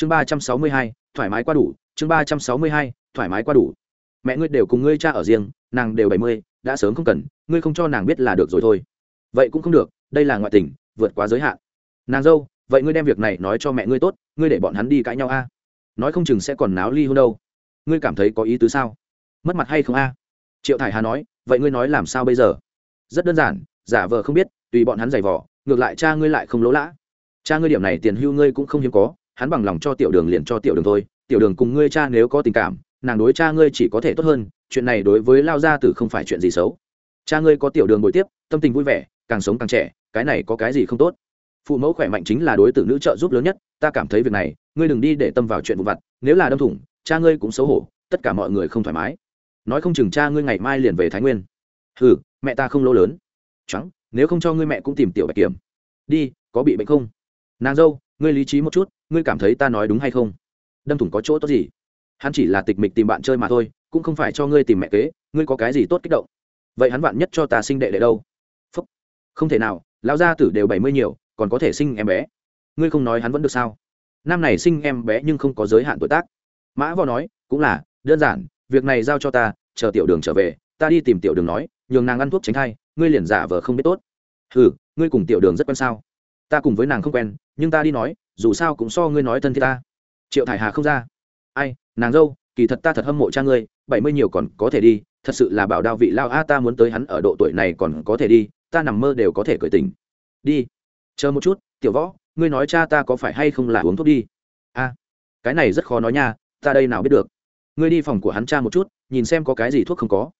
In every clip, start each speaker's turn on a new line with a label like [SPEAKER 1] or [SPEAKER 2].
[SPEAKER 1] chương ba trăm sáu mươi hai, thoải mái qua đủ, chương ba trăm sáu mươi hai, thoải mái qua đủ. Mẹ ngươi đều cùng ngươi cha ở riêng, nàng đều bảy mươi, đã sớm không cần, ngươi không cho nàng biết là được rồi thôi. Vậy cũng không được, đây là ngoại tình, vượt quá giới hạn. Nàng dâu, vậy ngươi đem việc này nói cho mẹ ngươi tốt, ngươi để bọn hắn đi cãi nhau a. Nói không chừng sẽ còn náo ly hôn đâu. Ngươi cảm thấy có ý tứ sao? Mất mặt hay không a? Triệu thải hà nói, vậy ngươi nói làm sao bây giờ? Rất đơn giản, giả vờ không biết, tùy bọn hắn giày vỏ ngược lại cha ngươi lại không lỗ lã. Cha ngươi điểm này tiền hưu ngươi cũng không hiếm có hắn bằng lòng cho tiểu đường liền cho tiểu đường thôi, tiểu đường cùng ngươi cha nếu có tình cảm, nàng đối cha ngươi chỉ có thể tốt hơn, chuyện này đối với lao gia tử không phải chuyện gì xấu. Cha ngươi có tiểu đường bồi tiếp, tâm tình vui vẻ, càng sống càng trẻ, cái này có cái gì không tốt? Phụ mẫu khỏe mạnh chính là đối tử nữ trợ giúp lớn nhất, ta cảm thấy việc này, ngươi đừng đi để tâm vào chuyện vụ vặt, nếu là đâm thủng, cha ngươi cũng xấu hổ, tất cả mọi người không thoải mái. Nói không chừng cha ngươi ngày mai liền về thái nguyên. Ừ mẹ ta không lỗ lớn. Trắng, nếu không cho ngươi mẹ cũng tìm tiểu bạch kiểm. Đi, có bị bệnh không? Nàng dâu ngươi lý trí một chút, ngươi cảm thấy ta nói đúng hay không? Đâm thủng có chỗ tốt gì? Hắn chỉ là tịch mịch tìm bạn chơi mà thôi, cũng không phải cho ngươi tìm mẹ kế, ngươi có cái gì tốt kích động? Vậy hắn vạn nhất cho ta sinh đệ đệ đâu? Phúc. không thể nào, lão gia tử đều bảy mươi nhiều, còn có thể sinh em bé. Ngươi không nói hắn vẫn được sao? Nam này sinh em bé nhưng không có giới hạn tuổi tác. Mã võ nói, cũng là, đơn giản, việc này giao cho ta, chờ tiểu đường trở về, ta đi tìm tiểu đường nói, nhường nàng ăn thuốc tránh thai, ngươi liền giả vờ không biết tốt. Ừ ngươi cùng tiểu đường rất quen sao? Ta cùng với nàng không quen, nhưng ta đi nói, dù sao cũng so ngươi nói thân thiết ta. Triệu thải hà không ra. Ai, nàng dâu, kỳ thật ta thật hâm mộ cha ngươi, bảy mươi nhiều còn có thể đi, thật sự là bảo đao vị lao a, ta muốn tới hắn ở độ tuổi này còn có thể đi, ta nằm mơ đều có thể cởi tình đi, chờ một chút, tiểu võ, ngươi nói cha ta có phải hay không là uống thuốc đi? A, cái này rất khó nói nha, ta đây nào biết được. Ngươi đi phòng của hắn cha một chút, nhìn xem có cái gì thuốc không có.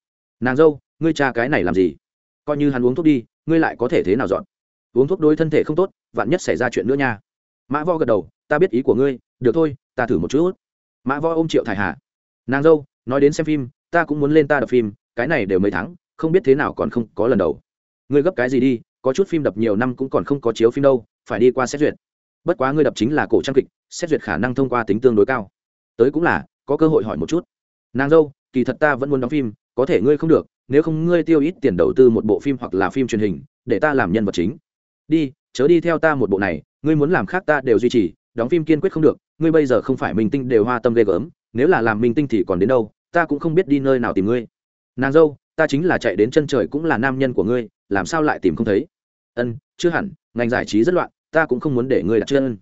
[SPEAKER 1] Nàng dâu, ngươi cha cái này làm gì? Coi như hắn uống thuốc đi, ngươi lại có thể thế nào dọn? Uống thuốc đối thân thể không tốt, vạn nhất xảy ra chuyện nữa nha. Mã võ gật đầu, ta biết ý của ngươi, được thôi, ta thử một chút. Mã võ ôm triệu thải hà. Nàng dâu, nói đến xem phim, ta cũng muốn lên ta đập phim, cái này đều mấy tháng, không biết thế nào còn không có lần đầu. Ngươi gấp cái gì đi, có chút phim đập nhiều năm cũng còn không có chiếu phim đâu, phải đi qua xét duyệt. Bất quá ngươi đập chính là cổ trang kịch, xét duyệt khả năng thông qua tính tương đối cao. Tới cũng là, có cơ hội hỏi một chút. Nàng dâu, kỳ thật ta vẫn muốn đóng phim, có thể ngươi không được, nếu không ngươi tiêu ít tiền đầu tư một bộ phim hoặc là phim truyền hình, để ta làm nhân vật chính đi, chớ đi theo ta một bộ này, ngươi muốn làm khác ta đều duy trì, đóng phim kiên quyết không được, ngươi bây giờ không phải minh tinh đều hoa tâm ghê gớm, nếu là làm minh tinh thì còn đến đâu, ta cũng không biết đi nơi nào tìm ngươi. Nàng dâu, ta chính là chạy đến chân trời cũng là nam nhân của ngươi, làm sao lại tìm không thấy? Ân, chưa hẳn, ngành giải trí rất loạn, ta cũng không muốn để ngươi đặt chân.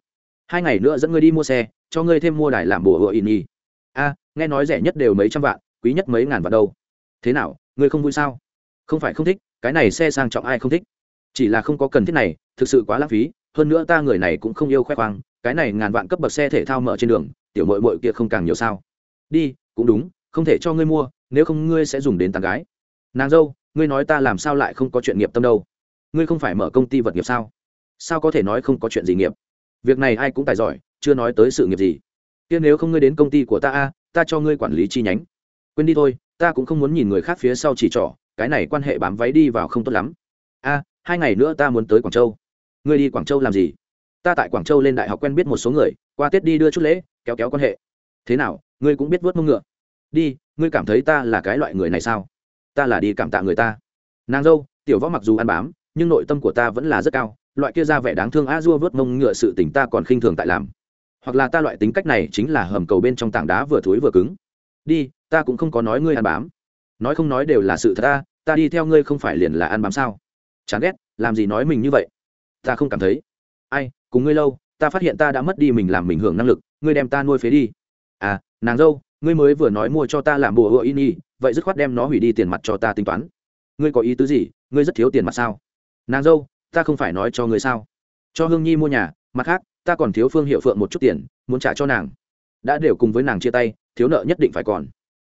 [SPEAKER 1] Hai ngày nữa dẫn ngươi đi mua xe, cho ngươi thêm mua đài làm bùa hựa in y. A, nghe nói rẻ nhất đều mấy trăm vạn, quý nhất mấy ngàn vạn đâu. Thế nào, ngươi không vui sao? Không phải không thích, cái này xe sang trọng ai không thích? Chỉ là không có cần thiết này, thực sự quá lãng phí, hơn nữa ta người này cũng không yêu khoe khoang, cái này ngàn vạn cấp bậc xe thể thao mở trên đường, tiểu mội mội kia không càng nhiều sao. Đi, cũng đúng, không thể cho ngươi mua, nếu không ngươi sẽ dùng đến tàn gái. Nàng dâu, ngươi nói ta làm sao lại không có chuyện nghiệp tâm đâu? Ngươi không phải mở công ty vật nghiệp sao? Sao có thể nói không có chuyện gì nghiệp? Việc này ai cũng tài giỏi, chưa nói tới sự nghiệp gì. Kia nếu không ngươi đến công ty của ta a, ta cho ngươi quản lý chi nhánh. Quên đi thôi, ta cũng không muốn nhìn người khác phía sau chỉ trỏ, cái này quan hệ bám váy đi vào không tốt lắm. A hai ngày nữa ta muốn tới quảng châu. Ngươi đi quảng châu làm gì? Ta tại quảng châu lên đại học quen biết một số người, qua tết đi đưa chút lễ, kéo kéo quan hệ. Thế nào, ngươi cũng biết vớt mông ngựa. Đi, ngươi cảm thấy ta là cái loại người này sao? Ta là đi cảm tạ người ta. Nàng dâu, tiểu võ mặc dù ăn bám, nhưng nội tâm của ta vẫn là rất cao, loại kia ra vẻ đáng thương a dua vớt mông ngựa sự tình ta còn khinh thường tại làm. Hoặc là ta loại tính cách này chính là hầm cầu bên trong tảng đá vừa thối vừa cứng. Đi, ta cũng không có nói ngươi ăn bám. Nói không nói đều là sự thật ta ta đi theo ngươi không phải liền là ăn bám sao? Chán ghét, làm gì nói mình như vậy? Ta không cảm thấy. Ai, cùng ngươi lâu, ta phát hiện ta đã mất đi mình làm mình hưởng năng lực, ngươi đem ta nuôi phế đi. À nàng dâu, ngươi mới vừa nói mua cho ta làm bùa ựa in y, vậy dứt khoát đem nó hủy đi tiền mặt cho ta tính toán. Ngươi có ý tứ gì? Ngươi rất thiếu tiền mặt sao? Nàng dâu, ta không phải nói cho ngươi sao? Cho hương nhi mua nhà, mặt khác, ta còn thiếu phương hiệu phượng một chút tiền, muốn trả cho nàng. Đã đều cùng với nàng chia tay, thiếu nợ nhất định phải còn.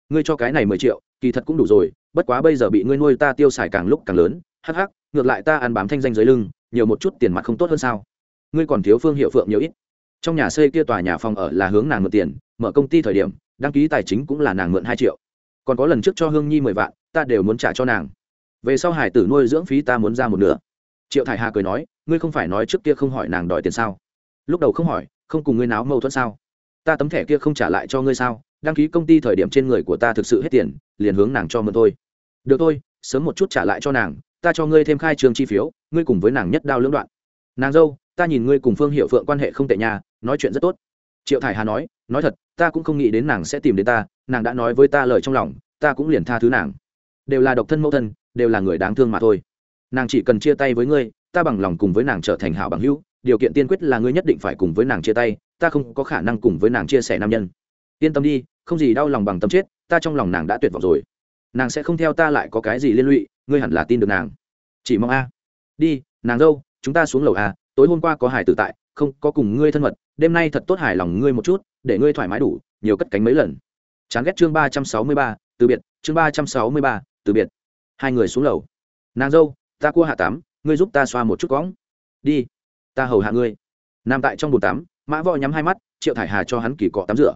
[SPEAKER 1] Ngươi cho cái này mười triệu, kỳ thật cũng đủ rồi, bất quá bây giờ bị ngươi nuôi ta tiêu xài càng lúc càng lớn, hắc hắc ngược lại ta ăn bám thanh danh dưới lưng, nhiều một chút tiền mặt không tốt hơn sao? Ngươi còn thiếu phương hiệu phượng nhiều ít. Trong nhà xây kia tòa nhà phòng ở là hướng nàng mượn tiền, mở công ty thời điểm, đăng ký tài chính cũng là nàng mượn hai triệu. Còn có lần trước cho hương nhi mười vạn, ta đều muốn trả cho nàng. Về sau hải tử nuôi dưỡng phí ta muốn ra một nửa. Triệu thải hà cười nói, ngươi không phải nói trước kia không hỏi nàng đòi tiền sao? Lúc đầu không hỏi, không cùng ngươi náo mâu thuẫn sao? Ta tấm thẻ kia không trả lại cho ngươi sao? Đăng ký công ty thời điểm trên người của ta thực sự hết tiền, liền hướng nàng cho mượn thôi. Được thôi, sớm một chút trả lại cho nàng ta cho ngươi thêm khai trường chi phiếu, ngươi cùng với nàng nhất đao lưỡng đoạn. Nàng dâu, ta nhìn ngươi cùng phương hiệu phượng quan hệ không tệ nhà nói chuyện rất tốt. Triệu thải hà nói nói thật, ta cũng không nghĩ đến nàng sẽ tìm đến ta, nàng đã nói với ta lời trong lòng, ta cũng liền tha thứ nàng. Đều là độc thân mẫu thân, đều là người đáng thương mà thôi. Nàng chỉ cần chia tay với ngươi, ta bằng lòng cùng với nàng trở thành hảo bằng hữu, điều kiện tiên quyết là ngươi nhất định phải cùng với nàng chia tay, ta không có khả năng cùng với nàng chia sẻ nam nhân. Yên tâm đi, không gì đau lòng bằng tâm chết, ta trong lòng nàng đã tuyệt vọng rồi. Nàng sẽ không theo ta lại có cái gì liên lụy ngươi hẳn là tin được nàng. Chỉ mong a. Đi, nàng dâu, chúng ta xuống lầu a, tối hôm qua có hải tử tại, không, có cùng ngươi thân mật, đêm nay thật tốt hài lòng ngươi một chút, để ngươi thoải mái đủ, nhiều cất cánh mấy lần. Chán ghét chương ba trăm sáu mươi ba, từ biệt, chương ba trăm sáu mươi ba, từ biệt. Hai người xuống lầu. Nàng dâu, ta cua hạ tắm ngươi giúp ta xoa một chút cõng. Đi, ta hầu hạ ngươi. Nằm tại trong bồn tắm, mã võ nhắm hai mắt, triệu thải hà cho hắn kỳ cọ tắm rửa.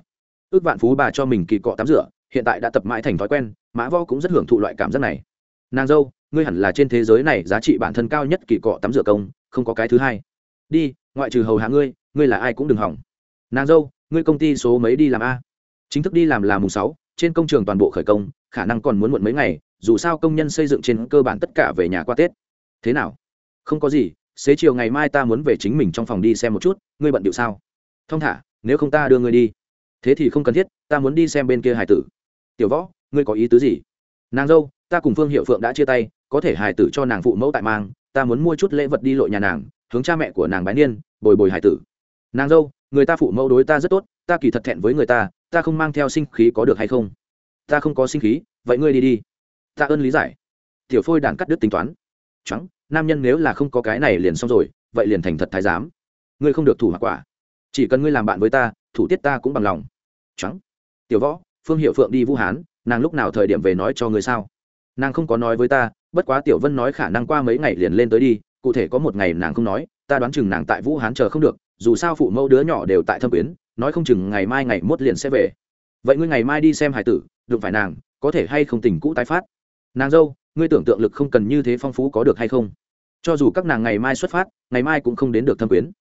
[SPEAKER 1] Ước vạn phú bà cho mình kỳ cọ tắm rửa, hiện tại đã tập mãi thành thói quen, mã võ cũng rất hưởng thụ loại cảm giác này nàng dâu, ngươi hẳn là trên thế giới này giá trị bản thân cao nhất kỳ cọ tắm rửa công, không có cái thứ hai. Đi, ngoại trừ hầu hạ ngươi ngươi là ai cũng đừng hỏng. Nàng dâu, ngươi công ty số mấy đi làm a? Chính thức đi làm là mùng sáu, trên công trường toàn bộ khởi công, khả năng còn muốn muộn mấy ngày, dù sao công nhân xây dựng trên cơ bản tất cả về nhà qua tết. Thế nào? Không có gì, xế chiều ngày mai ta muốn về chính mình trong phòng đi xem một chút, ngươi bận điệu sao? Thong thả, nếu không ta đưa ngươi đi. Thế thì không cần thiết, ta muốn đi xem bên kia hải tử. Tiểu võ, ngươi có ý tứ gì? Nàng dâu ta cùng phương hiệu phượng đã chia tay, có thể hải tử cho nàng phụ mẫu tại mang, ta muốn mua chút lễ vật đi lội nhà nàng, hướng cha mẹ của nàng bái niên, bồi bồi hải tử. Nàng dâu, người ta phụ mẫu đối ta rất tốt, ta kỳ thật thẹn với người ta ta không mang theo sinh khí có được hay không? Ta không có sinh khí, vậy ngươi đi đi. Ta ơn lý giải. Tiểu phôi đàn cắt đứt tính toán. Trắng nam nhân nếu là không có cái này liền xong rồi, vậy liền thành thật thái giám. Ngươi không được thủ mặc quả. Chỉ cần ngươi làm bạn với ta, thủ tiết ta cũng bằng lòng. Trắng tiểu võ, phương hiệu phượng đi vũ hán, nàng lúc nào thời điểm về nói cho ngươi sao? Nàng không có nói với ta, bất quá tiểu vân nói khả năng qua mấy ngày liền lên tới đi, cụ thể có một ngày nàng không nói, ta đoán chừng nàng tại vũ hán chờ không được, dù sao phụ mẫu đứa nhỏ đều tại thâm quyến, nói không chừng ngày mai ngày mốt liền sẽ về. Vậy ngươi ngày mai đi xem hải tử, đụng phải nàng, có thể hay không tình cũ tái phát? Nàng dâu, ngươi tưởng tượng lực không cần như thế phong phú có được hay không? Cho dù các nàng ngày mai xuất phát, ngày mai cũng không đến được thâm quyến.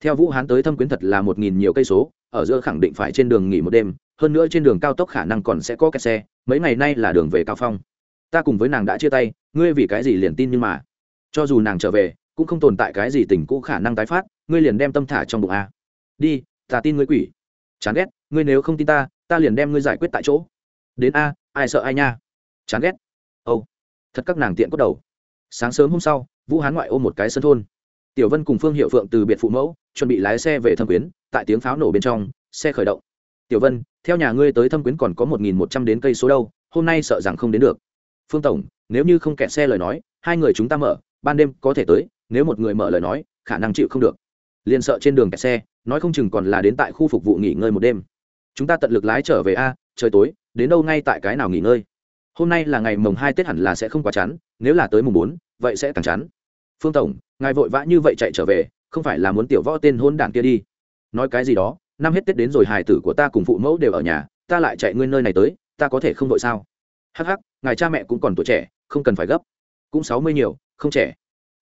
[SPEAKER 1] Theo vũ hán tới thâm quyến thật là một nghìn nhiều cây số, ở giữa khẳng định phải trên đường nghỉ một đêm, hơn nữa trên đường cao tốc khả năng còn sẽ có kẹt xe, mấy ngày nay là đường về cao phong ta cùng với nàng đã chia tay, ngươi vì cái gì liền tin nhưng mà. Cho dù nàng trở về, cũng không tồn tại cái gì tình cũ khả năng tái phát, ngươi liền đem tâm thả trong bụng a. Đi, ta tin ngươi quỷ. Chán ghét, ngươi nếu không tin ta ta liền đem ngươi giải quyết tại chỗ. Đến a, ai sợ ai nha? Chán ghét. Âu、oh. thật các nàng tiện cốt đầu. Sáng sớm hôm sau, vũ hán ngoại ôm một cái sân thôn. Tiểu vân cùng phương hiệu phượng từ biệt phụ mẫu, chuẩn bị lái xe về thâm quyến, tại tiếng pháo nổ bên trong, xe khởi động. Tiểu vân, theo nhà ngươi tới thâm quyến còn có một nghìn một trăm đến cây số đâu, hôm nay sợ rằng không đến được phương tổng, nếu như không kẹt xe lời nói, hai người chúng ta mở, ban đêm có thể tới, nếu một người mở lời nói, khả năng chịu không được. Liền sợ trên đường kẹt xe, nói không chừng còn là đến tại khu phục vụ nghỉ ngơi một đêm. Chúng ta tận lực lái trở về a, trời tối, đến đâu ngay tại cái nào nghỉ ngơi? Hôm nay là ngày mồng hai tết hẳn là sẽ không quá chắn nếu là tới mùng bốn, vậy sẽ càng chắn phương tổng, ngài vội vã như vậy chạy trở về, không phải là muốn tiểu võ tên hôn đảng kia đi. Nói cái gì đó, năm hết tết đến rồi, hài tử của ta cùng phụ mẫu đều ở nhà, ta lại chạy nguyên nơi này tới, ta có thể không vội sao? Hắc hắc, ngài cha mẹ cũng còn tuổi trẻ, không cần phải gấp. Cũng sáu mươi nhiều, không trẻ.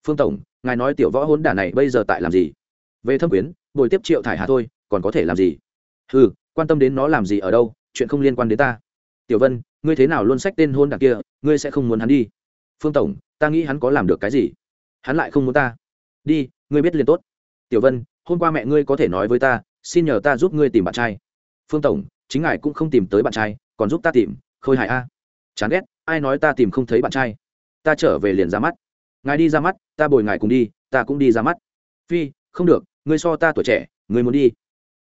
[SPEAKER 1] Phương tổng, ngài nói tiểu võ hôn đản này bây giờ tại làm gì? Về thâm quyến, bồi tiếp triệu thải hà thôi, còn có thể làm gì? Ừ quan tâm đến nó làm gì ở đâu, chuyện không liên quan đến ta. Tiểu vân, ngươi thế nào luôn sách tên hôn đảng kia, ngươi sẽ không muốn hắn đi. Phương tổng, ta nghĩ hắn có làm được cái gì? Hắn lại không muốn ta. Đi, ngươi biết liền tốt. Tiểu vân, hôm qua mẹ ngươi có thể nói với ta, xin nhờ ta giúp ngươi tìm bạn trai. Phương tổng, chính ngài cũng không tìm tới bạn trai, còn giúp ta tìm, khôi hài a chán ghét, ai nói ta tìm không thấy bạn trai? Ta trở về liền ra mắt. Ngài đi ra mắt, ta bồi ngài cùng đi, ta cũng đi ra mắt. Phi, không được, ngươi so ta tuổi trẻ, ngươi muốn đi.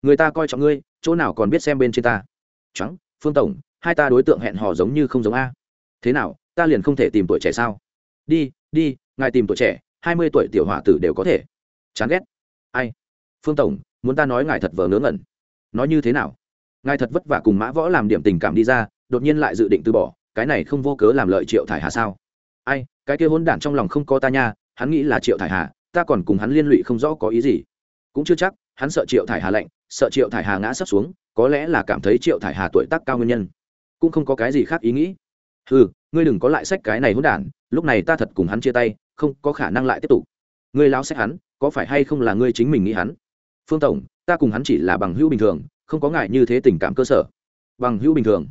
[SPEAKER 1] Người ta coi trọng ngươi, chỗ nào còn biết xem bên trên ta? Trắng, phương tổng, hai ta đối tượng hẹn hò giống như không giống a. Thế nào, ta liền không thể tìm tuổi trẻ sao? Đi đi, ngài tìm tuổi trẻ, hai mươi tuổi tiểu hỏa tử đều có thể. Chán ghét. Ai? Phương tổng, muốn ta nói ngài thật vờ ngớ ngẩn. Nói như thế nào? Ngài thật vất vả cùng mã võ làm điểm tình cảm đi ra, đột nhiên lại dự định từ bỏ cái này không vô cớ làm lợi triệu thải hà sao? Ai, cái kia hôn đản trong lòng không có ta nha, hắn nghĩ là triệu thải hà, ta còn cùng hắn liên lụy không rõ có ý gì. Cũng chưa chắc, hắn sợ triệu thải hà lạnh, sợ triệu thải hà ngã sắp xuống, có lẽ là cảm thấy triệu thải hà tuổi tác cao nguyên nhân. Cũng không có cái gì khác ý nghĩ. Ừ ngươi đừng có lại sách cái này hôn đản, lúc này ta thật cùng hắn chia tay, không có khả năng lại tiếp tục. Ngươi lao sách hắn, có phải hay không là ngươi chính mình nghĩ hắn? Phương tổng, ta cùng hắn chỉ là bằng hữu bình thường, không có ngại như thế tình cảm cơ sở. Bằng hữu bình thường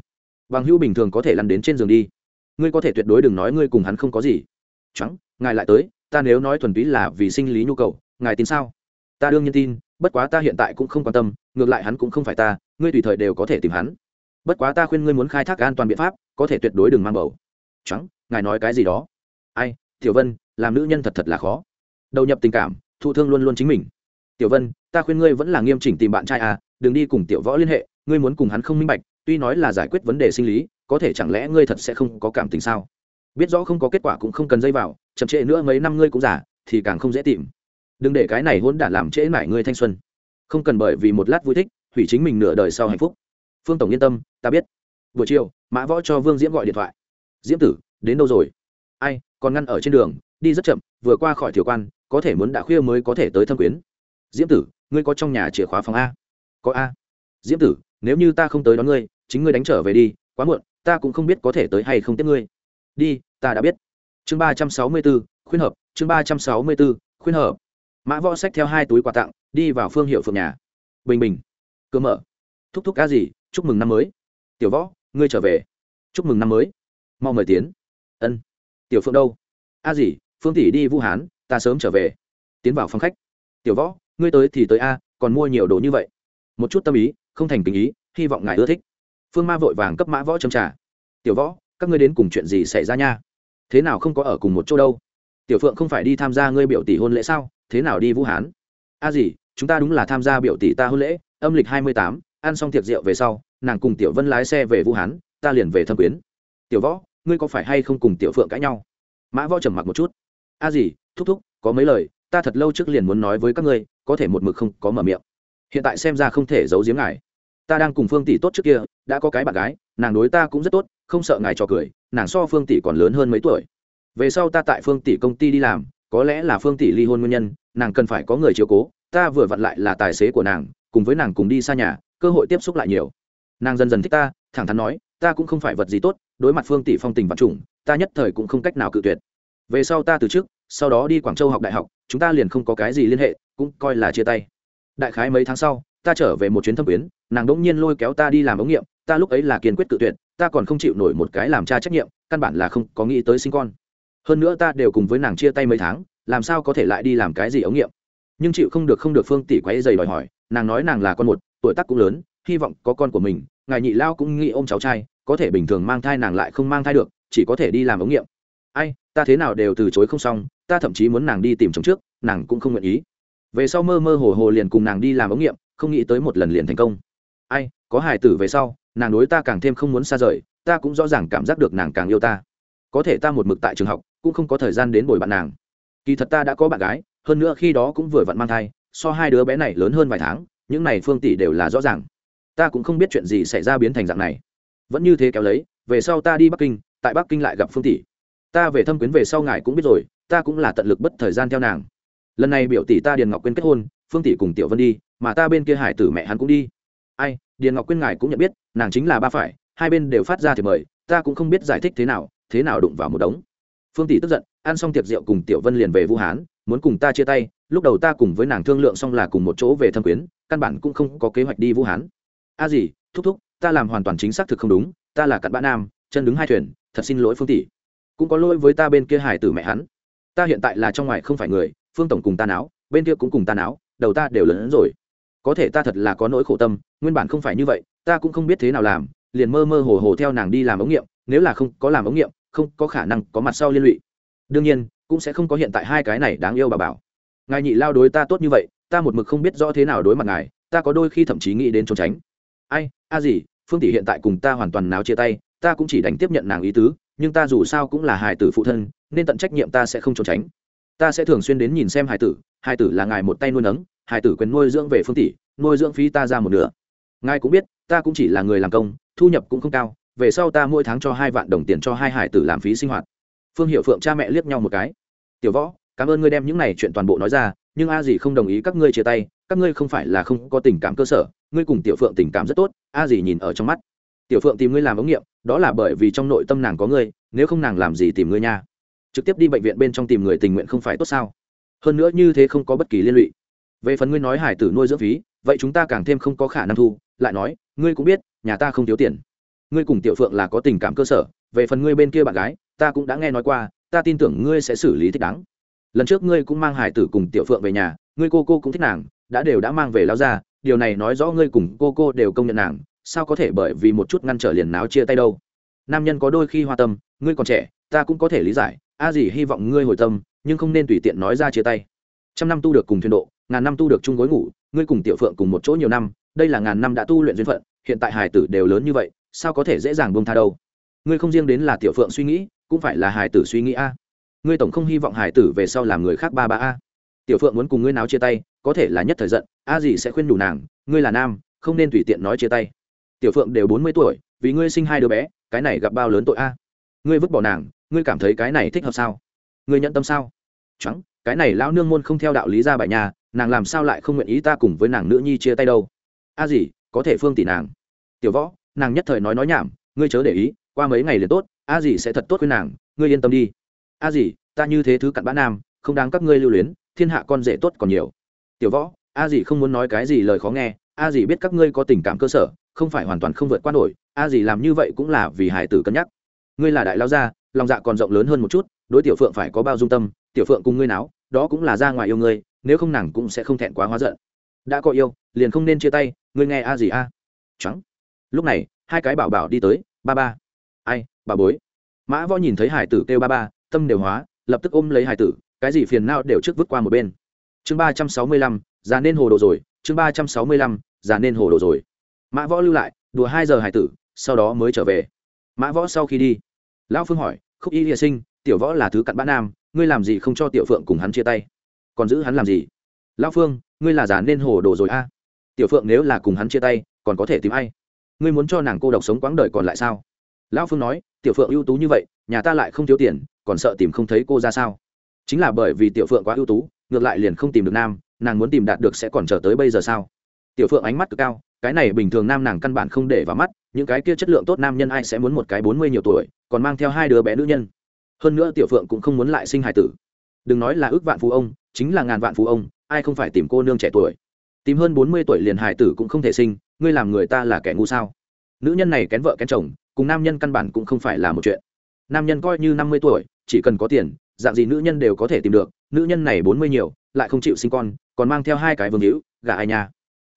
[SPEAKER 1] bằng hữu bình thường có thể lăn đến trên giường đi. Ngươi có thể tuyệt đối đừng nói ngươi cùng hắn không có gì. Trắng ngài lại tới, ta nếu nói thuần túy là vì sinh lý nhu cầu, ngài tin sao? Ta đương nhiên tin, bất quá ta hiện tại cũng không quan tâm, ngược lại hắn cũng không phải ta, ngươi tùy thời đều có thể tìm hắn. Bất quá ta khuyên ngươi muốn khai thác an toàn biện pháp, có thể tuyệt đối đừng mang bầu. Trắng ngài nói cái gì đó? Ai, tiểu vân, làm nữ nhân thật thật là khó. Đầu nhập tình cảm, thụ thương luôn luôn chính mình. Tiểu vân, ta khuyên ngươi vẫn là nghiêm chỉnh tìm bạn trai à đừng đi cùng tiểu võ liên hệ, ngươi muốn cùng hắn không minh bạch tuy nói là giải quyết vấn đề sinh lý, có thể chẳng lẽ ngươi thật sẽ không có cảm tình sao? Biết rõ không có kết quả cũng không cần dây vào, chậm trễ nữa mấy năm ngươi cũng giả thì càng không dễ tìm. Đừng để cái này hôn đản làm trễ mải ngươi thanh xuân. Không cần bởi vì một lát vui thích, hủy chính mình nửa đời sau hạnh phúc. Phương tổng yên tâm, ta biết. Buổi chiều, mã võ cho vương diễm gọi điện thoại. Diễm tử, đến đâu rồi? Ai, còn ngăn ở trên đường, đi rất chậm, vừa qua khỏi thiểu quan, có thể muốn đã khuya mới có thể tới thâm quyến. Diễm tử, ngươi có trong nhà chìa khóa phòng a? Có a. Diễm tử, nếu như ta không tới đón ngươi chính ngươi đánh trở về đi, quá muộn, ta cũng không biết có thể tới hay không tiếp ngươi. Đi, ta đã biết. Chương ba trăm sáu mươi b ố khuyên hợp, chương ba trăm sáu mươi b ố khuyên hợp. Mã võ sách theo hai túi quà tặng, đi vào phương hiệu phượng nhà. Bình bình. Cơ mở. Thúc thúc ca gì, chúc mừng năm mới. Tiểu võ, ngươi trở về. Chúc mừng năm mới. Mau mời tiến. Ân. Tiểu phượng đâu? A gì, phương tỷ đi vũ hán, ta sớm trở về. Tiến vào phòng khách. Tiểu võ, ngươi tới thì tới a, còn mua nhiều đồ như vậy. Một chút tâm ý, không thành tình ý, hy vọng ngài ưa thích phương ma vội vàng cấp mã võ châm trả tiểu võ, các ngươi đến cùng chuyện gì xảy ra nha? Thế nào không có ở cùng một chỗ đâu? Tiểu phượng không phải đi tham gia ngươi biểu tỷ hôn lễ sao? Thế nào đi vũ hán? A gì, chúng ta đúng là tham gia biểu tỷ ta hôn lễ, âm lịch hai mươi tám, ăn xong tiệc rượu về sau, nàng cùng tiểu vân lái xe về vũ hán, ta liền về thâm quyến. Tiểu võ, ngươi có phải hay không cùng tiểu phượng cãi nhau? Mã võ trầm mặc một chút. A gì, thúc thúc, có mấy lời, ta thật lâu trước liền muốn nói với các ngươi, có thể một mực không có mở miệng. Hiện tại xem ra không thể giấu giếm ngài. Ta đang cùng phương tỷ tốt trước kia đã có cái bạn gái, nàng đối ta cũng rất tốt, không sợ ngài cho cười, nàng so phương tỷ còn lớn hơn mấy tuổi. Về sau ta tại phương tỷ công ty đi làm, có lẽ là phương tỷ ly hôn nguyên nhân, nàng cần phải có người chiều cố, ta vừa vặn lại là tài xế của nàng, cùng với nàng cùng đi xa nhà, cơ hội tiếp xúc lại nhiều. Nàng dần dần thích ta, thẳng thắn nói, ta cũng không phải vật gì tốt, đối mặt phương tỷ phong tình vật chủng, ta nhất thời cũng không cách nào cự tuyệt. Về sau ta từ trước, sau đó đi quảng châu học đại học, chúng ta liền không có cái gì liên hệ, cũng coi là chia tay. Đại khái mấy tháng sau, ta trở về một chuyến thâm quyến, nàng đỗng nhiên lôi kéo ta đi làm ống nghiệm ta lúc ấy là kiên quyết tự tuyệt, ta còn không chịu nổi một cái làm cha trách nhiệm, căn bản là không có nghĩ tới sinh con. Hơn nữa ta đều cùng với nàng chia tay mấy tháng, làm sao có thể lại đi làm cái gì ống nghiệm? Nhưng chịu không được không được phương tỷ quấy dày đòi hỏi, nàng nói nàng là con một, tuổi tác cũng lớn, hy vọng có con của mình, ngài nhị lao cũng nghĩ ôm cháu trai, có thể bình thường mang thai nàng lại không mang thai được, chỉ có thể đi làm ống nghiệm. Ai, ta thế nào đều từ chối không xong, ta thậm chí muốn nàng đi tìm chồng trước, nàng cũng không nguyện ý. Về sau mơ mơ hồ hồ liền cùng nàng đi làm ống nghiệm, không nghĩ tới một lần liền thành công. Ai, có hài tử về sau nàng đối ta càng thêm không muốn xa rời, ta cũng rõ ràng cảm giác được nàng càng yêu ta. Có thể ta một mực tại trường học, cũng không có thời gian đến bồi bạn nàng. Kỳ thật ta đã có bạn gái, hơn nữa khi đó cũng vừa vặn mang thai, so hai đứa bé này lớn hơn vài tháng, những này phương tỷ đều là rõ ràng. Ta cũng không biết chuyện gì xảy ra biến thành dạng này. Vẫn như thế kéo lấy, về sau ta đi bắc kinh, tại bắc kinh lại gặp phương tỷ. Ta về thâm quyến về sau ngài cũng biết rồi, ta cũng là tận lực bất thời gian theo nàng. Lần này biểu tỷ ta điền ngọc quyên kết hôn, phương tỷ cùng tiểu vân đi, mà ta bên kia hải tử mẹ hắn cũng đi. Ai? Điền ngọc quyên ngài cũng nhận biết, nàng chính là ba phải, hai bên đều phát ra thì mời, ta cũng không biết giải thích thế nào thế nào đụng vào một đống. Phương tỷ tức giận, ăn xong tiệc rượu cùng tiểu vân liền về vũ hán, muốn cùng ta chia tay, lúc đầu ta cùng với nàng thương lượng xong là cùng một chỗ về thâm quyến, căn bản cũng không có kế hoạch đi vũ hán. A gì, thúc thúc, ta làm hoàn toàn chính xác thực không đúng, ta là cặn bã nam, chân đứng hai thuyền, thật xin lỗi phương tỷ. Cũng có lỗi với ta bên kia hải tử mẹ hắn. Ta hiện tại là trong ngoài không phải người, phương tổng cùng ta náo, bên kia cũng cùng ta náo, đầu ta đều lớn hơn rồi có thể ta thật là có nỗi khổ tâm, nguyên bản không phải như vậy, ta cũng không biết thế nào làm, liền mơ mơ hồ hồ theo nàng đi làm ống nghiệm, nếu là không có làm ống nghiệm, không có khả năng có mặt sau liên lụy. Đương nhiên, cũng sẽ không có hiện tại hai cái này đáng yêu bà bảo. Ngài nhị lao đối ta tốt như vậy, ta một mực không biết rõ thế nào đối mặt ngài, ta có đôi khi thậm chí nghĩ đến trốn tránh. Ai, a gì, phương tỷ hiện tại cùng ta hoàn toàn náo chia tay, ta cũng chỉ đánh tiếp nhận nàng ý tứ, nhưng ta dù sao cũng là hài tử phụ thân, nên tận trách nhiệm ta sẽ không trốn tránh. Ta sẽ thường xuyên đến nhìn xem hài tử hài tử là ngài một tay nuôi nấng hải tử quyền nuôi dưỡng về phương tỷ, nuôi dưỡng phí ta ra một nửa. Ngài cũng biết, ta cũng chỉ là người làm công, thu nhập cũng không cao, về sau ta mỗi tháng cho hai vạn đồng tiền cho hai hải tử làm phí sinh hoạt. Phương hiệu phượng cha mẹ liếc nhau một cái. Tiểu võ, cảm ơn ngươi đem những này chuyện toàn bộ nói ra, nhưng a dì không đồng ý các ngươi chia tay, các ngươi không phải là không có tình cảm cơ sở, ngươi cùng tiểu phượng tình cảm rất tốt, a dì nhìn ở trong mắt. Tiểu phượng tìm ngươi làm ống nghiệm, đó là bởi vì trong nội tâm nàng có ngươi, nếu không nàng làm gì tìm ngươi nha? Trực tiếp đi bệnh viện bên trong tìm người tình nguyện không phải tốt sao? Hơn nữa như thế không có bất kỳ liên lụy về phần ngươi nói hải tử nuôi dưỡng phí, vậy chúng ta càng thêm không có khả năng thu. Lại nói, ngươi cũng biết, nhà ta không thiếu tiền. Ngươi cùng tiểu phượng là có tình cảm cơ sở, về phần ngươi bên kia bạn gái, ta cũng đã nghe nói qua, ta tin tưởng ngươi sẽ xử lý thích đáng. Lần trước ngươi cũng mang hải tử cùng tiểu phượng về nhà, ngươi cô cô cũng thích nàng, đã đều đã mang về lao ra, điều này nói rõ ngươi cùng cô cô đều công nhận nàng, sao có thể bởi vì một chút ngăn trở liền náo chia tay đâu? Nam nhân có đôi khi hoa tâm, ngươi còn trẻ, ta cũng có thể lý giải, a gì hy vọng ngươi hồi tâm, nhưng không nên tùy tiện nói ra chia tay. Trăm năm tu được cùng thuyền độ ngàn năm tu được chung gối ngủ, ngươi cùng tiểu phượng cùng một chỗ nhiều năm, đây là ngàn năm đã tu luyện duyên phận, hiện tại hải tử đều lớn như vậy, sao có thể dễ dàng buông tha đâu? Ngươi không riêng đến là tiểu phượng suy nghĩ, cũng phải là hải tử suy nghĩ a. Ngươi tổng không hy vọng hải tử về sau làm người khác ba ba a. Tiểu phượng muốn cùng ngươi náo chia tay, có thể là nhất thời giận, a gì sẽ khuyên đủ nàng, ngươi là nam, không nên tùy tiện nói chia tay. Tiểu phượng đều bốn mươi tuổi, vì ngươi sinh hai đứa bé, cái này gặp bao lớn tội a. Ngươi vứt bỏ nàng, ngươi cảm thấy cái này thích hợp sao? Ngươi nhận tâm sao? Trắng cái này lão nương môn không theo đạo lý ra bài nhà nàng làm sao lại không nguyện ý ta cùng với nàng nữ nhi chia tay đâu? A gì, có thể phương tỷ nàng. Tiểu võ, nàng nhất thời nói nói nhảm, ngươi chớ để ý, qua mấy ngày liền tốt, a gì sẽ thật tốt với nàng, ngươi yên tâm đi. A gì, ta như thế thứ cặn bã nam, không đáng các ngươi lưu luyến, thiên hạ con rể tốt còn nhiều. Tiểu võ, a gì không muốn nói cái gì lời khó nghe, a gì biết các ngươi có tình cảm cơ sở, không phải hoàn toàn không vượt qua nổi, a gì làm như vậy cũng là vì hải tử cân nhắc. Ngươi là đại lao gia, lòng dạ còn rộng lớn hơn một chút, đối tiểu phượng phải có bao dung tâm, tiểu phượng cùng ngươi náo, đó cũng là ra ngoài yêu ngươi nếu không nàng cũng sẽ không thẹn quá hóa giận. Đã có yêu, liền không nên chia tay, ngươi nghe a gì a? Trắng lúc này, hai cái bảo bảo đi tới, ba ba. Ai bà bối. Mã võ nhìn thấy hải tử kêu ba ba, tâm đều hóa, lập tức ôm lấy hải tử, cái gì phiền nào đều trước vứt qua một bên. Chương ba trăm sáu mươi lăm, già nên hồ đồ rồi, chương ba trăm sáu mươi lăm, già nên hồ đồ rồi. Mã võ lưu lại, đùa hai giờ hải tử, sau đó mới trở về. Mã võ sau khi đi, lão phương hỏi, khúc y hiệ sinh, tiểu võ là thứ cặn bã nam, ngươi làm gì không cho tiểu phượng cùng hắn chia tay? Còn giữ hắn làm gì? Lão phương, ngươi là già nên hồ đồ rồi a. Tiểu phượng nếu là cùng hắn chia tay, còn có thể tìm ai? Ngươi muốn cho nàng cô độc sống quãng đời còn lại sao? Lão phương nói, tiểu phượng ưu tú như vậy, nhà ta lại không thiếu tiền, còn sợ tìm không thấy cô ra sao? Chính là bởi vì tiểu phượng quá ưu tú, ngược lại liền không tìm được nam, nàng muốn tìm đạt được sẽ còn chờ tới bây giờ sao? Tiểu phượng ánh mắt cực cao, cái này bình thường nam nàng căn bản không để vào mắt, những cái kia chất lượng tốt nam nhân ai sẽ muốn một cái bốn mươi nhiều tuổi, còn mang theo hai đứa bé nữ nhân. Hơn nữa tiểu phượng cũng không muốn lại sinh hài tử đừng nói là ước vạn phú ông, chính là ngàn vạn phú ông, ai không phải tìm cô nương trẻ tuổi? Tìm hơn bốn mươi tuổi liền hài tử cũng không thể sinh, ngươi làm người ta là kẻ ngu sao? Nữ nhân này kén vợ kén chồng, cùng nam nhân căn bản cũng không phải là một chuyện. Nam nhân coi như năm mươi tuổi, chỉ cần có tiền, dạng gì nữ nhân đều có thể tìm được, nữ nhân này bốn mươi nhiều, lại không chịu sinh con, còn mang theo hai cái vương hữu gà ai nhà?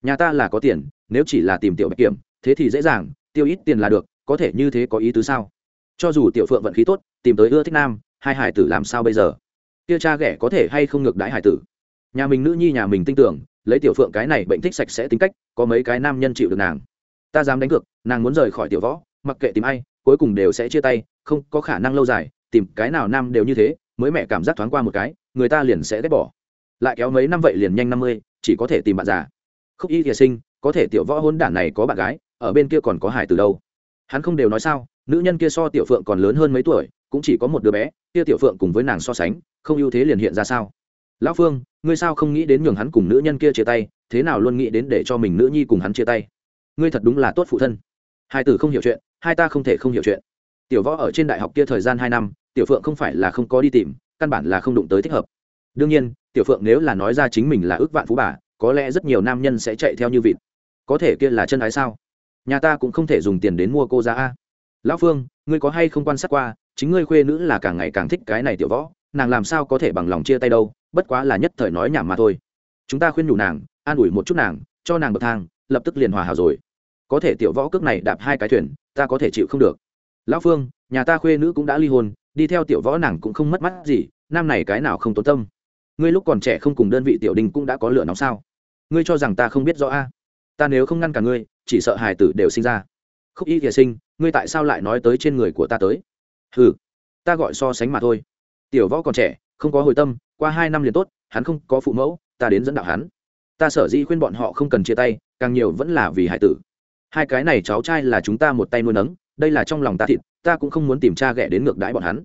[SPEAKER 1] Nhà ta là có tiền, nếu chỉ là tìm tiểu bạch kiểm, thế thì dễ dàng, tiêu ít tiền là được, có thể như thế có ý tứ sao? Cho dù tiểu phượng vận khí tốt, tìm tới ưa thích nam, hai hải tử làm sao bây giờ? Kia cha ghẻ có thể hay không ngược đãi hải tử? Nhà mình nữ nhi nhà mình tin tưởng, lấy tiểu phượng cái này bệnh thích sạch sẽ tính cách, có mấy cái nam nhân chịu được nàng. Ta dám đánh cược, nàng muốn rời khỏi tiểu võ, mặc kệ tìm ai, cuối cùng đều sẽ chia tay, không có khả năng lâu dài, tìm cái nào nam đều như thế, mới mẹ cảm giác thoáng qua một cái, người ta liền sẽ ghét bỏ. Lại kéo mấy năm vậy liền nhanh năm mươi, chỉ có thể tìm bạn già. Khúc y thìa sinh, có thể tiểu võ hôn đản này có bạn gái, ở bên kia còn có hải từ đâu? Hắn không đều nói sao, nữ nhân kia so tiểu phượng còn lớn hơn mấy tuổi, cũng chỉ có một đứa bé, kia tiểu phượng cùng với nàng so sánh không ưu thế liền hiện ra sao? Lão phương, ngươi sao không nghĩ đến nhường hắn cùng nữ nhân kia chia tay, thế nào luôn nghĩ đến để cho mình nữ nhi cùng hắn chia tay? Ngươi thật đúng là tốt phụ thân. Hai tử không hiểu chuyện, hai ta không thể không hiểu chuyện. Tiểu võ ở trên đại học kia thời gian hai năm, tiểu phượng không phải là không có đi tìm, căn bản là không đụng tới thích hợp. Đương nhiên, tiểu phượng nếu là nói ra chính mình là ước vạn phú bà, có lẽ rất nhiều nam nhân sẽ chạy theo như vịt. Có thể kia là chân ái sao? Nhà ta cũng không thể dùng tiền đến mua cô ra a. Lão phương, ngươi có hay không quan sát qua, chính ngươi khuê nữ là càng ngày càng thích cái này tiểu võ nàng làm sao có thể bằng lòng chia tay đâu, bất quá là nhất thời nói nhảm mà thôi. Chúng ta khuyên nhủ nàng, an ủi một chút nàng, cho nàng bậc thang, lập tức liền hòa hảo rồi. Có thể tiểu võ cước này đạp hai cái thuyền, ta có thể chịu không được. Lão phương, nhà ta khuê nữ cũng đã ly hôn, đi theo tiểu võ nàng cũng không mất mắt gì, nam này cái nào không tốn tâm. Ngươi lúc còn trẻ không cùng đơn vị tiểu đình cũng đã có lửa nóng sao? Ngươi cho rằng ta không biết rõ a? Ta nếu không ngăn cả ngươi, chỉ sợ hài tử đều sinh ra. Khúc y thiệt sinh, ngươi tại sao lại nói tới trên người của ta tới? Ừ ta gọi so sánh mà thôi tiểu võ còn trẻ, không có hồi tâm, qua hai năm liền tốt, hắn không có phụ mẫu, ta đến dẫn đạo hắn. Ta sở dĩ khuyên bọn họ không cần chia tay, càng nhiều vẫn là vì hải tử. Hai cái này cháu trai là chúng ta một tay nuôi nấng, đây là trong lòng ta thịt, ta cũng không muốn tìm cha ghẻ đến ngược đãi bọn hắn.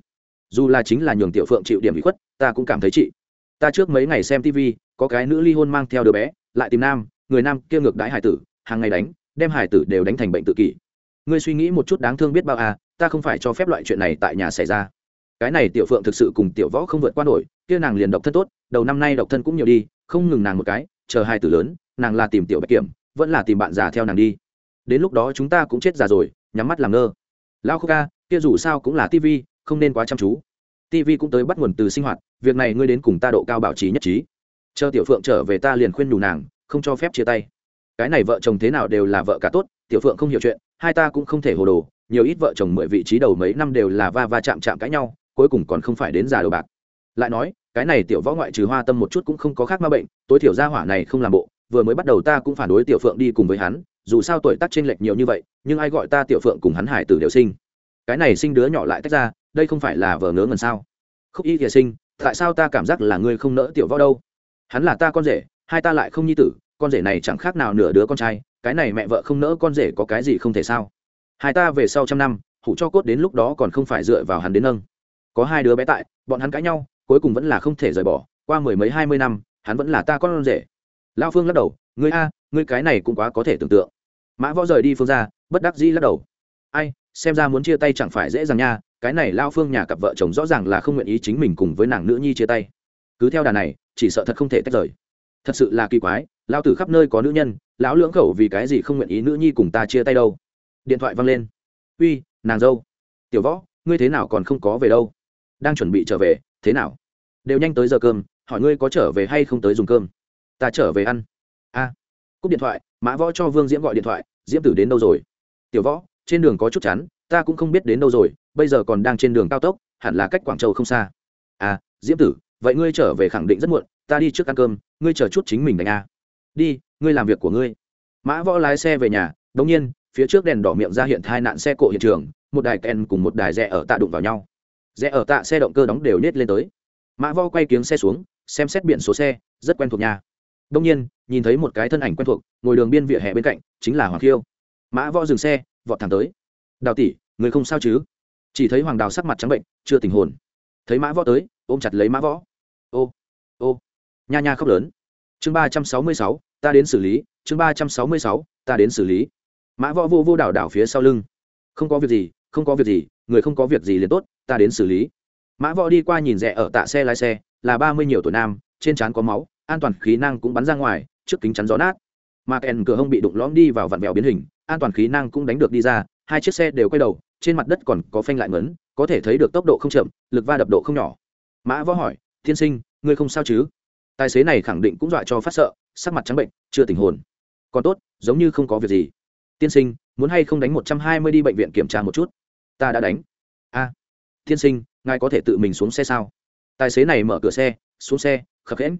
[SPEAKER 1] Dù là chính là nhường tiểu phượng chịu điểm bị khuất, ta cũng cảm thấy chị. Ta trước mấy ngày xem tv có cái nữ ly hôn mang theo đứa bé, lại tìm nam, người nam kia ngược đãi hải tử, hàng ngày đánh, đem hải tử đều đánh thành bệnh tự kỷ. Ngươi suy nghĩ một chút đáng thương biết bao à ta không phải cho phép loại chuyện này tại nhà xảy ra cái này tiểu phượng thực sự cùng tiểu võ không vượt qua nổi, kia nàng liền độc thân tốt, đầu năm nay độc thân cũng nhiều đi, không ngừng nàng một cái, chờ hai tử lớn, nàng là tìm tiểu bạch kiểm, vẫn là tìm bạn già theo nàng đi. Đến lúc đó chúng ta cũng chết già rồi, nhắm mắt làm ngơ. Lao khô ca, kia dù sao cũng là tv không nên quá chăm chú. Tv cũng tới bắt nguồn từ sinh hoạt, việc này ngươi đến cùng ta độ cao bảo trì nhất trí. Chờ tiểu phượng trở về ta liền khuyên nhủ nàng, không cho phép chia tay. Cái này vợ chồng thế nào đều là vợ cả tốt, tiểu phượng không hiểu chuyện, hai ta cũng không thể hồ đồ, nhiều ít vợ chồng mười vị trí đầu mấy năm đều là va va chạm chạm cãi nhau cuối cùng còn không phải đến già đầu bạc. Lại nói, cái này tiểu võ ngoại trừ hoa tâm một chút cũng không có khác ma bệnh, tối thiểu gia hỏa này không làm bộ, vừa mới bắt đầu ta cũng phản đối tiểu phượng đi cùng với hắn, dù sao tuổi tác chênh lệch nhiều như vậy, nhưng ai gọi ta tiểu phượng cùng hắn hải tử đều sinh. Cái này sinh đứa nhỏ lại tách ra, đây không phải là vờ ngớ ngần sao? Khúc y kìa sinh, tại sao ta cảm giác là ngươi không nỡ tiểu võ đâu? Hắn là ta con rể, hai ta lại không nhi tử, con rể này chẳng khác nào nửa đứa con trai, cái này mẹ vợ không nỡ con rể có cái gì không thể sao? Hai ta về sau trăm năm, hủ cho cốt đến lúc đó còn không phải dựa vào hắn đến nâng có hai đứa bé tại, bọn hắn cãi nhau, cuối cùng vẫn là không thể rời bỏ, qua mười mấy hai mươi năm, hắn vẫn là ta con rể. Lao phương lắc đầu, ngươi a, ngươi cái này cũng quá có thể tưởng tượng. Mã võ rời đi phương ra, bất đắc dĩ lắc đầu. Ai, xem ra muốn chia tay chẳng phải dễ dàng nha, cái này lao phương nhà cặp vợ chồng rõ ràng là không nguyện ý chính mình cùng với nàng nữ nhi chia tay. Cứ theo đà này, chỉ sợ thật không thể tách rời. Thật sự là kỳ quái lao tử khắp nơi có nữ nhân, lão lưỡng khẩu vì cái gì không nguyện ý nữ nhi cùng ta chia tay đâu? Điện thoại văng lên. Uy, nàng dâu. Tiểu võ, ngươi thế nào còn không có về đâu? Đang chuẩn bị trở về, thế nào? Đều nhanh tới giờ cơm, hỏi ngươi có trở về hay không tới dùng cơm? Ta trở về ăn. A. Cúp điện thoại, mã võ cho vương diễm gọi điện thoại, diễm tử đến đâu rồi? Tiểu võ, trên đường có chút chắn ta cũng không biết đến đâu rồi, bây giờ còn đang trên đường cao tốc, hẳn là cách quảng châu không xa. À diễm tử, vậy ngươi trở về khẳng định rất muộn, ta đi trước ăn cơm, ngươi chờ chút chính mình đánh a. Đi, ngươi làm việc của ngươi. Mã võ lái xe về nhà đống nhiên, phía trước đèn đỏ miệng ra hiện thai nạn xe cộ hiện trường, một đài ken cùng một đài rẽ ở tạ đụng vào nhau rẽ ở tạ xe động cơ đóng đều nết lên tới. Mã võ quay kiếng xe xuống, xem xét biển số xe, rất quen thuộc nhà đông nhiên, nhìn thấy một cái thân ảnh quen thuộc, ngồi đường biên vỉa hè bên cạnh, chính là hoàng khiêu. Mã võ dừng xe, vọt thẳng tới. Đào tỷ, người không sao chứ? Chỉ thấy hoàng đào sắc mặt trắng bệnh, chưa tình hồn. Thấy mã võ tới, ôm chặt lấy mã võ. Ô ô, nha nha khóc lớn. Chương ba trăm sáu mươi sáu, ta đến xử lý. Chương ba trăm sáu mươi sáu, ta đến xử lý. Mã võ vô vô đảo đảo phía sau lưng. Không có việc gì, không có việc gì, người không có việc gì liền tốt ta đến xử lý. Mã võ đi qua nhìn rẽ ở tạ xe lái xe, là ba mươi nhiều tuổi nam, trên trán có máu, an toàn khí năng cũng bắn ra ngoài, trước kính chắn gió nát. Mà kèn cửa hông bị đụng lõm đi vào vặn vẹo biến hình, an toàn khí năng cũng đánh được đi ra, hai chiếc xe đều quay đầu, trên mặt đất còn có phanh lại ngấn, có thể thấy được tốc độ không chậm, lực va đập độ không nhỏ. Mã võ hỏi thiên sinh, ngươi không sao chứ? Tài xế này khẳng định cũng dọa cho phát sợ, sắc mặt trắng bệnh, chưa tình hồn. Còn tốt, giống như không có việc gì. Tiên sinh, muốn hay không đánh một trăm hai mươi đi bệnh viện kiểm tra một chút? Ta đã đánh. A Thiên sinh, ngài có thể tự mình xuống xe sao? Tài xế này mở cửa xe, xuống xe, khập khẽn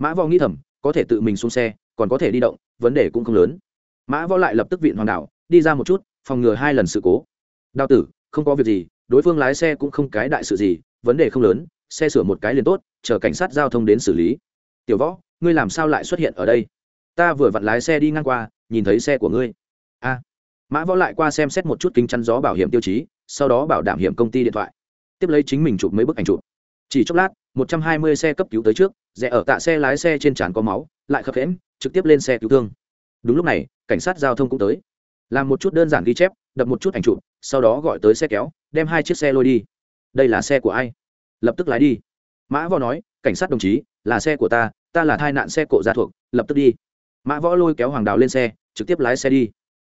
[SPEAKER 1] mã võ nghĩ thầm, có thể tự mình xuống xe, còn có thể đi động, vấn đề cũng không lớn. Mã võ lại lập tức viện hoàng đảo đi ra một chút, phòng ngừa hai lần sự cố. Đào tử, không có việc gì, đối phương lái xe cũng không cái đại sự gì, vấn đề không lớn, xe sửa một cái liền tốt, chờ cảnh sát giao thông đến xử lý. Tiểu võ, ngươi làm sao lại xuất hiện ở đây? Ta vừa vặn lái xe đi ngang qua, nhìn thấy xe của ngươi. A. Mã võ lại qua xem xét một chút kính chắn gió bảo hiểm tiêu chí, sau đó bảo đảm hiểm công ty điện thoại tiếp lấy chính mình chụp mấy bức ảnh chụp. Chỉ chốc lát, một trăm hai mươi xe cấp cứu tới trước, rẽ ở tạ xe lái xe trên trán có máu, lại khập khẽm trực tiếp lên xe cứu thương. Đúng lúc này, cảnh sát giao thông cũng tới. Làm một chút đơn giản ghi chép, đập một chút ảnh chụp, sau đó gọi tới xe kéo, đem hai chiếc xe lôi đi. Đây là xe của ai? Lập tức lái đi. Mã võ nói, cảnh sát đồng chí, là xe của ta ta là thai nạn xe cộ gia thuộc, lập tức đi. Mã võ lôi kéo hoàng đào lên xe, trực tiếp lái xe đi.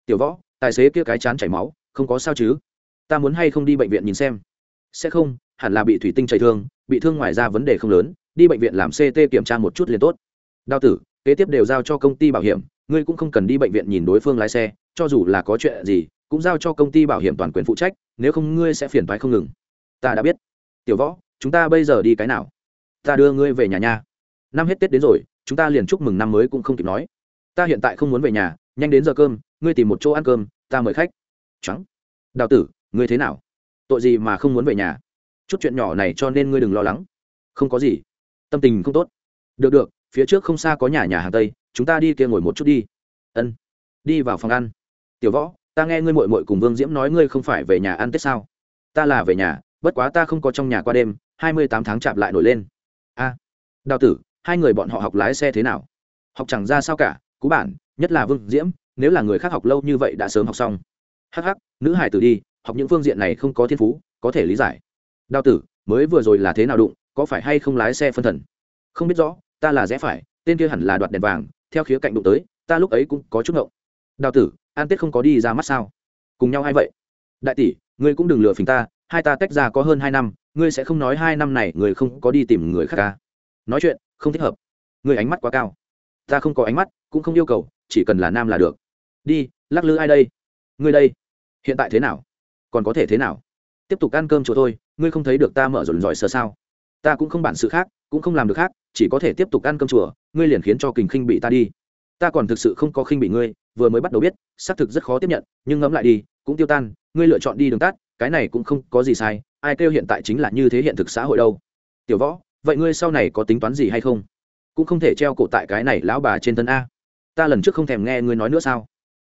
[SPEAKER 1] Tiểu võ, tài xế kia cái chán chảy máu, không có sao chứ? Ta muốn hay không đi bệnh viện nhìn xem sẽ không, hẳn là bị thủy tinh chảy thương, bị thương ngoài ra vấn đề không lớn, đi bệnh viện làm ct kiểm tra một chút liền tốt. Đao tử, kế tiếp đều giao cho công ty bảo hiểm, ngươi cũng không cần đi bệnh viện nhìn đối phương lái xe, cho dù là có chuyện gì, cũng giao cho công ty bảo hiểm toàn quyền phụ trách, nếu không ngươi sẽ phiền thoái không ngừng. Ta đã biết. Tiểu võ, chúng ta bây giờ đi cái nào? Ta đưa ngươi về nhà nha. Năm hết tết đến rồi, chúng ta liền chúc mừng năm mới cũng không kịp nói. Ta hiện tại không muốn về nhà, nhanh đến giờ cơm, ngươi tìm một chỗ ăn cơm, ta mời khách. Trắng. Đào tử, ngươi thế nào? Tội gì mà không muốn về nhà? Chút chuyện nhỏ này cho nên ngươi đừng lo lắng. Không có gì. Tâm tình không tốt. Được được, phía trước không xa có nhà nhà hàng tây, chúng ta đi kia ngồi một chút đi. Ân. Đi vào phòng ăn. Tiểu võ, ta nghe ngươi mội mội cùng vương diễm nói ngươi không phải về nhà ăn tết sao? Ta là về nhà, bất quá ta không có trong nhà qua đêm, hai mươi tám tháng chạp lại nổi lên. A. Đào tử, hai người bọn họ học lái xe thế nào? Học chẳng ra sao cả, cú bản, nhất là vương diễm, nếu là người khác học lâu như vậy đã sớm học xong. Hh nữ hải tử đi học những phương diện này không có thiên phú, có thể lý giải. Đào tử, mới vừa rồi là thế nào đụng, có phải hay không lái xe phân thần? Không biết rõ, ta là rẽ phải, tên kia hẳn là đoạt đèn vàng, theo khía cạnh đụng tới, ta lúc ấy cũng có chút ngộng. Đào tử, an tết không có đi ra mắt sao? Cùng nhau hay vậy? Đại tỷ, ngươi cũng đừng lừa phình ta, hai ta tách ra có hơn hai năm, ngươi sẽ không nói hai năm này người không có đi tìm người khác ca nói chuyện, không thích hợp. Ngươi ánh mắt quá cao. Ta không có ánh mắt, cũng không yêu cầu, chỉ cần là nam là được. Đi, lắc lư ai đây? Ngươi đây, hiện tại thế nào? Còn có thể thế nào? Tiếp tục ăn cơm chỗ thôi, ngươi không thấy được ta mở rộn giỏi sợ sao? Ta cũng không bản sự khác, cũng không làm được khác, chỉ có thể tiếp tục ăn cơm chùa, ngươi liền khiến cho kình khinh bị ta đi. Ta còn thực sự không có khinh bị ngươi, vừa mới bắt đầu biết, xác thực rất khó tiếp nhận, nhưng ngẫm lại đi, cũng tiêu tan, ngươi lựa chọn đi đường tắt, cái này cũng không có gì sai, ai kêu hiện tại chính là như thế hiện thực xã hội đâu. Tiểu võ, vậy ngươi sau này có tính toán gì hay không? Cũng không thể treo cổ tại cái này lão bà trên thân a. Ta lần trước không thèm nghe ngươi nói nữa sao?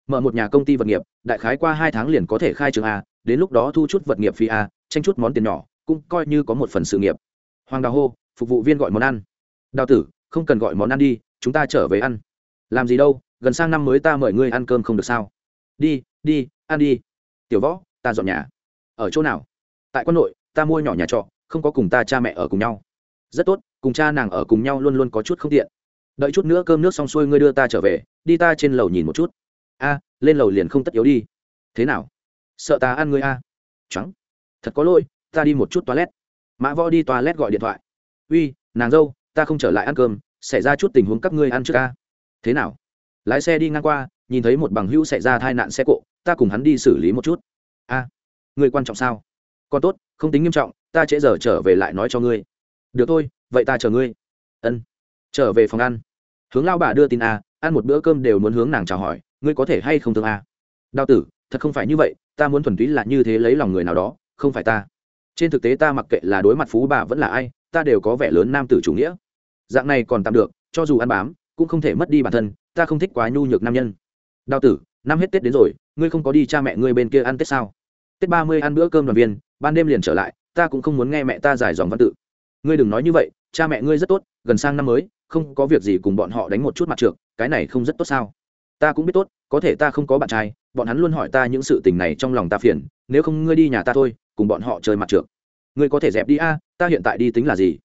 [SPEAKER 1] Mở một nhà công ty vật nghiệp, đại khái qua hai tháng liền có thể khai trường a đến lúc đó thu chút vật nghiệp phi a, tranh chút món tiền nhỏ, cũng coi như có một phần sự nghiệp. Hoàng đào hô, phục vụ viên gọi món ăn. Đào tử, không cần gọi món ăn đi, chúng ta trở về ăn. Làm gì đâu, gần sang năm mới ta mời ngươi ăn cơm không được sao? Đi đi, ăn đi. Tiểu võ, ta dọn nhà. Ở chỗ nào? Tại quân nội, ta mua nhỏ nhà trọ, không có cùng ta cha mẹ ở cùng nhau. Rất tốt, cùng cha nàng ở cùng nhau luôn luôn có chút không tiện. Đợi chút nữa cơm nước xong xuôi ngươi đưa ta trở về, đi ta trên lầu nhìn một chút. A, lên lầu liền không tất yếu đi. Thế nào? Sợ ta ăn ngươi a. À? trắng. Thật có lỗi ta đi một chút toilet. Mã võ đi toilet gọi điện thoại. Uy nàng dâu ta không trở lại ăn cơm xảy ra chút tình huống các ngươi ăn trước ca thế nào? Lái xe đi ngang qua nhìn thấy một bằng hữu xảy ra tai nạn xe cộ ta cùng hắn đi xử lý một chút. A à, ngươi quan trọng sao? Còn tốt không tính nghiêm trọng ta trễ giờ trở về lại nói cho ngươi. Được thôi vậy ta chờ ngươi. Ân. Trở về phòng ăn. Hướng lao bà đưa tin a ăn một bữa cơm đều muốn hướng nàng chào hỏi ngươi có thể hay không thương a? Đào tử thật không phải như vậy ta muốn thuần túy là như thế lấy lòng người nào đó, không phải ta. Trên thực tế ta mặc kệ là đối mặt phú bà vẫn là ai, ta đều có vẻ lớn nam tử chủ nghĩa. Dạng này còn tạm được, cho dù ăn bám, cũng không thể mất đi bản thân, ta không thích quá nhu nhược nam nhân. Đào tử, năm hết tết đến rồi, ngươi không có đi cha mẹ ngươi bên kia ăn tết sao? Tết ba mươi ăn bữa cơm đoàn viên, ban đêm liền trở lại, ta cũng không muốn nghe mẹ ta giải dòng văn tự. Ngươi đừng nói như vậy, cha mẹ ngươi rất tốt, gần sang năm mới, không có việc gì cùng bọn họ đánh một chút mặt trượt cái này không rất tốt sao? Ta cũng biết tốt, có thể ta không có bạn trai bọn hắn luôn hỏi ta những sự tình này trong lòng ta phiền nếu không ngươi đi nhà ta thôi cùng bọn họ chơi mặt trượt. Ngươi có thể dẹp đi a ta hiện tại đi tính là gì?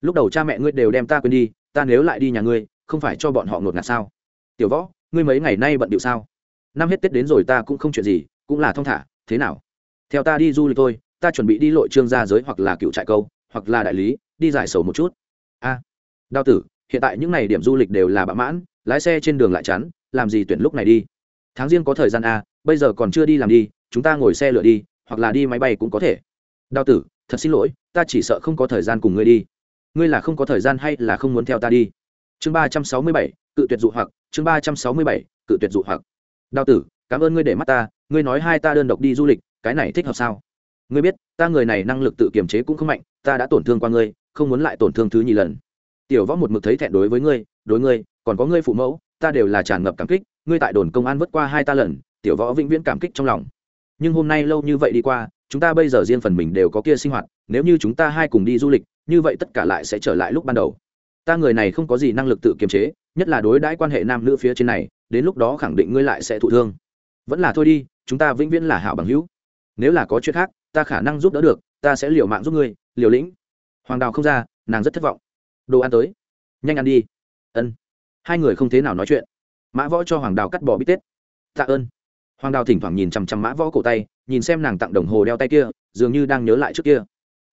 [SPEAKER 1] Lúc đầu cha mẹ ngươi đều đem ta quên đi ta nếu lại đi nhà ngươi không phải cho bọn họ ngột ngạt sao? Tiểu võ ngươi mấy ngày nay bận điệu sao? Năm hết tết đến rồi ta cũng không chuyện gì cũng là thong thả thế nào? Theo ta đi du lịch thôi ta chuẩn bị đi lội trương gia giới hoặc là cựu trại câu hoặc là đại lý đi giải sầu một chút. A à, đao tử hiện tại những n à y điểm du lịch đều là bạ mãn lái xe trên đường lại chắn làm gì tuyển lúc này đi? Tháng riêng có thời gian a, bây giờ còn chưa đi làm đi, chúng ta ngồi xe lửa đi, hoặc là đi máy bay cũng có thể. Đao tử, thật xin lỗi, ta chỉ sợ không có thời gian cùng ngươi đi. Ngươi là không có thời gian hay là không muốn theo ta đi? Chương ba trăm sáu mươi bảy, cự tuyệt dụ hoặc, chương ba trăm sáu mươi bảy, cự tuyệt dụ hoặc. Đao tử, cảm ơn ngươi để mắt ta, ngươi nói hai ta đơn độc đi du lịch, cái này thích hợp sao? Ngươi biết, ta người này năng lực tự kiềm chế cũng không mạnh, ta đã tổn thương qua ngươi, không muốn lại tổn thương thứ nhì lần. Tiểu võ một mực thấy thẹn đối với ngươi, đối ngươi, còn có ngươi phụ mẫu, ta đều là tràn ngập cảm kích ngươi tại đồn công an vất qua hai ta lần, tiểu võ vĩnh viễn cảm kích trong lòng. Nhưng hôm nay lâu như vậy đi qua, chúng ta bây giờ riêng phần mình đều có kia sinh hoạt, nếu như chúng ta hai cùng đi du lịch, như vậy tất cả lại sẽ trở lại lúc ban đầu. Ta người này không có gì năng lực tự kiềm chế, nhất là đối đãi quan hệ nam nữ phía trên này, đến lúc đó khẳng định ngươi lại sẽ thụ thương. Vẫn là thôi đi, chúng ta vĩnh viễn là hảo bằng hữu. Nếu là có chuyện khác, ta khả năng giúp đỡ được, ta sẽ liều mạng giúp ngươi, liều lĩnh. Hoàng đào không ra, nàng rất thất vọng. Đồ ăn tới. Nhanh ăn đi. Ân. Hai người không thế nào nói chuyện mã võ cho hoàng đào cắt bỏ bít tết. Tạ ơn. Hoàng đào thỉnh thoảng nhìn chằm chằm mã võ cổ tay, nhìn xem nàng tặng đồng hồ đeo tay kia, dường như đang nhớ lại trước kia.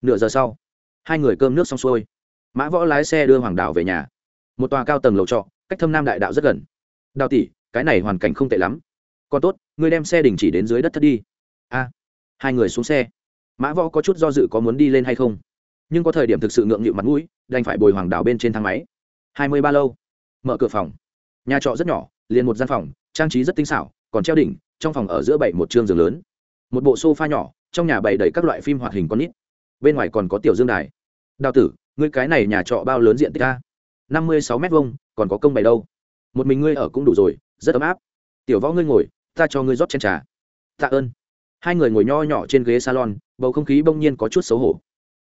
[SPEAKER 1] Nửa giờ sau, hai người cơm nước xong xuôi. Mã võ lái xe đưa hoàng đào về nhà. Một tòa cao tầng lầu trọ, cách thâm nam đại đạo rất gần. Đào tỷ, cái này hoàn cảnh không tệ lắm. Còn tốt, ngươi đem xe đình chỉ đến dưới đất thất đi. A. Hai người xuống xe. Mã võ có chút do dự có muốn đi lên hay không. Nhưng có thời điểm thực sự ngượng nghịu mặt mũi, đành phải bồi hoàng đào bên trên thang máy. Hai mươi ba lâu. Mở cửa phòng nhà trọ rất nhỏ, liền một gian phòng, trang trí rất tinh xảo, còn treo đỉnh, trong phòng ở giữa bảy một chương giường lớn. Một bộ sofa nhỏ, trong nhà bày đầy các loại phim hoạt hình con nít. Bên ngoài còn có tiểu dương đài. Đào tử, ngươi cái này nhà trọ bao lớn diện tích a? Năm mươi sáu m hai còn có công bày đâu? Một mình ngươi ở cũng đủ rồi, rất ấm áp. Tiểu võ ngươi ngồi, ta cho ngươi rót chen trà. Tạ ơn. Hai người ngồi nho nhỏ trên ghế salon, bầu không khí bỗng nhiên có chút xấu hổ.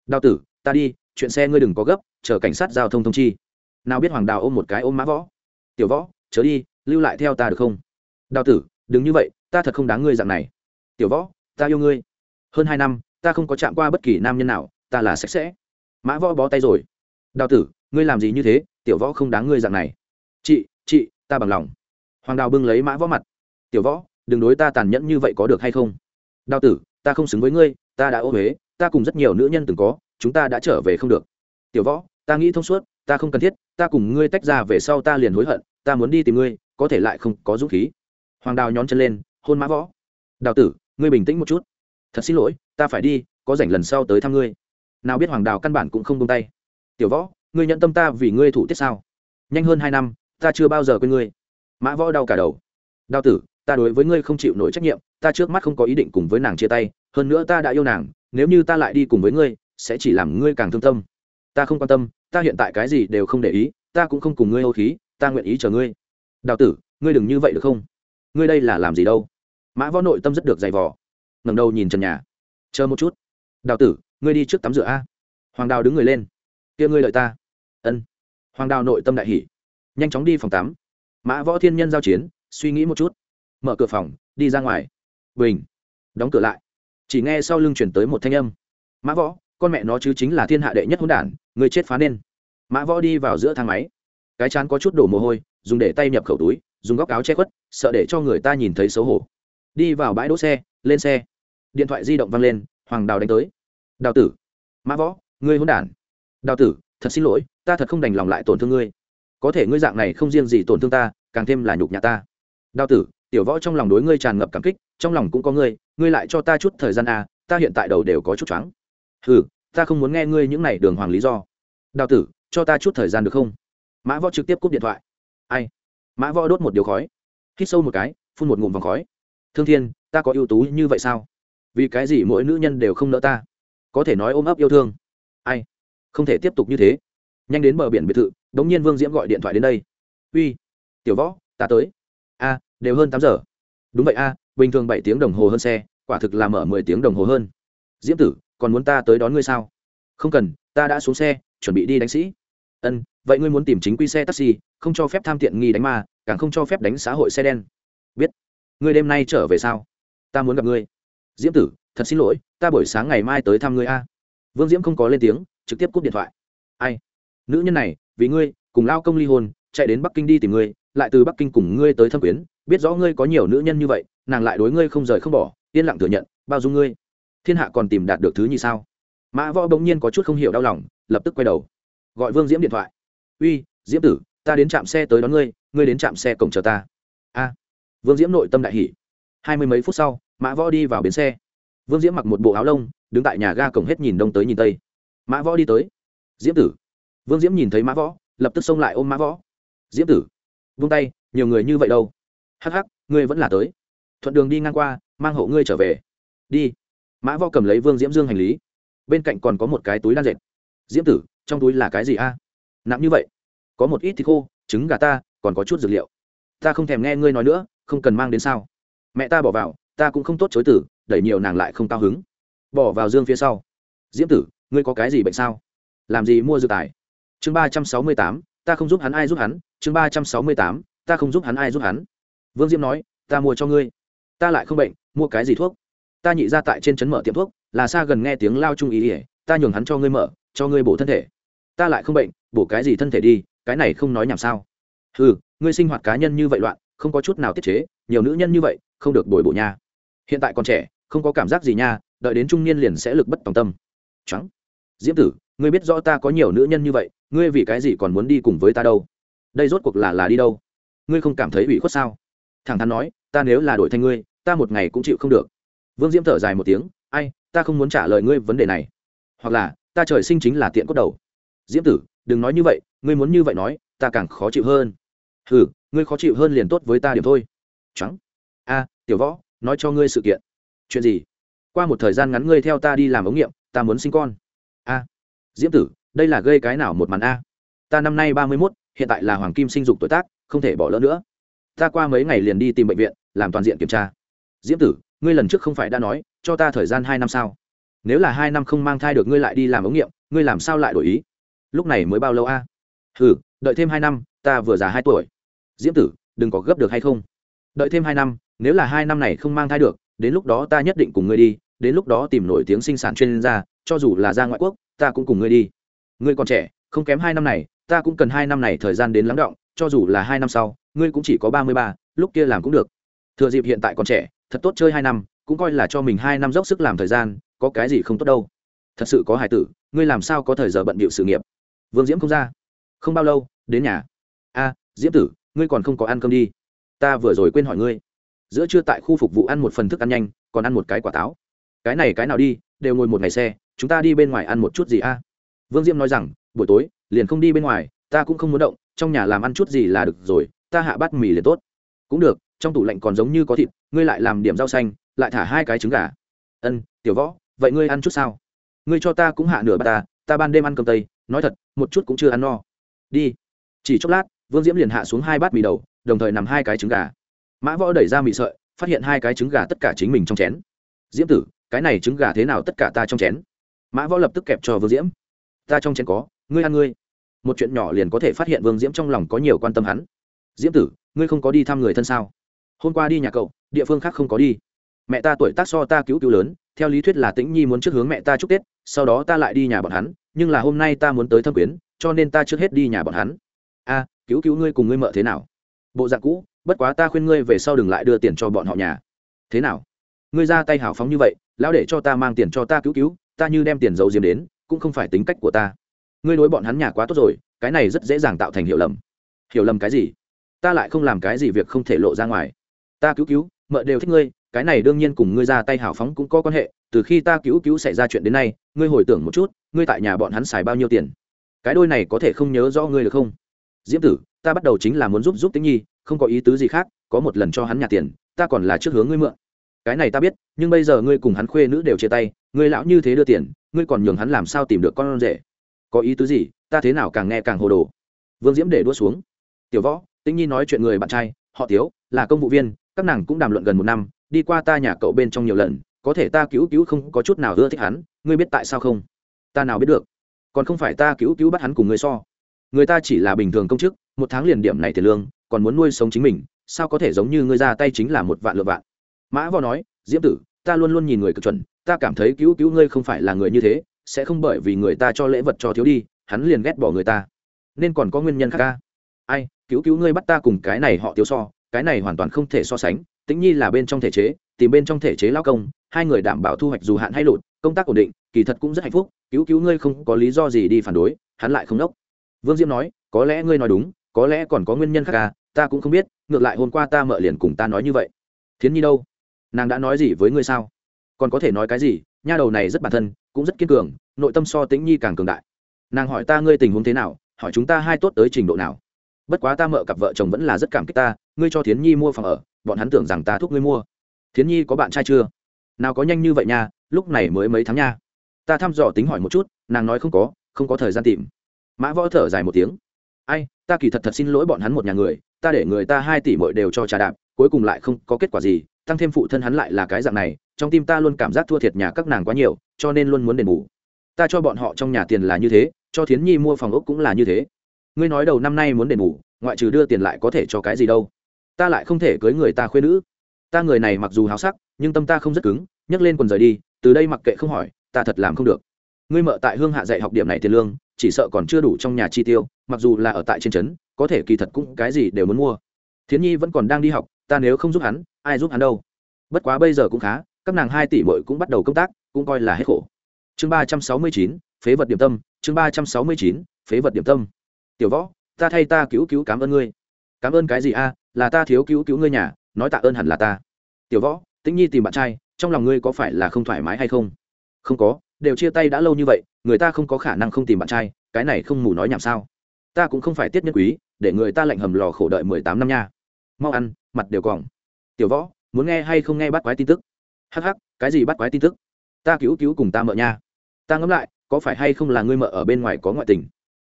[SPEAKER 1] Đào tử, ta đi, chuyện xe ngươi đừng có gấp, chờ cảnh sát giao thông thông chi. Nào biết hoàng đào ôm một cái ôm mã võ. Tiểu võ chớ đi, lưu lại theo ta được không? Đào tử, đừng như vậy, ta thật không đáng ngươi dạng này. Tiểu võ, ta yêu ngươi. Hơn hai năm, ta không có chạm qua bất kỳ nam nhân nào, ta là sạch sẽ. Mã võ bó tay rồi. Đào tử, ngươi làm gì như thế, tiểu võ không đáng ngươi dạng này. Chị chị, ta bằng lòng. Hoàng đào bưng lấy mã võ mặt. Tiểu võ, đừng đối ta tàn nhẫn như vậy có được hay không? Đào tử, ta không xứng với ngươi, ta đã ô huế ta cùng rất nhiều nữ nhân từng có, chúng ta đã trở về không được. Tiểu võ, ta nghĩ thông suốt ta không cần thiết, ta cùng ngươi tách ra về sau ta liền hối hận, ta muốn đi tìm ngươi, có thể lại không có dũng khí. Hoàng đào nhón chân lên, hôn mã võ. Đào tử, ngươi bình tĩnh một chút. Thật xin lỗi, ta phải đi, có rảnh lần sau tới thăm ngươi. Nào biết hoàng đào căn bản cũng không tung tay. Tiểu võ, ngươi nhận tâm ta vì ngươi thủ tiết sao? Nhanh hơn hai năm, ta chưa bao giờ quên ngươi. Mã võ đau cả đầu. Đào tử, ta đối với ngươi không chịu nổi trách nhiệm, ta trước mắt không có ý định cùng với nàng chia tay, hơn nữa ta đã yêu nàng, nếu như ta lại đi cùng với ngươi, sẽ chỉ làm ngươi càng thương tâm. Ta không quan tâm ta hiện tại cái gì đều không để ý, ta cũng không cùng ngươi hô khí, ta nguyện ý chờ ngươi. Đào tử, ngươi đừng như vậy được không? Ngươi đây là làm gì đâu? Mã võ nội tâm rất được dày vò. Ngẩng đầu nhìn trần nhà. Chờ một chút. Đào tử, ngươi đi trước tắm rửa a. Hoàng đào đứng người lên. Kia ngươi đợi ta. Ân. Hoàng đào nội tâm đại hỉ. nhanh chóng đi phòng tắm. Mã võ thiên nhân giao chiến, suy nghĩ một chút. Mở cửa phòng, đi ra ngoài. Bình. Đóng cửa lại. Chỉ nghe sau lưng chuyển tới một thanh âm. Mã võ con mẹ nó chứ chính là thiên hạ đệ nhất hôn đản, người chết phá nên. Mã võ đi vào giữa thang máy. Cái chán có chút đổ mồ hôi, dùng để tay nhập khẩu túi, dùng góc áo che khuất, sợ để cho người ta nhìn thấy xấu hổ. Đi vào bãi đỗ xe, lên xe. Điện thoại di động văng lên, hoàng đào đánh tới. Đào tử, mã võ, ngươi hôn đản. Đào tử, thật xin lỗi, ta thật không đành lòng lại tổn thương ngươi. Có thể ngươi dạng này không riêng gì tổn thương ta, càng thêm là nhục nhã ta. Đào tử, tiểu võ trong lòng đối ngươi tràn ngập cảm kích, trong lòng cũng có ngươi ngươi lại cho ta chút thời gian à ta hiện tại đầu đều có chút choáng ừ ta không muốn nghe ngươi những này đường hoàng lý do. Đào tử, cho ta chút thời gian được không? Mã võ trực tiếp cúp điện thoại. Ai? Mã võ đốt một điều khói. Hít sâu một cái, phun một ngụm vòng khói. Thương thiên, ta có ưu tú như vậy sao? Vì cái gì mỗi nữ nhân đều không nỡ ta? Có thể nói ôm ấp yêu thương. Ai? Không thể tiếp tục như thế. Nhanh đến bờ biển biệt thự đ n g nhiên vương diễm gọi điện thoại đến đây. Uy, tiểu võ, ta tới. A, đều hơn tám giờ. Đúng vậy a, bình thường bảy tiếng đồng hồ hơn xe, quả thực là mở mười tiếng đồng hồ hơn. Diễm tử còn muốn ta tới đón ngươi sao? Không cần, ta đã xuống xe, chuẩn bị đi đánh sĩ. Ân, vậy ngươi muốn tìm chính quy xe taxi, không cho phép tham tiện nghi đánh ma, càng không cho phép đánh xã hội xe đen. Biết. Ngươi đêm nay trở về sao? Ta muốn gặp ngươi. Diễm tử, thật xin lỗi, ta buổi sáng ngày mai tới thăm ngươi a. Vương diễm không có lên tiếng, trực tiếp cúp điện thoại. Ai? Nữ nhân này, vì ngươi, cùng lao công ly hôn, chạy đến bắc kinh đi tìm ngươi, lại từ bắc kinh cùng ngươi tới thâm quyến, biết rõ ngươi có nhiều nữ nhân như vậy, nàng lại đối ngươi không rời không bỏ, yên lặng thừa nhận, bao dung ngươi thiên hạ còn tìm đạt được thứ như sao? Mã võ bỗng nhiên có chút không hiểu đau lòng, lập tức quay đầu. Gọi vương diễm điện thoại. Uy, diễm tử, ta đến trạm xe tới đón ngươi ngươi đến trạm xe cổng chờ ta. A. Vương diễm nội tâm đại hỷ hai mươi mấy phút sau, mã võ đi vào bến xe. Vương diễm mặc một bộ áo lông, đứng tại nhà ga cổng hết nhìn đông tới nhìn tây. Mã võ đi tới. Diễm tử. Vương diễm nhìn thấy mã võ, lập tức xông lại ôm mã võ. Diễm tử. Vung tay, nhiều người như vậy đâu. Hắc hắc, ngươi vẫn là tới. Thuận đường đi ngang qua, mang hộ ngươi trở về. Đi mã võ cầm lấy vương diễm dương hành lý bên cạnh còn có một cái túi đan dệt diễm tử trong túi là cái gì a à? nặng như vậy có một ít thịt khô trứng gà ta còn có chút dược liệu ta không thèm nghe ngươi nói nữa không cần mang đến sao mẹ ta bỏ vào ta cũng không tốt chối tử đẩy nhiều nàng lại không cao hứng bỏ vào dương phía sau diễm tử ngươi có cái gì bệnh sao làm gì mua dược tài chương ba trăm sáu mươi tám ta không giúp hắn ai giúp hắn chương ba trăm sáu mươi tám ta không giúp hắn ai giúp hắn vương diễm nói ta mua cho ngươi ta lại không bệnh mua cái gì thuốc ta nhị ra tại trên trấn mở tiệm thuốc, là xa gần nghe tiếng lao trung ý ỉa ta nhường hắn cho ngươi mở, cho ngươi bổ thân thể. Ta lại không bệnh, bổ cái gì thân thể đi, cái này không nói nhảm sao. Ừ ngươi sinh hoạt cá nhân như vậy loạn, không có chút nào tiết chế, nhiều nữ nhân như vậy, không được bồi bổ nha. Hiện tại còn trẻ, không có cảm giác gì nha, đợi đến trung niên liền sẽ lực bất tòng tâm. Trắng. Diễm tử, ngươi biết rõ ta có nhiều nữ nhân như vậy, ngươi vì cái gì còn muốn đi cùng với ta đâu? Đây rốt cuộc là là đi đâu? Ngươi không cảm thấy ủy khuất sao? Thẳng thắn nói, ta nếu là đổi thành ngươi, ta một ngày cũng chịu không được vương diễm thở dài một tiếng, ai, ta không muốn trả lời ngươi vấn đề này. Hoặc là, ta trời sinh chính là tiện cốt đầu. Diễm tử, đừng nói như vậy, ngươi muốn như vậy nói, ta càng khó chịu hơn. Ừ ngươi khó chịu hơn liền tốt với ta điểm thôi. Trắng. A, tiểu võ, nói cho ngươi sự kiện. Chuyện gì? Qua một thời gian ngắn ngươi theo ta đi làm ống nghiệm, ta muốn sinh con. A. Diễm tử, đây là gây cái nào một màn a? Ta năm nay ba mươi mốt, hiện tại là hoàng kim sinh dục tuổi tác, không thể bỏ lỡ nữa. Ta qua mấy ngày liền đi tìm bệnh viện, làm toàn diện kiểm tra. Diễm tử ngươi lần trước không phải đã nói, cho ta thời gian hai năm sao? Nếu là hai năm không mang thai được ngươi lại đi làm ống nghiệm, ngươi làm sao lại đổi ý? Lúc này mới bao lâu a? À? ừ đợi thêm hai năm, ta vừa già hai tuổi. Diễm tử, đừng có gấp được hay không? Đợi thêm hai năm, nếu là hai năm này không mang thai được, đến lúc đó ta nhất định cùng ngươi đi, đến lúc đó tìm nổi tiếng sinh sản chuyên gia, cho dù là ra ngoại quốc, ta cũng cùng ngươi đi. Ngươi còn trẻ, không kém hai năm này, ta cũng cần hai năm này thời gian đến lắng động, cho dù là hai năm sau, ngươi cũng chỉ có ba mươi ba, lúc kia làm cũng được. Thừa dịp hiện tại còn trẻ thật tốt chơi hai năm, cũng coi là cho mình hai năm dốc sức làm thời gian, có cái gì không tốt đâu. Thật sự có hài tử, ngươi làm sao có thời giờ bận bịu sự nghiệp? Vương diễm không ra. Không bao lâu, đến nhà. A, diễm tử, ngươi còn không có ăn cơm đi. Ta vừa rồi quên hỏi ngươi. Giữa trưa tại khu phục vụ ăn một phần thức ăn nhanh, còn ăn một cái quả táo. Cái này cái nào đi, đều ngồi một ngày xe, chúng ta đi bên ngoài ăn một chút gì a? Vương diễm nói rằng, buổi tối, liền không đi bên ngoài, ta cũng không muốn động, trong nhà làm ăn chút gì là được rồi, ta hạ bát mì liền tốt. Cũng được trong tủ lạnh còn giống như có thịt, ngươi lại làm điểm rau xanh, lại thả hai cái trứng gà. Ân, tiểu võ, vậy ngươi ăn chút sao? Ngươi cho ta cũng hạ nửa bát ta ta ban đêm ăn cơm tây, nói thật, một chút cũng chưa ăn no. Đi. Chỉ chốc lát, vương diễm liền hạ xuống hai bát mì đầu, đồng thời nằm hai cái trứng gà. Mã võ đẩy ra mì sợi, phát hiện hai cái trứng gà tất cả chính mình trong chén. Diễm tử, cái này trứng gà thế nào tất cả ta trong chén? Mã võ lập tức kẹp cho vương diễm. Ta trong chén có, ngươi ăn ngươi. Một chuyện nhỏ liền có thể phát hiện vương diễm trong lòng có nhiều quan tâm hắn. Diễm tử, ngươi không có đi thăm người thân sao? Hôm qua đi nhà cậu, địa phương khác không có đi. Mẹ ta tuổi tác so ta cứu cứu lớn, theo lý thuyết là tĩnh nhi muốn trước hướng mẹ ta chúc tết, sau đó ta lại đi nhà bọn hắn, nhưng là hôm nay ta muốn tới thâm quyến, cho nên ta trước hết đi nhà bọn hắn. A, cứu cứu ngươi cùng ngươi mợ thế nào? Bộ dạng cũ, bất quá ta khuyên ngươi về sau đừng lại đưa tiền cho bọn họ nhà. Thế nào? Ngươi ra tay hào phóng như vậy, lão để cho ta mang tiền cho ta cứu cứu, ta như đem tiền giấu diếm đến, cũng không phải tính cách của ta. Ngươi đối bọn hắn nhà quá tốt rồi, cái này rất dễ dàng tạo thành hiểu lầm. Hiểu lầm cái gì? Ta lại không làm cái gì việc không thể lộ ra ngoài ta cứu cứu, mợ đều thích ngươi, cái này đương nhiên cùng ngươi ra tay hào phóng cũng có quan hệ, từ khi ta cứu cứu xảy ra chuyện đến nay, ngươi hồi tưởng một chút, ngươi tại nhà bọn hắn xài bao nhiêu tiền? Cái đôi này có thể không nhớ rõ ngươi được không? Diễm tử, ta bắt đầu chính là muốn giúp giúp Tĩnh nhi, không có ý tứ gì khác, có một lần cho hắn nhà tiền, ta còn là trước hướng ngươi mượn. Cái này ta biết, nhưng bây giờ ngươi cùng hắn khuê nữ đều chia tay, ngươi lão như thế đưa tiền, ngươi còn nhường hắn làm sao tìm được con rể? Có ý tứ gì, ta thế nào càng nghe càng hồ đồ? Vương diễm để đua xuống. Tiểu võ, tĩnh nhi nói chuyện người bạn trai, họ tiếu, là công vụ viên các nàng cũng đàm luận gần một năm, đi qua ta nhà cậu bên trong nhiều lần, có thể ta cứu cứu không có chút nào ưa thích hắn, ngươi biết tại sao không? Ta nào biết được? Còn không phải ta cứu cứu bắt hắn cùng ngươi so. Người ta chỉ là bình thường công chức, một tháng liền điểm này tiền lương, còn muốn nuôi sống chính mình, sao có thể giống như ngươi ra tay chính là một vạn lượt vạn? Mã võ nói, diễm tử, ta luôn luôn nhìn người cực chuẩn, ta cảm thấy cứu cứu ngươi không phải là người như thế, sẽ không bởi vì người ta cho lễ vật cho thiếu đi, hắn liền ghét bỏ người ta. Nên còn có nguyên nhân khác ca. Ai, cứu cứu ngươi bắt ta cùng cái này họ thiếu so cái này hoàn toàn không thể so sánh, tĩnh nhi là bên trong thể chế, tìm bên trong thể chế lao công, hai người đảm bảo thu hoạch dù hạn hay lụt, công tác ổn định, kỳ thật cũng rất hạnh phúc, cứu cứu ngươi không có lý do gì đi phản đối, hắn lại không đốc. Vương diễm nói, có lẽ ngươi nói đúng, có lẽ còn có nguyên nhân khác à ta cũng không biết, ngược lại hôm qua ta mợ liền cùng ta nói như vậy. Thiến nhi đâu? Nàng đã nói gì với ngươi sao? Còn có thể nói cái gì? Nha đầu này rất bản thân, cũng rất kiên cường, nội tâm so tĩnh nhi càng cường đại. Nàng hỏi ta ngươi tình huống thế nào, hỏi chúng ta hai tốt tới trình độ nào. Bất quá ta mợ cặp vợ chồng vẫn là rất cảm kích ta ngươi cho thiến nhi mua phòng ở, bọn hắn tưởng rằng ta thúc ngươi mua. Thiến nhi có bạn trai chưa? Nào có nhanh như vậy nha, lúc này mới mấy tháng nha. Ta thăm dò tính hỏi một chút, nàng nói không có không có thời gian tìm. Mã võ thở dài một tiếng. Ai, ta kỳ thật thật xin lỗi bọn hắn một nhà người, ta để người ta hai tỷ mội đều cho trà đạp, cuối cùng lại không có kết quả gì, tăng thêm phụ thân hắn lại là cái dạng này, trong tim ta luôn cảm giác thua thiệt nhà các nàng quá nhiều, cho nên luôn muốn đền bù. Ta cho bọn họ trong nhà tiền là như thế, cho thiến nhi mua phòng ốc cũng là như thế. Ngươi nói đầu năm nay muốn đền bù, ngoại trừ đưa tiền lại có thể cho cái gì đâu ta lại không thể cưới người ta khuyên nữ. Ta người này mặc dù háo sắc, nhưng tâm ta không rất cứng, nhấc lên quần rời đi, từ đây mặc kệ không hỏi, ta thật làm không được. Ngươi mợ tại hương hạ dạy học điểm này tiền lương, chỉ sợ còn chưa đủ trong nhà chi tiêu, mặc dù là ở tại trên trấn, có thể kỳ thật cũng cái gì đều muốn mua. Thiến nhi vẫn còn đang đi học, ta nếu không giúp hắn, ai giúp hắn đâu? Bất quá bây giờ cũng khá, các nàng hai tỷ bội cũng bắt đầu công tác, cũng coi là hết khổ. Chương ba trăm sáu mươi chín, phế vật điểm tâm, chương ba trăm sáu mươi chín, phế vật điểm tâm. Tiểu võ, ta thay ta cứu cứu cảm ơn ngươi. Cảm ơn cái gì a? Là ta thiếu cứu cứu ngươi nhà, nói tạ ơn hẳn là ta. Tiểu võ, tĩnh nhi tìm bạn trai, trong lòng ngươi có phải là không thoải mái hay không? Không có, đều chia tay đã lâu như vậy, người ta không có khả năng không tìm bạn trai, cái này không mù nói nhảm sao? Ta cũng không phải tiết nhân quý, để người ta lạnh hầm lò khổ đợi mười tám năm nha. Mau ăn, mặt đều còng. Tiểu võ, muốn nghe hay không nghe bắt quái tin tức? Hắc hắc, cái gì bắt quái tin tức? Ta cứu cứu cùng ta mợ nha. Ta ngẫm lại, có phải hay không là ngươi mợ ở bên ngoài có ngoại tình?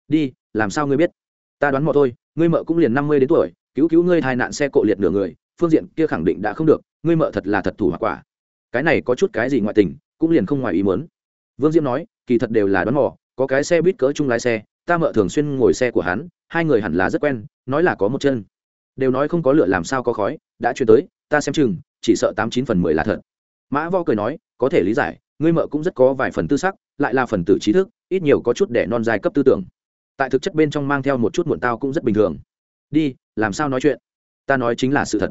[SPEAKER 1] Đi, làm sao ngươi biết? Ta đoán mò thôi, ngươi mợ cũng liền năm mươi đến tuổi cứu cứu ngươi tai nạn xe cộ liệt nửa người, phương diện kia khẳng định đã không được, ngươi mợ thật là thật thủ hoặc quả. Cái này có chút cái gì ngoại tình, cũng liền không ngoài ý muốn. Vương diễm nói, kỳ thật đều là đoán mò, có cái xe buýt cỡ chung lái xe, ta mợ thường xuyên ngồi xe của hắn, hai người hẳn là rất quen, nói là có một chân. Đều nói không có lửa làm sao có khói, đã chuyển tới, ta xem chừng, chỉ sợ tám chín phần mười là thật. Mã vo cười nói, có thể lý giải, ngươi mợ cũng rất có vài phần tư sắc, lại là phần tử trí thức, ít nhiều có chút để non dài cấp tư tưởng. Tại thực chất bên trong mang theo một chút muộn tao cũng rất bình thường đi, làm sao nói chuyện? Ta nói chính là sự thật.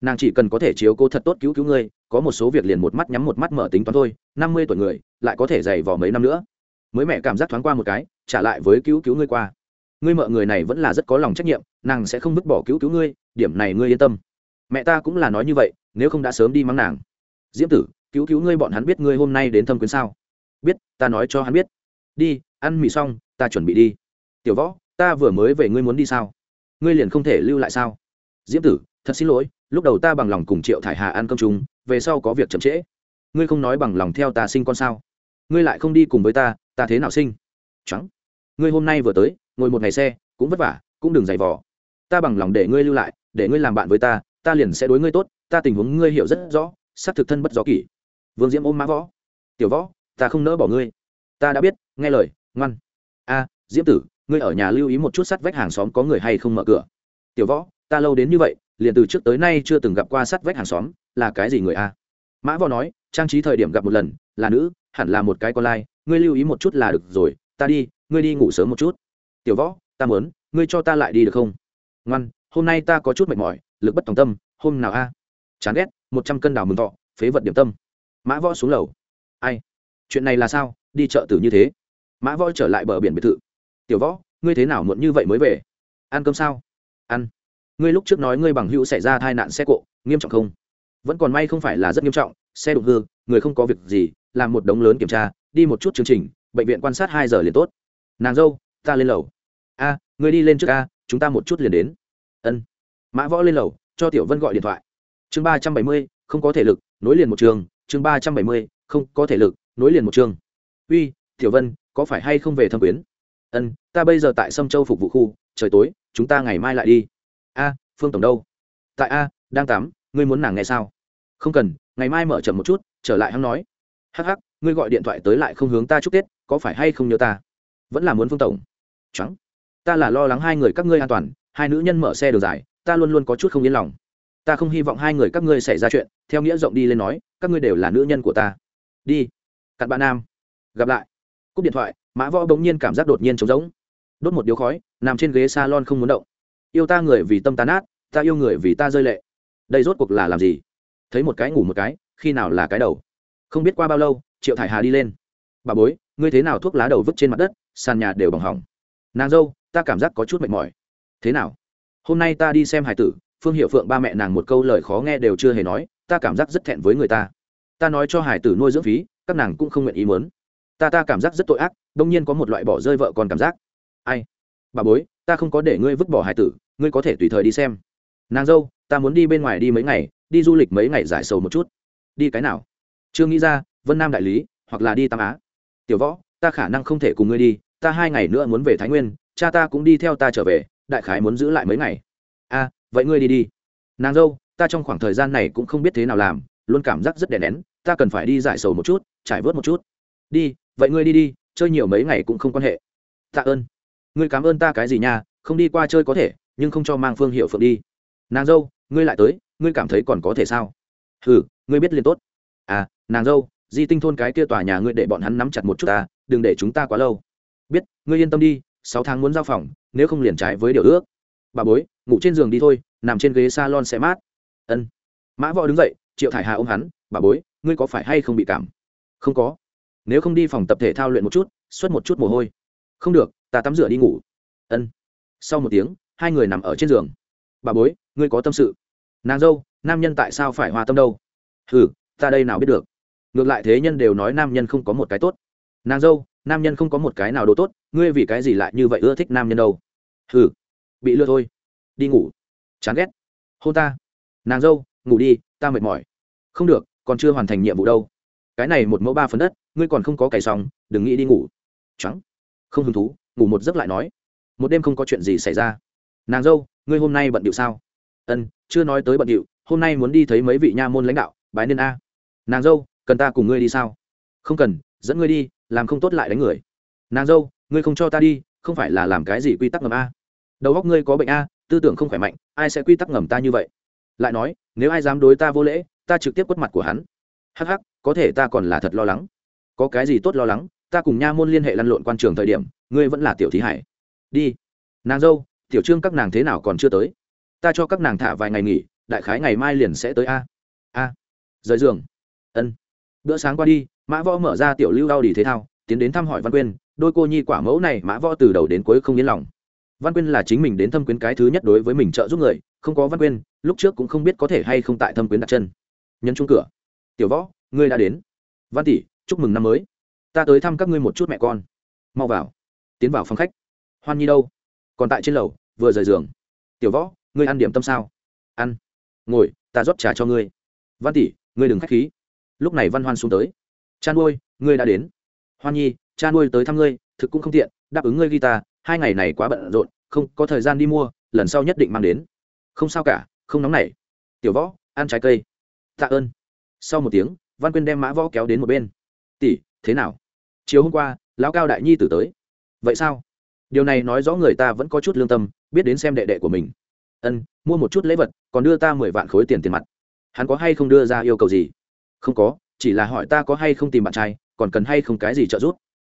[SPEAKER 1] Nàng chỉ cần có thể chiếu cô thật tốt cứu cứu ngươi, có một số việc liền một mắt nhắm một mắt mở tính toán thôi, năm mươi tuổi người, lại có thể dày vò mấy năm nữa. Mới mẹ cảm giác thoáng qua một cái, trả lại với cứu cứu ngươi qua. Ngươi mợ người này vẫn là rất có lòng trách nhiệm, nàng sẽ không vứt bỏ cứu cứu ngươi, điểm này ngươi yên tâm. Mẹ ta cũng là nói như vậy, nếu không đã sớm đi mắng nàng. Diễm tử, cứu cứu ngươi bọn hắn biết ngươi hôm nay đến thâm quyến sao? Biết, ta nói cho hắn biết. Đi, ăn mì xong, ta chuẩn bị đi. Tiểu võ, ta vừa mới về ngươi muốn đi sao? Ngươi liền không thể lưu lại sao? Diễm tử, thật xin lỗi, lúc đầu ta bằng lòng cùng triệu thải hà ăn cơm chung, về sau có việc chậm trễ. Ngươi không nói bằng lòng theo ta sinh con sao? Ngươi lại không đi cùng với ta ta thế nào sinh? Trắng. Ngươi hôm nay vừa tới, ngồi một ngày xe, cũng vất vả, cũng đừng giày vò. Ta bằng lòng để ngươi lưu lại, để ngươi làm bạn với ta ta liền sẽ đối ngươi tốt, ta tình huống ngươi hiểu rất rõ, xác thực thân bất gió kỷ. Vương diễm ôm mã võ. Tiểu võ, ta không nỡ bỏ ngươi. Ta đã biết, nghe lời, ngoan. A, diễm tử ngươi ở nhà lưu ý một chút sắt vách hàng xóm có người hay không mở cửa. Tiểu võ, ta lâu đến như vậy, liền từ trước tới nay chưa từng gặp qua sắt vách hàng xóm, là cái gì người a? Mã võ nói, trang trí thời điểm gặp một lần, là nữ, hẳn là một cái con lai, ngươi lưu ý một chút là được rồi, ta đi, ngươi đi ngủ sớm một chút. Tiểu võ, ta muốn, ngươi cho ta lại đi được không? Ngoan, hôm nay ta có chút mệt mỏi, lực bất tòng tâm, hôm nào a? Chán ghét, một trăm cân đào mừng thọ, phế vật điểm tâm. Mã võ xuống lầu. Ai? Chuyện này là sao? Đi chợ tử như thế. Mã võ trở lại bờ biển biệt thự tiểu võ, ngươi thế nào muộn như vậy mới về? Ăn cơm sao? Ăn. Ngươi lúc trước nói ngươi bằng hữu xảy ra tai nạn xe cộ, nghiêm trọng không? Vẫn còn may không phải là rất nghiêm trọng, xe đụng hư, người không có việc gì, làm một đống lớn kiểm tra, đi một chút chương trình, bệnh viện quan sát hai giờ liền tốt. Nàng dâu, ta lên lầu. A, ngươi đi lên trước a, chúng ta một chút liền đến. Ân. Mã võ lên lầu, cho tiểu vân gọi điện thoại. Chương ba trăm bảy mươi, không có thể lực, nối liền một trường. Chương ba trăm bảy mươi, không có thể lực, nối liền một trường. Uy, tiểu vân, có phải hay không về thâm quyến? Ân, ta bây giờ tại sâm châu phục vụ khu, trời tối, chúng ta ngày mai lại đi. A, phương tổng đâu? Tại a, đang tắm, ngươi muốn nàng nghe sao? Không cần, ngày mai mở chậm một chút, trở lại hắn nói. Hắc hắc, ngươi gọi điện thoại tới lại không hướng ta chúc tết, có phải hay không nhớ ta? Vẫn là muốn phương tổng. Trắng ta là lo lắng hai người các ngươi an toàn, hai nữ nhân mở xe đường dài, ta luôn luôn có chút không yên lòng. Ta không hy vọng hai người các ngươi xảy ra chuyện, theo nghĩa rộng đi lên nói, các ngươi đều là nữ nhân của ta. Đi, cặn bạn nam. Gặp lại. Cúp điện thoại mã võ bỗng nhiên cảm giác đột nhiên trống rỗng. Đốt một điếu khói, nằm trên ghế s a lon không muốn động. Yêu ta người vì tâm ta nát, ta yêu người vì ta rơi lệ. Đây rốt cuộc là làm gì? Thấy một cái ngủ một cái, khi nào là cái đầu? Không biết qua bao lâu, triệu thải hà đi lên. Bà bối, ngươi thế nào thuốc lá đầu vứt trên mặt đất, sàn nhà đều bằng hỏng. Nàng dâu, ta cảm giác có chút mệt mỏi. Thế nào? Hôm nay ta đi xem hải tử, phương hiệu phượng ba mẹ nàng một câu lời khó nghe đều chưa hề nói, ta cảm giác rất thẹn với người ta. Ta nói cho hải tử nuôi dưỡng phí, các nàng cũng không nguyện ý mớn ta ta cảm giác rất tội ác, đông nhiên có một loại bỏ rơi vợ con cảm giác. Ai? Bà bối, ta không có để ngươi vứt bỏ hải tử, ngươi có thể tùy thời đi xem. Nàng dâu, ta muốn đi bên ngoài đi mấy ngày, đi du lịch mấy ngày giải sầu một chút. Đi cái nào? Chưa nghĩ ra, vân nam đại lý, hoặc là đi tam á. Tiểu võ, ta khả năng không thể cùng ngươi đi, ta hai ngày nữa muốn về thái nguyên, cha ta cũng đi theo ta trở về, đại khái muốn giữ lại mấy ngày. A, vậy ngươi đi đi. Nàng dâu, ta trong khoảng thời gian này cũng không biết thế nào làm, luôn cảm giác rất đè nén, ta cần phải đi giải sầu một chút, trải vớt một chút. Đi vậy ngươi đi đi, chơi nhiều mấy ngày cũng không quan hệ. Tạ ơn. Ngươi cảm ơn ta cái gì nha, không đi qua chơi có thể, nhưng không cho mang phương hiệu phượng đi. Nàng dâu, ngươi lại tới, ngươi cảm thấy còn có thể sao? Ừ ngươi biết liền tốt. À nàng dâu, di tinh thôn cái kia tòa nhà ngươi để bọn hắn nắm chặt một chút ta, đừng để chúng ta quá lâu. Biết, ngươi yên tâm đi, sáu tháng muốn giao phòng, nếu không liền trái với điều ước. Bà bối, ngủ trên giường đi thôi, nằm trên ghế s a lon sẽ mát. Ân. Mã võ đứng dậy, triệu thải hà ôm hắn, bà bối, ngươi có phải hay không bị cảm? Không có nếu không đi phòng tập thể thao luyện một chút, xuất một chút mồ hôi. Không được, ta tắm rửa đi ngủ. Ân. Sau một tiếng, hai người nằm ở trên giường. Bà bối, ngươi có tâm sự. Nàng dâu, nam nhân tại sao phải hòa tâm đâu? Hừ, ta đây nào biết được. Ngược lại thế nhân đều nói nam nhân không có một cái tốt. Nàng dâu, nam nhân không có một cái nào đồ tốt, ngươi vì cái gì lại như vậy ưa thích nam nhân đâu? Hừ, bị lừa thôi. Đi ngủ. Chán ghét. Hôn ta. Nàng dâu, ngủ đi, ta mệt mỏi. Không được, còn chưa hoàn thành nhiệm vụ đâu cái này một mẫu ba phần đất, ngươi còn không có cày xong, đừng nghĩ đi ngủ. Trắng. Không hứng thú, ngủ một giấc lại nói. Một đêm không có chuyện gì xảy ra. Nàng dâu, ngươi hôm nay bận điệu sao? Ân, chưa nói tới bận điệu, hôm nay muốn đi thấy mấy vị nha môn lãnh đạo, bái nên a. Nàng dâu, cần ta cùng ngươi đi sao? Không cần, dẫn ngươi đi, làm không tốt lại đánh người. Nàng dâu, ngươi không cho ta đi, không phải là làm cái gì quy tắc ngầm a? Đầu óc ngươi có bệnh a, tư tưởng không khỏe mạnh, ai sẽ quy tắc ngầm ta như vậy? Lại nói, nếu ai dám đối ta vô lễ, ta trực tiếp quất mặt của hắn. Hắc hắc có thể ta còn là thật lo lắng. Có cái gì tốt lo lắng, ta cùng nha môn liên hệ lăn lộn quan trường thời điểm, ngươi vẫn là tiểu thí hải. Đi. Nàng dâu, tiểu trương các nàng thế nào còn chưa tới? Ta cho các nàng thả vài ngày nghỉ, đại khái ngày mai liền sẽ tới a. A. Rời giường. Ân. Bữa sáng qua đi, mã võ mở ra tiểu lưu đau đi thế thao, tiến đến thăm hỏi văn quyên, đôi cô nhi quả mẫu này mã võ từ đầu đến cuối không yên lòng. Văn quyên là chính mình đến thâm quyến cái thứ nhất đối với mình trợ giúp người, không có văn quyên, lúc trước cũng không biết có thể hay không tại thâm quyến đặt chân. Nhấn chung cửa. Tiểu võ ngươi đã đến. Văn tỷ, chúc mừng năm mới. Ta tới thăm các ngươi một chút mẹ con. Mau vào. Tiến vào phòng khách. Hoan nhi đâu? Còn tại trên lầu, vừa rời giường. Tiểu võ, ngươi ăn điểm tâm sao? Ăn. Ngồi, ta rót trà cho ngươi. Văn tỷ, ngươi đừng k h á c h khí. Lúc này văn hoan xuống tới. Cha nuôi, ngươi đã đến. Hoan nhi, cha nuôi tới thăm ngươi, thực cũng không tiện, đáp ứng ngươi ghi ta, hai ngày này quá bận rộn, không có thời gian đi mua, lần sau nhất định mang đến. Không sao cả, không nóng nảy. Tiểu võ, ăn trái cây. Tạ ơn. Sau một tiếng văn quyên đem mã võ kéo đến một bên. Tỷ, thế nào? Chiều hôm qua, lão cao đại nhi tử tới. Vậy sao? Điều này nói rõ người ta vẫn có chút lương tâm, biết đến xem đệ đệ của mình. Ân, mua một chút lễ vật, còn đưa ta mười vạn khối tiền tiền mặt. Hắn có hay không đưa ra yêu cầu gì? Không có, chỉ là hỏi ta có hay không tìm bạn trai, còn cần hay không cái gì trợ giúp.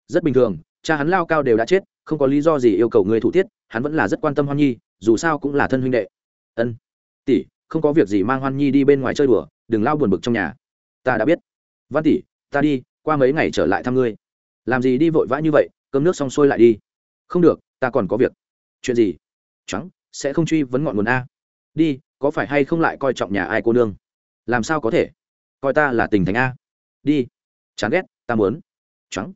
[SPEAKER 1] Rất bình thường, cha hắn lao cao đều đã chết, không có lý do gì yêu cầu người thủ tiết, hắn vẫn là rất quan tâm hoan nhi, dù sao cũng là thân huynh đệ. Ân, tỷ, không có việc gì mang hoan nhi đi bên ngoài chơi đùa, đừng lao buồn bực trong nhà ta đã biết. Văn tỷ, ta đi, qua mấy ngày trở lại thăm ngươi. Làm gì đi vội vã như vậy, cơm nước xong xuôi lại đi. Không được, ta còn có việc. Chuyện gì? Trắng, sẽ không truy vấn ngọn nguồn a. Đi, có phải hay không lại coi trọng nhà ai cô nương? Làm sao có thể? Coi ta là tình thành a. Đi. Chán ghét, ta muốn. Trắng,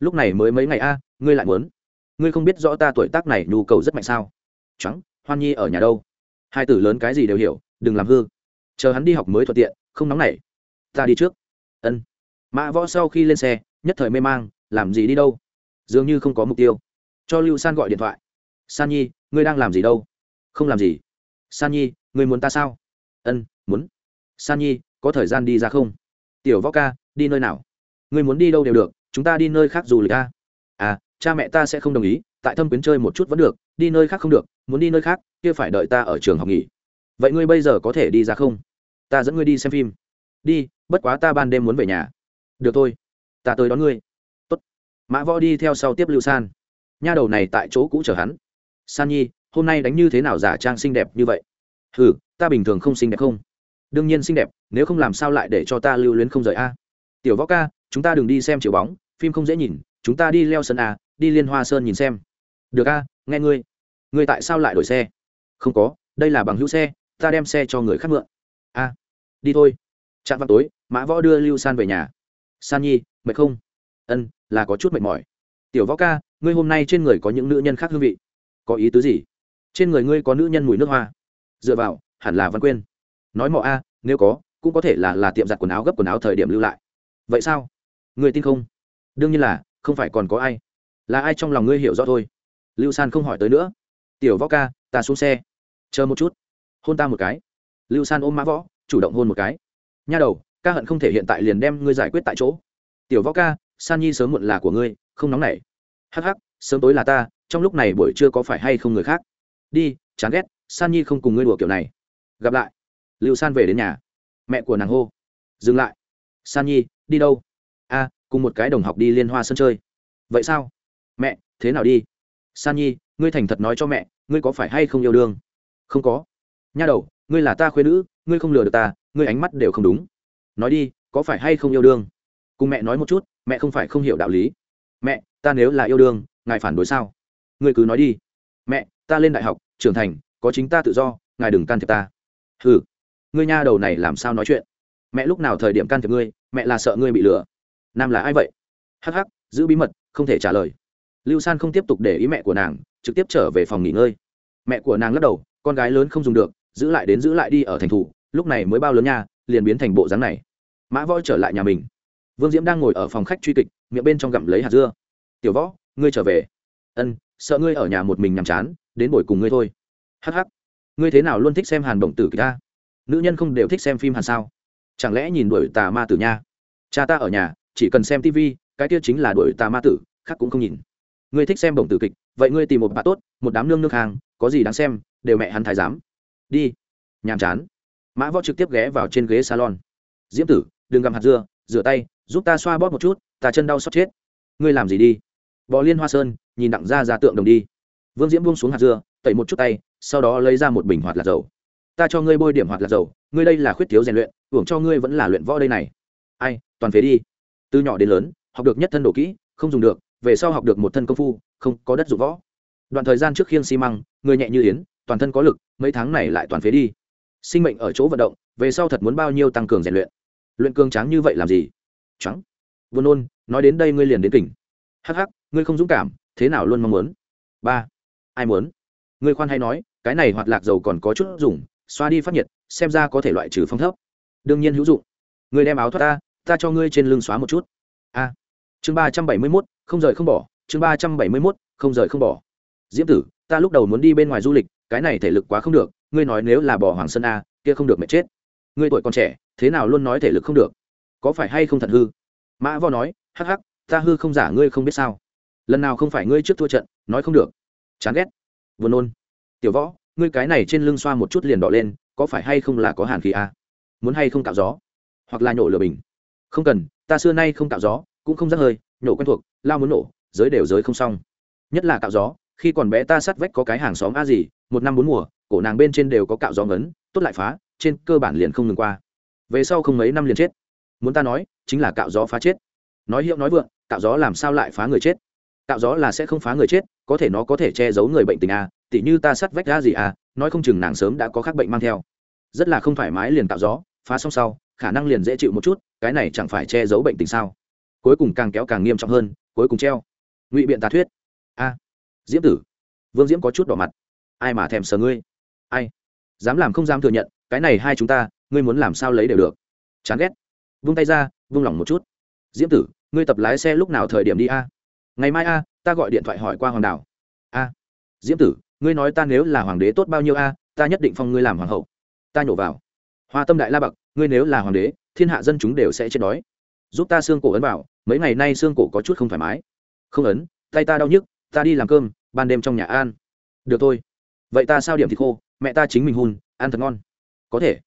[SPEAKER 1] lúc này mới mấy ngày a, ngươi lại muốn. Ngươi không biết rõ ta tuổi tác này nhu cầu rất mạnh sao? Trắng, hoan nhi ở nhà đâu? Hai tử lớn cái gì đều hiểu, đừng làm hư. Chờ hắn đi học mới thuận tiện, không nóng nảy ta đi trước. Ân. Mã võ sau khi lên xe, nhất thời mê mang, làm gì đi đâu? Dường như không có mục tiêu. Cho lưu san gọi điện thoại. San nhi, ngươi đang làm gì đâu? Không làm gì. San nhi, ngươi muốn ta sao? Ân, muốn. San nhi, có thời gian đi ra không? Tiểu võ ca, đi nơi nào? Ngươi muốn đi đâu đều được, chúng ta đi nơi khác dù lịch ca à cha mẹ ta sẽ không đồng ý, tại thâm quyến chơi một chút vẫn được, đi nơi khác không được, muốn đi nơi khác, kia phải đợi ta ở trường học nghỉ. Vậy ngươi bây giờ có thể đi ra không? Ta dẫn ngươi đi xem phim. Đi bất quá ta ban đêm muốn về nhà. Được thôi, ta tới đón ngươi. Tốt. mã võ đi theo sau tiếp lưu san. Nha đầu này tại chỗ cũ chờ hắn. San nhi, hôm nay đánh như thế nào giả trang xinh đẹp như vậy? Hừ, ta bình thường không xinh đẹp không? Đương nhiên xinh đẹp, nếu không làm sao lại để cho ta lưu luyến không rời a? Tiểu võ ca, chúng ta đừng đi xem chiều bóng, phim không dễ nhìn, chúng ta đi leo sân a, đi liên hoa sơn nhìn xem. Được a, nghe ngươi. Ngươi tại sao lại đổi xe? Không có, đây là bằng hữu xe, ta đem xe cho người khác mượn. A, đi thôi chạm vào tối, mã võ đưa lưu san về nhà. San nhi, mệt không? Ân, là có chút mệt mỏi. Tiểu võ ca, ngươi hôm nay trên người có những nữ nhân khác hương vị. Có ý tứ gì? Trên người ngươi có nữ nhân mùi nước hoa. Dựa vào, hẳn là văn quyên. Nói mọ a, nếu có, cũng có thể là là tiệm giặt quần áo gấp quần áo thời điểm lưu lại. Vậy sao? Người tin không? Đương nhiên là, không phải còn có ai. Là ai trong lòng ngươi hiểu rõ thôi? Lưu san không hỏi tới nữa. Tiểu võ ca, ta xuống xe. Chờ một chút. Hôn ta một cái. Lưu san ôm mã võ, chủ động hôn một cái nha đầu, ca hận không thể hiện tại liền đem ngươi giải quyết tại chỗ. Tiểu võ ca, san nhi sớm muộn là của ngươi, không nóng nảy. Hắc hắc, sớm tối là ta, trong lúc này buổi trưa có phải hay không người khác? Đi, chán ghét, san nhi không cùng ngươi đùa kiểu này. Gặp lại. Lưu san về đến nhà. Mẹ của nàng hô. Dừng lại. San nhi, đi đâu? A, cùng một cái đồng học đi liên hoa sân chơi. Vậy sao? Mẹ, thế nào đi? San nhi, ngươi thành thật nói cho mẹ, ngươi có phải hay không yêu đương? Không có. Nha đầu, ngươi là ta khuyên nữ, ngươi không lừa được ta ngươi ánh mắt đều không đúng. Nói đi, có phải hay không yêu đương? Cùng mẹ nói một chút, mẹ không phải không hiểu đạo lý. Mẹ, ta nếu là yêu đương, ngài phản đối sao? Ngươi cứ nói đi. Mẹ, ta lên đại học, trưởng thành, có chính ta tự do, ngài đừng can thiệp ta. Ừ ngươi nha đầu này làm sao nói chuyện? Mẹ lúc nào thời điểm can thiệp ngươi, mẹ là sợ ngươi bị lừa. Nam là ai vậy? Hắc hắc, giữ bí mật, không thể trả lời. Lưu san không tiếp tục để ý mẹ của nàng, trực tiếp trở về phòng nghỉ ngơi. Mẹ của nàng lắc đầu, con gái lớn không dùng được, giữ lại đến giữ lại đi ở thành thủ lúc này mới bao lớn nha, liền biến thành bộ dáng này. Mã võ trở lại nhà mình. Vương diễm đang ngồi ở phòng khách truy kịch, miệng bên trong gặm lấy hạt dưa. Tiểu võ, ngươi trở về. Ân, sợ ngươi ở nhà một mình nhàm chán, đến buổi cùng ngươi thôi. Hh ngươi thế nào luôn thích xem hàn bổng tử kịch ta? Nữ nhân không đều thích xem phim hàn sao? Chẳng lẽ nhìn đuổi tà ma tử nha? Cha ta ở nhà, chỉ cần xem tv cái kia chính là đuổi tà ma tử, khác cũng không nhìn. Ngươi thích xem bổng tử kịch, vậy ngươi tìm một bà tốt, một đám nương nước hàng, có gì đáng xem, đều mẹ hắn thái giám. Đi. Nhàm chán mã võ trực tiếp ghé vào trên ghế salon. Diễm tử, đừng gặm hạt dưa, rửa tay, giúp ta xoa bóp một chút, ta chân đau xót chết. Ngươi làm gì đi? Bò liên hoa sơn, nhìn đặng ra ra tượng đồng đi. Vương diễm buông xuống hạt dưa, tẩy một chút tay, sau đó lấy ra một bình hoạt lạc dầu. Ta cho ngươi bôi điểm hoạt lạc dầu, ngươi đây là khuyết thiếu rèn luyện, hưởng cho ngươi vẫn là luyện võ đây này. Ai, toàn phế đi. Từ nhỏ đến lớn, học được nhất thân đồ kỹ, không dùng được, về sau học được một thân công phu, không có đất dụng võ. Đoạn thời gian trước khiêng xi măng, người nhẹ như yến, toàn thân có lực, mấy tháng này lại toàn phế đi sinh mệnh ở chỗ vận động, về sau thật muốn bao nhiêu tăng cường rèn luyện. Luyện cường tráng như vậy làm gì? Trắng buồn nôn, nói đến đây ngươi liền đến tỉnh hắc hắc, ngươi không dũng cảm, thế nào luôn mong muốn? Ba. Ai muốn? Ngươi khoan hay nói, cái này hoạt lạc dầu còn có chút dùng, xoa đi phát nhiệt, xem ra có thể loại trừ phong thấp. Đương nhiên hữu dụng. Ngươi đem áo thoát ta ta cho ngươi trên lưng xóa một chút. A. Chương ba trăm bảy mươi mốt, không rời không bỏ. Chương ba trăm bảy mươi mốt, không rời không bỏ. Diễm tử, ta lúc đầu muốn đi bên ngoài du lịch, cái này thể lực quá không được ngươi nói nếu là bỏ hoàng sơn a, kia không được mệt chết. Ngươi tuổi còn trẻ, thế nào luôn nói thể lực không được? Có phải hay không thật hư? Mã vo nói, hắc hắc, ta hư không giả ngươi không biết sao. Lần nào không phải ngươi trước thua trận, nói không được. Chán ghét. Vừa nôn. Tiểu võ, ngươi cái này trên lưng xoa một chút liền đỏ lên, có phải hay không là có hàn khí a? Muốn hay không cạo gió? Hoặc là nhổ lửa bình? Không cần, ta xưa nay không cạo gió, cũng không rắc hơi, nhổ quen thuộc, lao muốn nổ, giới đều giới không xong. Nhất là cạo gió, khi còn bé ta sát vách có cái hàng xóm a gì, một năm bốn mùa cổ nàng bên trên đều có cạo gió ngấn, tốt lại phá, trên cơ bản liền không ngừng qua. Về sau không mấy năm liền chết. Muốn ta nói, chính là cạo gió phá chết. Nói hiệu nói vượng, cạo gió làm sao lại phá người chết? Cạo gió là sẽ không phá người chết, có thể nó có thể che giấu người bệnh tình à? tỉ như ta sắt vách ra gì à nói không chừng nàng sớm đã có khác bệnh mang theo. Rất là không thoải mái liền cạo gió, phá xong sau, khả năng liền dễ chịu một chút, cái này chẳng phải che giấu bệnh tình sao? Cuối cùng càng kéo càng nghiêm trọng hơn, cuối cùng treo. Ngụy biện tà thuyết. A. Diễm tử. Vương diễm có chút đỏ mặt. Ai mà thèm sờ ngươi? Ai? Dám làm không dám thừa nhận, cái này hai chúng ta, ngươi muốn làm sao lấy đều được. Chán ghét. Vung tay ra, vung lòng một chút. Diễm tử, ngươi tập lái xe lúc nào thời điểm đi a? Ngày mai a, ta gọi điện thoại hỏi qua hoàng đảo. A. Diễm tử, ngươi nói ta nếu là hoàng đế tốt bao nhiêu a, ta nhất định phong ngươi làm hoàng hậu. Ta nhổ vào. Hoa tâm đại la bậc, ngươi nếu là hoàng đế, thiên hạ dân chúng đều sẽ chết đói. Giúp ta xương cổ ấn vào, mấy ngày nay xương cổ có chút không thoải mái. Không ấn, tay ta đau nhức, ta đi làm cơm, ban đêm trong nhà an. Được thôi. Vậy ta sao điểm thì khô? Mẹ ta chính mình hun, ăn thật ngon. Có thể.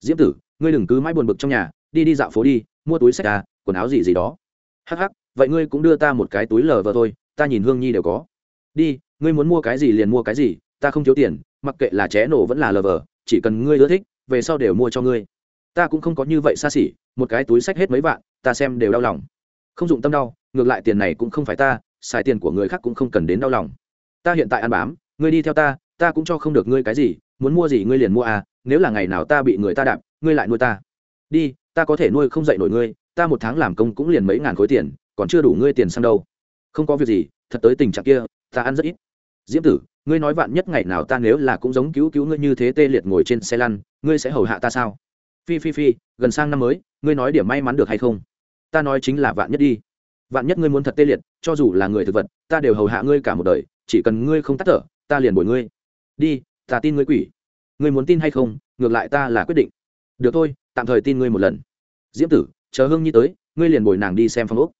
[SPEAKER 1] Diễm tử, ngươi đừng cứ mãi buồn bực trong nhà, đi đi dạo phố đi, mua túi sách à quần áo gì gì đó. Hắc hắc, vậy ngươi cũng đưa ta một cái túi lờ vờ thôi, ta nhìn hương nhi đều có. Đi, ngươi muốn mua cái gì liền mua cái gì, ta không thiếu tiền, mặc kệ là ché nổ vẫn là lờ vờ, chỉ cần ngươi ưa thích, về sau đều mua cho ngươi. Ta cũng không có như vậy xa xỉ, một cái túi sách hết mấy vạn, ta xem đều đau lòng. Không dụng tâm đau, ngược lại tiền này cũng không phải ta, xài tiền của người khác cũng không cần đến đau lòng. Ta hiện tại ăn bám, ngươi đi theo ta ta cũng cho không được ngươi cái gì muốn mua gì ngươi liền mua à nếu là ngày nào ta bị người ta đạp, ngươi lại nuôi ta. Đi, ta có thể nuôi không dạy nổi ngươi, ta một tháng làm công cũng liền mấy ngàn khối tiền, còn chưa đủ ngươi tiền sang đâu. Không có việc gì, thật tới tình trạng kia, ta ăn rất ít. Diễm tử, ngươi nói vạn nhất ngày nào ta nếu là cũng giống cứu cứu ngươi như thế tê liệt ngồi trên xe lăn, ngươi sẽ hầu hạ ta sao? Phi phi phi, gần sang năm mới, ngươi nói điểm may mắn được hay không? Ta nói chính là vạn nhất đi. Vạn nhất ngươi muốn thật tê liệt, cho dù là người thực vật, ta đều hầu hạ ngươi cả một đời, chỉ cần ngươi không tắt thở, ta liền bồi ngươi. Đi ta tin ngươi quỷ. Ngươi muốn tin hay không, ngược lại ta là quyết định. Được thôi, tạm thời tin ngươi một lần. Diễm tử, chờ hương nhi tới, ngươi liền bồi nàng đi xem phòng ốc.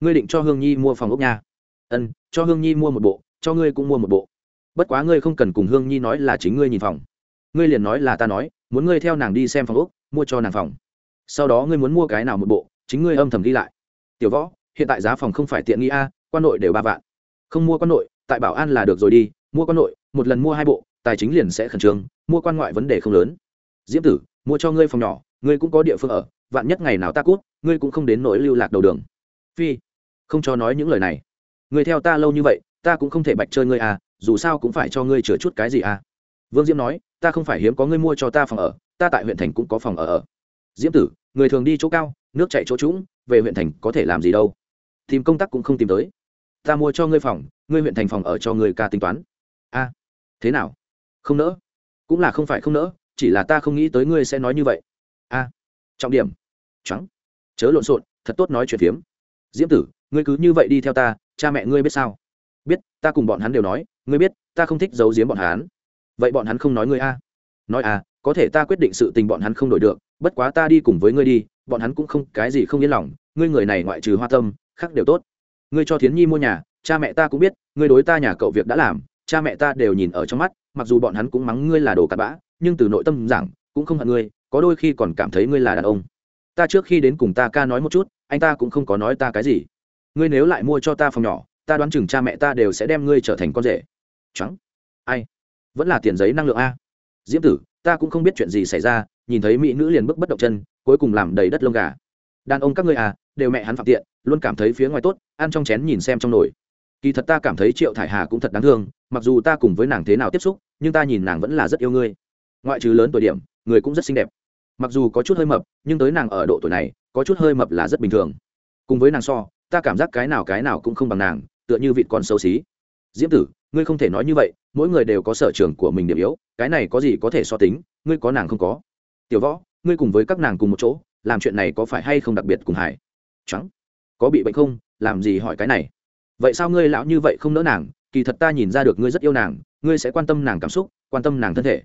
[SPEAKER 1] Ngươi định cho hương nhi mua phòng ốc nha. Ân, cho hương nhi mua một bộ, cho ngươi cũng mua một bộ. Bất quá ngươi không cần cùng hương nhi nói là chính ngươi nhìn phòng. Ngươi liền nói là ta nói, muốn ngươi theo nàng đi xem phòng ốc, mua cho nàng phòng. Sau đó ngươi muốn mua cái nào một bộ, chính ngươi âm thầm đi lại. Tiểu võ, hiện tại giá phòng không phải tiện nghi a, quan nội đều ba vạn. Không mua quan nội, tại bảo an là được rồi đi, mua quan nội, một lần mua hai bộ tài chính liền sẽ khẩn trương, mua quan ngoại vấn đề không lớn. Diễm tử, mua cho ngươi phòng nhỏ, ngươi cũng có địa phương ở, vạn nhất ngày nào ta cút, ngươi cũng không đến nỗi lưu lạc đầu đường. Phi, không cho nói những lời này. Ngươi theo ta lâu như vậy, ta cũng không thể bạch chơi ngươi à dù sao cũng phải cho ngươi chừa chút cái gì à. Vương diễm nói, ta không phải hiếm có ngươi mua cho ta phòng ở, ta tại huyện thành cũng có phòng ở ở. Diễm tử, người thường đi chỗ cao, nước chạy chỗ trũng, về huyện thành có thể làm gì đâu. Tìm công tác cũng không tìm tới. Ta mua cho ngươi phòng, ngươi huyện thành phòng ở cho ngươi ca tính toán. A thế nào? Không nỡ. Cũng là không phải không nỡ, chỉ là ta không nghĩ tới ngươi sẽ nói như vậy. A, trọng điểm. Trắng. Chớ lộn xộn, thật tốt nói chuyện phiếm. Diễm tử, ngươi cứ như vậy đi theo ta, cha mẹ ngươi biết sao? Biết, ta cùng bọn hắn đều nói, ngươi biết, ta không thích giấu giếm bọn hắn. Vậy bọn hắn không nói ngươi a? Nói à có thể ta quyết định sự tình bọn hắn không đổi được, bất quá ta đi cùng với ngươi đi, bọn hắn cũng không, cái gì không yên lòng, ngươi người này ngoại trừ hoa tâm, khác đều tốt. Ngươi cho thiến nhi mua nhà, cha mẹ ta cũng biết, ngươi đối ta nhà cậu việc đã làm, cha mẹ ta đều nhìn ở trong mắt mặc dù bọn hắn cũng mắng ngươi là đồ cặn bã, nhưng từ nội tâm giảng, cũng không hận ngươi, có đôi khi còn cảm thấy ngươi là đàn ông. Ta trước khi đến cùng ta ca nói một chút, anh ta cũng không có nói ta cái gì. Ngươi nếu lại mua cho ta phòng nhỏ, ta đoán chừng cha mẹ ta đều sẽ đem ngươi trở thành con rể. Trắng. Ai? Vẫn là tiền giấy năng lượng a. Diễm tử, ta cũng không biết chuyện gì xảy ra, nhìn thấy mỹ nữ liền bước bất động chân, cuối cùng làm đầy đất lông gà. Đàn ông các ngươi à đều mẹ hắn phạm tiện, luôn cảm thấy phía ngoài tốt, ăn trong chén nhìn xem trong nồi. Kỳ thật ta cảm thấy triệu thải hà cũng thật đáng thương, mặc dù ta cùng với nàng thế nào tiếp xúc nhưng ta nhìn nàng vẫn là rất yêu ngươi. Ngoại trừ lớn tuổi điểm, người cũng rất xinh đẹp. Mặc dù có chút hơi mập, nhưng tới nàng ở độ tuổi này, có chút hơi mập là rất bình thường. Cùng với nàng so, ta cảm giác cái nào cái nào cũng không bằng nàng, tựa như vịt con xấu xí. Diễm tử, ngươi không thể nói như vậy, mỗi người đều có sở trường của mình điểm yếu, cái này có gì có thể so tính, ngươi có nàng không có. Tiểu võ, ngươi cùng với các nàng cùng một chỗ, làm chuyện này có phải hay không đặc biệt cùng hải trắng có bị bệnh không? Làm gì hỏi cái này? Vậy sao ngươi lão như vậy không nỡ nàng? Kỳ thật ta nhìn ra được ngươi rất yêu nàng ngươi sẽ quan tâm nàng cảm xúc, quan tâm nàng thân thể.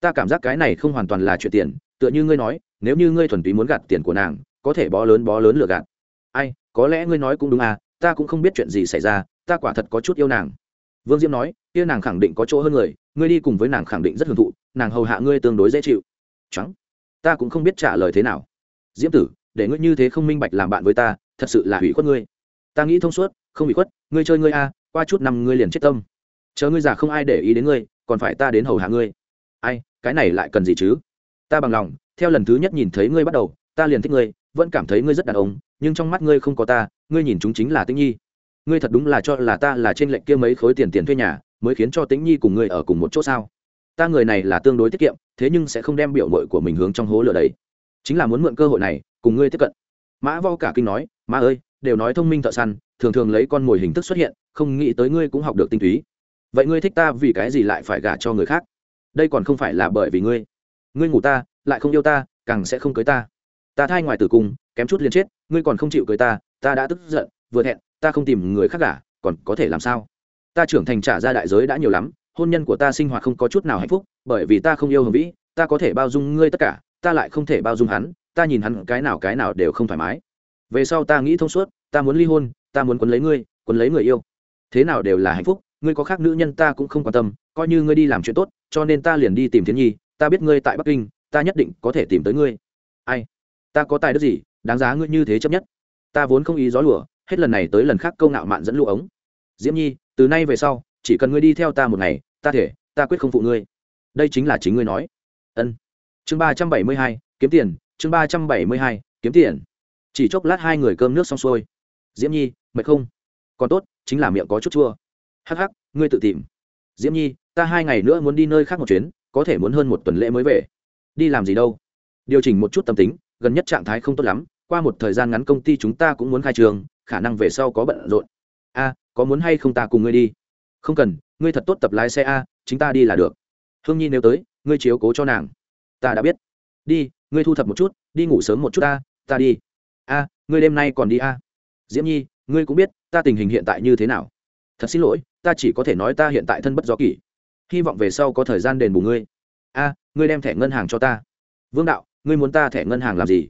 [SPEAKER 1] Ta cảm giác cái này không hoàn toàn là chuyện tiền, tựa như ngươi nói, nếu như ngươi thuần túy muốn gạt tiền của nàng, có thể bó lớn bó lớn lừa gạt. Ai, có lẽ ngươi nói cũng đúng à ta cũng không biết chuyện gì xảy ra, ta quả thật có chút yêu nàng. Vương diễm nói, kia nàng khẳng định có chỗ hơn người, ngươi đi cùng với nàng khẳng định rất hưởng thụ, nàng hầu hạ ngươi tương đối dễ chịu. Trắng. Ta cũng không biết trả lời thế nào. Diễm tử, để ngươi như thế không minh bạch làm bạn với ta, thật sự là hủy khuất ngươi. Ta nghĩ thông suốt, không bị khuất, ngươi chơi ngươi a qua chút năm ngươi liền chết tâm chờ ngươi già không ai để ý đến ngươi, còn phải ta đến hầu hạ ngươi. Ai, cái này lại cần gì chứ? Ta bằng lòng, theo lần thứ nhất nhìn thấy ngươi bắt đầu, ta liền thích ngươi, vẫn cảm thấy ngươi rất đàn ông, nhưng trong mắt ngươi không có ta, ngươi nhìn chúng chính là tĩnh nhi. Ngươi thật đúng là cho là ta là trên lệnh kia mấy khối tiền tiền thuê nhà, mới khiến cho tĩnh nhi cùng ngươi ở cùng một chỗ sao? Ta người này là tương đối tiết kiệm, thế nhưng sẽ không đem biểu mội của mình hướng trong hố lửa đấy. Chính là muốn mượn cơ hội này, cùng ngươi tiếp cận. Mã vo cả kinh nói, mã ơi, đều nói thông minh thợ săn, thường thường lấy con mồi hình thức xuất hiện, không nghĩ tới ngươi cũng học được tinh túy vậy ngươi thích ta vì cái gì lại phải gả cho người khác? Đây còn không phải là bởi vì ngươi. Ngươi ngủ ta, lại không yêu ta, càng sẽ không cưới ta. Ta thai ngoài tử cung, kém chút liền chết, ngươi còn không chịu cưới ta ta đã tức giận, vừa hẹn ta không tìm người khác gả, còn có thể làm sao? Ta trưởng thành trả ra đại giới đã nhiều lắm, hôn nhân của ta sinh hoạt không có chút nào hạnh phúc, bởi vì ta không yêu hồng vĩ, ta có thể bao dung ngươi tất cả, ta lại không thể bao dung hắn, ta nhìn hắn cái nào cái nào đều không thoải mái. Về sau ta nghĩ thông suốt, ta muốn ly hôn, ta muốn quấn lấy ngươi, quấn lấy người yêu. Thế nào đều là hạnh phúc ngươi có khác nữ nhân ta cũng không quan tâm, coi như ngươi đi làm chuyện tốt, cho nên ta liền đi tìm thiên nhi, ta biết ngươi tại bắc kinh, ta nhất định có thể tìm tới ngươi. Ai? Ta có tài đức gì, đáng giá ngươi như thế chấp nhất? Ta vốn không ý gió lùa, hết lần này tới lần khác câu ngạo mạn dẫn lũ ống. Diễm nhi, từ nay về sau, chỉ cần ngươi đi theo ta một ngày, ta thể, ta quyết không phụ ngươi. Đây chính là chính ngươi nói. Ân. Chương ba trăm bảy mươi hai, kiếm tiền, chương ba trăm bảy mươi hai, kiếm tiền. Chỉ chốc lát hai người cơm nước xong xuôi. Diễm nhi, mệt không? Còn tốt, chính là miệng có chút chua hắc hắc, ngươi tự tìm. Diễm nhi, ta hai ngày nữa muốn đi nơi khác một chuyến, có thể muốn hơn một tuần lễ mới về. Đi làm gì đâu? Điều chỉnh một chút tâm tính, gần nhất trạng thái không tốt lắm, qua một thời gian ngắn công ty chúng ta cũng muốn khai trường, khả năng về sau có bận rộn. A, có muốn hay không ta cùng ngươi đi? Không cần, ngươi thật tốt tập lái xe a, chính ta đi là được. Hương nhi nếu tới, ngươi chiếu cố cho nàng. Ta đã biết. Đi, ngươi thu thập một chút, đi ngủ sớm một chút ta ta đi. A, ngươi đêm nay còn đi a. Diễm nhi, ngươi cũng biết, ta tình hình hiện tại như thế nào. Thật xin lỗi ta chỉ có thể nói ta hiện tại thân bất do kỷ. Hy vọng về sau có thời gian đền bù ngươi. A, ngươi đem thẻ ngân hàng cho ta. Vương đạo, ngươi muốn ta thẻ ngân hàng làm gì?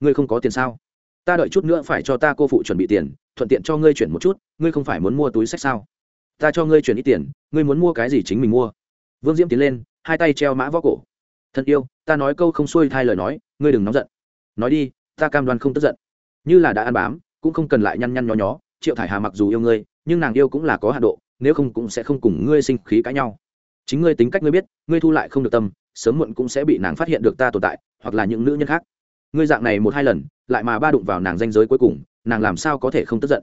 [SPEAKER 1] Ngươi không có tiền sao? Ta đợi chút nữa phải cho ta cô phụ chuẩn bị tiền, thuận tiện cho ngươi chuyển một chút, ngươi không phải muốn mua túi sách sao? Ta cho ngươi chuyển ít tiền, ngươi muốn mua cái gì chính mình mua. Vương diễm tiến lên, hai tay treo mã võ cổ. Thân yêu, ta nói câu không xuôi thay lời nói, ngươi đừng nóng giận. Nói đi, ta cam đoan không tức giận. Như là đã ăn bám, cũng không cần lại nhăn nhăn nhó nhó, triệu thải hà mặc dù yêu ngươi, nhưng nàng yêu cũng là có hạ độ nếu không cũng sẽ không cùng ngươi sinh khí cãi nhau. Chính ngươi tính cách ngươi biết, ngươi thu lại không được tâm, sớm muộn cũng sẽ bị nàng phát hiện được ta tồn tại, hoặc là những nữ nhân khác. Ngươi dạng này một hai lần, lại mà ba đụng vào nàng danh giới cuối cùng, nàng làm sao có thể không tức giận?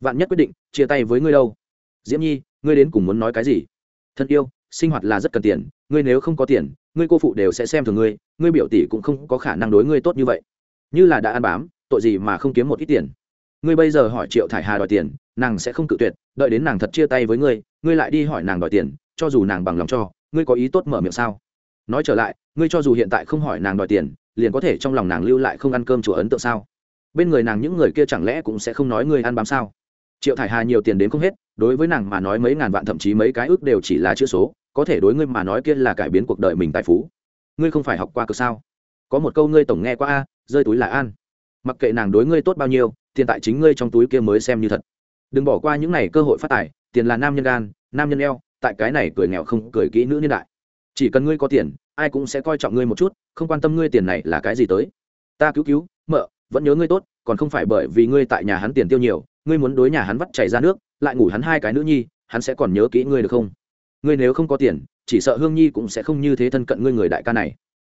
[SPEAKER 1] Vạn nhất quyết định, chia tay với ngươi đâu? Diễm nhi, ngươi đến cùng muốn nói cái gì? Thân yêu, sinh hoạt là rất cần tiền, ngươi nếu không có tiền, ngươi cô phụ đều sẽ xem thường ngươi ngươi biểu tỷ cũng không có khả năng đối ngươi tốt như vậy. Như là đã ăn bám, tội gì mà không kiếm một ít tiền? Ngươi bây giờ hỏi triệu thải hà đòi tiền nàng sẽ không cự tuyệt, đợi đến nàng thật chia tay với ngươi ngươi lại đi hỏi nàng đòi tiền, cho dù nàng bằng lòng cho, ngươi có ý tốt mở miệng sao? Nói trở lại, ngươi cho dù hiện tại không hỏi nàng đòi tiền, liền có thể trong lòng nàng lưu lại không ăn cơm chùa ấn tượng sao? Bên người nàng những người kia chẳng lẽ cũng sẽ không nói ngươi ăn bám sao? Triệu thải hà nhiều tiền đến không hết, đối với nàng mà nói mấy ngàn vạn thậm chí mấy cái ước đều chỉ là chữ số, có thể đối ngươi mà nói kia là cải biến cuộc đời mình tài phú. Ngươi không phải học qua cực sao? Có một câu ngươi tổng nghe qua a, rơi túi là an. Mặc kệ nàng đối ngươi tốt bao nhiêu, tiền tại chính ngươi trong túi kia mới xem như thật đừng bỏ qua những này cơ hội phát tài, tiền là nam nhân gan, nam nhân eo, tại cái này cười nghèo không cười kỹ nữ niên đại. Chỉ cần ngươi có tiền, ai cũng sẽ coi trọng ngươi một chút, không quan tâm ngươi tiền này là cái gì tới. Ta cứu cứu, mợ, vẫn nhớ ngươi tốt, còn không phải bởi vì ngươi tại nhà hắn tiền tiêu nhiều, ngươi muốn đối nhà hắn vắt chảy ra nước, lại ngủ hắn hai cái nữ nhi, hắn sẽ còn nhớ kỹ ngươi được không? Ngươi nếu không có tiền, chỉ sợ hương nhi cũng sẽ không như thế thân cận ngươi người đại ca này.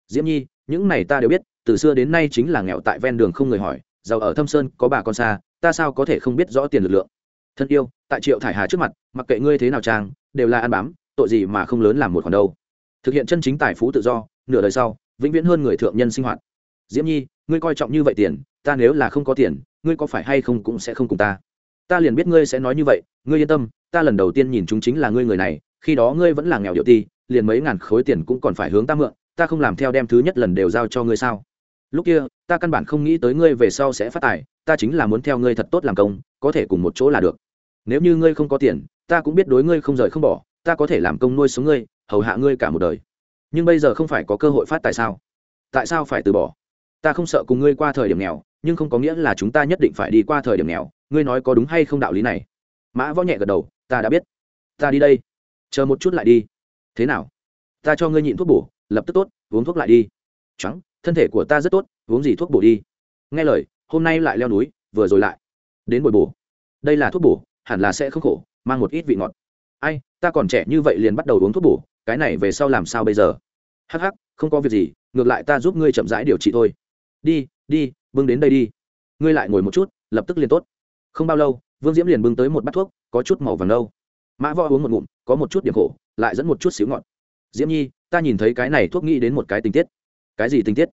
[SPEAKER 1] Diễm nhi, những này ta đều biết, từ xưa đến nay chính là nghèo tại ven đường không người hỏi, giàu ở thâm sơn, có bà con xa, ta sao có thể không biết rõ tiền lực lượng? Thân yêu, tại triệu thải hà trước mặt, mặc kệ ngươi thế nào trang, đều là ăn bám, tội gì mà không lớn làm một khoản đâu. Thực hiện chân chính tài phú tự do, nửa đời sau, vĩnh viễn hơn người thượng nhân sinh hoạt. Diễm nhi, ngươi coi trọng như vậy tiền, ta nếu là không có tiền, ngươi có phải hay không cũng sẽ không cùng ta. Ta liền biết ngươi sẽ nói như vậy, ngươi yên tâm, ta lần đầu tiên nhìn chúng chính là ngươi người này, khi đó ngươi vẫn là nghèo điệu ti, liền mấy ngàn khối tiền cũng còn phải hướng ta mượn, ta không làm theo đem thứ nhất lần đều giao cho ngươi sao? Lúc kia, ta căn bản không nghĩ tới ngươi về sau sẽ phát tài, ta chính là muốn theo ngươi thật tốt làm công, có thể cùng một chỗ là được nếu như ngươi không có tiền, ta cũng biết đối ngươi không rời không bỏ, ta có thể làm công nuôi sống ngươi, hầu hạ ngươi cả một đời. Nhưng bây giờ không phải có cơ hội phát tại sao? Tại sao phải từ bỏ? Ta không sợ cùng ngươi qua thời điểm nghèo, nhưng không có nghĩa là chúng ta nhất định phải đi qua thời điểm nghèo. Ngươi nói có đúng hay không đạo lý này? Mã võ nhẹ gật đầu, ta đã biết. Ta đi đây. Chờ một chút lại đi. Thế nào? Ta cho ngươi nhịn thuốc bổ, lập tức tốt, uống thuốc lại đi. Trắng thân thể của ta rất tốt, uống gì thuốc bổ đi. Nghe lời, hôm nay lại leo núi, vừa rồi lại đến bồi bổ. Đây là thuốc bổ hẳn là sẽ không khổ, mang một ít vị ngọt. Ai, ta còn trẻ như vậy liền bắt đầu uống thuốc bổ, cái này về sau làm sao bây giờ? Hắc hắc, không có việc gì, ngược lại ta giúp ngươi chậm rãi điều trị thôi. Đi đi bưng đến đây đi. Ngươi lại ngồi một chút, lập tức liền tốt. Không bao lâu, vương diễm liền bưng tới một bát thuốc, có chút màu vàng nâu. Mã võ uống một ngụm, có một chút điểm khổ, lại dẫn một chút xíu ngọt. Diễm nhi, ta nhìn thấy cái này thuốc nghĩ đến một cái tình tiết. Cái gì tình tiết?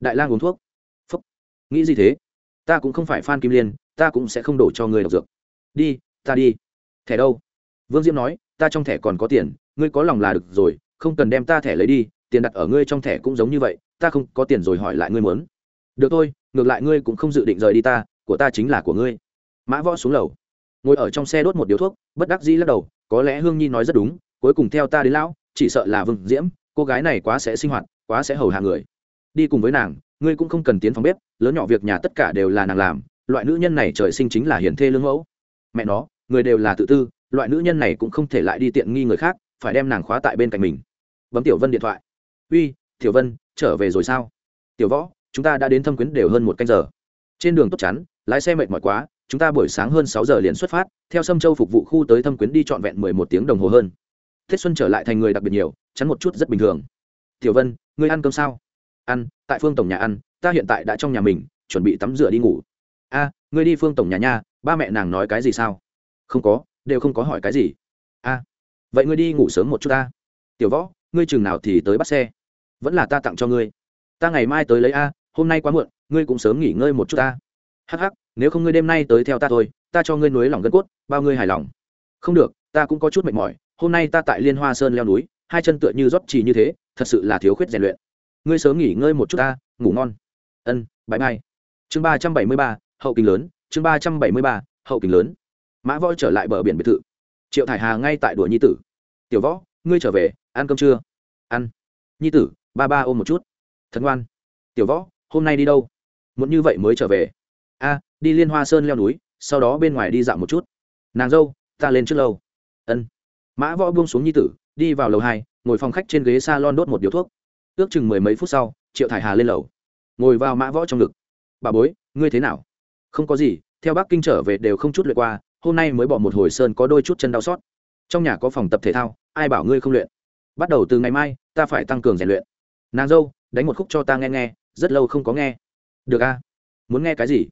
[SPEAKER 1] Đại lang uống thuốc. Phúc. Nghĩ gì thế? Ta cũng không phải phan kim liên, ta cũng sẽ không đổ cho ngươi độc dược. Đi ta đi. Thẻ đâu? Vương diễm nói, ta trong thẻ còn có tiền, ngươi có lòng là được rồi, không cần đem ta thẻ lấy đi, tiền đặt ở ngươi trong thẻ cũng giống như vậy, ta không có tiền rồi hỏi lại ngươi muốn. Được thôi, ngược lại ngươi cũng không dự định rời đi ta, của ta chính là của ngươi. Mã võ xuống lầu. Ngồi ở trong xe đốt một điếu thuốc, bất đắc dĩ lắc đầu, có lẽ hương nhi nói rất đúng, cuối cùng theo ta đến lão, chỉ sợ là vương diễm, cô gái này quá sẽ sinh hoạt, quá sẽ hầu hạ người. Đi cùng với nàng, ngươi cũng không cần tiến phòng bếp, lớn nhỏ việc nhà tất cả đều là nàng làm, loại nữ nhân này trời sinh chính là hiển thê lương mẫu. Mẹ nó người đều là tự tư, loại nữ nhân này cũng không thể lại đi tiện nghi người khác, phải đem nàng khóa tại bên cạnh mình. Bấm tiểu vân điện thoại. Uy, tiểu vân, trở về rồi sao? Tiểu võ, chúng ta đã đến thâm quyến đều hơn một canh giờ. Trên đường tốt chắn, lái xe mệt mỏi quá, chúng ta buổi sáng hơn sáu giờ liền xuất phát, theo sâm châu phục vụ khu tới thâm quyến đi trọn vẹn mười một tiếng đồng hồ hơn. Tết xuân trở lại thành người đặc biệt nhiều, chắn một chút rất bình thường. Tiểu vân, ngươi ăn cơm sao? Ăn, tại phương tổng nhà ăn, ta hiện tại đã trong nhà mình, chuẩn bị tắm rửa đi ngủ. A, ngươi đi phương tổng nhà nha, ba mẹ nàng nói cái gì sao? Không có, đều không có hỏi cái gì. A, vậy ngươi đi ngủ sớm một chút ta. Tiểu võ, ngươi chừng nào thì tới bắt xe? Vẫn là ta tặng cho ngươi. Ta ngày mai tới lấy a, hôm nay quá muộn, ngươi cũng sớm nghỉ ngơi một chút ta. Hắc hắc, nếu không ngươi đêm nay tới theo ta thôi, ta cho ngươi nối lòng gân cốt, bao ngươi hài lòng. Không được, ta cũng có chút mệt mỏi, hôm nay ta tại liên hoa sơn leo núi, hai chân tựa như rót trì như thế, thật sự là thiếu khuyết rèn luyện. Ngươi sớm nghỉ ngơi một chút ta, ngủ ngon. Ân bãi mai chương ba trăm bảy mươi ba, hậu kính lớn, chương ba trăm bảy mươi ba, hậu kính lớn mã võ trở lại bờ biển biệt thự. Triệu thải hà ngay tại đùa nhi tử. Tiểu võ, ngươi trở về, ăn cơm chưa? Ăn. Nhi tử, ba ba ôm một chút. Thật ngoan. Tiểu võ, hôm nay đi đâu? Muốn như vậy mới trở về. A, đi liên hoa sơn leo núi, sau đó bên ngoài đi dạo một chút. Nàng dâu, ta lên trước lâu. Ân. Mã võ buông xuống nhi tử, đi vào lầu hai, ngồi phòng khách trên ghế s a lon đốt một điếu thuốc. Ước chừng mười mấy phút sau, triệu thải hà lên lầu. Ngồi vào mã võ trong ngực. Bà bối, ngươi thế nào? Không có gì, theo bắc kinh trở về đều không chút lượt qua hôm nay mới bỏ một hồi sơn có đôi chút chân đau xót. Trong nhà có phòng tập thể thao, ai bảo ngươi không luyện? Bắt đầu từ ngày mai, ta phải tăng cường rèn luyện. Nàng dâu, đánh một khúc cho ta nghe nghe, rất lâu không có nghe. Được a. Muốn nghe cái gì?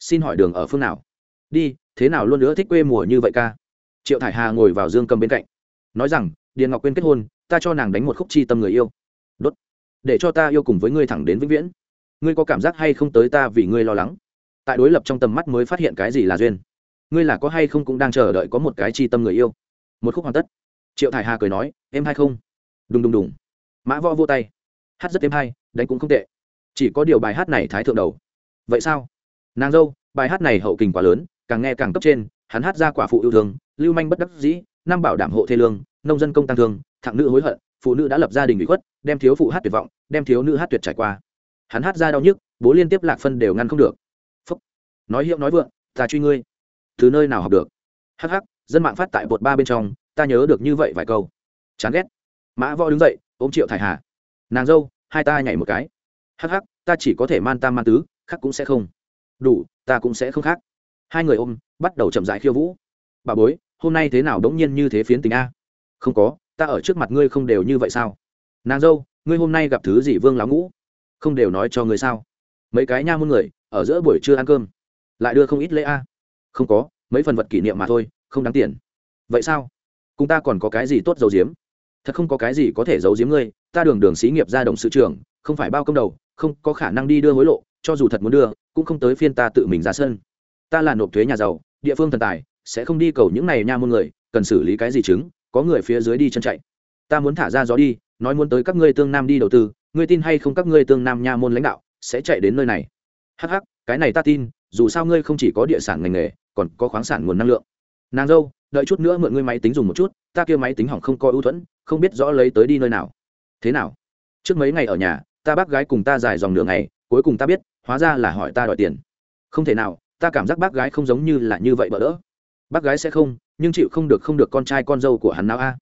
[SPEAKER 1] Xin hỏi đường ở phương nào? Đi, thế nào luôn nữa thích quê mùa như vậy ca? Triệu thải hà ngồi vào dương cầm bên cạnh. Nói rằng, điền ngọc quyên kết hôn, ta cho nàng đánh một khúc chi tâm người yêu. Đốt. Để cho ta yêu cùng với ngươi thẳng đến vĩnh viễn. Ngươi có cảm giác hay không tới ta vì ngươi lo lắng? Tại đối lập trong tầm mắt mới phát hiện cái gì là duyên ngươi là có hay không cũng đang chờ đợi có một cái chi tâm người yêu. Một khúc hoàn tất. Triệu thải hà cười nói, em hay không? Đùng đùng đùng. Mã võ vô tay. Hát rất êm hay, đánh cũng không tệ. Chỉ có điều bài hát này thái thượng đầu. Vậy sao? Nàng dâu, bài hát này hậu kình quá lớn, càng nghe càng cấp trên, hắn hát ra quả phụ yêu thương, lưu manh bất đắc dĩ, năm bảo đảm hộ thê lương, nông dân công tăng thương thẳng nữ hối hận, phụ nữ đã lập gia đình bị khuất, đem thiếu phụ hát tuyệt vọng, đem thiếu nữ hát tuyệt trải qua. Hắn hát ra đau nhức, bố liên tiếp lạc phân đều ngăn không được. Phúc. nói hiệu nói vượng, ta truy ngươi từ nơi nào học được? Hắc hắc, dân mạng phát tại bột ba bên trong, ta nhớ được như vậy vài câu. Chán ghét. Mã võ đứng dậy, ôm triệu thải hà. Nàng dâu, hai ta nhảy một cái. Hắc hắc, ta chỉ có thể man tam man tứ, khác cũng sẽ không. Đủ, ta cũng sẽ không khác. Hai người ôm, bắt đầu chậm dại khiêu vũ. Bà bối, hôm nay thế nào đống nhiên như thế phiến tình a? Không có, ta ở trước mặt ngươi không đều như vậy sao? Nàng dâu, ngươi hôm nay gặp thứ gì vương láo ngũ? Không đều nói cho ngươi sao? Mấy cái nha muôn người, ở giữa buổi trưa ăn cơm. Lại đưa không ít lễ a không có, mấy phần vật kỷ niệm mà thôi, không đáng tiền. Vậy sao? Cùng ta còn có cái gì tốt giấu giếm? Thật không có cái gì có thể giấu giếm ngươi, ta đường đường xí nghiệp ra đồng sự trưởng, không phải bao công đầu, không có khả năng đi đưa hối lộ, cho dù thật muốn đưa, cũng không tới phiên ta tự mình ra sân. Ta là nộp thuế nhà giàu, địa phương thần tài, sẽ không đi cầu những này nha môn người, cần xử lý cái gì chứng, có người phía dưới đi chân chạy. Ta muốn thả ra gió đi, nói muốn tới các ngươi tương nam đi đầu tư, ngươi tin hay không các ngươi tương nam nha môn lãnh đạo sẽ chạy đến nơi này. Hắc hắc, cái này ta tin, dù sao ngươi không chỉ có địa sản ngành nghề còn có khoáng sản nguồn năng lượng. Nàng dâu, đợi chút nữa mượn ngươi máy tính dùng một chút, ta kia máy tính hỏng không có ưu thuẫn, không biết rõ lấy tới đi nơi nào. Thế nào? Trước mấy ngày ở nhà, ta bác gái cùng ta dài dòng nửa ngày, cuối cùng ta biết, hóa ra là hỏi ta đòi tiền. Không thể nào, ta cảm giác bác gái không giống như là như vậy bỡ đỡ. Bác gái sẽ không, nhưng chịu không được không được con trai con dâu của hắn nào a?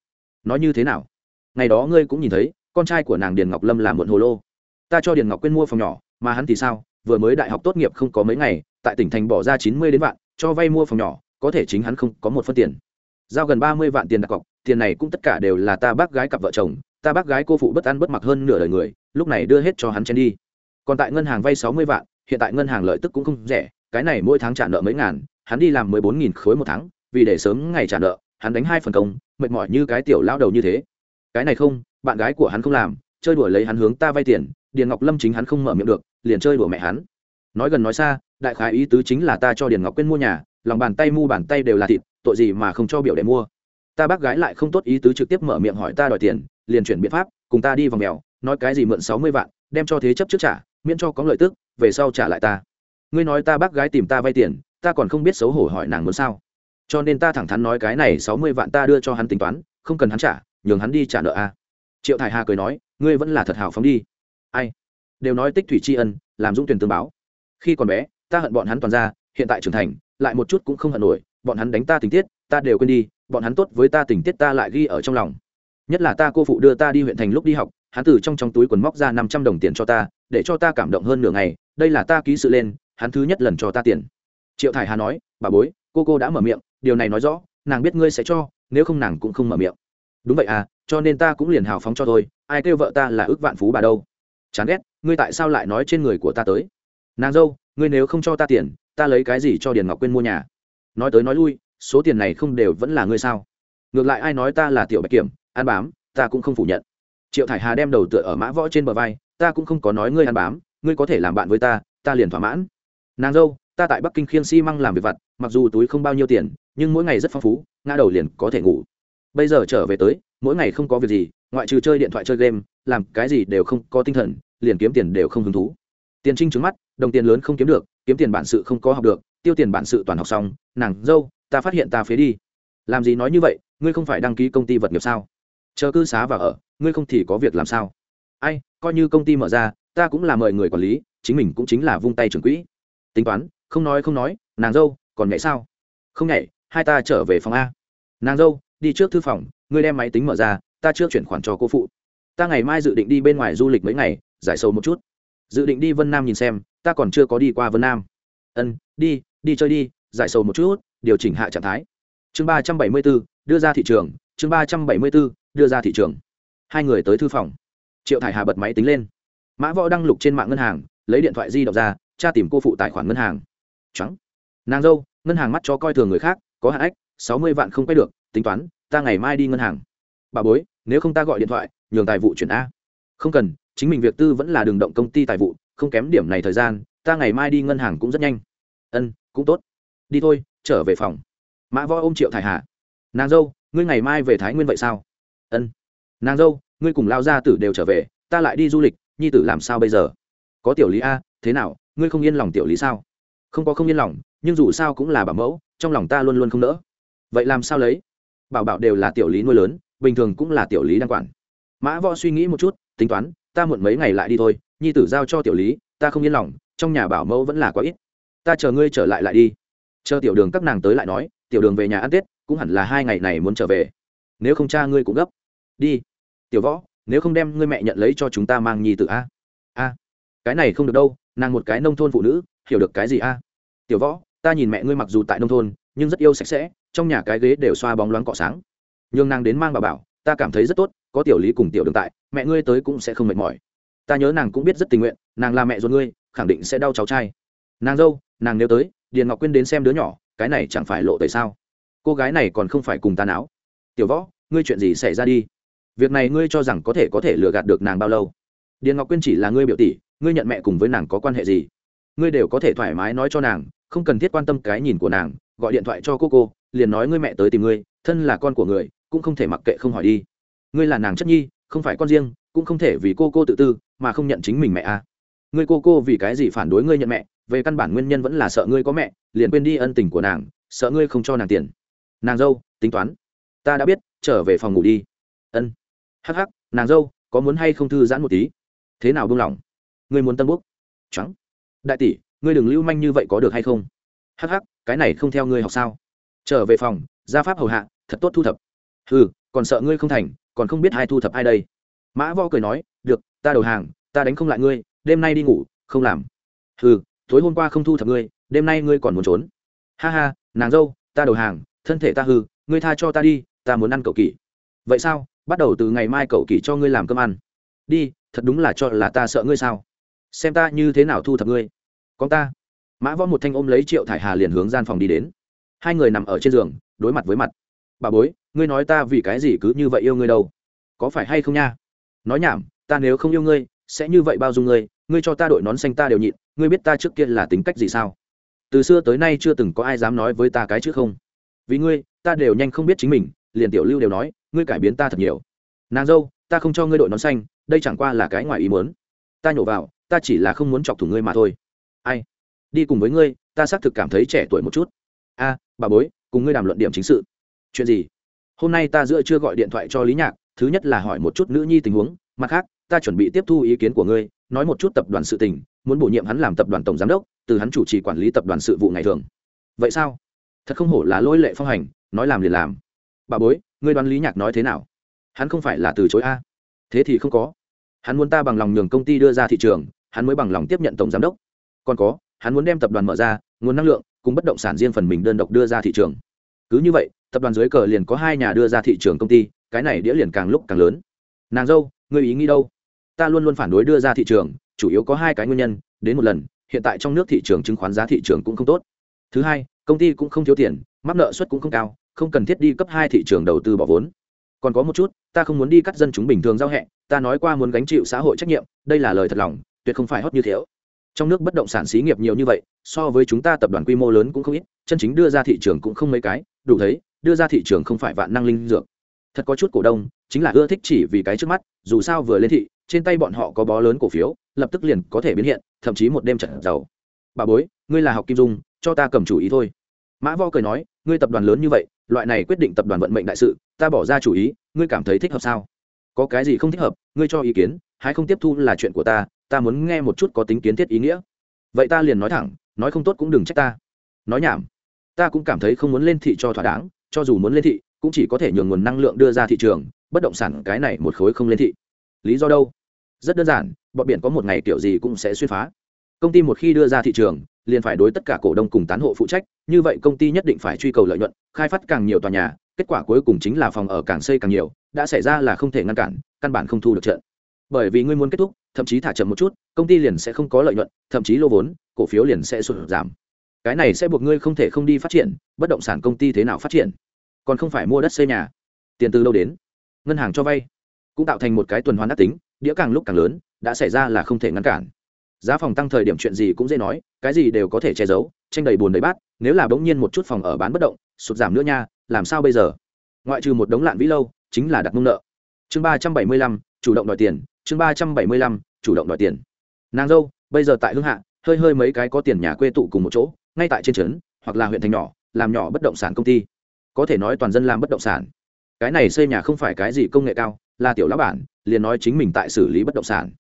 [SPEAKER 1] Nói như thế nào? Ngày đó ngươi cũng nhìn thấy, con trai của nàng điền ngọc lâm làm muộn hồ lô. Ta cho điền ngọc quyên mua phòng nhỏ, mà hắn thì sao? Vừa mới đại học tốt nghiệp không có mấy ngày, tại tỉnh thành bỏ ra chín mươi đến vạn cho vay mua phòng nhỏ, có thể chính hắn không có một phân tiền. Giao gần ba mươi vạn tiền đặt cọc, tiền này cũng tất cả đều là ta bác gái cặp vợ chồng, ta bác gái cô phụ bất ăn bất mặc hơn nửa đời người, lúc này đưa hết cho hắn chen đi. Còn tại ngân hàng vay sáu mươi vạn, hiện tại ngân hàng lợi tức cũng không rẻ, cái này mỗi tháng trả nợ mấy ngàn, hắn đi làm mười bốn nghìn khối một tháng, vì để sớm ngày trả nợ, hắn đánh hai phần công, mệt mỏi như cái tiểu lao đầu như thế. Cái này không, bạn gái của hắn không làm, chơi đùa lấy hắn hướng ta vay tiền, điền ngọc lâm chính hắn không mở miệng được, liền chơi đùa mẹ hắn nói gần nói xa, đại khái ý tứ chính là ta cho điền ngọc quyên mua nhà, lòng bàn tay mu bàn tay đều là thịt, tội gì mà không cho biểu để mua. Ta bác gái lại không tốt ý tứ trực tiếp mở miệng hỏi ta đòi tiền, liền chuyển biện pháp, cùng ta đi vòng mèo, nói cái gì mượn sáu mươi vạn, đem cho thế chấp trước trả, miễn cho có lợi tức, về sau trả lại ta. Ngươi nói ta bác gái tìm ta vay tiền, ta còn không biết xấu hổ hỏi nàng muốn sao. Cho nên ta thẳng thắn nói cái này sáu mươi vạn ta đưa cho hắn tính toán, không cần hắn trả, nhường hắn đi trả nợ a. Triệu thải hà cười nói, ngươi vẫn là thật hào phóng đi. Ai? Đều nói tích thủy tri ân, làm dũng tuyển tương báo khi còn bé, ta hận bọn hắn toàn ra, hiện tại trưởng thành, lại một chút cũng không hận nổi, bọn hắn đánh ta tình tiết, ta đều quên đi, bọn hắn tốt với ta tình tiết ta lại ghi ở trong lòng. Nhất là ta cô phụ đưa ta đi huyện thành lúc đi học, hắn từ trong trong túi quần móc ra năm trăm đồng tiền cho ta, để cho ta cảm động hơn nửa ngày, đây là ta ký sự lên, hắn thứ nhất lần cho ta tiền. Triệu thải hà nói, bà bối, cô cô đã mở miệng, điều này nói rõ, nàng biết ngươi sẽ cho, nếu không nàng cũng không mở miệng. Đúng vậy à cho nên ta cũng liền hào phóng cho thôi, ai kêu vợ ta là ước vạn phú bà đâu? Chán ghét, ngươi tại sao lại nói trên người của ta tới? Nàng dâu, ngươi nếu không cho ta tiền, ta lấy cái gì cho điền ngọc quyên mua nhà? Nói tới nói lui, số tiền này không đều vẫn là ngươi sao? Ngược lại ai nói ta là tiểu bạch kiểm, ăn bám, ta cũng không phủ nhận. Triệu thải hà đem đầu tựa ở mã võ trên bờ vai, ta cũng không có nói ngươi ăn bám, ngươi có thể làm bạn với ta ta liền thỏa mãn. Nàng dâu, ta tại bắc kinh khiêng xi、si、măng làm việc vặt, mặc dù túi không bao nhiêu tiền, nhưng mỗi ngày rất phong phú, ngã đầu liền có thể ngủ. Bây giờ trở về tới, mỗi ngày không có việc gì, ngoại trừ chơi điện thoại chơi game, làm cái gì đều không có tinh thần, liền kiếm tiền đều không hứng thú tiền trinh trứng mắt, đồng tiền lớn không kiếm được, kiếm tiền bản sự không có học được, tiêu tiền bản sự toàn học xong, nàng, dâu, ta phát hiện ta phế đi. Làm gì nói như vậy, ngươi không phải đăng ký công ty vật nghiệp sao? Chờ cư xá và ở, ngươi không thì có việc làm sao? Ai, coi như công ty mở ra, ta cũng là mời người quản lý, chính mình cũng chính là vung tay trưởng quỹ. Tính toán, không nói không nói, nàng, dâu, còn nhảy sao? Không nhảy, hai ta trở về phòng a. Nàng, dâu, đi trước thư phòng, ngươi đem máy tính mở ra, ta trước chuyển khoản cho cô phụ. Ta ngày mai dự định đi bên ngoài du lịch mấy ngày, giải sâu một chút dự định đi vân nam nhìn xem, ta còn chưa có đi qua vân nam. Ân, đi đi chơi đi, giải sầu một chút, điều chỉnh hạ trạng thái. Chương ba trăm bảy mươi b ố đưa ra thị trường, chương ba trăm bảy mươi b ố đưa ra thị trường. Hai người tới thư phòng. Triệu thải hà bật máy tính lên. Mã võ đăng lục trên mạng ngân hàng, lấy điện thoại di động ra, tra tìm cô phụ tài khoản ngân hàng. Trắng nàng dâu, ngân hàng mắt cho coi thường người khác, có hạn ách, sáu mươi vạn không quay được, tính toán, ta ngày mai đi ngân hàng. Bà bối, nếu không ta gọi điện thoại, nhường tài vụ chuyển a. Không cần chính mình việc tư vẫn là đường động công ty tài vụ, không kém điểm này thời gian, ta ngày mai đi ngân hàng cũng rất nhanh. Ân, cũng tốt. Đi thôi, trở về phòng. Mã võ ôm triệu thải hà. Nàng dâu, ngươi ngày mai về thái nguyên vậy sao? Ân. Nàng dâu, ngươi cùng lao gia tử đều trở về, ta lại đi du lịch, nhi tử làm sao bây giờ? Có tiểu lý a, thế nào, ngươi không yên lòng tiểu lý sao? Không có không yên lòng, nhưng dù sao cũng là bảo mẫu, trong lòng ta luôn luôn không nỡ. Vậy làm sao lấy? Bảo bảo đều là tiểu lý nuôi lớn, bình thường cũng là tiểu lý đang quản. Mã võ suy nghĩ một chút, tính toán ta muộn mấy ngày lại đi thôi, nhi tử giao cho tiểu lý, ta không yên lòng, trong nhà bảo mẫu vẫn là quá ít. Ta chờ ngươi trở lại lại đi. Chờ tiểu đường các nàng tới lại nói, tiểu đường về nhà ăn tết, cũng hẳn là hai ngày này muốn trở về. Nếu không cha ngươi cũng gấp. Đi. Tiểu võ, nếu không đem ngươi mẹ nhận lấy cho chúng ta mang nhi tử a. A. Cái này không được đâu, nàng một cái nông thôn phụ nữ, hiểu được cái gì a? Tiểu võ, ta nhìn mẹ ngươi mặc dù tại nông thôn, nhưng rất yêu sạch sẽ, trong nhà cái ghế đều xoa bóng loáng cọ sáng. Nhường nàng đến mang bà bảo, ta cảm thấy rất tốt có tiểu lý cùng tiểu đường tại, mẹ ngươi tới cũng sẽ không mệt mỏi. Ta nhớ nàng cũng biết rất tình nguyện, nàng là mẹ ruột ngươi, khẳng định sẽ đau cháu trai. Nàng dâu, nàng nếu tới, điền ngọc quyên đến xem đứa nhỏ, cái này chẳng phải lộ tẩy sao? Cô gái này còn không phải cùng ta não tiểu võ, ngươi chuyện gì xảy ra đi? Việc này ngươi cho rằng có thể có thể lừa gạt được nàng bao lâu? Điền ngọc quyên chỉ là ngươi biểu tỷ, ngươi nhận mẹ cùng với nàng có quan hệ gì? Ngươi đều có thể thoải mái nói cho nàng, không cần thiết quan tâm cái nhìn của nàng, gọi điện thoại cho cô cô, liền nói ngươi mẹ tới tìm ngươi, thân là con của người, cũng không thể mặc kệ không hỏi đi ngươi là nàng chất nhi, không phải con riêng, cũng không thể vì cô cô tự tư, mà không nhận chính mình mẹ à. Ngươi cô cô vì cái gì phản đối ngươi nhận mẹ, về căn bản nguyên nhân vẫn là sợ ngươi có mẹ, liền quên đi ân tình của nàng, sợ ngươi không cho nàng tiền. Nàng dâu, tính toán. Ta đã biết, trở về phòng ngủ đi. Ân. Hắc hắc, nàng dâu, có muốn hay không thư giãn một tí? Thế nào buông lỏng? Ngươi muốn tân búc trắng. Đại tỷ, ngươi đừng lưu manh như vậy có được hay không? Hắc hắc, cái này không theo ngươi học sao? Trở về phòng, gia pháp hầu hạ, thật tốt thu thập. Ừ còn sợ ngươi không thành còn không biết ai thu thập ai đây. Mã võ cười nói, được, ta đầu hàng, ta đánh không lại ngươi, đêm nay đi ngủ, không làm. Ừ tối hôm qua không thu thập ngươi, đêm nay ngươi còn muốn trốn. Ha ha, nàng dâu, ta đầu hàng, thân thể ta hư, ngươi tha cho ta đi, ta muốn ăn cậu kỷ. Vậy sao? Bắt đầu từ ngày mai cậu kỷ cho ngươi làm cơm ăn. Đi, thật đúng là cho là ta sợ ngươi sao? Xem ta như thế nào thu thập ngươi. Con ta. Mã võ một thanh ôm lấy triệu thải hà liền hướng gian phòng đi đến. Hai người nằm ở trên giường, đối mặt với mặt. Bà bối ngươi nói ta vì cái gì cứ như vậy yêu ngươi đâu? Có phải hay không nha? Nói nhảm, ta nếu không yêu ngươi, sẽ như vậy bao dung ngươi ngươi cho ta đội nón xanh ta đều nhịn, ngươi biết ta trước kia là tính cách gì sao? Từ xưa tới nay chưa từng có ai dám nói với ta cái chứ không. Vì ngươi, ta đều nhanh không biết chính mình, liền tiểu lưu đều nói, ngươi cải biến ta thật nhiều. Nàng dâu, ta không cho ngươi đội nón xanh, đây chẳng qua là cái ngoài ý muốn. Ta nhổ vào, ta chỉ là không muốn chọc thủng ngươi mà thôi. Ai? Đi cùng với ngươi, ta xác thực cảm thấy trẻ tuổi một chút. A, bà bối, cùng ngươi đàm luận điểm chính sự. Chuyện gì? Hôm nay ta giữa chưa gọi điện thoại cho lý nhạc, thứ nhất là hỏi một chút nữ nhi tình huống, mặt khác, ta chuẩn bị tiếp thu ý kiến của ngươi, nói một chút tập đoàn sự tình, muốn bổ nhiệm hắn làm tập đoàn tổng giám đốc, từ hắn chủ trì quản lý tập đoàn sự vụ ngày thường. Vậy sao? Thật không hổ là lôi lệ phong hành, nói làm liền làm. Bà bối, ngươi đoán lý nhạc nói thế nào? Hắn không phải là từ chối a. Thế thì không có. Hắn muốn ta bằng lòng nhường công ty đưa ra thị trường, hắn mới bằng lòng tiếp nhận tổng giám đốc. Còn có, hắn muốn đem tập đoàn mở ra, nguồn năng lượng, cùng bất động sản riêng phần mình đơn độc đưa ra thị trường. Cứ như vậy tập đoàn dưới cờ liền có hai nhà đưa ra thị trường công ty, cái này đĩa liền càng lúc càng lớn. Nàng dâu, ngươi ý nghĩ đâu? Ta luôn luôn phản đối đưa ra thị trường, chủ yếu có hai cái nguyên nhân, đến một lần, hiện tại trong nước thị trường chứng khoán giá thị trường cũng không tốt. Thứ hai, công ty cũng không thiếu tiền, mắc nợ suất cũng không cao, không cần thiết đi cấp hai thị trường đầu tư bỏ vốn. Còn có một chút, ta không muốn đi cắt dân chúng bình thường giao hẹ, ta nói qua muốn gánh chịu xã hội trách nhiệm, đây là lời thật lòng, tuyệt không phải hót như thiếu trong nước bất động sản xí nghiệp nhiều như vậy, so với chúng ta tập đoàn quy mô lớn cũng không ít, chân chính đưa ra thị trường cũng không mấy cái, đủ thấy đưa ra thị trường không phải vạn năng linh dược. Thật có chút cổ đông, chính là ưa thích chỉ vì cái trước mắt, dù sao vừa lên thị, trên tay bọn họ có bó lớn cổ phiếu, lập tức liền có thể biến hiện, thậm chí một đêm trận giàu. Bà bối, ngươi là học kim dung, cho ta cầm chủ ý thôi. Mã vo cười nói, ngươi tập đoàn lớn như vậy, loại này quyết định tập đoàn vận mệnh đại sự, ta bỏ ra chủ ý, ngươi cảm thấy thích hợp sao? Có cái gì không thích hợp, ngươi cho ý kiến hay không tiếp thu là chuyện của ta ta muốn nghe một chút có tính kiến thiết ý nghĩa. Vậy ta liền nói thẳng, nói không tốt cũng đừng trách ta. Nói nhảm. Ta cũng cảm thấy không muốn lên thị cho thỏa đáng cho dù muốn lên thị, cũng chỉ có thể nhường nguồn năng lượng đưa ra thị trường, bất động sản cái này một khối không lên thị. Lý do đâu? Rất đơn giản, bọn biển có một ngày kiểu gì cũng sẽ xuyên phá. Công ty một khi đưa ra thị trường, liền phải đối tất cả cổ đông cùng tán hộ phụ trách, như vậy công ty nhất định phải truy cầu lợi nhuận, khai phát càng nhiều tòa nhà, kết quả cuối cùng chính là phòng ở càng xây càng nhiều, đã xảy ra là không thể ngăn cản, căn bản không thu được trận. Bởi vì ngươi muốn kết thúc, thậm chí thả chậm một chút, công ty liền sẽ không có lợi nhuận, thậm chí lô vốn, cổ phiếu liền sẽ sụt giảm cái này sẽ buộc ngươi không thể không đi phát triển, bất động sản công ty thế nào phát triển? Còn không phải mua đất xây nhà. Tiền từ lâu đến? Ngân hàng cho vay. Cũng tạo thành một cái tuần hoàn đắc tính, đĩa càng lúc càng lớn, đã xảy ra là không thể ngăn cản. Giá phòng tăng thời điểm chuyện gì cũng dễ nói, cái gì đều có thể che giấu, tranh đầy bùn đầy bát, nếu là bỗng nhiên một chút phòng ở bán bất động, sụt giảm nữa nha, làm sao bây giờ? Ngoại trừ một đống lạn vĩ lâu, chính là đặt mông nợ. Chương ba trăm bảy mươi lăm, chủ động đòi tiền, chương ba trăm bảy mươi lăm, chủ động đòi tiền. Nàng dâu, bây giờ tại hương hạ, hơi hơi mấy cái có tiền nhà quê tụ cùng một chỗ ngay tại trên trấn, hoặc là huyện thành nhỏ, làm nhỏ bất động sản công ty. Có thể nói toàn dân làm bất động sản. Cái này xây nhà không phải cái gì công nghệ cao, là tiểu lão bản, liền nói chính mình tại xử lý bất động sản.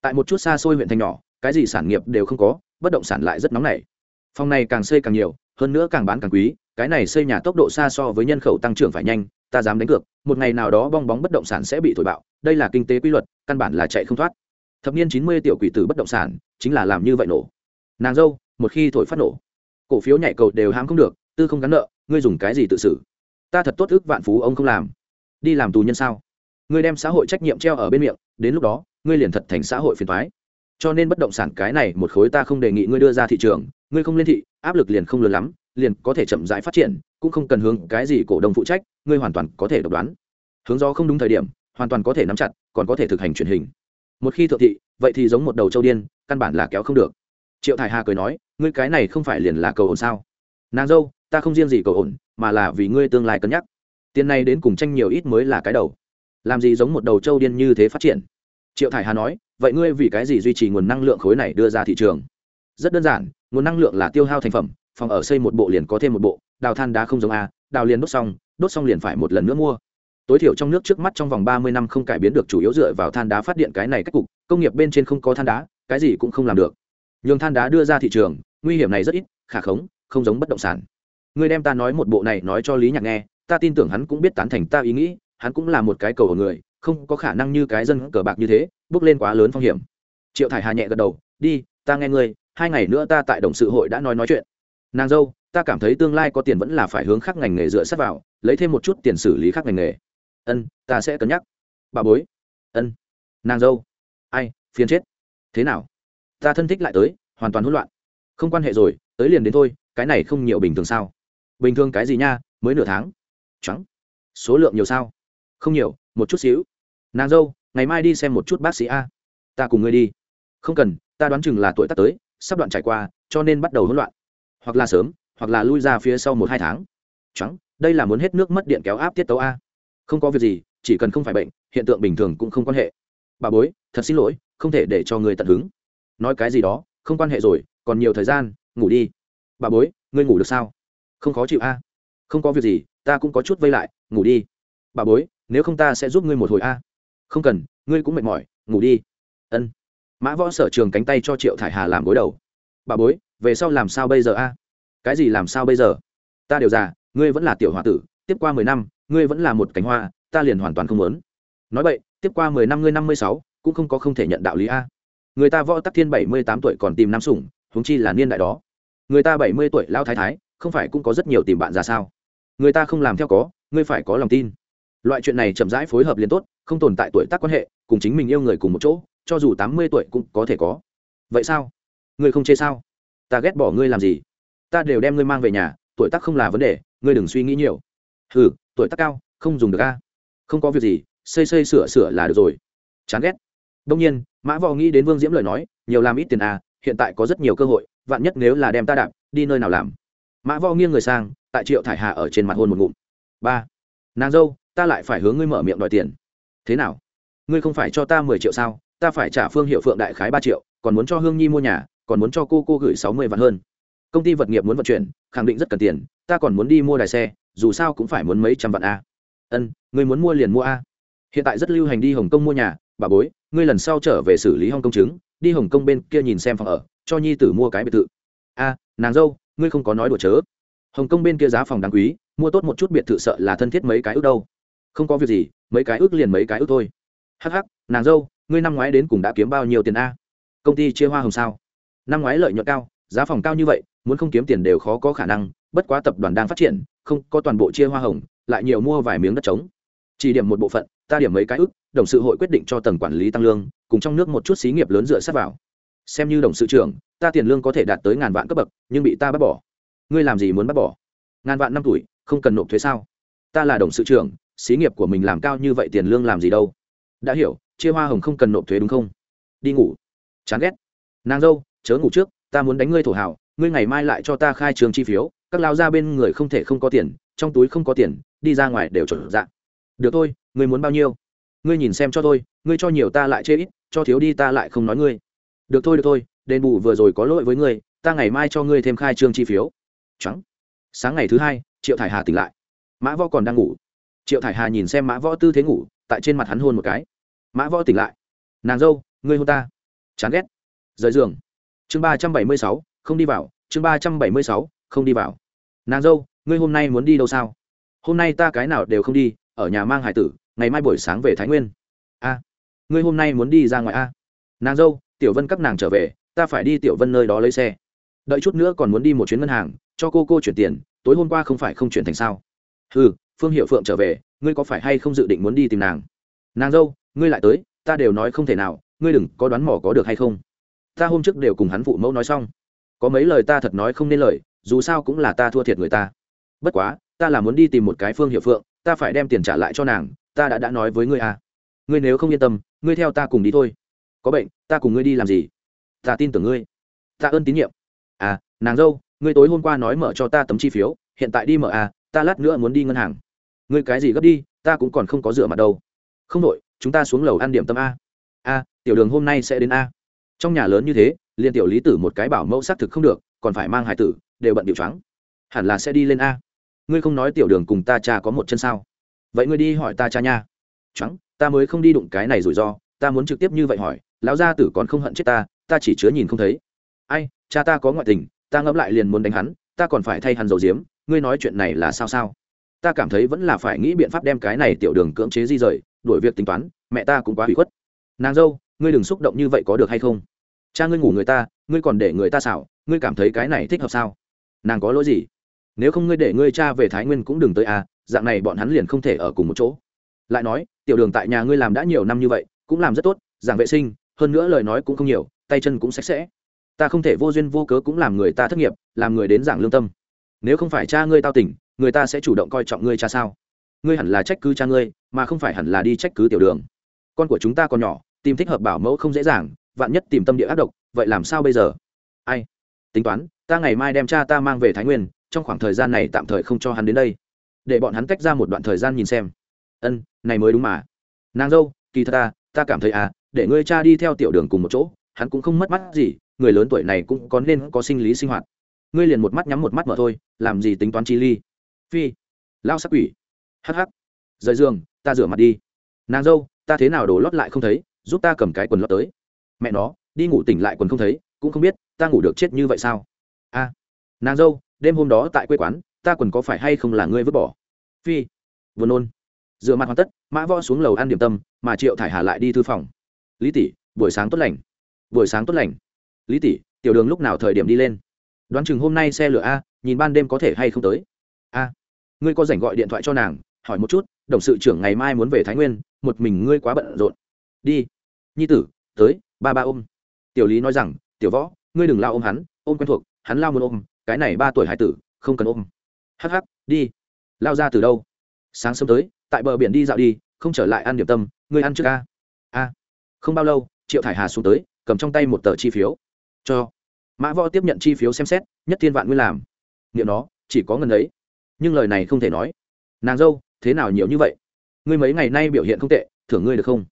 [SPEAKER 1] Tại một chút xa xôi huyện thành nhỏ, cái gì sản nghiệp đều không có, bất động sản lại rất nóng nảy. Phòng này càng xây càng nhiều, hơn nữa càng bán càng quý, cái này xây nhà tốc độ xa so với nhân khẩu tăng trưởng phải nhanh, ta dám đánh cược, một ngày nào đó bong bóng bất động sản sẽ bị thổi bạo, đây là kinh tế quy luật, căn bản là chạy không thoát. Thập niên chín mươi tiểu quỷ tử bất động sản, chính là làm như vậy nổ. Nàng dâu, một khi thổi phát nổ cổ phiếu nhảy cầu đều hãm không được, tư không gắn nợ, ngươi dùng cái gì tự xử? Ta thật tốt ức vạn phú ông không làm. Đi làm tù nhân sao? Ngươi đem xã hội trách nhiệm treo ở bên miệng, đến lúc đó, ngươi liền thật thành xã hội phiền thoái cho nên bất động sản cái này một khối ta không đề nghị ngươi đưa ra thị trường, ngươi không lên thị, áp lực liền không lớn lắm, liền có thể chậm rãi phát triển, cũng không cần hướng cái gì cổ đông phụ trách, ngươi hoàn toàn có thể độc đoán. Hướng do không đúng thời điểm, hoàn toàn có thể nắm chặt, còn có thể thực hành truyền hình. Một khi thượng thị, vậy thì giống một đầu châu điên, căn bản là kéo không được triệu thải hà cười nói, ngươi cái này không phải liền là cầu ổn sao? Nàng dâu, ta không riêng gì cầu ổn mà là vì ngươi tương lai cân nhắc. Tiền này đến cùng tranh nhiều ít mới là cái đầu. Làm gì giống một đầu châu điên như thế phát triển? Triệu thải hà nói, vậy ngươi vì cái gì duy trì nguồn năng lượng khối này đưa ra thị trường? Rất đơn giản, nguồn năng lượng là tiêu hao thành phẩm, phòng ở xây một bộ liền có thêm một bộ, đào than đá không giống a, đào liền đốt xong đốt xong liền phải một lần nữa mua. Tối thiểu trong nước trước mắt trong vòng ba mươi năm không cải biến được chủ yếu dựa vào than đá phát điện cái này cách cục, công nghiệp bên trên không có than đá, cái gì cũng không làm được nhường than đá đưa ra thị trường, nguy hiểm này rất ít, khả khống, không giống bất động sản. Người đem ta nói một bộ này nói cho lý nhạc nghe, ta tin tưởng hắn cũng biết tán thành ta ý nghĩ, hắn cũng là một cái cầu ở người, không có khả năng như cái dân cờ bạc như thế, bước lên quá lớn phong hiểm. Triệu thải hà nhẹ gật đầu, đi, ta nghe ngươi, hai ngày nữa ta tại đồng sự hội đã nói nói chuyện. Nàng dâu, ta cảm thấy tương lai có tiền vẫn là phải hướng khác ngành nghề dựa sát vào, lấy thêm một chút tiền xử lý khác ngành nghề. Ân, ta sẽ cân nhắc. Bà bối. Ân. Nàng dâu. Ai, phiền chết. Thế nào? Ta thân thích lại tới, hoàn toàn hỗn loạn. Không quan hệ rồi, tới liền đến thôi, cái này không nhiều bình thường sao? Bình thường cái gì nha, mới nửa tháng. Trắng. Số lượng nhiều sao? Không nhiều, một chút xíu. Nàng dâu, ngày mai đi xem một chút bác sĩ a. Ta cùng ngươi đi. Không cần, ta đoán chừng là tuổi tác tới, sắp đoạn trải qua, cho nên bắt đầu hỗn loạn. Hoặc là sớm, hoặc là lui ra phía sau một hai tháng. Trắng, đây là muốn hết nước mất điện kéo áp tiết tấu a. Không có việc gì, chỉ cần không phải bệnh, hiện tượng bình thường cũng không quan hệ. Bà bối, thật xin lỗi, không thể để cho người tận hứng nói cái gì đó, không quan hệ rồi, còn nhiều thời gian, ngủ đi. Bà bối, ngươi ngủ được sao? Không khó chịu a. Không có việc gì, ta cũng có chút vây lại, ngủ đi. Bà bối, nếu không ta sẽ giúp ngươi một hồi a. Không cần, ngươi cũng mệt mỏi, ngủ đi. Ân. Mã võ sở trường cánh tay cho triệu thải hà làm gối đầu. Bà bối, về sau làm sao bây giờ a? Cái gì làm sao bây giờ? Ta đều già, ngươi vẫn là tiểu h o a tử, tiếp qua mười năm, ngươi vẫn là một cánh hoa, ta liền hoàn toàn không muốn. Nói vậy, tiếp qua mười năm, ngươi năm mươi sáu, cũng không có không thể nhận đạo lý a người ta võ tắc thiên bảy mươi tám tuổi còn tìm nam sủng, huống chi là niên đại đó. Người ta bảy mươi tuổi lao thái thái, không phải cũng có rất nhiều tìm bạn ra sao? Người ta không làm theo có, ngươi phải có lòng tin. Loại chuyện này chậm rãi phối hợp liền tốt, không tồn tại tuổi tác quan hệ, cùng chính mình yêu người cùng một chỗ, cho dù tám mươi tuổi cũng có thể có. Vậy sao? Ngươi không chê sao? Ta ghét bỏ ngươi làm gì? Ta đều đem ngươi mang về nhà, tuổi tác không là vấn đề, ngươi đừng suy nghĩ nhiều. Ừ tuổi tác cao, không dùng được a. Không có việc gì, xây xây sửa sửa là được rồi. Chán ghét đông nhiên, mã võ nghĩ đến vương diễm lời nói, nhiều làm ít tiền à hiện tại có rất nhiều cơ hội, vạn nhất nếu là đem ta đạp, đi nơi nào làm? Mã võ nghiêng người sang, tại triệu thải hà ở trên mặt hôn một ngụm. Ba, nàng dâu, ta lại phải hướng ngươi mở miệng đòi tiền. Thế nào? Ngươi không phải cho ta mười triệu sao? Ta phải trả phương hiệu phượng đại khái ba triệu, còn muốn cho hương nhi mua nhà, còn muốn cho cô cô gửi sáu mươi vạn hơn. Công ty vật nghiệp muốn vận chuyển, khẳng định rất cần tiền, ta còn muốn đi mua đài xe, dù sao cũng phải muốn mấy trăm vạn a. Ân, ngươi muốn mua liền mua a. Hiện tại rất lưu hành đi hồng kông mua nhà, bà bối ngươi lần sau trở về xử lý hong công chứng đi hồng kông bên kia nhìn xem phòng ở cho nhi tử mua cái biệt thự. A nàng dâu ngươi không có nói đùa chớ. Hồng kông bên kia giá phòng đáng quý mua tốt một chút biệt thự sợ là thân thiết mấy cái ước đâu. Không có việc gì mấy cái ước liền mấy cái ước thôi. Hắc hắc, nàng dâu ngươi năm ngoái đến cùng đã kiếm bao nhiêu tiền a? Công ty chia hoa hồng sao? Năm ngoái lợi nhuận cao giá phòng cao như vậy muốn không kiếm tiền đều khó có khả năng bất quá tập đoàn đang phát triển không có toàn bộ chia hoa hồng lại nhiều mua vài miếng đất trống chỉ điểm một bộ phận, ta điểm mấy cái ước đồng sự hội quyết định cho tầng quản lý tăng lương, cùng trong nước một chút xí nghiệp lớn dựa sát vào. Xem như đồng sự trưởng, ta tiền lương có thể đạt tới ngàn vạn cấp bậc, nhưng bị ta bắt bỏ. Ngươi làm gì muốn bắt bỏ? Ngàn vạn năm tuổi, không cần nộp thuế sao? Ta là đồng sự trưởng, xí nghiệp của mình làm cao như vậy tiền lương làm gì đâu? Đã hiểu, chia hoa hồng không cần nộp thuế đúng không? Đi ngủ. Chán ghét. Nàng dâu, chớ ngủ trước, ta muốn đánh ngươi thổ hào, ngươi ngày mai lại cho ta khai trường chi phiếu, các lao ra bên người không thể không có tiền, trong túi không có tiền, đi ra ngoài đều chuẩn dạng được thôi, ngươi muốn bao nhiêu? Ngươi nhìn xem cho tôi ngươi cho nhiều ta lại chê ít, cho thiếu đi ta lại không nói ngươi. Được thôi được thôi, đền bù vừa rồi có lỗi với ngươi, ta ngày mai cho ngươi thêm khai trương chi phiếu. Trắng sáng ngày thứ hai, triệu thải hà tỉnh lại. Mã võ còn đang ngủ. Triệu thải hà nhìn xem mã võ tư thế ngủ, tại trên mặt hắn hôn một cái. Mã võ tỉnh lại. Nàng dâu, ngươi hôn ta. Chán ghét. Rời giường. Chương ba trăm bảy mươi sáu, không đi vào. Chương ba trăm bảy mươi sáu, không đi vào. Nàng dâu, ngươi hôm nay muốn đi đâu sao? Hôm nay ta cái nào đều không đi ở nhà mang hải tử, ngày mai buổi sáng về thái nguyên. A, ngươi hôm nay muốn đi ra ngoài a? Nàng dâu, tiểu vân các nàng trở về, ta phải đi tiểu vân nơi đó lấy xe. Đợi chút nữa còn muốn đi một chuyến ngân hàng, cho cô cô chuyển tiền, tối hôm qua không phải không chuyển thành sao? Ừ phương hiệu phượng trở về, ngươi có phải hay không dự định muốn đi tìm nàng? Nàng dâu, ngươi lại tới, ta đều nói không thể nào, ngươi đừng có đoán mỏ có được hay không? Ta hôm trước đều cùng hắn phụ mẫu nói xong. Có mấy lời ta thật nói không nên lời, dù sao cũng là ta thua thiệt người ta. Bất quá, ta là muốn đi tìm một cái phương hiệu phượng ta phải đem tiền trả lại cho nàng, ta đã đã nói với ngươi à. Ngươi nếu không yên tâm, ngươi theo ta cùng đi thôi. Có bệnh, ta cùng ngươi đi làm gì? Ta tin tưởng ngươi. Ta ơn tín nhiệm. À nàng dâu, ngươi tối hôm qua nói mở cho ta tấm chi phiếu, hiện tại đi mở à ta lát nữa muốn đi ngân hàng. Ngươi cái gì gấp đi, ta cũng còn không có rửa mặt đâu. Không đội chúng ta xuống lầu ăn điểm tâm a. A, tiểu đường hôm nay sẽ đến a. Trong nhà lớn như thế liên tiểu lý tử một cái bảo mẫu xác thực không được, còn phải mang hải tử, đều bận điệu trắng hẳn là sẽ đi lên a ngươi không nói tiểu đường cùng ta cha có một chân sao? Vậy ngươi đi hỏi ta cha nha. Trắng ta mới không đi đụng cái này rủi ro, ta muốn trực tiếp như vậy hỏi, lão gia tử còn không hận chết ta ta chỉ chứa nhìn không thấy. Ai, cha ta có ngoại tình, ta ngẫm lại liền muốn đánh hắn, ta còn phải thay hắn dầu diếm ngươi nói chuyện này là sao sao? Ta cảm thấy vẫn là phải nghĩ biện pháp đem cái này tiểu đường cưỡng chế di rời đổi việc tính toán, mẹ ta cũng quá hủy khuất. Nàng dâu, ngươi đừng xúc động như vậy có được hay không? Cha ngươi ngủ người ta, ngươi còn để người ta xảo, ngươi cảm thấy cái này thích hợp sao? Nàng có lỗi gì? Nếu không ngươi để ngươi cha về thái nguyên cũng đừng tới à dạng này bọn hắn liền không thể ở cùng một chỗ. Lại nói, tiểu đường tại nhà ngươi làm đã nhiều năm như vậy, cũng làm rất tốt, giảng vệ sinh, hơn nữa lời nói cũng không nhiều, tay chân cũng sạch sẽ. Ta không thể vô duyên vô cớ cũng làm người ta thất nghiệp, làm người đến giảng lương tâm. Nếu không phải cha ngươi tao tỉnh, người ta sẽ chủ động coi trọng ngươi cha sao? Ngươi hẳn là trách cứ cha ngươi, mà không phải hẳn là đi trách cứ tiểu đường. Con của chúng ta còn nhỏ, tìm thích hợp bảo mẫu không dễ dàng, vạn nhất tìm tâm địa ác độc, vậy làm sao bây giờ? Ai? Tính toán, ta ngày mai đem cha ta mang về thái nguyên trong khoảng thời gian này tạm thời không cho hắn đến đây. Để bọn hắn tách ra một đoạn thời gian nhìn xem. Ân, này mới đúng mà. Nàng dâu, kỳ thật ta ta cảm thấy à để ngươi cha đi theo tiểu đường cùng một chỗ, hắn cũng không mất mắt gì, người lớn tuổi này cũng có nên có sinh lý sinh hoạt. Ngươi liền một mắt nhắm một mắt mở thôi, làm gì tính toán chi ly. Phi, lao sắc quỷ. Hh rời giường, ta rửa mặt đi. Nàng dâu, ta thế nào đổ lót lại không thấy, giúp ta cầm cái quần lót tới. Mẹ nó, đi ngủ tỉnh lại quần không thấy, cũng không biết, ta ngủ được chết như vậy sao? A nàng dâu đêm hôm đó tại quê quán, ta quần có phải hay không là ngươi vứt bỏ? Phi vừa nôn. Rửa mặt hoàn tất, mã võ xuống lầu ăn điểm tâm, mà triệu thải hà lại đi thư phòng. Lý tỷ, buổi sáng tốt lành. Buổi sáng tốt lành. Lý tỷ, tiểu đường lúc nào thời điểm đi lên? Đoán chừng hôm nay xe lửa a, nhìn ban đêm có thể hay không tới? A, ngươi có rảnh gọi điện thoại cho nàng, hỏi một chút, đồng sự trưởng ngày mai muốn về thái nguyên, một mình ngươi quá bận rộn. Đi. Nhi tử, tới, ba ba ôm. Tiểu lý nói rằng, tiểu võ, ngươi đừng lao ôm hắn, ôm quen thuộc, hắn lao muốn ôm cái này ba tuổi hải tử, không cần ôm. Hắc hắc, đi. Lao ra từ đâu? Sáng sớm tới, tại bờ biển đi dạo đi, không trở lại ăn điểm tâm, ngươi ăn trước a a. Không bao lâu, triệu thải hà xuống tới, cầm trong tay một tờ chi phiếu. Cho. Mã võ tiếp nhận chi phiếu xem xét, nhất thiên vạn nguyên làm. Nghiệm nó, chỉ có ngần ấy. Nhưng lời này không thể nói. Nàng dâu, thế nào nhiều như vậy? Ngươi mấy ngày nay biểu hiện không tệ, thưởng ngươi được không?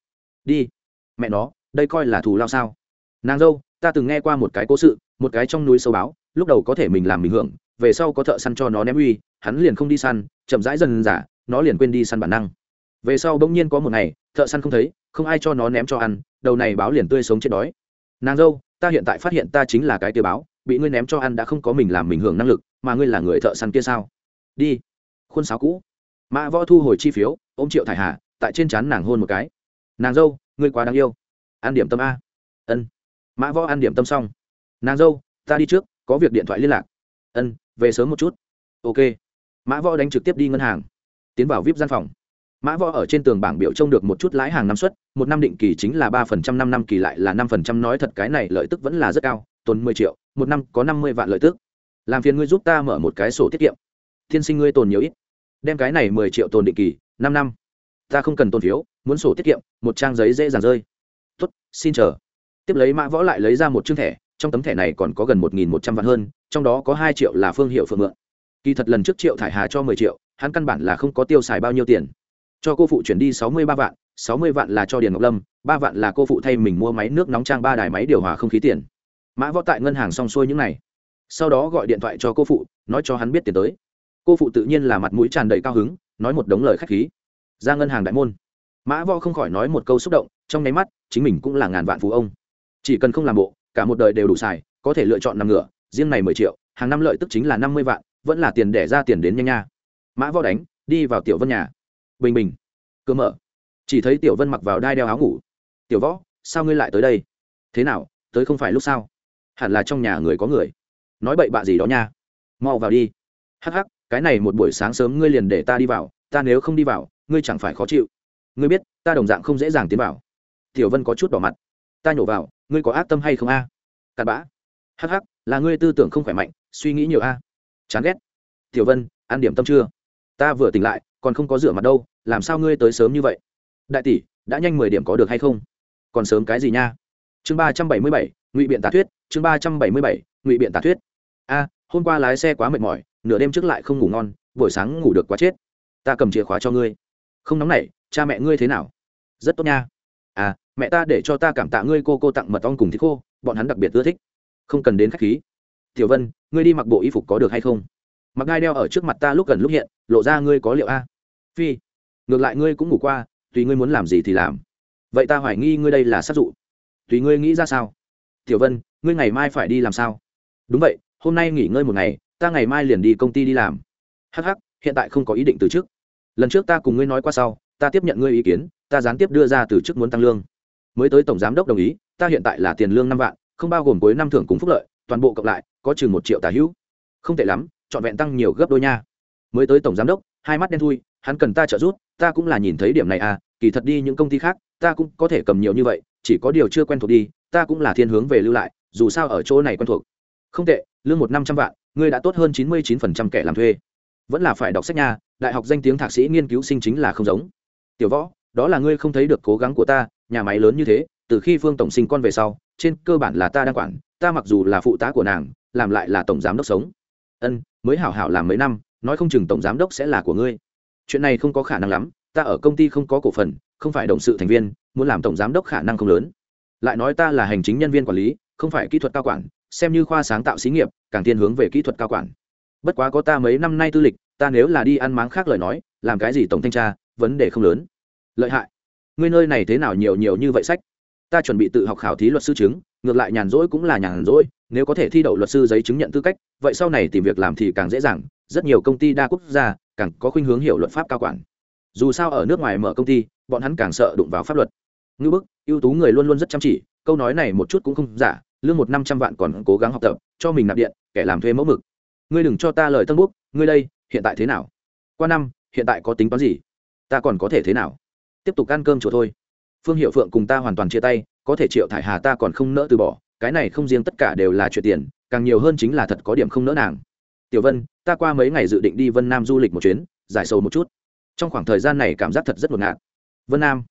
[SPEAKER 1] Đi. Mẹ nó, đây coi là thù lao sao? Nàng dâu, ta từng nghe qua một cái cố sự, một cái trong núi sâu báo lúc đầu có thể mình làm mình hưởng, về sau có thợ săn cho nó ném uy, hắn liền không đi săn, chậm rãi dần giả nó liền quên đi săn bản năng. Về sau bỗng nhiên có một ngày, thợ săn không thấy, không ai cho nó ném cho ăn, đầu này báo liền tươi sống chết đói. Nàng dâu, ta hiện tại phát hiện ta chính là cái tiêu báo, bị ngươi ném cho ăn đã không có mình làm mình hưởng năng lực, mà ngươi là người thợ săn kia sao? Đi. Khuôn sáo cũ. Mã võ thu hồi chi phiếu ô m triệu thải hà, tại trên trán nàng hôn một cái. Nàng dâu, ngươi quá đáng yêu. Ăn điểm tâm a. Ân. Mã võ ăn điểm tâm xong. Nàng dâu, ta đi trước có việc điện thoại liên lạc. Ân, về sớm một chút. Ok. Mã võ đánh trực tiếp đi ngân hàng. Tiến vào vip gian phòng. Mã võ ở trên tường bảng biểu trông được một chút lãi hàng năm suất, một năm định kỳ chính là ba phần trăm, năm năm kỳ lại là năm phần trăm. Nói thật cái này lợi tức vẫn là rất cao tồn mười triệu, một năm có năm mươi vạn lợi tức. Làm phiền ngươi giúp ta mở một cái sổ tiết kiệm. Thiên sinh ngươi tồn nhiều ít. Đem cái này mười triệu tồn định kỳ, năm năm. Ta không cần tồn phiếu, muốn sổ tiết kiệm, một trang giấy dễ dàng rơi. Tuất xin chờ. Tiếp lấy mã võ lại lấy ra một chương thẻ trong tấm thẻ này còn có gần một nghìn một trăm vạn hơn, trong đó có hai triệu là phương hiệu phượng mượn. Kỳ thật lần trước triệu thải hà cho mười triệu, hắn căn bản là không có tiêu xài bao nhiêu tiền. Cho cô phụ chuyển đi sáu mươi ba vạn, sáu mươi vạn là cho điền ngọc lâm, ba vạn là cô phụ thay mình mua máy nước nóng trang ba đài máy điều hòa không khí tiền. Mã võ tại ngân hàng xong xuôi những n à y sau đó gọi điện thoại cho cô phụ, nói cho hắn biết tiền tới. Cô phụ tự nhiên là mặt mũi tràn đầy cao hứng, nói một đống lời k h á c h khí. Ra ngân hàng đại môn. Mã võ không khỏi nói một câu xúc động, trong nháy mắt, chính mình cũng là ngàn vạn phú ông. Chỉ cần không làm bộ cả một đời đều đủ xài, có thể lựa chọn nằm ngựa riêng này mười triệu, hàng năm lợi tức chính là năm mươi vạn, vẫn là tiền để ra tiền đến nhanh nha. Mã võ đánh, đi vào tiểu vân nhà. Bình bình. Cơ mở. Chỉ thấy tiểu vân mặc vào đai đeo áo ngủ. Tiểu võ, sao ngươi lại tới đây? Thế nào, tới không phải lúc sao? Hẳn là trong nhà người có người. Nói bậy bạ gì đó nha. Mau vào đi. Hắc hắc, cái này một buổi sáng sớm ngươi liền để ta đi vào, ta nếu không đi vào, ngươi chẳng phải khó chịu. Ngươi biết, ta đồng dạng không dễ dàng tiến vào. Tiểu vân có chút đỏ mặt ta nhổ vào, ngươi có ác tâm hay không a? À? cặn bã. Hắc hắc, là ngươi tư tưởng không khỏe mạnh, suy nghĩ nhiều a. Chán ghét. Tiểu vân, ăn điểm tâm chưa? Ta vừa tỉnh lại, còn không có rửa mặt đâu, làm sao ngươi tới sớm như vậy? Đại tỷ, đã nhanh mười điểm có được hay không? Còn sớm cái gì nha? Chương ba trăm bảy mươi bảy, ngụy biện Tả thuyết, chương ba trăm bảy mươi bảy, ngụy biện Tả thuyết. A, hôm qua lái xe quá mệt mỏi, nửa đêm trước lại không ngủ ngon, buổi sáng ngủ được quá chết. Ta cầm chìa khóa cho ngươi. Không nóng nảy, cha mẹ ngươi thế nào? Rất tốt nha. À mẹ ta để cho ta cảm tạ ngươi cô cô tặng mật ong cùng thịt khô, bọn hắn đặc biệt ưa thích. Không cần đến khách khí. Tiểu vân, ngươi đi mặc bộ y phục có được hay không? Mặc gai đeo ở trước mặt ta lúc gần lúc hiện, lộ ra ngươi có liệu a? Phi, ngược lại ngươi cũng ngủ qua, tùy ngươi muốn làm gì thì làm. Vậy ta hoài nghi ngươi đây là sát dụ. Tùy ngươi nghĩ ra sao? Tiểu vân, ngươi ngày mai phải đi làm sao? Đúng vậy, hôm nay nghỉ ngơi một ngày, ta ngày mai liền đi công ty đi làm. Hh hiện tại không có ý định từ chức lần trước ta cùng ngươi nói qua sau, ta tiếp nhận ngươi ý kiến, ta gián tiếp đưa ra từ chức muốn tăng lương mới tới tổng giám đốc đồng ý, ta hiện tại là tiền lương năm vạn, không bao gồm cuối năm thưởng cùng phúc lợi, toàn bộ cộng lại, có chừng một triệu tà hữu. Không tệ lắm, trọn vẹn tăng nhiều gấp đôi nha. Mới tới tổng giám đốc, hai mắt đen thui, hắn cần ta trợ giúp, ta cũng là nhìn thấy điểm này à kỳ thật đi những công ty khác, ta cũng có thể cầm nhiều như vậy, chỉ có điều chưa quen thuộc đi, ta cũng là thiên hướng về lưu lại, dù sao ở chỗ này quen thuộc. Không tệ, lương một năm trăm vạn, ngươi đã tốt hơn chín mươi chín phần trăm kẻ làm thuê. Vẫn là phải đọc sách nha, đại học danh tiếng thạc sĩ nghiên cứu sinh chính là không giống. Tiểu võ, đó là ngươi không thấy được cố gắng của ta nhà máy lớn như thế, từ khi phương tổng sinh con về sau, trên cơ bản là ta đang quản, ta mặc dù là phụ tá của nàng, làm lại là tổng giám đốc sống. Ân, mới hảo hảo làm mấy năm, nói không chừng tổng giám đốc sẽ là của ngươi. Chuyện này không có khả năng lắm, ta ở công ty không có cổ phần, không phải đồng sự thành viên, muốn làm tổng giám đốc khả năng không lớn. Lại nói ta là hành chính nhân viên quản lý, không phải kỹ thuật cao quản, xem như khoa sáng tạo xí nghiệp, càng tiên hướng về kỹ thuật cao quản. Bất quá có ta mấy năm nay tư lịch, ta nếu là đi ăn máng khác lời nói, làm cái gì tổng thanh tra, vấn đề không lớn. Lợi hại ngươi nơi này thế nào nhiều nhiều như vậy sách? Ta chuẩn bị tự học khảo thí luật sư chứng, ngược lại nhàn rỗi cũng là nhàn rỗi, nếu có thể thi đậu luật sư giấy chứng nhận tư cách, vậy sau này tìm việc làm thì càng dễ dàng, rất nhiều công ty đa quốc gia càng có khuynh hướng hiểu luật pháp cao quản. Dù sao ở nước ngoài mở công ty, bọn hắn càng sợ đụng vào pháp luật. Ngư bức, ưu tú người luôn luôn rất chăm chỉ, câu nói này một chút cũng không giả, lương một năm trăm vạn còn cố gắng học tập, cho mình nạp điện, kẻ làm thuê mẫu mực. Ngươi đừng cho ta lời tân búc, ngươi đây, hiện tại thế nào? Qua năm, hiện tại có tính toán gì? Ta còn có thể thế nào? Tiếp tục ăn cơm chỗ thôi. Phương hiệu phượng cùng ta hoàn toàn chia tay, có thể triệu thải hà ta còn không nỡ từ bỏ, cái này không riêng tất cả đều là chuyện tiền, càng nhiều hơn chính là thật có điểm không nỡ nàng. Tiểu vân, ta qua mấy ngày dự định đi vân nam du lịch một chuyến, giải sầu một chút. Trong khoảng thời gian này cảm giác thật rất ngột ngạt. Vân nam,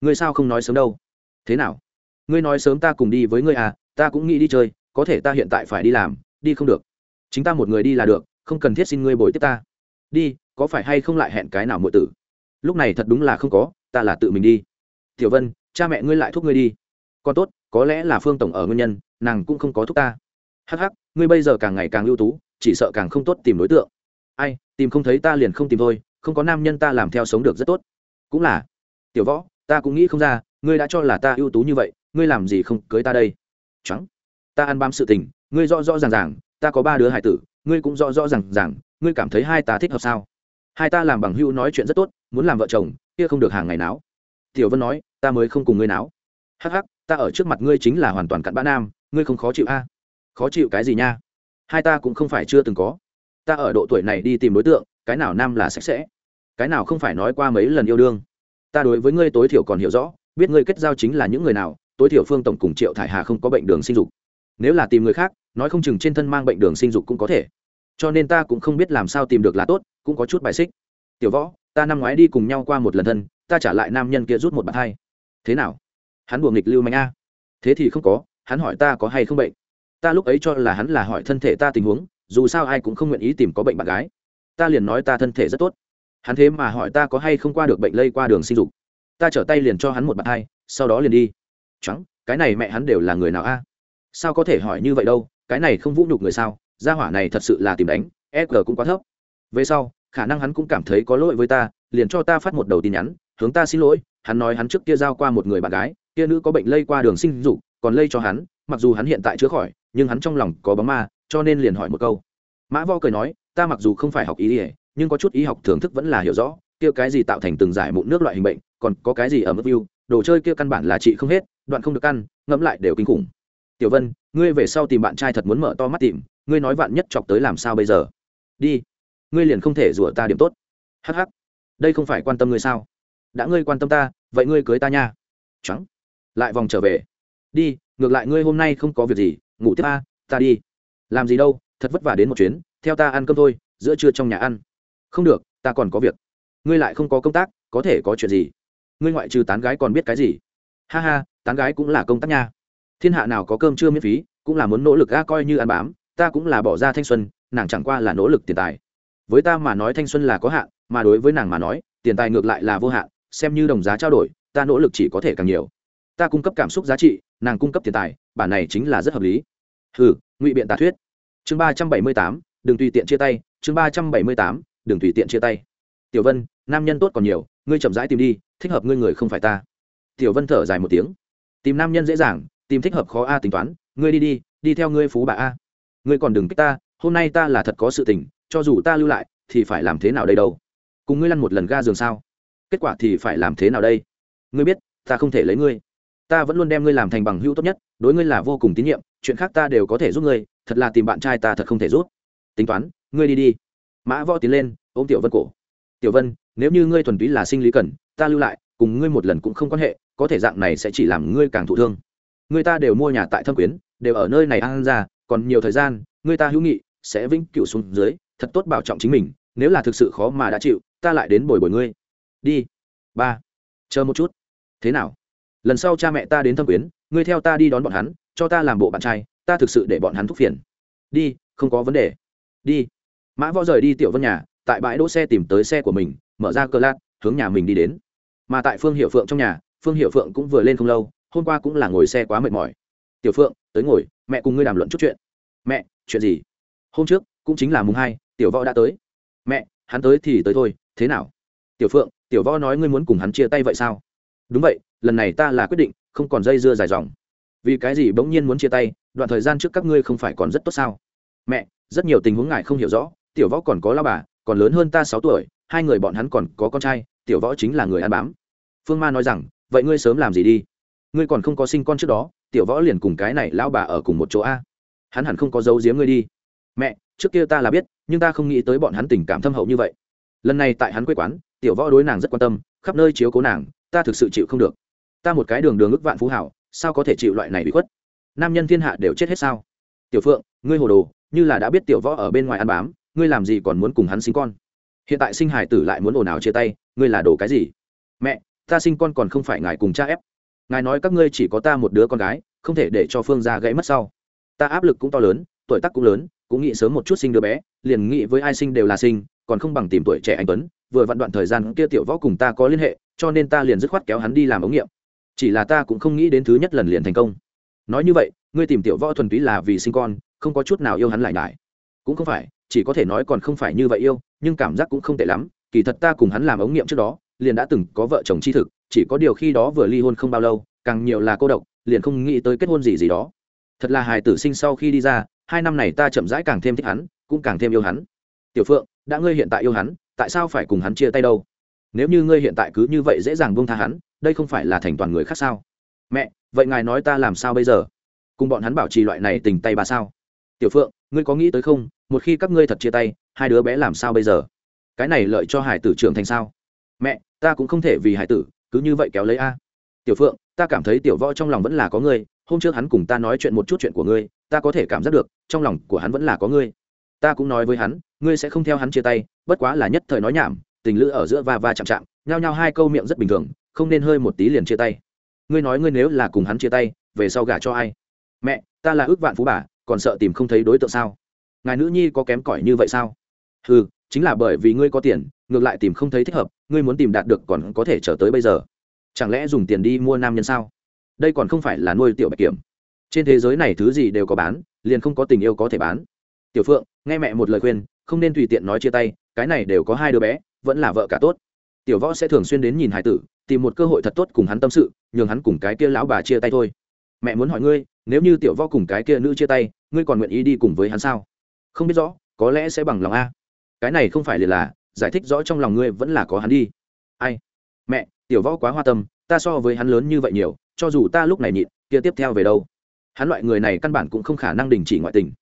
[SPEAKER 1] ngươi sao không nói sớm đâu? Thế nào? Ngươi nói sớm ta cùng đi với ngươi à ta cũng nghĩ đi chơi, có thể ta hiện tại phải đi làm, đi không được. Chính ta một người đi là được, không cần thiết xin ngươi bồi tiếp ta. Đi, có phải hay không lại hẹn cái nào muội tử? Lúc này thật đúng là không có ta là tự mình đi. Tiểu vân, cha mẹ ngươi lại thúc ngươi đi. Còn tốt, có lẽ là phương tổng ở nguyên nhân, nàng cũng không có thúc ta. Hắc hắc, ngươi bây giờ càng ngày càng ưu tú, chỉ sợ càng không tốt tìm đối tượng. Ai, tìm không thấy ta liền không tìm thôi, không có nam nhân ta làm theo sống được rất tốt. Cũng là. Tiểu võ, ta cũng nghĩ không ra, ngươi đã cho là ta ưu tú như vậy, ngươi làm gì không cưới ta đây? Trắng. Ta ăn bám sự tình, ngươi rõ rõ ràng ràng, ta có ba đứa hải tử, ngươi cũng rõ rõ ràng ràng, ngươi cảm thấy hai ta thích hợp sao? Hai ta làm bằng hưu nói chuyện rất tốt, muốn làm vợ chồng kia không được hàng ngày náo. Tiểu vân nói, ta mới không cùng ngươi náo. Hắc hắc, ta ở trước mặt ngươi chính là hoàn toàn cặn bã nam, ngươi không khó chịu a. Khó chịu cái gì nha? Hai ta cũng không phải chưa từng có. Ta ở độ tuổi này đi tìm đối tượng, cái nào nam là sạch sẽ, cái nào không phải nói qua mấy lần yêu đương. Ta đối với ngươi tối thiểu còn hiểu rõ, biết ngươi kết giao chính là những người nào, tối thiểu phương tổng cùng triệu thải hà không có bệnh đường sinh dục. Nếu là tìm người khác, nói không chừng trên thân mang bệnh đường sinh dục cũng có thể. Cho nên ta cũng không biết làm sao tìm được là tốt, cũng có chút bài xích. Tiểu võ ta năm ngoái đi cùng nhau qua một lần thân, ta trả lại nam nhân kia rút một bàn thai thế nào? Hắn buồng nghịch lưu mạnh a. Thế thì không có, hắn hỏi ta có hay không bệnh. Ta lúc ấy cho là hắn là hỏi thân thể ta tình huống, dù sao ai cũng không nguyện ý tìm có bệnh bạn gái. Ta liền nói ta thân thể rất tốt. Hắn thế mà hỏi ta có hay không qua được bệnh lây qua đường sinh dục. Ta trở tay liền cho hắn một bàn thai sau đó liền đi. Trắng cái này mẹ hắn đều là người nào a? Sao có thể hỏi như vậy đâu, cái này không vũ nhục người sao? Gia hỏa này thật sự là tìm đánh e g cũng quá thấp. Về sau khả năng hắn cũng cảm thấy có lỗi với ta, liền cho ta phát một đầu tin nhắn, hướng ta xin lỗi, hắn nói hắn trước kia giao qua một người bạn gái, kia nữ có bệnh lây qua đường sinh dục, còn lây cho hắn, mặc dù hắn hiện tại chữa khỏi, nhưng hắn trong lòng có bóng ma, cho nên liền hỏi một câu. Mã vo cười nói, ta mặc dù không phải học ý ỉa nhưng có chút y học thưởng thức vẫn là hiểu rõ, kia cái gì tạo thành từng giải mụn nước loại hình bệnh, còn có cái gì ở mức view, đồ chơi kia căn bản là trị không hết, đoạn không được ăn, ngẫm lại đều kinh khủng. Tiểu vân, ngươi về sau tìm bạn trai thật muốn mở to mắt tìm, ngươi nói vạn nhất chọc tới làm sao bây giờ? Đi ngươi liền không thể rủa ta điểm tốt. Hh đây không phải quan tâm ngươi sao? Đã ngươi quan tâm ta, vậy ngươi cưới ta nha. Trắng. Lại vòng trở về. Đi, ngược lại ngươi hôm nay không có việc gì, ngủ tiếp a, ta đi. Làm gì đâu, thật vất vả đến một chuyến, theo ta ăn cơm thôi, giữa trưa trong nhà ăn. Không được, ta còn có việc. Ngươi lại không có công tác, có thể có chuyện gì? Ngươi ngoại trừ tán gái còn biết cái gì? Ha ha, tán gái cũng là công tác nha. Thiên hạ nào có cơm chưa miễn phí, cũng là muốn nỗ lực ga coi như ăn bám, ta cũng là bỏ ra thanh xuân, nàng chẳng qua là nỗ lực tiền tài với ta mà nói thanh xuân là có hạn, mà đối với nàng mà nói, tiền tài ngược lại là vô hạn, xem như đồng giá trao đổi, ta nỗ lực chỉ có thể càng nhiều. Ta cung cấp cảm xúc giá trị, nàng cung cấp tiền tài, bản này chính là rất hợp lý. Hừ, ngụy biện tà thuyết. Chương ba trăm bảy mươi tám, đừng tùy tiện chia tay, chương ba trăm bảy mươi tám, đừng tùy tiện chia tay. Tiểu vân, nam nhân tốt còn nhiều, ngươi chậm rãi tìm đi, thích hợp ngươi người không phải ta. Tiểu vân thở dài một tiếng. Tìm nam nhân dễ dàng, tìm thích hợp khó a tính toán, ngươi đi đi đi theo ngươi phú bà a. Ngươi còn đừng kích ta, hôm nay ta là thật có sự tình cho dù ta lưu lại, thì phải làm thế nào đây đâu? Cùng ngươi lăn một lần ga giường sao? Kết quả thì phải làm thế nào đây? Ngươi biết, ta không thể lấy ngươi. Ta vẫn luôn đem ngươi làm thành bằng hữu tốt nhất, đối ngươi là vô cùng tín nhiệm, chuyện khác ta đều có thể giúp ngươi, thật là tìm bạn trai ta thật không thể giúp. Tính toán, ngươi đi đi. Mã võ tiến lên, ôm tiểu vân cổ. Tiểu vân, nếu như ngươi thuần túy là sinh lý cần, ta lưu lại, cùng ngươi một lần cũng không quan hệ, có thể dạng này sẽ chỉ làm ngươi càng thụ thương. Người ta đều mua nhà tại thâm quyến, đều ở nơi này ăn ra, còn nhiều thời gian, người ta hữu nghị, sẽ vĩnh cựu xuống dưới thật tốt bảo trọng chính mình, nếu là thực sự khó mà đã chịu, ta lại đến bồi bồi ngươi. Đi. Ba. Chờ một chút. Thế nào? Lần sau cha mẹ ta đến thâm quyến, ngươi theo ta đi đón bọn hắn, cho ta làm bộ bạn trai, ta thực sự để bọn hắn thúc phiền. Đi, không có vấn đề. Đi. Mã võ rời đi tiểu vân nhà, tại bãi đỗ xe tìm tới xe của mình, mở ra cờ lát hướng nhà mình đi đến. Mà tại phương hiệu phượng trong nhà, phương hiệu phượng cũng vừa lên không lâu, hôm qua cũng là ngồi xe quá mệt mỏi. Tiểu phượng, tới ngồi, mẹ cùng ngươi đàm luận chút chuyện. Mẹ, chuyện gì? Hôm trước, cũng chính là mùng hai tiểu võ đã tới. Mẹ, hắn tới thì tới thôi, thế nào? Tiểu phượng, tiểu võ nói ngươi muốn cùng hắn chia tay vậy sao? Đúng vậy, lần này ta là quyết định, không còn dây dưa dài dòng. Vì cái gì bỗng nhiên muốn chia tay, đoạn thời gian trước các ngươi không phải còn rất tốt sao? Mẹ, rất nhiều tình huống ngài không hiểu rõ, tiểu võ còn có lao bà, còn lớn hơn ta sáu tuổi, hai người bọn hắn còn có con trai, tiểu võ chính là người ăn bám. Phương ma nói rằng, vậy ngươi sớm làm gì đi? Ngươi còn không có sinh con trước đó, tiểu võ liền cùng cái này lão bà ở cùng một chỗ a. Hắn hẳn không có dấu giếm ngươi đi. Mẹ trước kia ta là biết, nhưng ta không nghĩ tới bọn hắn tình cảm thâm hậu như vậy. Lần này tại hắn quê quán, tiểu võ đối nàng rất quan tâm, khắp nơi chiếu cố nàng, ta thực sự chịu không được. Ta một cái đường đường ức vạn phú hảo, sao có thể chịu loại này bị khuất? Nam nhân thiên hạ đều chết hết sao? Tiểu phượng, ngươi hồ đồ, như là đã biết tiểu võ ở bên ngoài ăn bám, ngươi làm gì còn muốn cùng hắn sinh con? Hiện tại sinh hải tử lại muốn ồn ào chia tay, ngươi là đồ cái gì? Mẹ, ta sinh con còn không phải ngài cùng cha ép. Ngài nói các ngươi chỉ có ta một đứa con gái, không thể để cho phương gia gãy mất sau. Ta áp lực cũng to lớn, tuổi tác cũng lớn cũng nghĩ sớm một chút sinh đứa bé, liền nghĩ với ai sinh đều là sinh, còn không bằng tìm tuổi trẻ anh tuấn, vừa vặn đoạn thời gian kia tiểu võ cùng ta có liên hệ, cho nên ta liền dứt khoát kéo hắn đi làm ống nghiệm. Chỉ là ta cũng không nghĩ đến thứ nhất lần liền thành công. Nói như vậy, ngươi tìm tiểu võ thuần túy là vì sinh con, không có chút nào yêu hắn lại nhải. Cũng không phải, chỉ có thể nói còn không phải như vậy yêu, nhưng cảm giác cũng không tệ lắm, kỳ thật ta cùng hắn làm ống nghiệm trước đó, liền đã từng có vợ chồng chi thực, chỉ có điều khi đó vừa ly hôn không bao lâu, càng nhiều là cô độc, liền không nghĩ tới kết hôn gì gì đó. Thật là hài tử sinh sau khi đi ra hai năm này ta chậm rãi càng thêm thích hắn, cũng càng thêm yêu hắn. Tiểu phượng, đã ngươi hiện tại yêu hắn, tại sao phải cùng hắn chia tay đâu? Nếu như ngươi hiện tại cứ như vậy dễ dàng buông tha hắn, đây không phải là thành toàn người khác sao? Mẹ, vậy ngài nói ta làm sao bây giờ? Cùng bọn hắn bảo trì loại này tình tay bà sao? Tiểu phượng, ngươi có nghĩ tới không? Một khi các ngươi thật chia tay, hai đứa bé làm sao bây giờ? Cái này lợi cho hải tử trưởng thành sao? Mẹ, ta cũng không thể vì hải tử cứ như vậy kéo lấy a. Tiểu phượng, ta cảm thấy tiểu võ trong lòng vẫn là có ngươi hôm trước hắn cùng ta nói chuyện một chút chuyện của ngươi, ta có thể cảm giác được, trong lòng của hắn vẫn là có ngươi. Ta cũng nói với hắn, ngươi sẽ không theo hắn chia tay, bất quá là nhất thời nói nhảm, tình lữ ở giữa va va chạm chạm, nhao nhao hai câu miệng rất bình thường, không nên hơi một tí liền chia tay. Ngươi nói ngươi nếu là cùng hắn chia tay, về sau gả cho ai? Mẹ, ta là ước vạn phú bà, còn sợ tìm không thấy đối tượng sao? Ngài nữ nhi có kém cỏi như vậy sao? Ừ chính là bởi vì ngươi có tiền, ngược lại tìm không thấy thích hợp, ngươi muốn tìm đạt được còn có thể trở tới bây giờ. Chẳng lẽ dùng tiền đi mua nam nhân sao? Đây còn không phải là nuôi tiểu bạch kiểm. Trên thế giới này thứ gì đều có bán, liền không có tình yêu có thể bán. Tiểu phượng, nghe mẹ một lời khuyên, không nên tùy tiện nói chia tay, cái này đều có hai đứa bé, vẫn là vợ cả tốt. Tiểu võ sẽ thường xuyên đến nhìn hải tử, tìm một cơ hội thật tốt cùng hắn tâm sự, nhường hắn cùng cái kia lão bà chia tay thôi. Mẹ muốn hỏi ngươi, nếu như tiểu võ cùng cái kia nữ chia tay, ngươi còn nguyện ý đi cùng với hắn sao? Không biết rõ, có lẽ sẽ bằng lòng a. Cái này không phải liền là, giải thích rõ trong lòng ngươi vẫn là có hắn đi. Ai? Mẹ, tiểu võ quá hoa tâm, ta so với hắn lớn như vậy nhiều cho dù ta lúc này nhịn, kia tiếp theo về đâu? Hắn loại người này căn bản cũng không khả năng đình chỉ ngoại tình.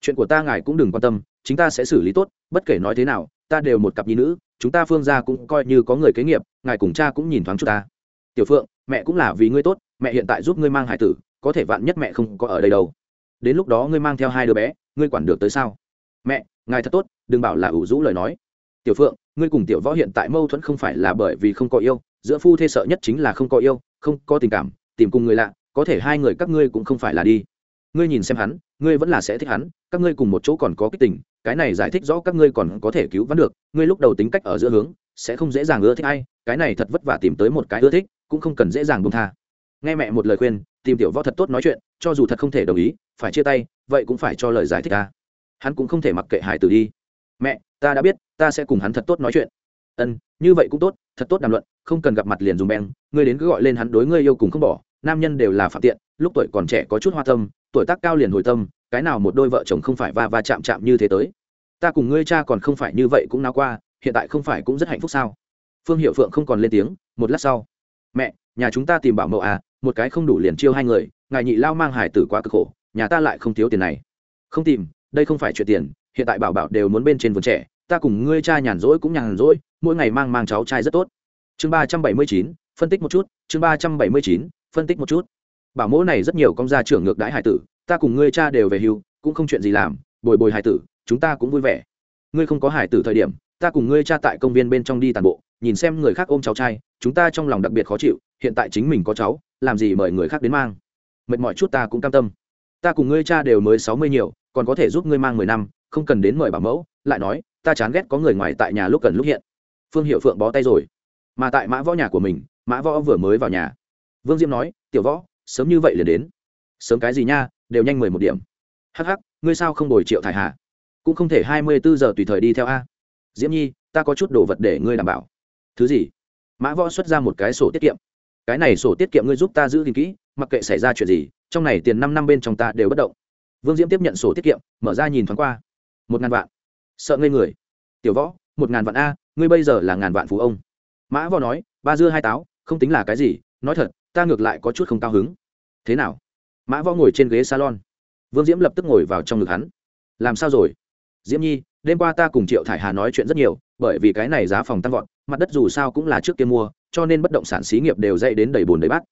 [SPEAKER 1] Chuyện của ta ngài cũng đừng quan tâm, chính ta sẽ xử lý tốt, bất kể nói thế nào, ta đều một cặp nhi nữ, chúng ta phương ra cũng coi như có người kế nghiệp, ngài cùng cha cũng nhìn thoáng chút ta. Tiểu phượng, mẹ cũng là vì ngươi tốt, mẹ hiện tại giúp ngươi mang hải tử, có thể vạn nhất mẹ không có ở đây đâu. Đến lúc đó ngươi mang theo hai đứa bé, ngươi quản được tới sao? Mẹ, ngài thật tốt, đừng bảo là ủ rũ lời nói. Tiểu phượng, ngươi cùng tiểu võ hiện tại mâu thuẫn không phải là bởi vì không có yêu, giữa phu thê sợ nhất chính là không có yêu, không có tình cảm tìm cùng người lạ, có thể hai người các ngươi cũng không phải là đi. Ngươi nhìn xem hắn, ngươi vẫn là sẽ thích hắn, các ngươi cùng một chỗ còn có kích tình, cái này giải thích rõ các ngươi còn có thể cứu vãn được, ngươi lúc đầu tính cách ở giữa hướng, sẽ không dễ dàng ưa thích ai, cái này thật vất vả tìm tới một cái ưa thích, cũng không cần dễ dàng buông tha. Nghe mẹ một lời khuyên, tìm tiểu võ thật tốt nói chuyện, cho dù thật không thể đồng ý, phải chia tay, vậy cũng phải cho lời giải thích ta. Hắn cũng không thể mặc kệ hải tử đi. Mẹ, ta đã biết, ta sẽ cùng hắn thật tốt nói chuyện. Ân, như vậy cũng tốt, thật tốt đàm luận không cần gặp mặt liền dùng beng, ngươi đến cứ gọi lên hắn đối ngươi yêu cùng không bỏ, nam nhân đều là phạm tiện, lúc tuổi còn trẻ có chút hoa tâm, tuổi tác cao liền hồi tâm, cái nào một đôi vợ chồng không phải va va chạm chạm như thế tới. Ta cùng ngươi cha còn không phải như vậy cũng náo qua, hiện tại không phải cũng rất hạnh phúc sao? Phương hiệu phượng không còn lên tiếng, một lát sau, mẹ, nhà chúng ta tìm bảo mẫu à một cái không đủ liền chiêu hai người, ngài nhị lao mang hải tử quá cực khổ, nhà ta lại không thiếu tiền này. Không tìm, đây không phải chuyện tiền, hiện tại bảo bảo đều muốn bên trên vườn trẻ, ta cùng ngươi cha nhàn rỗi cũng nhàn rỗi, mỗi ngày mang mang cháu trai rất tốt chương ba trăm bảy mươi chín, phân tích một chút, chương ba trăm bảy mươi chín, phân tích một chút. Bảo mẫu này rất nhiều công gia trưởng ngược đãi hải tử, ta cùng ngươi cha đều về hưu, cũng không chuyện gì làm, bồi bồi hải tử, chúng ta cũng vui vẻ. Ngươi không có hải tử thời điểm, ta cùng ngươi cha tại công viên bên trong đi tàn bộ, nhìn xem người khác ôm cháu trai, chúng ta trong lòng đặc biệt khó chịu, hiện tại chính mình có cháu, làm gì mời người khác đến mang. Mệt mỏi chút ta cũng cam tâm. Ta cùng ngươi cha đều mới sáu mươi nhiều, còn có thể giúp ngươi mang mười năm, không cần đến mời bảo mẫu, lại nói, ta chán ghét có người ngoài tại nhà lúc cần lúc hiện. Phương hiệu phượng bó tay rồi mà tại mã võ nhà của mình, mã võ vừa mới vào nhà. Vương diễm nói, tiểu võ, sớm như vậy liền đến. Sớm cái gì nha, đều nhanh mười một điểm. Hắc hắc, ngươi sao không đổi triệu thải hạ cũng không thể hai mươi bốn giờ tùy thời đi theo a. Diễm nhi, ta có chút đồ vật để ngươi đảm bảo. Thứ gì? Mã võ xuất ra một cái sổ tiết kiệm. Cái này sổ tiết kiệm ngươi giúp ta giữ gìn kỹ, mặc kệ xảy ra chuyện gì, trong này tiền năm năm bên trong ta đều bất động. Vương diễm tiếp nhận sổ tiết kiệm, mở ra nhìn thoáng qua. Một ngàn vạn. Sợ ngây người. Tiểu võ, một ngàn vạn a, ngươi bây giờ là ngàn vạn phú ông mã võ nói, ba dưa hai táo, không tính là cái gì, nói thật, ta ngược lại có chút không cao hứng. Thế nào? Mã võ ngồi trên ghế salon. Vương diễm lập tức ngồi vào trong ngực hắn. Làm sao rồi? Diễm nhi, đêm qua ta cùng triệu thải hà nói chuyện rất nhiều, bởi vì cái này giá phòng tăng vọt, mặt đất dù sao cũng là trước kia mua, cho nên bất động sản xí nghiệp đều dậy đến đầy bồn đầy bát.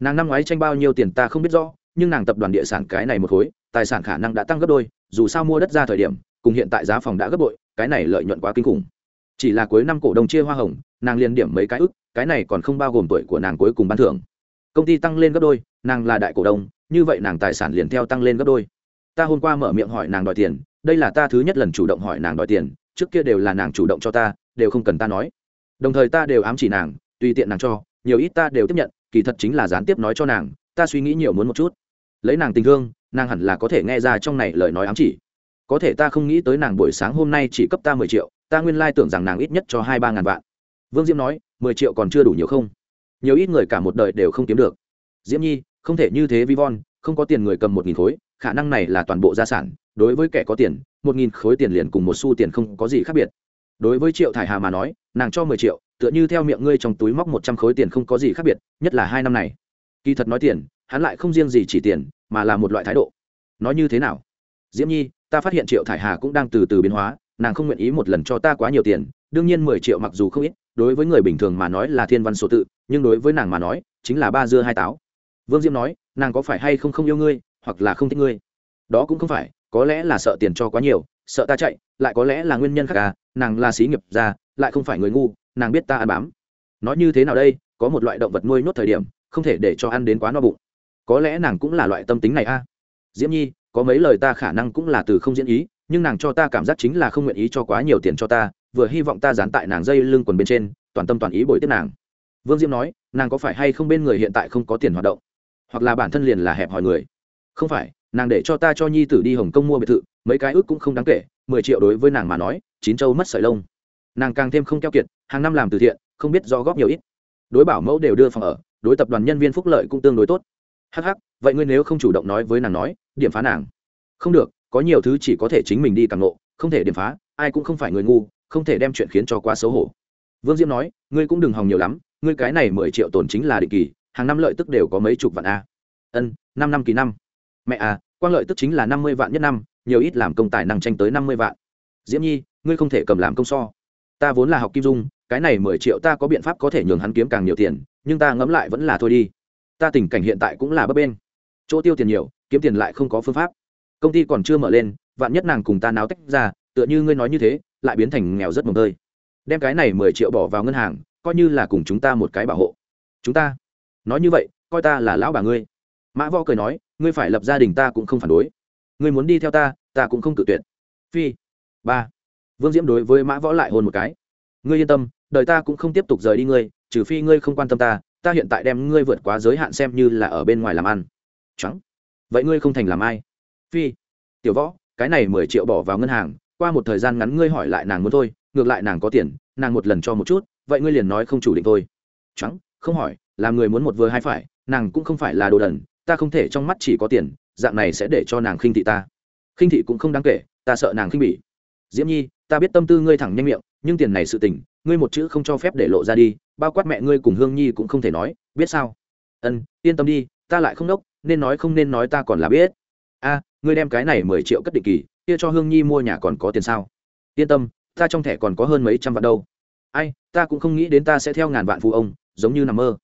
[SPEAKER 1] Nàng năm ngoái tranh bao nhiêu tiền ta không biết rõ, nhưng nàng tập đoàn địa sản cái này một khối, tài sản khả năng đã tăng gấp đôi, dù sao mua đất ra thời điểm, cùng hiện tại giá phòng đã gấp bội, cái này lợi nhuận quá kinh khủng chỉ là cuối năm cổ đông chia hoa hồng, nàng liền điểm mấy cái ức, cái này còn không bao gồm tuổi của nàng cuối cùng ban thưởng. Công ty tăng lên gấp đôi, nàng là đại cổ đông, như vậy nàng tài sản liền theo tăng lên gấp đôi. Ta hôm qua mở miệng hỏi nàng đòi tiền, đây là ta thứ nhất lần chủ động hỏi nàng đòi tiền, trước kia đều là nàng chủ động cho ta, đều không cần ta nói. Đồng thời ta đều ám chỉ nàng, tùy tiện nàng cho, nhiều ít ta đều tiếp nhận, kỳ thật chính là gián tiếp nói cho nàng, ta suy nghĩ nhiều muốn một chút. Lấy nàng tình thương, nàng hẳn là có thể nghe ra trong này lời nói ám chỉ có thể ta không nghĩ tới nàng buổi sáng hôm nay chỉ cấp ta mười triệu, ta nguyên lai tưởng rằng nàng ít nhất cho hai ba ngàn vạn. Vương diễm nói, mười triệu còn chưa đủ nhiều không? Nhiều ít người cả một đời đều không kiếm được. Diễm nhi, không thể như thế vi von không có tiền người cầm một nghìn khối, khả năng này là toàn bộ gia sản, đối với kẻ có tiền, một nghìn khối tiền liền cùng một xu tiền không có gì khác biệt. Đối với triệu thải hà mà nói, nàng cho mười triệu, tựa như theo miệng ngươi trong túi móc một trăm khối tiền không có gì khác biệt, nhất là hai năm này. Kỳ thật nói tiền, hắn lại không riêng gì chỉ tiền, mà là một loại thái độ. Nói như thế nào? Diễm nhi ta phát hiện triệu thải hà cũng đang từ từ biến hóa, nàng không nguyện ý một lần cho ta quá nhiều tiền, đương nhiên mười triệu mặc dù không ít, đối với người bình thường mà nói là thiên văn số tự, nhưng đối với nàng mà nói, chính là ba dưa hai táo. Vương diễm nói, nàng có phải hay không không yêu ngươi, hoặc là không thích ngươi? Đó cũng không phải, có lẽ là sợ tiền cho quá nhiều, sợ ta chạy, lại có lẽ là nguyên nhân khác à nàng là xí nghiệp ra lại không phải người ngu, nàng biết ta ăn bám. Nói như thế nào đây, có một loại động vật nuôi nhốt thời điểm, không thể để cho ăn đến quá no bụng. Có lẽ nàng cũng là loại tâm tính này a à? diễm nhi có mấy lời ta khả năng cũng là từ không diễn ý, nhưng nàng cho ta cảm giác chính là không nguyện ý cho quá nhiều tiền cho ta, vừa hy vọng ta dán tại nàng dây lưng quần bên trên, toàn tâm toàn ý bồi tiếp nàng. Vương diễm nói, nàng có phải hay không bên người hiện tại không có tiền hoạt động? Hoặc là bản thân liền là hẹp hòi người? Không phải, nàng để cho ta cho nhi tử đi hồng kông mua biệt thự, mấy cái ước cũng không đáng kể, mười triệu đối với nàng mà nói, chín châu mất sợi lông. Nàng càng thêm không keo kiệt, hàng năm làm từ thiện, không biết do góp nhiều ít. Đối bảo mẫu đều đưa phòng ở, đối tập đoàn nhân viên phúc lợi cũng tương đối tốt. Hh vậy ngươi nếu không chủ động nói với nàng nói điểm phá nàng. Không được, có nhiều thứ chỉ có thể chính mình đi càng ngộ, không thể điểm phá, ai cũng không phải người ngu, không thể đem chuyện khiến cho quá xấu hổ. Vương diễm nói, ngươi cũng đừng hòng nhiều lắm, ngươi cái này mười triệu tồn chính là định kỳ, hàng năm lợi tức đều có mấy chục vạn a. Ân, năm năm kỳ năm. Mẹ à quang lợi tức chính là năm mươi vạn nhất năm, nhiều ít làm công tài năng tranh tới năm mươi vạn. Diễm nhi, ngươi không thể cầm làm công so. Ta vốn là học kim dung, cái này mười triệu ta có biện pháp có thể nhường hắn kiếm càng nhiều tiền, nhưng ta ngẫm lại vẫn là thôi đi. Ta tình cảnh hiện tại cũng là bấp bên chỗ tiêu tiền nhiều kiếm tiền lại không có phương pháp. Công ty còn chưa mở lên, vạn nhất nàng cùng ta náo tách ra, tựa như ngươi nói như thế, lại biến thành nghèo rất mồm tơi. Đem cái này mười triệu bỏ vào ngân hàng, coi như là cùng chúng ta một cái bảo hộ. Chúng ta, nói như vậy, coi ta là lão bà ngươi. Mã võ cười nói, ngươi phải lập gia đình ta cũng không phản đối. Ngươi muốn đi theo ta ta cũng không tự tuyệt. Phi, ba. Vương diễm đối với mã võ lại hôn một cái. Ngươi yên tâm, đời ta cũng không tiếp tục rời đi ngươi, trừ phi ngươi không quan tâm ta ta hiện tại đem ngươi vượt quá giới hạn xem như là ở bên ngoài làm ăn. Trắng vậy ngươi không thành làm ai? Phi, tiểu võ, cái này mười triệu bỏ vào ngân hàng, qua một thời gian ngắn ngươi hỏi lại nàng muốn thôi, ngược lại nàng có tiền, nàng một lần cho một chút, vậy ngươi liền nói không chủ định thôi. Trắng, không hỏi, làm người muốn một vừa hai phải, nàng cũng không phải là đồ đần, ta không thể trong mắt chỉ có tiền, dạng này sẽ để cho nàng khinh thị ta. Khinh thị cũng không đáng kể, ta sợ nàng khinh bỉ. Diễm nhi, ta biết tâm tư ngươi thẳng nhanh miệng, nhưng tiền này sự tình, ngươi một chữ không cho phép để lộ ra đi, bao quát mẹ ngươi cùng hương nhi cũng không thể nói, biết sao? Ân, yên tâm đi, ta lại không đốc nên nói không nên nói ta còn là biết. A, ngươi đem cái này mười triệu cất định kỳ, kia cho hương nhi mua nhà còn có tiền sao? Yên tâm, ta trong thẻ còn có hơn mấy trăm vạn đâu. Ai, ta cũng không nghĩ đến ta sẽ theo ngàn vạn phụ ông, giống như nằm mơ.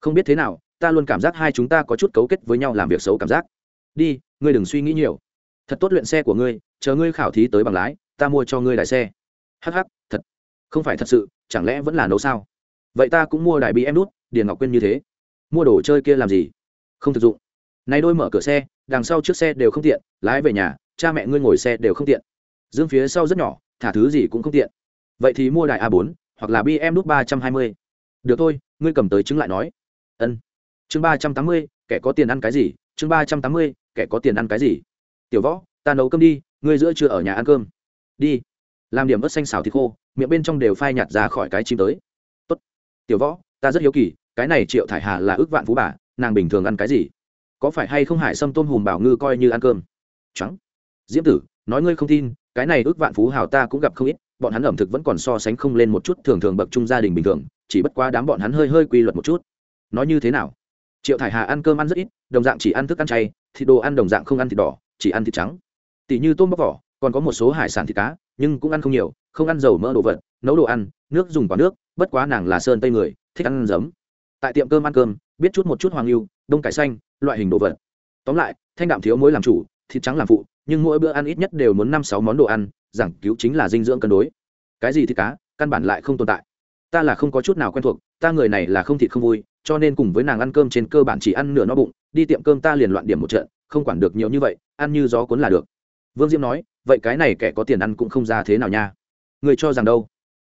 [SPEAKER 1] Không biết thế nào, ta luôn cảm giác hai chúng ta có chút cấu kết với nhau làm việc xấu cảm giác. Đi, ngươi đừng suy nghĩ nhiều. Thật tốt luyện xe của ngươi, chờ ngươi khảo thí tới bằng lái, ta mua cho ngươi đại xe. Hh thật. Không phải thật sự, chẳng lẽ vẫn là nấu sao? Vậy ta cũng mua đại bị em đút điền ngọc quyên như thế. Mua đồ chơi kia làm gì? Không thực dụng này đôi mở cửa xe, đằng sau trước xe đều không tiện, lái về nhà, cha mẹ ngươi ngồi xe đều không tiện. Dương phía sau rất nhỏ, thả thứ gì cũng không tiện. Vậy thì mua đại a 4 hoặc là bm đút ba trăm hai mươi. Được thôi, ngươi cầm tới chứng lại nói. Ân. Chương ba trăm tám mươi, kẻ có tiền ăn cái gì? Chương ba trăm tám mươi, kẻ có tiền ăn cái gì? Tiểu võ, ta nấu cơm đi, ngươi giữa trưa ở nhà ăn cơm. Đi. Làm điểm ớt xanh xào thịt khô, miệng bên trong đều phai nhạt ra khỏi cái chim tới. Tốt. Tiểu võ, ta rất hiếu kỳ, cái này triệu thải hà là ước vạn phú bà, nàng bình thường ăn cái gì? Có phải hay không hải sâm tôm hùm bảo ngư coi như ăn cơm? Trắng. Diễm tử, nói ngươi không tin, cái này ước vạn phú hào ta cũng gặp không ít, bọn hắn ẩm thực vẫn còn so sánh không lên một chút thường thường bậc trung gia đình bình thường, chỉ bất quá đám bọn hắn hơi hơi quy luật một chút. Nói như thế nào? Triệu thải hà ăn cơm ăn rất ít, đồng dạng chỉ ăn thức ăn chay, thịt đồ ăn đồng dạng không ăn thịt đỏ, chỉ ăn thịt trắng. Tỷ như tôm bóc vỏ, còn có một số hải sản thịt cá, nhưng cũng ăn không nhiều, không ăn dầu mỡ đồ vật, nấu đồ ăn, nước dùng quả nước, bất quá nàng là sơn tây người, thích ăn giấm. Tại tiệm cơm ăn cơm, biết chút một chút hoàng lưu đông cải xanh loại hình đồ vật. Tóm lại, thanh đạm thiếu muối làm chủ, thịt trắng làm phụ, nhưng mỗi bữa ăn ít nhất đều muốn năm sáu món đồ ăn, giảng cứu chính là dinh dưỡng cân đối. Cái gì thịt cá, căn bản lại không tồn tại. Ta là không có chút nào quen thuộc, ta người này là không thịt không vui, cho nên cùng với nàng ăn cơm trên cơ bản chỉ ăn nửa no bụng, đi tiệm cơm ta liền loạn điểm một trận, không quản được nhiều như vậy, ăn như gió cuốn là được. Vương diễm nói, vậy cái này kẻ có tiền ăn cũng không ra thế nào nha. Người cho rằng đâu?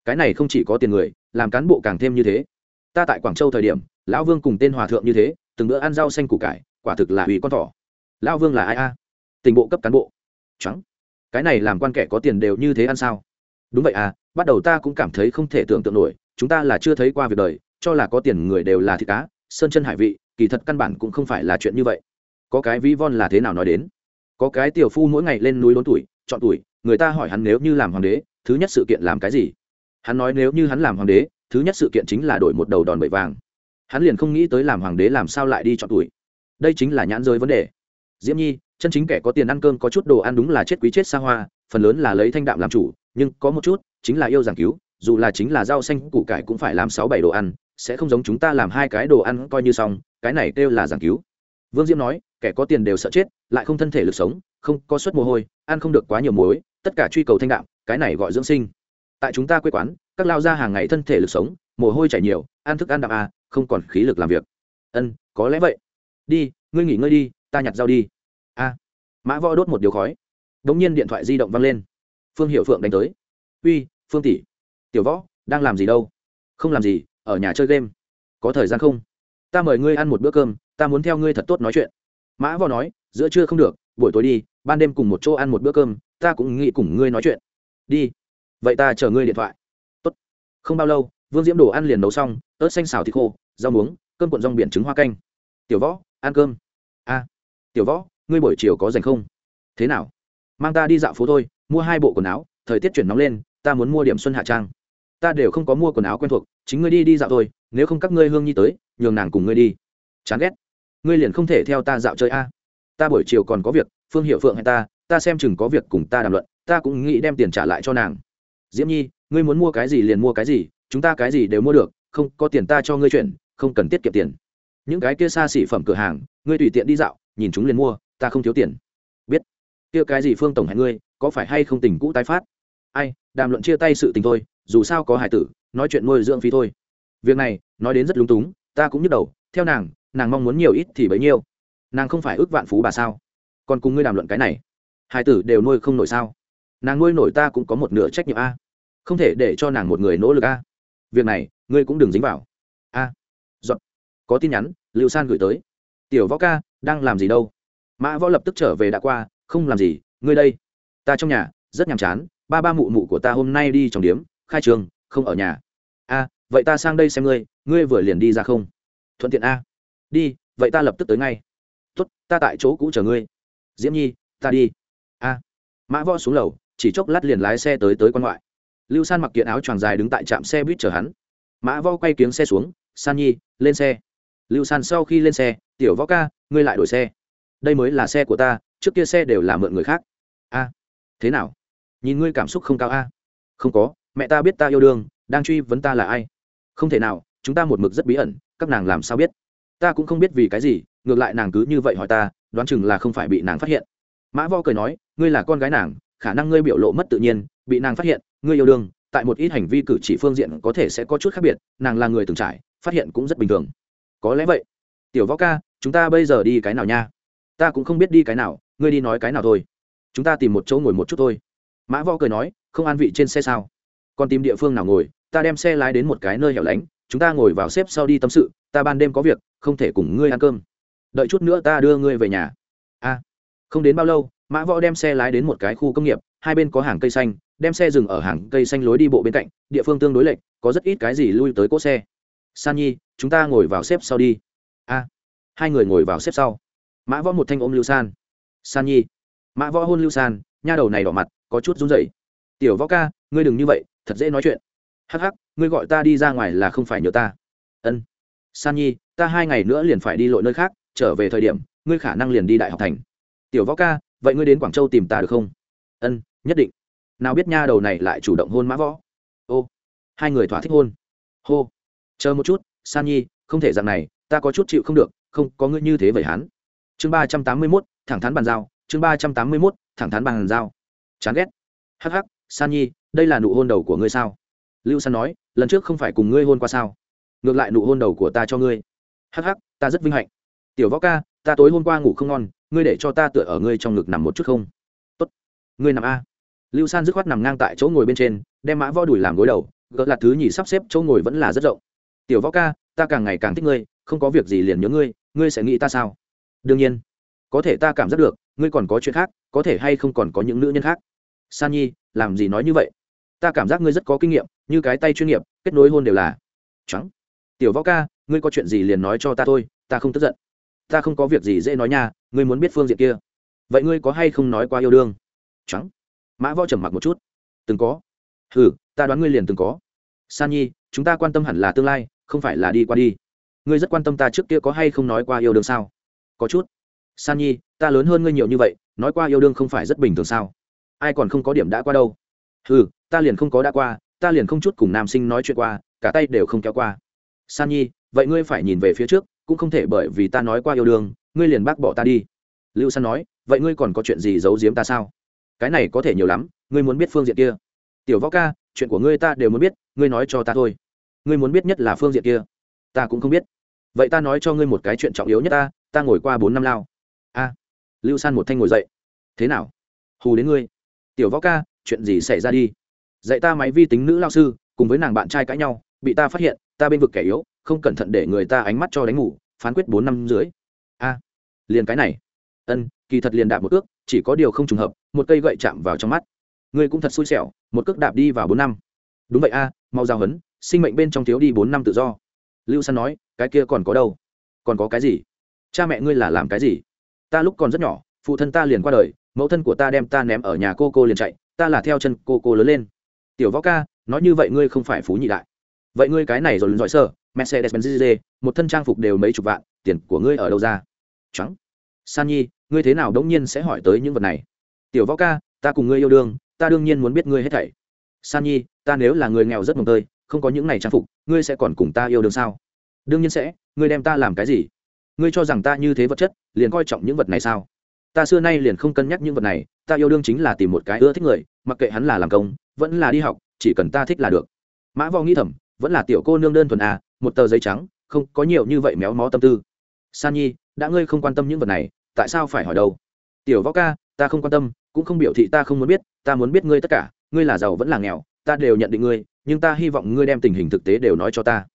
[SPEAKER 1] Cái này không chỉ có tiền người, làm cán bộ càng thêm như thế. Ta tại quảng châu thời điểm, lão vương cùng tên hòa thượng như thế từng bữa ăn rau xanh củ cải, quả thực là hủy con thỏ. Lão vương là ai a? Tình bộ cấp cán bộ. Trắng. Cái này làm quan kẻ có tiền đều như thế ăn sao? Đúng vậy à bắt đầu ta cũng cảm thấy không thể tưởng tượng nổi, chúng ta là chưa thấy qua việc đời, cho là có tiền người đều là thịt cá, sơn chân hải vị, kỳ thật căn bản cũng không phải là chuyện như vậy. Có cái ví von là thế nào nói đến? Có cái tiểu phu mỗi ngày lên núi lớn tuổi, chọn tuổi, người ta hỏi hắn nếu như làm hoàng đế, thứ nhất sự kiện làm cái gì? Hắn nói nếu như hắn làm hoàng đế, thứ nhất sự kiện chính là đổi một đầu đòn bẩy vàng hắn liền không nghĩ tới làm hoàng đế làm sao lại đi chọn tuổi. Đây chính là nhãn rơi vấn đề. Diễm nhi, chân chính kẻ có tiền ăn cơm có chút đồ ăn đúng là chết quý chết xa hoa, phần lớn là lấy thanh đạm làm chủ, nhưng có một chút chính là yêu giảng cứu, dù là chính là rau xanh, củ cải cũng phải làm sáu bảy đồ ăn, sẽ không giống chúng ta làm hai cái đồ ăn coi như xong, cái này kêu là giảng cứu. Vương diễm nói, kẻ có tiền đều sợ chết, lại không thân thể lực sống, không có suất mồ hôi, ăn không được quá nhiều muối, tất cả truy cầu thanh đạm, cái này gọi dưỡng sinh. Tại chúng ta quê quán, các lao ra hàng ngày thân thể lực sống, mồ hôi chảy nhiều, ăn thức ăn đạm à không còn khí lực làm việc. Ân, có lẽ vậy. Đi, ngươi nghỉ ngơi đi, ta nhặt rau đi. A. Mã võ đốt một điếu khói. Đ ỗ n g nhiên điện thoại di động văng lên. Phương hiệu phượng đánh tới. Uy, phương tỷ. Tiểu võ, đang làm gì đâu? Không làm gì, ở nhà chơi game. Có thời gian không? Ta mời ngươi ăn một bữa cơm, ta muốn theo ngươi thật tốt nói chuyện. Mã võ nói, giữa trưa không được, buổi tối đi, ban đêm cùng một chỗ ăn một bữa cơm, ta cũng nghĩ cùng ngươi nói chuyện. Đi. Vậy ta chờ ngươi điện thoại. Tốt. không bao lâu, vương diễm đồ ăn liền nấu xong, ớt xanh xào thịt khô rau muống, cơm cuộn rong biển trứng hoa canh. Tiểu võ, ăn cơm. A, tiểu võ, ngươi buổi chiều có dành không? Thế nào? Mang ta đi dạo phố thôi, mua hai bộ quần áo, thời tiết chuyển nóng lên, ta muốn mua điểm xuân hạ trang. Ta đều không có mua quần áo quen thuộc, chính ngươi đi đi dạo thôi, nếu không các ngươi hương nhi tới, nhường nàng cùng ngươi đi. Chán ghét. Ngươi liền không thể theo ta dạo chơi a. Ta buổi chiều còn có việc, phương hiệu phượng hay ta ta xem chừng có việc cùng ta đàm luận, ta cũng nghĩ đem tiền trả lại cho nàng. Diễm nhi, ngươi muốn mua cái gì liền mua cái gì, chúng ta cái gì đều mua được không, có tiền ta cho ngươi chuyển, không cần tiết kiệm tiền. Những cái kia xa xỉ phẩm cửa hàng, ngươi tùy tiện đi dạo, nhìn chúng liền mua, ta không thiếu tiền. Biết. Kia cái gì phương tổng hẹn ngươi, có phải hay không tình cũ tái phát? Ai, đàm luận chia tay sự tình thôi, dù sao có hải tử, nói chuyện nuôi dưỡng phí thôi. Việc này, nói đến rất lúng túng, ta cũng nhức đầu, theo nàng nàng mong muốn nhiều ít thì bấy nhiêu. Nàng không phải ước vạn phú bà sao? Còn cùng ngươi đàm luận cái này, hải tử đều nuôi không nổi sao? Nàng nuôi nổi ta cũng có một nửa trách nhiệm a. Không thể để cho nàng một người nỗ lực a việc này, ngươi cũng đừng dính vào. A dọn có tin nhắn, lưu san gửi tới. Tiểu võ ca, đang làm gì đâu? Mã võ lập tức trở về đã qua, không làm gì, ngươi đây. Ta trong nhà, rất nhàm chán, ba ba mụ mụ của ta hôm nay đi trồng điếm, khai trường, không ở nhà. A, vậy ta sang đây xem ngươi ngươi vừa liền đi ra không? Thuận tiện a. Đi, vậy ta lập tức tới ngay. Tốt, ta tại chỗ cũ chờ ngươi. Diễm nhi, ta đi. A, mã võ xuống lầu, chỉ chốc lát liền lái xe tới tới quan ngoại lưu san mặc kiện áo choàng dài đứng tại trạm xe buýt chờ hắn. Mã võ quay kiếng xe xuống, san nhi, lên xe. Lưu san sau khi lên xe, tiểu võ ca, ngươi lại đổi xe. Đây mới là xe của ta, trước kia xe đều là mượn người khác. A, thế nào? Nhìn ngươi cảm xúc không cao a. Không có, mẹ ta biết ta yêu đương, đang truy vấn ta là ai. Không thể nào, chúng ta một mực rất bí ẩn, các nàng làm sao biết? Ta cũng không biết vì cái gì, ngược lại nàng cứ như vậy hỏi ta, đoán chừng là không phải bị nàng phát hiện. Mã vo cười nói, ngươi là con gái nàng, khả năng ngươi biểu lộ mất tự nhiên bị nàng phát hiện, ngươi yêu đương, tại một ít hành vi cử chỉ phương diện có thể sẽ có chút khác biệt, nàng là người từng trải, phát hiện cũng rất bình thường. Có lẽ vậy. Tiểu võ ca, chúng ta bây giờ đi cái nào nha? Ta cũng không biết đi cái nào, ngươi đi nói cái nào thôi. Chúng ta tìm một chỗ ngồi một chút thôi. Mã võ cười nói, không an vị trên xe sao? Còn tìm địa phương nào ngồi, ta đem xe lái đến một cái nơi hẻo lánh, chúng ta ngồi vào xếp sau đi tâm sự, ta ban đêm có việc, không thể cùng ngươi ăn cơm. Đợi chút nữa ta đưa ngươi về nhà. A, không đến bao lâu, mã võ đem xe lái đến một cái khu công nghiệp, hai bên có hàng cây xanh đem xe dừng ở hàng cây xanh lối đi bộ bên cạnh, địa phương tương đối lệch, có rất ít cái gì lui tới cỗ xe. San nhi, chúng ta ngồi vào xếp sau đi. A, hai người ngồi vào xếp sau. Mã võ một thanh ôm lưu san. San nhi, mã võ hôn lưu san, nha đầu này đỏ mặt, có chút run rẩy. Tiểu võ ca, ngươi đừng như vậy, thật dễ nói chuyện. Hắc hắc, ngươi gọi ta đi ra ngoài là không phải nhớ ta. Ân. San nhi, ta hai ngày nữa liền phải đi lội nơi khác, trở về thời điểm, ngươi khả năng liền đi đại học thành. Tiểu võ ca, vậy ngươi đến quảng châu tìm ta được không? Ân, nhất định nào biết nha đầu này lại chủ động hôn mã võ. Ô, hai người thỏa thích hôn. Hô, chờ một chút, san nhi, không thể dạng này, ta có chút chịu không được, không, có ngươi như thế vậy hắn. Chương ba trăm tám mươi mốt, thẳng thắn bàn giao, chương ba trăm tám mươi mốt, thẳng thắn bàn giao. Chán ghét. Hắc hắc, san nhi, đây là nụ hôn đầu của ngươi sao? Lưu san nói, lần trước không phải cùng ngươi hôn qua sao? Ngược lại nụ hôn đầu của ta cho ngươi. Hắc hắc, ta rất vinh hạnh. Tiểu võ ca, ta tối hôm qua ngủ không ngon, ngươi để cho ta tựa ở ngươi trong ngực nằm một chút không? Tốt. Ngươi nằm a lưu san dứt khoát nằm ngang tại chỗ ngồi bên trên, đem mã võ đùi làm gối đầu gỡ là thứ nhì sắp xếp chỗ ngồi vẫn là rất rộng. Tiểu võ ca, ta càng ngày càng thích ngươi, không có việc gì liền nhớ ngươi ngươi sẽ nghĩ ta sao? Đương nhiên, có thể ta cảm giác được, ngươi còn có chuyện khác, có thể hay không còn có những nữ nhân khác. San nhi, làm gì nói như vậy? Ta cảm giác ngươi rất có kinh nghiệm, như cái tay chuyên nghiệp, kết nối hôn đều là. Trắng tiểu võ ca, ngươi có chuyện gì liền nói cho ta thôi, ta không tức giận. Ta không có việc gì dễ nói nha, ngươi muốn biết phương diện kia. Vậy ngươi có hay không nói qua yêu đương? Trắng mã võ trầm mặc một chút. Từng có. Ừ ta đoán ngươi liền từng có. San nhi, chúng ta quan tâm hẳn là tương lai, không phải là đi qua đi. Ngươi rất quan tâm ta trước kia có hay không nói qua yêu đương sao? Có chút. San nhi, ta lớn hơn ngươi nhiều như vậy, nói qua yêu đương không phải rất bình thường sao? Ai còn không có điểm đã qua đâu. Ừ ta liền không có đã qua, ta liền không chút cùng nam sinh nói chuyện qua, cả tay đều không kéo qua. San nhi, vậy ngươi phải nhìn về phía trước, cũng không thể bởi vì ta nói qua yêu đương, ngươi liền bác bỏ ta đi. Lưu san nói, vậy ngươi còn có chuyện gì giấu giếm ta sao? Cái này có thể nhiều lắm, ngươi muốn biết phương diện kia. Tiểu võ ca, chuyện của ngươi ta đều muốn biết, ngươi nói cho ta thôi. Ngươi muốn biết nhất là phương diện kia. Ta cũng không biết. Vậy ta nói cho ngươi một cái chuyện trọng yếu nhất ta ta ngồi qua bốn năm lao. A. Lưu san một thanh ngồi dậy. Thế nào? Hù đến ngươi. Tiểu võ ca, chuyện gì xảy ra đi? Dạy ta máy vi tính nữ lao sư, cùng với nàng bạn trai cãi nhau, bị ta phát hiện, ta bên vực kẻ yếu, không cẩn thận để người ta ánh mắt cho đánh ngủ, phán quyết bốn năm dưới a. Liền cái này ân kỳ thật liền đạp một cước, chỉ có điều không trùng hợp một cây gậy chạm vào trong mắt. Ngươi cũng thật xui xẻo một cước đạp đi vào bốn năm. Đúng vậy a mau giao hấn sinh mệnh bên trong thiếu đi bốn năm tự do. Lưu san nói cái kia còn có đâu? Còn có cái gì? Cha mẹ ngươi là làm cái gì? Ta lúc còn rất nhỏ phụ thân ta liền qua đời mẫu thân của ta đem ta ném ở nhà cô cô liền chạy ta là theo chân cô cô lớn lên. Tiểu võ ca nói như vậy ngươi không phải phú nhị đại. Vậy ngươi cái này rồi lần giỏi sơ mercedes benz một thân trang phục đều mấy chục vạn tiền của ngươi ở đâu ra? Trắng. San nhi ngươi thế nào đống nhiên sẽ hỏi tới những vật này? Tiểu võ ca, ta cùng ngươi yêu đương, ta đương nhiên muốn biết ngươi hết thảy. San nhi, ta nếu là người nghèo rất mồm tơi, không có những này trang phục, ngươi sẽ còn cùng ta yêu đương sao? Đương nhiên sẽ, ngươi đem ta làm cái gì? Ngươi cho rằng ta như thế vật chất, liền coi trọng những vật này sao? Ta xưa nay liền không cân nhắc những vật này, ta yêu đương chính là tìm một cái ưa thích người, mặc kệ hắn là làm công, vẫn là đi học, chỉ cần ta thích là được. Mã võ nghĩ thầm, vẫn là tiểu cô nương đơn thuần à một tờ giấy trắng, không có nhiều như vậy méo mó tâm tư. San nhi, đã ngươi không quan tâm những vật này tại sao phải hỏi đâu? Tiểu võ ca, ta không quan tâm, cũng không biểu thị ta không muốn biết, ta muốn biết ngươi tất cả, ngươi là giàu vẫn là nghèo, ta đều nhận định ngươi, nhưng ta hy vọng ngươi đem tình hình thực tế đều nói cho ta.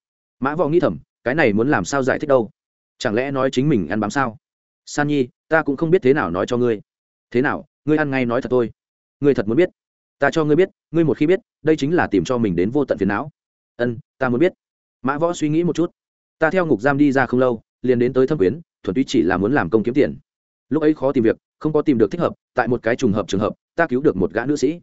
[SPEAKER 1] Mã võ nghĩ thầm, cái này muốn làm sao giải thích đâu? Chẳng lẽ nói chính mình ăn bám sao? San nhi, ta cũng không biết thế nào nói cho ngươi. Thế nào, ngươi ăn ngay nói thật thôi. Ngươi thật muốn biết. Ta cho ngươi biết, ngươi một khi biết, đây chính là tìm cho mình đến vô tận phiền não. Ân, ta muốn biết. Mã võ suy nghĩ một chút. Ta theo ngục giam đi ra không lâu, liền đến tới thâm quyến, thuần túy chỉ là muốn làm công kiếm tiền lúc ấy khó tìm việc, không có tìm được thích hợp, tại một cái trùng hợp trường hợp, ta cứu được một gã nữ sĩ.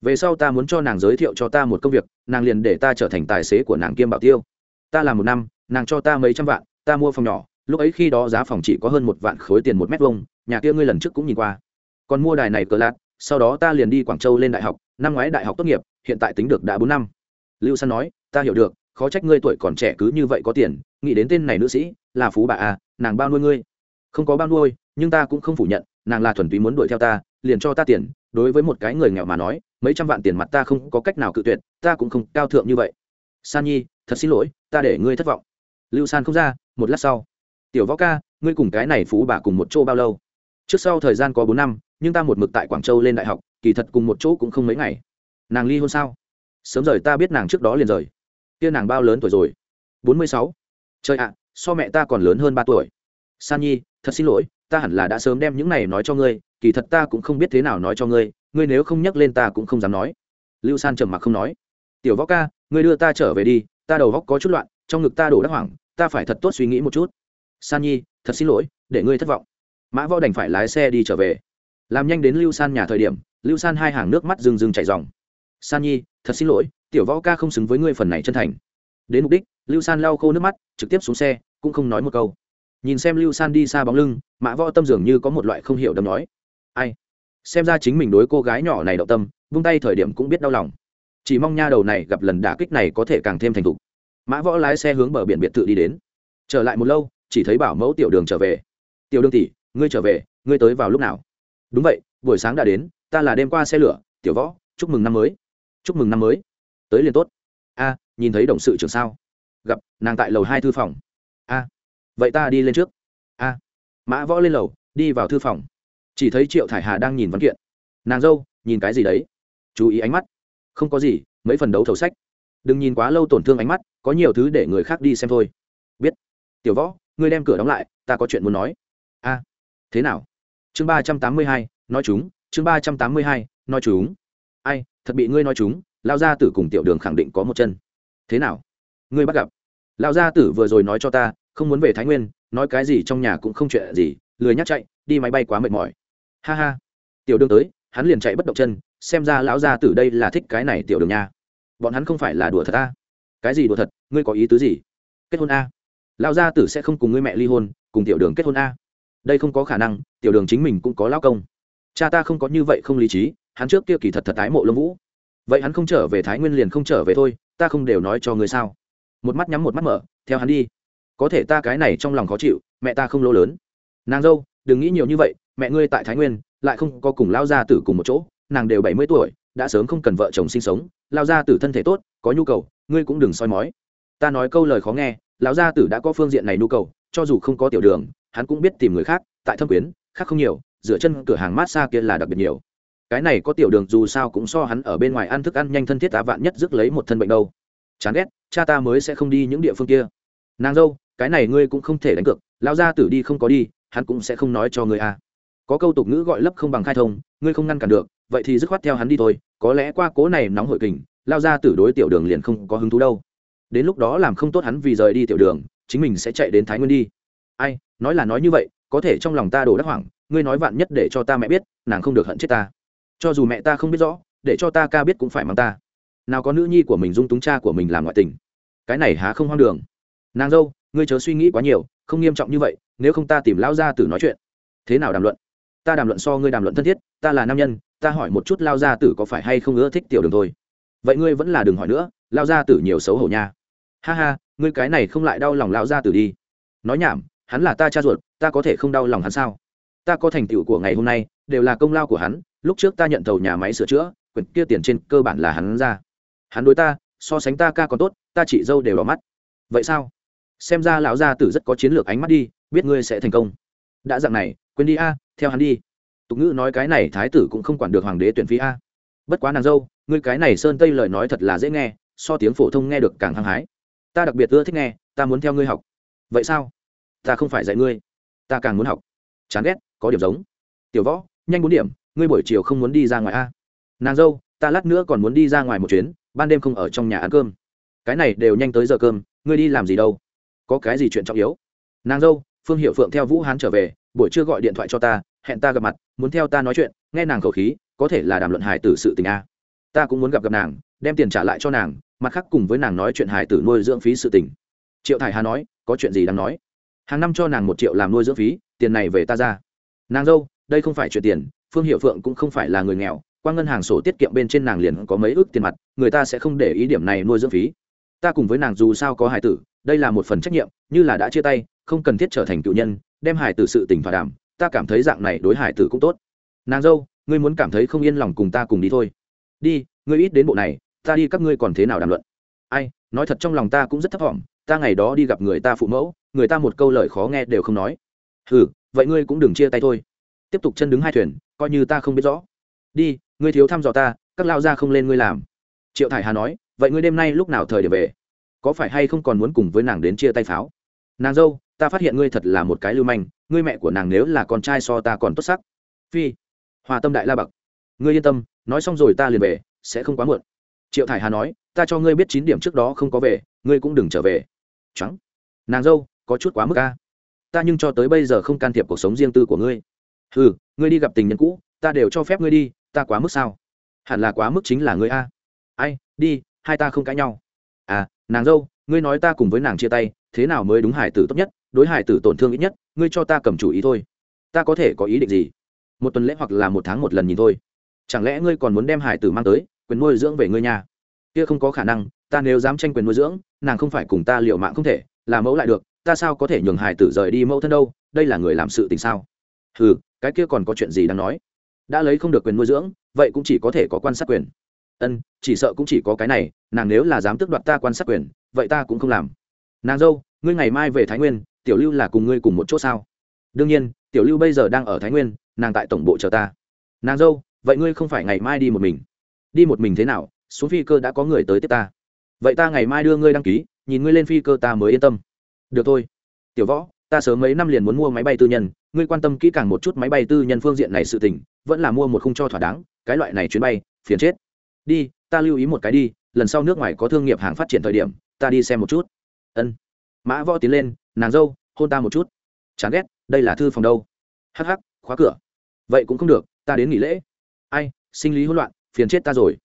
[SPEAKER 1] Về sau ta muốn cho nàng giới thiệu cho ta một công việc, nàng liền để ta trở thành tài xế của nàng kiêm bảo tiêu. Ta làm một năm, nàng cho ta mấy trăm vạn, ta mua phòng nhỏ, lúc ấy khi đó giá phòng chỉ có hơn một vạn khối tiền một mét vuông, nhà kia ngươi lần trước cũng nhìn qua. Còn mua đài này cờ lạt, sau đó ta liền đi quảng châu lên đại học, năm ngoái đại học tốt nghiệp, hiện tại tính được đã bốn năm. Lưu san nói, ta hiểu được, khó trách ngươi tuổi còn trẻ cứ như vậy có tiền, nghĩ đến tên này nữ sĩ, là phú bà à nàng bao nuôi ngươi. Không có bao nuôi nhưng ta cũng không phủ nhận, nàng là thuần túy muốn đuổi theo ta, liền cho ta tiền, đối với một cái người nghèo mà nói, mấy trăm vạn tiền mặt ta không có cách nào cự tuyệt, ta cũng không cao thượng như vậy. San nhi, thật xin lỗi, ta để ngươi thất vọng. Lưu san không ra, một lát sau. Tiểu võ ca, ngươi cùng cái này phú bà cùng một chỗ bao lâu? Trước sau thời gian có bốn năm, nhưng ta một mực tại quảng châu lên đại học, kỳ thật cùng một chỗ cũng không mấy ngày. Nàng ly hôn sao? Sớm rời ta biết nàng trước đó liền rời. Kia nàng bao lớn tuổi rồi? Bốn mươi sáu. Trời ạ, so mẹ ta còn lớn hơn ba tuổi. San nhi, thật xin lỗi ta hẳn là đã sớm đem những này nói cho ngươi, kỳ thật ta cũng không biết thế nào nói cho ngươi ngươi nếu không nhắc lên ta cũng không dám nói. Lưu san trầm mặc không nói. Tiểu võ ca, ngươi đưa ta trở về đi, ta đầu góc có chút loạn, trong ngực ta đổ đắc hoảng, ta phải thật tốt suy nghĩ một chút. San nhi, thật xin lỗi, để ngươi thất vọng. Mã võ đành phải lái xe đi trở về. Làm nhanh đến lưu san nhà thời điểm, lưu san hai hàng nước mắt rừng rừng chảy dòng. San nhi, thật xin lỗi, tiểu võ ca không xứng với ngươi phần này chân thành. Đến mục đích, lưu san lau khô nước mắt, trực tiếp xuống xe, cũng không nói một câu nhìn xem lưu san đi xa bóng lưng, mã võ tâm dường như có một loại không hiểu đâm nói. Ai? Xem ra chính mình đối cô gái nhỏ này động tâm, vung tay thời điểm cũng biết đau lòng. Chỉ mong nha đầu này gặp lần đả kích này có thể càng thêm thành thục. Mã võ lái xe hướng bờ biển biệt thự đi đến. Trở lại một lâu, chỉ thấy bảo mẫu tiểu đường trở về. Tiểu đường tỷ, ngươi trở về, ngươi tới vào lúc nào? Đúng vậy, buổi sáng đã đến, ta là đêm qua xe lửa, tiểu võ, chúc mừng năm mới. Chúc mừng năm mới. Tới liền tốt. A, nhìn thấy đồng sự trưởng sao? Gặp, nàng tại lầu hai thư phòng. A vậy ta đi lên trước. A. Mã võ lên lầu, đi vào thư phòng. Chỉ thấy triệu thải hà đang nhìn văn kiện. Nàng dâu, nhìn cái gì đấy? Chú ý ánh mắt. Không có gì, mấy phần đấu thầu sách. Đừng nhìn quá lâu tổn thương ánh mắt, có nhiều thứ để người khác đi xem thôi. Biết. Tiểu võ, ngươi đem cửa đóng lại, ta có chuyện muốn nói. A. Thế nào? Chương ba trăm tám mươi hai, nói chúng. Chương ba trăm tám mươi hai, nói chúng. Ai, thật bị ngươi nói chúng lao gia tử cùng tiểu đường khẳng định có một chân. Thế nào? Ngươi bắt gặp. Lao gia tử vừa rồi nói cho ta không muốn về thái nguyên, nói cái gì trong nhà cũng không chuyện gì, lười nhắc chạy, đi máy bay quá mệt mỏi. Ha ha. Tiểu đường tới, hắn liền chạy bất động chân, xem ra lão gia tử đây là thích cái này tiểu đường nha. Bọn hắn không phải là đùa thật à? cái gì đùa thật? Ngươi có ý tứ gì? Kết hôn a. Lão gia tử sẽ không cùng ngươi mẹ ly hôn, cùng tiểu đường kết hôn a. Đây không có khả năng, tiểu đường chính mình cũng có lao công. Cha ta không có như vậy không lý trí, hắn trước kia kỳ thật thật tái mộ lông vũ. Vậy hắn không trở về thái nguyên liền không trở về thôi, ta không đều nói cho ngươi sao? Một mắt nhắm một mắt mở, theo hắn đi có thể ta cái này trong lòng khó chịu, mẹ ta không lỗ lớn. Nàng dâu, đừng nghĩ nhiều như vậy, mẹ ngươi tại thái nguyên, lại không có cùng lao gia tử cùng một chỗ, nàng đều bảy mươi tuổi, đã sớm không cần vợ chồng sinh sống lao gia tử thân thể tốt, có nhu cầu, ngươi cũng đừng soi mói. Ta nói câu lời khó nghe, lão gia tử đã có phương diện này nhu cầu, cho dù không có tiểu đường, hắn cũng biết tìm người khác, tại thâm quyến, khác không nhiều, dựa chân cửa hàng mát xa kia là đặc biệt nhiều. Cái này có tiểu đường dù sao cũng so hắn ở bên ngoài ăn thức ăn nhanh thân thiết tá vạn nhất rước lấy một thân bệnh đâu. Chán ghét, cha ta mới sẽ không đi những địa phương kia. Nàng dâu cái này ngươi cũng không thể đánh cược, lão gia tử đi không có đi, hắn cũng sẽ không nói cho ngươi à. Có câu tục ngữ gọi lấp không bằng khai thông, ngươi không ngăn cản được, vậy thì dứt khoát theo hắn đi thôi, có lẽ qua cố này nóng hội kình lao ra tử đối tiểu đường liền không có hứng thú đâu. Đến lúc đó làm không tốt hắn vì rời đi tiểu đường, chính mình sẽ chạy đến thái nguyên đi. Ai, nói là nói như vậy, có thể trong lòng ta đổ đắc hoảng, ngươi nói vạn nhất để cho ta mẹ biết, nàng không được hận chết ta. Cho dù mẹ ta không biết rõ, để cho ta ca biết cũng phải mang ta. Nào có nữ nhi của mình dung túng cha của mình làm ngoại tình. Cái này há không hoang đường. Nàng dâu ngươi chớ suy nghĩ quá nhiều, không nghiêm trọng như vậy, nếu không ta tìm lão gia tử nói chuyện. Thế nào đàm luận? Ta đàm luận so ngươi đàm luận thân thiết, ta là nam nhân, ta hỏi một chút lao gia tử có phải hay không ưa thích tiểu đường thôi. Vậy ngươi vẫn là đừng hỏi nữa lao gia tử nhiều xấu hổ nha. Ha ha, ngươi cái này không lại đau lòng lao gia tử đi. Nói nhảm, hắn là ta cha ruột, ta có thể không đau lòng hắn sao? Ta có thành tựu của ngày hôm nay, đều là công lao của hắn, lúc trước ta nhận thầu nhà máy sửa chữa, quyển kia tiền trên cơ bản là hắn ra. Hắn đối ta, so sánh ta ca còn tốt, ta chị dâu đều đỏ mắt. Vậy sao? Xem ra lão gia tử rất có chiến lược ánh mắt đi, biết ngươi sẽ thành công. Đã dặn này, quên đi a, theo hắn đi. Tục ngữ nói cái này thái tử cũng không quản được hoàng đế tuyển phi a. Bất quá nàng dâu, ngươi cái này sơn tây lời nói thật là dễ nghe, so tiếng phổ thông nghe được càng hăng hái. Ta đặc biệt ưa thích nghe, ta muốn theo ngươi học. Vậy sao? Ta không phải dạy ngươi, ta càng muốn học. Chán ghét, có điểm giống. Tiểu võ, nhanh bốn điểm, ngươi buổi chiều không muốn đi ra ngoài a. Nàng dâu, ta lát nữa còn muốn đi ra ngoài một chuyến, ban đêm không ở trong nhà ăn cơm. Cái này đều nhanh tới giờ cơm, ngươi đi làm gì đâu? Có cái gì chuyện trọng yếu? Nàng dâu, phương hiệu phượng theo vũ hán trở về, buổi trưa gọi điện thoại cho ta, hẹn ta gặp mặt, muốn theo ta nói chuyện, nghe nàng khẩu khí, có thể là đàm luận hải tử sự tình a. Ta cũng muốn gặp gặp nàng, đem tiền trả lại cho nàng, mặt khác cùng với nàng nói chuyện hải tử nuôi dưỡng phí sự tình. Triệu thải hà nói, có chuyện gì đang nói? Hàng năm cho nàng một triệu làm nuôi dưỡng phí, tiền này về ta ra. Nàng dâu, đây không phải chuyện tiền, phương hiệu phượng cũng không phải là người nghèo, qua ngân hàng sổ tiết kiệm bên trên nàng liền có mấy ước tiền mặt, người ta sẽ không để ý điểm này nuôi dưỡng phí ta cùng với nàng dù sao có Hải tử, đây là một phần trách nhiệm, như là đã chia tay, không cần thiết trở thành cựu nhân, đem Hải tử sự tình thỏa đàm, ta cảm thấy dạng này đối Hải tử cũng tốt. Nàng dâu, ngươi muốn cảm thấy không yên lòng cùng ta cùng đi thôi. Đi, ngươi ít đến bộ này, ta đi các ngươi còn thế nào đàm luận? Ai, nói thật trong lòng ta cũng rất thấp thỏm, ta ngày đó đi gặp người ta phụ mẫu, người ta một câu lời khó nghe đều không nói. Ừ vậy ngươi cũng đừng chia tay thôi. Tiếp tục chân đứng hai thuyền, coi như ta không biết rõ. Đi, ngươi thiếu thăm dò ta, các lao ra không lên ngươi làm. Triệu thải hà nói vậy ngươi đêm nay lúc nào thời điểm về? Có phải hay không còn muốn cùng với nàng đến chia tay pháo? Nàng dâu, ta phát hiện ngươi thật là một cái lưu manh, ngươi mẹ của nàng nếu là con trai so ta còn tốt sắc. Phi, hòa tâm đại la bậc ngươi yên tâm, nói xong rồi ta liền về, sẽ không quá muộn. Triệu thải hà nói, ta cho ngươi biết chín điểm trước đó không có về, ngươi cũng đừng trở về. Trắng. Nàng dâu, có chút quá mức ca ta nhưng cho tới bây giờ không can thiệp cuộc sống riêng tư của ngươi. Ừ ngươi đi gặp tình nhân cũ, ta đều cho phép ngươi đi, ta quá mức sao? Hẳn là quá mức chính là ngươi a. Ai, đi hai ta không cãi nhau. À nàng dâu, ngươi nói ta cùng với nàng chia tay, thế nào mới đúng hải tử tốt nhất, đối hải tử tổn thương ít nhất, ngươi cho ta cầm chủ ý thôi. Ta có thể có ý định gì? Một tuần lễ hoặc là một tháng một lần nhìn thôi. Chẳng lẽ ngươi còn muốn đem hải tử mang tới, quyền nuôi dưỡng về ngươi nhà? Kia không có khả năng, ta nếu dám tranh quyền nuôi dưỡng, nàng không phải cùng ta liệu mạng không thể, là mẫu lại được, ta sao có thể nhường hải tử rời đi mẫu thân đâu, đây là người làm sự tình sao? Ừ cái kia còn có chuyện gì đang nói? Đã lấy không được quyền nuôi dưỡng, vậy cũng chỉ có thể có quan sát quyền ân, chỉ sợ cũng chỉ có cái này, nàng nếu là dám tước đoạt ta quan sát quyền, vậy ta cũng không làm. Nàng dâu, ngươi ngày mai về thái nguyên, tiểu lưu là cùng ngươi cùng một chỗ sao? Đương nhiên, tiểu lưu bây giờ đang ở thái nguyên, nàng tại tổng bộ chờ ta. Nàng dâu, vậy ngươi không phải ngày mai đi một mình? Đi một mình thế nào? Xuống phi cơ đã có người tới tiếp ta. Vậy ta ngày mai đưa ngươi đăng ký, nhìn ngươi lên phi cơ ta mới yên tâm. Được thôi. Tiểu võ, ta sớm mấy năm liền muốn mua máy bay tư nhân, ngươi quan tâm kỹ càng một chút máy bay tư nhân phương diện này sự tình, vẫn là mua một khung cho thỏa đáng, cái loại này chuyến bay, phiền chết đi, ta lưu ý một cái đi, lần sau nước ngoài có thương nghiệp hàng phát triển thời điểm, ta đi xem một chút. Ân. Mã võ tiến lên, nàng dâu, hôn ta một chút. Chán ghét, đây là thư phòng đâu? Hh khóa cửa. Vậy cũng không được, ta đến nghỉ lễ. Ai, sinh lý hỗn loạn, phiền chết ta rồi.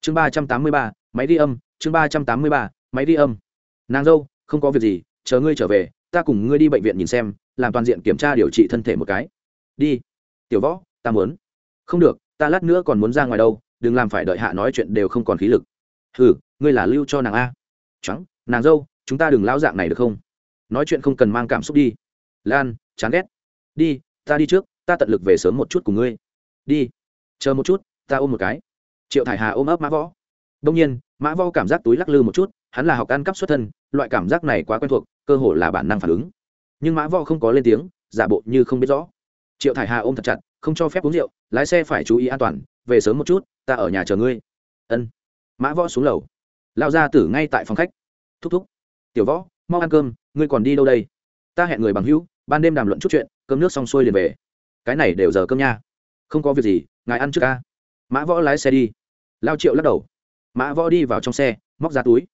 [SPEAKER 1] Chương ba trăm tám mươi ba, máy đi âm, chương ba trăm tám mươi ba, máy đi âm. Nàng dâu, không có việc gì, chờ ngươi trở về, ta cùng ngươi đi bệnh viện nhìn xem, làm toàn diện kiểm tra điều trị thân thể một cái. Đi. Tiểu võ, ta muốn. Không được, ta lát nữa còn muốn ra ngoài đâu đừng làm phải đợi hạ nói chuyện đều không còn khí lực. Ừ ngươi là lưu cho nàng a. Trắng, nàng dâu, chúng ta đừng lao dạng này được không? Nói chuyện không cần mang cảm xúc đi. Lan, chán ghét. Đi, ta đi trước, ta tận lực về sớm một chút cùng ngươi. Đi, chờ một chút, ta ôm một cái. Triệu thải hà ôm ấp mã võ. Đông nhiên, mã võ cảm giác túi lắc lư một chút, hắn là học ăn cắp xuất thân, loại cảm giác này quá quen thuộc, cơ hồ là bản năng phản ứng. Nhưng mã võ không có lên tiếng, giả bộ như không biết rõ. Triệu thải hà ôm thật chặt, không cho phép uống rượu, lái xe phải chú ý an toàn, về sớm một chút ta ở nhà chờ ngươi. Ân. Mã võ xuống lầu. Lao ra tử ngay tại phòng khách. Thúc thúc. Tiểu võ, mau ăn cơm, ngươi còn đi đâu đây? Ta hẹn người bằng hữu, ban đêm đàm luận chút chuyện, cơm nước xong xuôi liền về. Cái này đều giờ cơm nha. Không có việc gì, ngài ăn trước ca. Mã võ lái xe đi. Lao triệu lắc đầu. Mã võ đi vào trong xe, móc ra túi.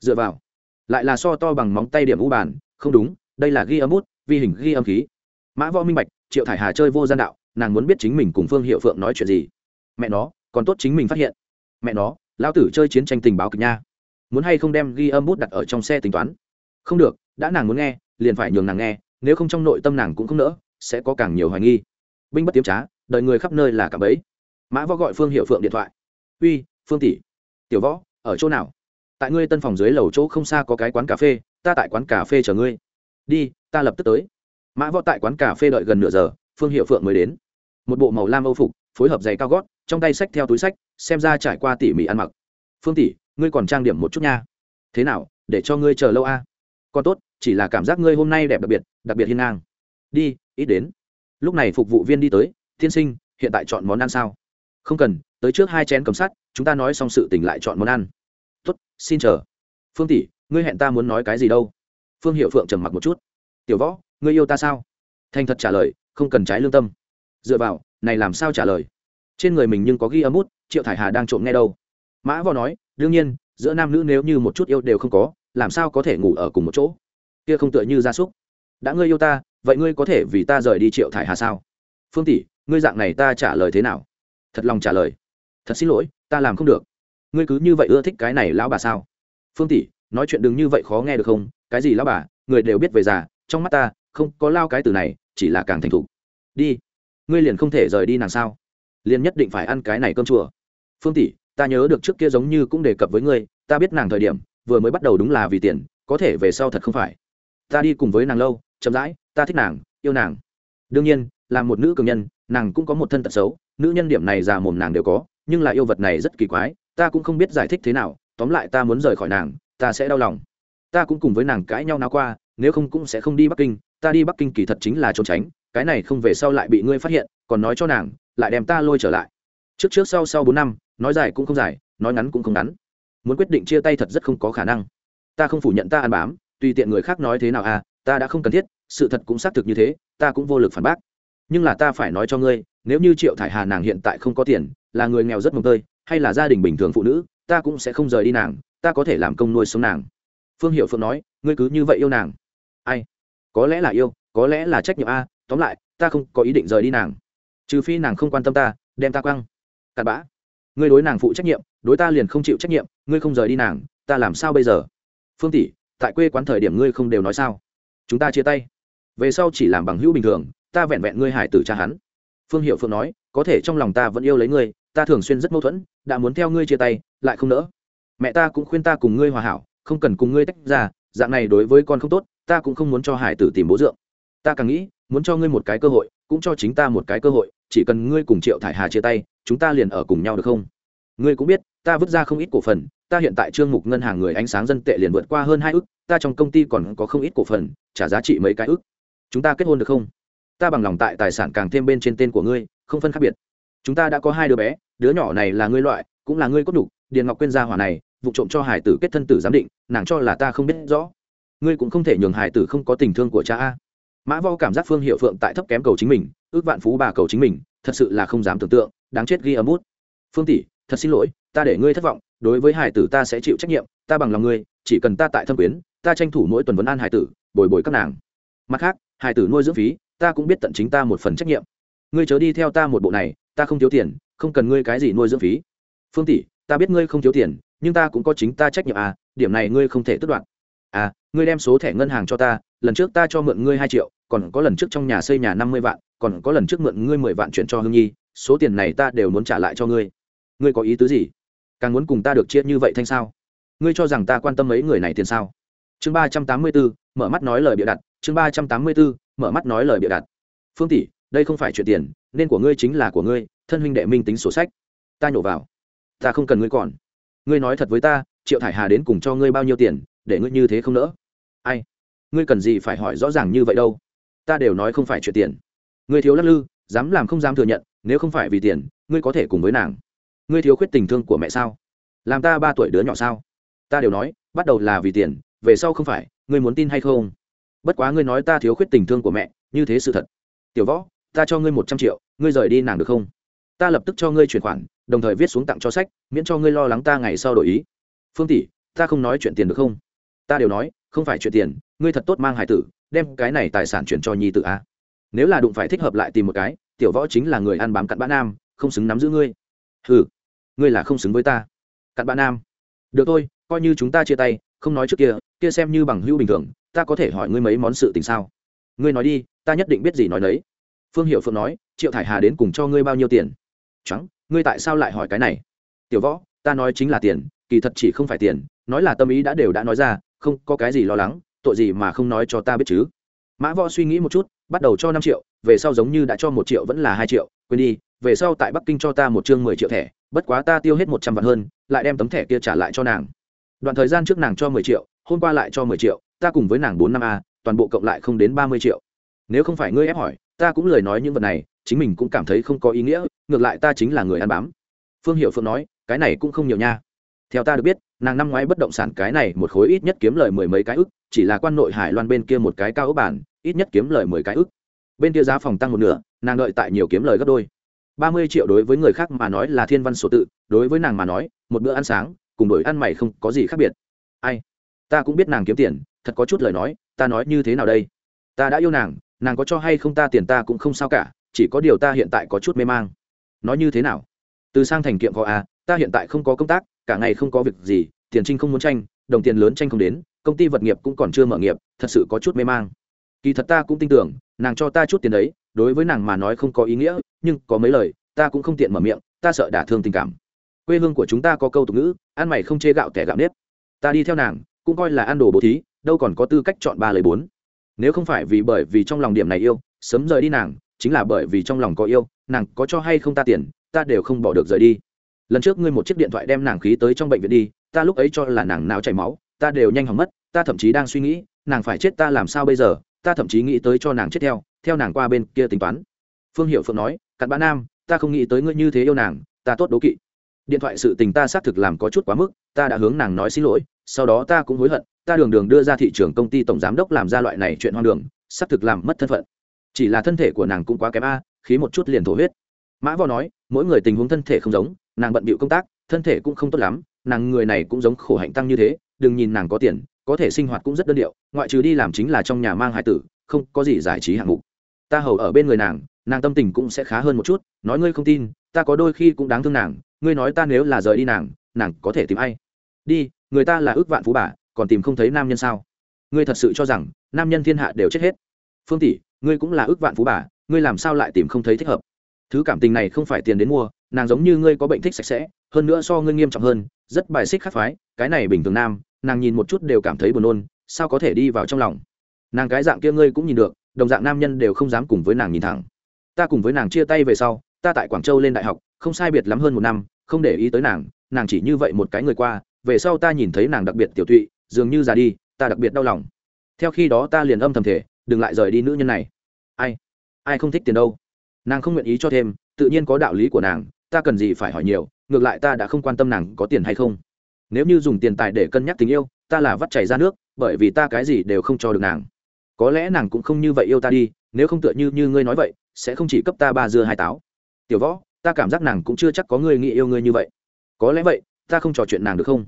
[SPEAKER 1] Dựa vào. Lại là so to bằng móng tay điểm u bàn. Không đúng, đây là ghi âm út vi hình ghi âm khí. Mã võ minh bạch, triệu thải hà chơi vô gian đạo, nàng muốn biết chính mình cùng phương hiệu phượng nói chuyện gì. Mẹ nó còn tốt chính mình phát hiện. Mẹ nó lao tử chơi chiến tranh tình báo kịch nha. Muốn hay không đem ghi âm bút đặt ở trong xe tính toán? Không được, đã nàng muốn nghe, liền phải nhường nàng nghe, nếu không trong nội tâm nàng cũng không nỡ, sẽ có càng nhiều hoài nghi. Binh bất tiếm trá, đợi người khắp nơi là cả bấy. Mã võ gọi phương hiệu phượng điện thoại. Uy, phương tỷ, tiểu võ, ở chỗ nào? Tại ngươi tân phòng dưới lầu chỗ không xa có cái quán cà phê, ta tại quán cà phê chờ ngươi. Đi, ta lập tức tới. Mã võ tại quán cà phê đợi gần nửa giờ, phương hiệu phượng mới đến. Một bộ màu lam âu phục, phối hợp giày cao gót trong tay sách theo túi sách, xem ra trải qua tỉ mỉ ăn mặc. Phương tỷ, ngươi còn trang điểm một chút nha. Thế nào, để cho ngươi chờ lâu a? À? còn tốt, chỉ là cảm giác ngươi hôm nay đẹp đặc biệt đặc biệt hiên ngang. Đi, ít đến. Lúc này phục vụ viên đi tới, tiên sinh, hiện tại chọn món ăn sao? Không cần, tới trước hai chén cầm sắt, chúng ta nói xong sự tỉnh lại chọn món ăn. Tốt, xin chờ. Phương tỷ, ngươi hẹn ta muốn nói cái gì đâu? Phương hiệu phượng trầm mặc một chút. Tiểu võ, ngươi yêu ta sao? Thành thật trả lời, không cần trái lương tâm. Dựa vào, này làm sao trả lời? Trên người mình nhưng có ghi âm út triệu thải hà đang trộm nghe đâu. Mã võ nói, đương nhiên, giữa nam nữ nếu như một chút yêu đều không có, làm sao có thể ngủ ở cùng một chỗ? Kia không tựa như gia súc. Đã ngươi yêu ta, vậy ngươi có thể vì ta rời đi triệu thải hà sao? Phương tỷ, ngươi dạng này ta trả lời thế nào? Thật lòng trả lời, thật xin lỗi, ta làm không được. Ngươi cứ như vậy ưa thích cái này lão bà sao? Phương tỷ, nói chuyện đừng như vậy khó nghe được không? Cái gì lão bà? Người đều biết về già, trong mắt ta, không có lao cái từ này, chỉ là càng thành thục. Đi, ngươi liền không thể rời đi nàng sao? Liền nhất định phải ăn cái này cơm chùa. Phương tỷ, ta nhớ được trước kia giống như cũng đề cập với ngươi, ta biết nàng thời điểm, vừa mới bắt đầu đúng là vì tiền, có thể về sau thật không phải. Ta đi cùng với nàng lâu, chậm rãi, ta thích nàng, yêu nàng. Đương nhiên, là một nữ cường nhân, nàng cũng có một thân tật xấu, nữ nhân điểm này già mồm nàng đều có, nhưng là yêu vật này rất kỳ quái, ta cũng không biết giải thích thế nào, tóm lại ta muốn rời khỏi nàng, ta sẽ đau lòng. Ta cũng cùng với nàng cãi nhau nào qua, nếu không cũng sẽ không đi bắc kinh, ta đi bắc kinh kỳ thật chính là trốn tránh, cái này không về sau lại bị ngươi phát hiện, còn nói cho nàng lại đem ta lôi trở lại. Trước trước sau sau bốn năm, nói dài cũng không dài, nói ngắn cũng không ngắn. Muốn quyết định chia tay thật rất không có khả năng. Ta không phủ nhận ta ăn bám, tùy tiện người khác nói thế nào à ta đã không cần thiết, sự thật cũng xác thực như thế, ta cũng vô lực phản bác. Nhưng là ta phải nói cho ngươi, nếu như triệu thải hà nàng hiện tại không có tiền, là người nghèo rất mồng tơi, hay là gia đình bình thường phụ nữ, ta cũng sẽ không rời đi nàng, ta có thể làm công nuôi sống nàng. Phương hiệu phượng nói, ngươi cứ như vậy yêu nàng. Ai? Có lẽ là yêu, có lẽ là trách nhiệm a, tóm lại, ta không có ý định rời đi nàng trừ phi nàng không quan tâm ta, đem ta quăng. Cặn bã. Ngươi đối nàng phụ trách nhiệm, đối ta liền không chịu trách nhiệm, ngươi không rời đi nàng, ta làm sao bây giờ? Phương tỷ, tại quê quán thời điểm ngươi không đều nói sao? Chúng ta chia tay. Về sau chỉ làm bằng hữu bình thường, ta vẹn vẹn ngươi hải tử cha hắn. Phương hiệu phượng nói, có thể trong lòng ta vẫn yêu lấy ngươi, ta thường xuyên rất mâu thuẫn, đã muốn theo ngươi chia tay, lại không nỡ. Mẹ ta cũng khuyên ta cùng ngươi hòa hảo, không cần cùng ngươi tách ra, dạng này đối với con không tốt, ta cũng không muốn cho hải tử tìm bố dượng. Ta càng nghĩ, muốn cho ngươi một cái cơ hội, cũng cho chính ta một cái cơ hội chỉ cần ngươi cùng triệu thải hà chia tay, chúng ta liền ở cùng nhau được không? Ngươi cũng biết, ta vứt ra không ít cổ phần, ta hiện tại trương mục ngân hàng người ánh sáng dân tệ liền vượt qua hơn hai ước, ta trong công ty còn có không ít cổ phần, trả giá trị mấy cái ước. Chúng ta kết hôn được không? Ta bằng lòng tại tài sản càng thêm bên trên tên của ngươi, không phân khác biệt. Chúng ta đã có hai đứa bé, đứa nhỏ này là ngươi loại, cũng là ngươi cốt đục điền ngọc quyên gia hỏa này, vụ trộm cho hải tử kết thân tử giám định, nàng cho là ta không biết rõ. Ngươi cũng không thể nhường hải tử không có tình thương của cha a. Mã vo cảm giác phương hiệu phượng tại thấp kém cầu chính mình ước vạn phú bà cầu chính mình, thật sự là không dám tưởng tượng, đáng chết ghi âm bút. Phương tỷ, thật xin lỗi, ta để ngươi thất vọng, đối với hải tử ta sẽ chịu trách nhiệm, ta bằng lòng ngươi, chỉ cần ta tại thâm quyến, ta tranh thủ mỗi tuần vấn an hải tử, bồi bồi các nàng. Mặt khác, hải tử nuôi dưỡng phí, ta cũng biết tận chính ta một phần trách nhiệm. Ngươi chớ đi theo ta một bộ này, ta không thiếu tiền, không cần ngươi cái gì nuôi dưỡng phí. Phương tỷ, ta biết ngươi không thiếu tiền, nhưng ta cũng có chính ta trách nhiệm à điểm này ngươi không thể tước đoạt. à ngươi đem số thẻ ngân hàng cho ta, lần trước ta cho mượn ngươi hai triệu còn có lần trước trong nhà xây nhà năm mươi vạn, còn có lần trước mượn ngươi mười vạn chuyển cho hương nhi, số tiền này ta đều muốn trả lại cho ngươi. Ngươi có ý tứ gì? Càng muốn cùng ta được chia như vậy thanh sao? Ngươi cho rằng ta quan tâm mấy người này tiền sao? Chương ba trăm tám mươi bốn mở mắt nói lời bịa đặt, chương ba trăm tám mươi bốn mở mắt nói lời bịa đặt. Phương tỷ, đây không phải chuyện tiền, nên của ngươi chính là của ngươi, thân huynh đệ minh tính sổ sách. Ta nhổ vào. Ta không cần ngươi còn. Ngươi nói thật với ta, triệu thải hà đến cùng cho ngươi bao nhiêu tiền, để ngươi như thế không nỡ? Ai? Ngươi cần gì phải hỏi rõ ràng như vậy đâu? Ta đều nói không phải chuyện tiền. Ngươi thiếu lắc lư, dám làm không dám thừa nhận, nếu không phải vì tiền, ngươi có thể cùng với nàng. Ngươi thiếu khuyết tình thương của mẹ sao? Làm ta ba tuổi đứa nhỏ sao? Ta đều nói, bắt đầu là vì tiền, về sau không phải, ngươi muốn tin hay không? Bất quá ngươi nói ta thiếu khuyết tình thương của mẹ, như thế sự thật. Tiểu võ, ta cho ngươi một trăm triệu, ngươi rời đi nàng được không? Ta lập tức cho ngươi chuyển khoản, đồng thời viết xuống tặng cho sách, miễn cho ngươi lo lắng ta ngày sau đổi ý. Phương tỷ, ta không nói chuyện tiền được không? Ta đều nói, không phải chuyện tiền, ngươi thật tốt mang hải tử đem cái này tài sản chuyển cho nhi tử a. Nếu là đụng phải thích hợp lại tìm một cái, tiểu võ chính là người ăn bám cặn bã nam, không xứng nắm giữ ngươi. Ừ ngươi là không xứng với ta. Cặn bã nam. Được thôi, coi như chúng ta chia tay, không nói trước kia kia xem như bằng hữu bình thường, ta có thể hỏi ngươi mấy món sự tình sao? Ngươi nói đi, ta nhất định biết gì nói đấy phương hiệu phượng nói, triệu thải hà đến cùng cho ngươi bao nhiêu tiền? Trắng ngươi tại sao lại hỏi cái này? Tiểu võ, ta nói chính là tiền, kỳ thật chỉ không phải tiền, nói là tâm ý đã đều đã nói ra, không có cái gì lo lắng tội gì mà không nói cho ta biết chứ? Mã võ suy nghĩ một chút, bắt đầu cho năm triệu, về sau giống như đã cho một triệu vẫn là hai triệu, quên đi, về sau tại bắc kinh cho ta một chương mười triệu thẻ, bất quá ta tiêu hết một trăm vạn hơn, lại đem tấm thẻ kia trả lại cho nàng. Đoạn thời gian trước nàng cho mười triệu, hôm qua lại cho mười triệu, ta cùng với nàng bốn năm a, toàn bộ cộng lại không đến ba mươi triệu. Nếu không phải ngươi ép hỏi, ta cũng lời nói những vật này, chính mình cũng cảm thấy không có ý nghĩa, ngược lại ta chính là người ăn bám. Phương hiệu phượng nói, cái này cũng không nhiều nha theo ta được biết, nàng năm ngoái bất động sản cái này một khối ít nhất kiếm lời mười mấy cái ức, chỉ là quan nội hải loan bên kia một cái cao ốc bản, ít nhất kiếm lời mười cái ức. Bên kia giá phòng tăng một nửa, nàng đợi tại nhiều kiếm lời gấp đôi. Ba mươi triệu đối với người khác mà nói là thiên văn sổ tự, đối với nàng mà nói, một bữa ăn sáng, cùng đổi ăn mày không có gì khác biệt. Ai? Ta cũng biết nàng kiếm tiền, thật có chút lời nói, ta nói như thế nào đây? Ta đã yêu nàng nàng có cho hay không ta tiền ta cũng không sao cả, chỉ có điều ta hiện tại có chút mê mang. Nói như thế nào? Từ sang thành kiệm có a ta hiện tại không có công tác cả ngày không có việc gì, tiền trinh không muốn tranh, đồng tiền lớn tranh không đến, công ty vật nghiệp cũng còn chưa mở nghiệp, thật sự có chút mê mang. Kỳ thật ta cũng tin tưởng, nàng cho ta chút tiền đấy, đối với nàng mà nói không có ý nghĩa, nhưng có mấy lời, ta cũng không tiện mở miệng, ta sợ đả thương tình cảm. Quê hương của chúng ta có câu tục ngữ, ăn mày không chê gạo tẻ gạo nếp. Ta đi theo nàng, cũng coi là ăn đồ bố thí, đâu còn có tư cách chọn ba lời bốn. Nếu không phải vì bởi vì trong lòng điểm này yêu, sớm rời đi nàng, chính là bởi vì trong lòng có yêu, nàng có cho hay không ta tiền, ta đều không bỏ được rời đi lần trước ngươi một chiếc điện thoại đem nàng khí tới trong bệnh viện đi, ta lúc ấy cho là nàng nào chảy máu, ta đều nhanh hỏng mất, ta thậm chí đang suy nghĩ, nàng phải chết ta làm sao bây giờ, ta thậm chí nghĩ tới cho nàng chết theo theo nàng qua bên kia tính toán. Phương hiệu phượng nói, cặn bã nam, ta không nghĩ tới ngươi như thế yêu nàng, ta tốt đố kỵ. Điện thoại sự tình ta xác thực làm có chút quá mức, ta đã hướng nàng nói xin lỗi, sau đó ta cũng hối hận, ta đường đường đưa ra thị trường công ty tổng giám đốc làm ra loại này chuyện hoang đường, xác thực làm mất thân phận. Chỉ là thân thể của nàng cũng quá kém a, khí một chút liền thổ huyết. Mã võ nói, mỗi người tình huống thân thể không giống nàng bận bịu công tác, thân thể cũng không tốt lắm, nàng người này cũng giống khổ hạnh tăng như thế, đừng nhìn nàng có tiền, có thể sinh hoạt cũng rất đơn điệu, ngoại trừ đi làm chính là trong nhà mang hải tử, không có gì giải trí hạng mục. Ta hầu ở bên người nàng nàng tâm tình cũng sẽ khá hơn một chút, nói ngươi không tin, ta có đôi khi cũng đáng thương nàng, ngươi nói ta nếu là rời đi nàng nàng có thể tìm ai? Đi, người ta là ước vạn phú bà, còn tìm không thấy nam nhân sao? Ngươi thật sự cho rằng, nam nhân thiên hạ đều chết hết? Phương tỷ, ngươi cũng là ước vạn phú bà, ngươi làm sao lại tìm không thấy thích hợp? Thứ cảm tình này không phải tiền đến mua nàng giống như ngươi có bệnh thích sạch sẽ, hơn nữa so ngươi nghiêm trọng hơn, rất bài xích khắc phái cái này bình thường nam, nàng nhìn một chút đều cảm thấy buồn nôn, sao có thể đi vào trong lòng. Nàng cái dạng kia ngươi cũng nhìn được, đồng dạng nam nhân đều không dám cùng với nàng nhìn thẳng. Ta cùng với nàng chia tay về sau, ta tại quảng châu lên đại học, không sai biệt lắm hơn một năm, không để ý tới nàng nàng chỉ như vậy một cái người qua, về sau ta nhìn thấy nàng đặc biệt tiểu tụy, dường như già đi, ta đặc biệt đau lòng. Theo khi đó ta liền âm thầm thể đừng lại rời đi nữ nhân này. Ai? Ai không thích tiền đâu? Nàng không nguyện ý cho thêm, tự nhiên có đạo lý của nàng ta cần gì phải hỏi nhiều, ngược lại ta đã không quan tâm nàng có tiền hay không. Nếu như dùng tiền tài để cân nhắc tình yêu, ta là vắt chảy ra nước, bởi vì ta cái gì đều không cho được nàng. Có lẽ nàng cũng không như vậy yêu ta đi, nếu không tựa như như ngươi nói vậy, sẽ không chỉ cấp ta ba dưa hai táo. Tiểu võ, ta cảm giác nàng cũng chưa chắc có người nghĩ yêu ngươi như vậy. Có lẽ vậy, ta không trò chuyện nàng được không?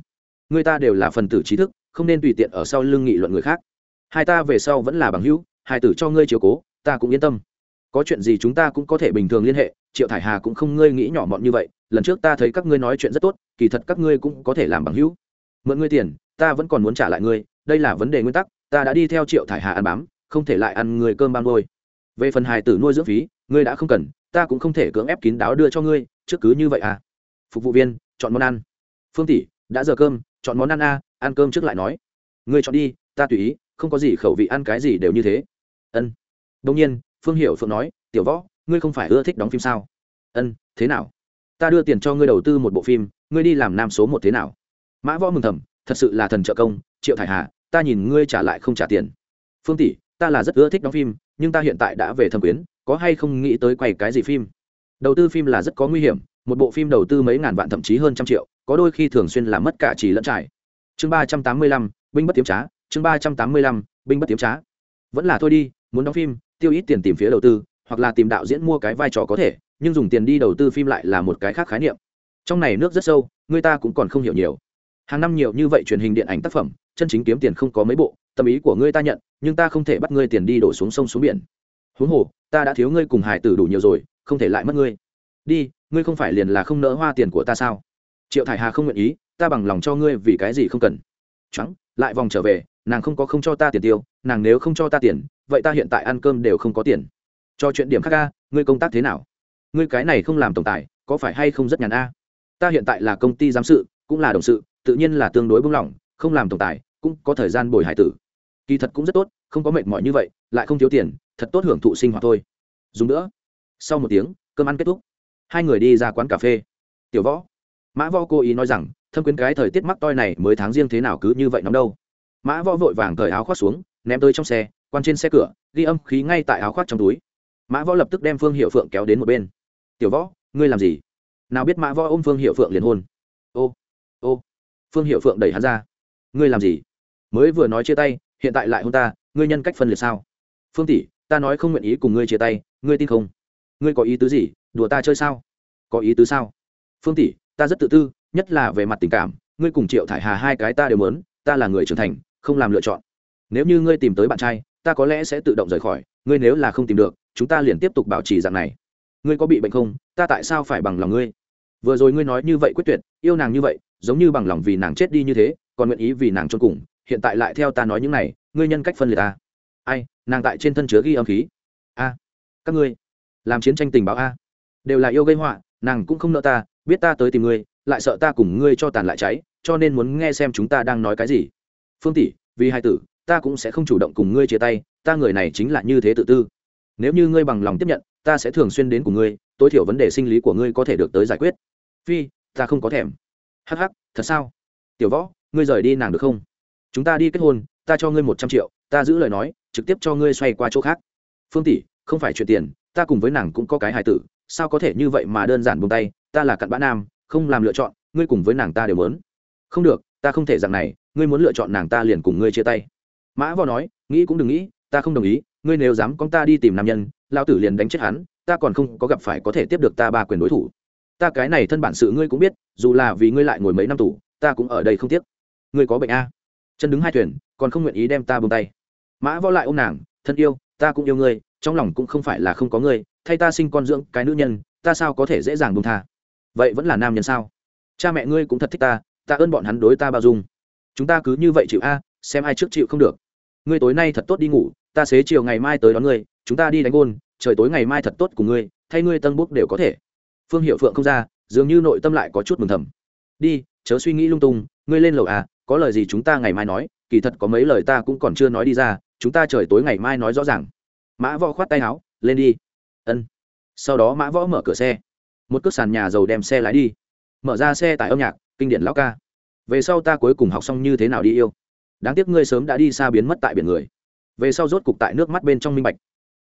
[SPEAKER 1] Người ta đều là phần tử trí thức, không nên tùy tiện ở sau lưng nghị luận người khác. Hai ta về sau vẫn là bằng hữu, hai tử cho ngươi chiều cố, ta cũng yên tâm. Có chuyện gì chúng ta cũng có thể bình thường liên hệ triệu thải hà cũng không ngươi nghĩ nhỏ mọn như vậy, lần trước ta thấy các ngươi nói chuyện rất tốt, kỳ thật các ngươi cũng có thể làm bằng hữu. Mượn ngươi tiền, ta vẫn còn muốn trả lại ngươi, đây là vấn đề nguyên tắc, ta đã đi theo triệu thải hà ăn bám, không thể lại ăn người cơm ban đôi về phần hài tử nuôi dưỡng phí, ngươi đã không cần, ta cũng không thể cưỡng ép kín đáo đưa cho ngươi, trước cứ như vậy à. Phục vụ viên, chọn món ăn. Phương tỷ, đã giờ cơm, chọn món ăn a, ăn cơm trước lại nói. Ngươi chọn đi, ta tùy ý, không có gì khẩu vị ăn cái gì đều như thế. Ân. Đông nhiên, phương Hiểu phượng nói, tiểu võ ngươi không phải ưa thích đóng phim sao? Ân, thế nào? Ta đưa tiền cho ngươi đầu tư một bộ phim, ngươi đi làm nam số một thế nào? Mã võ mừng thầm, thật sự là thần trợ công, triệu thải hà, ta nhìn ngươi trả lại không trả tiền. Phương tỷ, ta là rất ưa thích đóng phim, nhưng ta hiện tại đã về thâm quyến, có hay không nghĩ tới quay cái gì phim? Đầu tư phim là rất có nguy hiểm, một bộ phim đầu tư mấy ngàn vạn thậm chí hơn trăm triệu, có đôi khi thường xuyên làm mất cả chỉ lẫn trải. Chương ba trăm tám mươi lăm, binh bất tiếm trá, chương ba trăm tám mươi lăm, binh bất tiếm trá. Vẫn là thôi đi, muốn đóng phim, tiêu ít tiền tìm phía đầu tư hoặc là tìm đạo diễn mua cái vai trò có thể, nhưng dùng tiền đi đầu tư phim lại là một cái khác khái niệm. Trong này nước rất sâu, người ta cũng còn không hiểu nhiều. Hàng năm nhiều như vậy truyền hình điện ảnh tác phẩm, chân chính kiếm tiền không có mấy bộ, tâm ý của ngươi ta nhận, nhưng ta không thể bắt ngươi tiền đi đổ xuống sông xuống biển. Huống hồ, ta đã thiếu ngươi cùng hải tử đủ nhiều rồi, không thể lại mất ngươi. Đi, ngươi không phải liền là không nỡ hoa tiền của ta sao? Triệu thải hà không nguyện ý, ta bằng lòng cho ngươi vì cái gì không cần. Trắng lại vòng trở về, nàng không có không cho ta tiền tiêu, nàng nếu không cho ta tiền, vậy ta hiện tại ăn cơm đều không có tiền cho chuyện điểm khác ca ngươi công tác thế nào? Ngươi cái này không làm tổng tài, có phải hay không rất nhàn a? Ta hiện tại là công ty giám sự, cũng là đồng sự, tự nhiên là tương đối bung lỏng, không làm tổng tài, cũng có thời gian bồi hải tử. Kỳ thật cũng rất tốt, không có mệt mỏi như vậy, lại không thiếu tiền, thật tốt hưởng thụ sinh hoạt thôi. Dùng nữa. Sau một tiếng, cơm ăn kết thúc. Hai người đi ra quán cà phê. Tiểu võ. Mã võ cố ý nói rằng, thâm quyến cái thời tiết mắc toi này mới tháng riêng thế nào cứ như vậy nóng đâu. Mã võ vội vàng cởi áo khoác xuống, ném tới trong xe quan trên xe cửa, ghi âm khí ngay tại áo khoác trong túi mã võ lập tức đem phương hiệu phượng kéo đến một bên tiểu võ ngươi làm gì nào biết mã võ ôm phương hiệu phượng liền hôn ô ô phương hiệu phượng đẩy hắn ra ngươi làm gì mới vừa nói chia tay hiện tại lại hôn ta ngươi nhân cách phân liệt sao phương tỷ ta nói không nguyện ý cùng ngươi chia tay ngươi tin không ngươi có ý tứ gì đùa ta chơi sao có ý tứ sao phương tỷ ta rất tự tư nhất là về mặt tình cảm ngươi cùng triệu thải hà hai cái ta đều mớn ta là người trưởng thành không làm lựa chọn nếu như ngươi tìm tới bạn trai ta có lẽ sẽ tự động rời khỏi ngươi nếu là không tìm được chúng ta liền tiếp tục bảo trì dạng này. Ngươi có bị bệnh không? Ta tại sao phải bằng lòng ngươi? Vừa rồi ngươi nói như vậy quyết tuyệt, yêu nàng như vậy, giống như bằng lòng vì nàng chết đi như thế, còn nguyện ý vì nàng cho cùng, hiện tại lại theo ta nói những này, ngươi nhân cách phân liệt ta ai, nàng tại trên thân chứa ghi âm khí. A, các ngươi, làm chiến tranh tình báo a. Đều là yêu gây họa, nàng cũng không nợ ta, biết ta tới tìm ngươi, lại sợ ta cùng ngươi cho tàn lại cháy, cho nên muốn nghe xem chúng ta đang nói cái gì. Phương tỷ, vì hai tử, ta cũng sẽ không chủ động cùng ngươi chia tay, ta người này chính là như thế tự tư nếu như ngươi bằng lòng tiếp nhận, ta sẽ thường xuyên đến cùng ngươi, tối thiểu vấn đề sinh lý của ngươi có thể được tới giải quyết. Phi, ta không có thèm. Hh thật sao? Tiểu võ, ngươi rời đi nàng được không? Chúng ta đi kết hôn, ta cho ngươi một trăm triệu, ta giữ lời nói, trực tiếp cho ngươi xoay qua chỗ khác. Phương tỷ, không phải chuyện tiền, ta cùng với nàng cũng có cái hài tử, sao có thể như vậy mà đơn giản buông tay, ta là cặn bã nam, không làm lựa chọn, ngươi cùng với nàng ta đều muốn. Không được, ta không thể dạng này, ngươi muốn lựa chọn nàng ta liền cùng ngươi chia tay. Mã võ nói, nghĩ cũng đừng nghĩ, ta không đồng ý ngươi nếu dám con ta đi tìm nam nhân lao tử liền đánh chết hắn, ta còn không có gặp phải có thể tiếp được ta ba quyền đối thủ. Ta cái này thân bản sự ngươi cũng biết, dù là vì ngươi lại ngồi mấy năm tù, ta cũng ở đây không tiếc. Ngươi có bệnh a? Chân đứng hai thuyền, còn không nguyện ý đem ta buông tay. Mã võ lại ô m nàng, thân yêu, ta cũng yêu ngươi, trong lòng cũng không phải là không có ngươi, thay ta sinh con dưỡng cái nữ nhân, ta sao có thể dễ dàng buông tha? Vậy vẫn là nam nhân sao? Cha mẹ ngươi cũng thật thích ta ta ơn bọn hắn đối ta bao dung. Chúng ta cứ như vậy chịu a, xem ai trước chịu không được. Ngươi tối nay thật tốt đi ngủ ta xế chiều ngày mai tới đón ngươi, chúng ta đi đánh gôn, trời tối ngày mai thật tốt cùng ngươi, thay ngươi tân bút đều có thể. Phương hiệu phượng không ra, dường như nội tâm lại có chút mừng thầm. Đi, chớ suy nghĩ lung tung, ngươi lên lầu à có lời gì chúng ta ngày mai nói, kỳ thật có mấy lời ta cũng còn chưa nói đi ra, chúng ta trời tối ngày mai nói rõ ràng. Mã võ khoát tay áo, lên đi. Ân. Sau đó mã võ mở cửa xe. Một cước sàn nhà dầu đem xe lái đi. Mở ra xe tải âm nhạc, kinh điển lão ca. Về sau ta cuối cùng học xong như thế nào đi yêu. Đáng tiếc ngươi sớm đã đi xa biến mất tại biển người về sau rốt cục tại nước mắt bên trong minh bạch.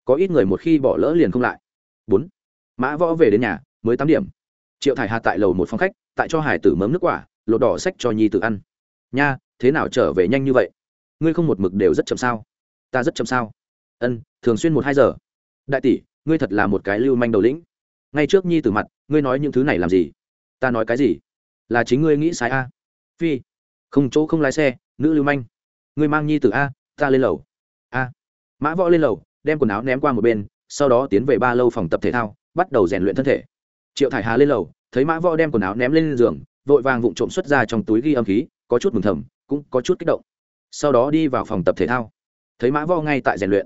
[SPEAKER 1] Có ít người một khi bỏ lỡ liền không lại. Bốn. Mã võ về đến nhà, mới tám điểm. Triệu thải hà tại lầu một phòng khách, tại cho hải tử mớm nước quả, lột đỏ sách cho nhi tử ăn. Nha, thế nào trở về nhanh như vậy? Ngươi không một mực đều rất chậm sao? Ta rất chậm sao? Ân, thường xuyên một hai giờ. Đại tỷ, ngươi thật là một cái lưu manh đầu lĩnh. Ngay trước nhi tử mặt, ngươi nói những thứ này làm gì? Ta nói cái gì? Là chính ngươi nghĩ sai a. Phi, không chỗ không lái xe, nữ lưu manh. Ngươi mang nhi tử a, ta lên lầu mã võ lên lầu, đem quần áo ném qua một bên, sau đó tiến về ba lâu phòng tập thể thao, bắt đầu rèn luyện thân thể. Triệu thải hà lên lầu, thấy mã võ đem quần áo ném lên giường, vội vàng vụng trộm xuất ra trong túi ghi âm khí, có chút mừng thầm, cũng có chút kích động. Sau đó đi vào phòng tập thể thao. Thấy mã võ ngay tại rèn luyện.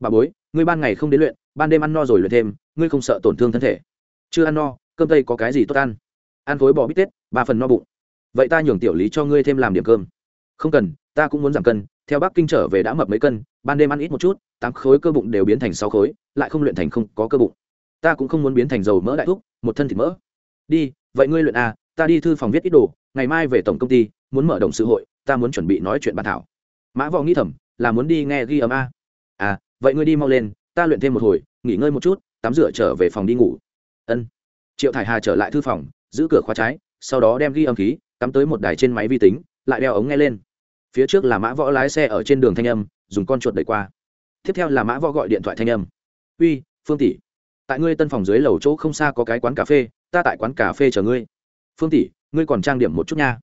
[SPEAKER 1] Bà bối, ngươi ban ngày không đến luyện, ban đêm ăn no rồi luyện thêm, ngươi không sợ tổn thương thân thể? Chưa ăn no, cơm tây có cái gì tốt ăn? Ăn khối bò bít tết, ba phần no bụng. Vậy ta nhường tiểu lý cho ngươi thêm làm điểm cơm. Không cần, ta cũng muốn giảm cân theo bắc kinh trở về đã mập mấy cân, ban đêm ăn ít một chút, tám khối cơ bụng đều biến thành sáu khối, lại không luyện thành không có cơ bụng. Ta cũng không muốn biến thành dầu mỡ đại thúc, một thân thịt mỡ. Đi, vậy ngươi luyện à ta đi thư phòng viết ít đồ, ngày mai về tổng công ty, muốn mở động sự hội, ta muốn chuẩn bị nói chuyện bàn thảo. Mã võ nghĩ thầm, là muốn đi nghe ghi âm a. À vậy ngươi đi mau lên, ta luyện thêm một hồi, nghỉ ngơi một chút, tắm rửa trở về phòng đi ngủ. Ân. Triệu thải hà trở lại thư phòng, giữ cửa khóa trái, sau đó đem ghi âm khí, cắm tới một đài trên máy vi tính, lại đeo ống nghe lên phía trước là mã võ lái xe ở trên đường thanh âm, dùng con chuột đẩy qua. Tiếp theo là mã võ gọi điện thoại thanh âm. Uy, phương tỷ, tại ngươi tân phòng dưới lầu chỗ không xa có cái quán cà phê, ta tại quán cà phê chờ ngươi. Phương tỷ, ngươi còn trang điểm một chút nha.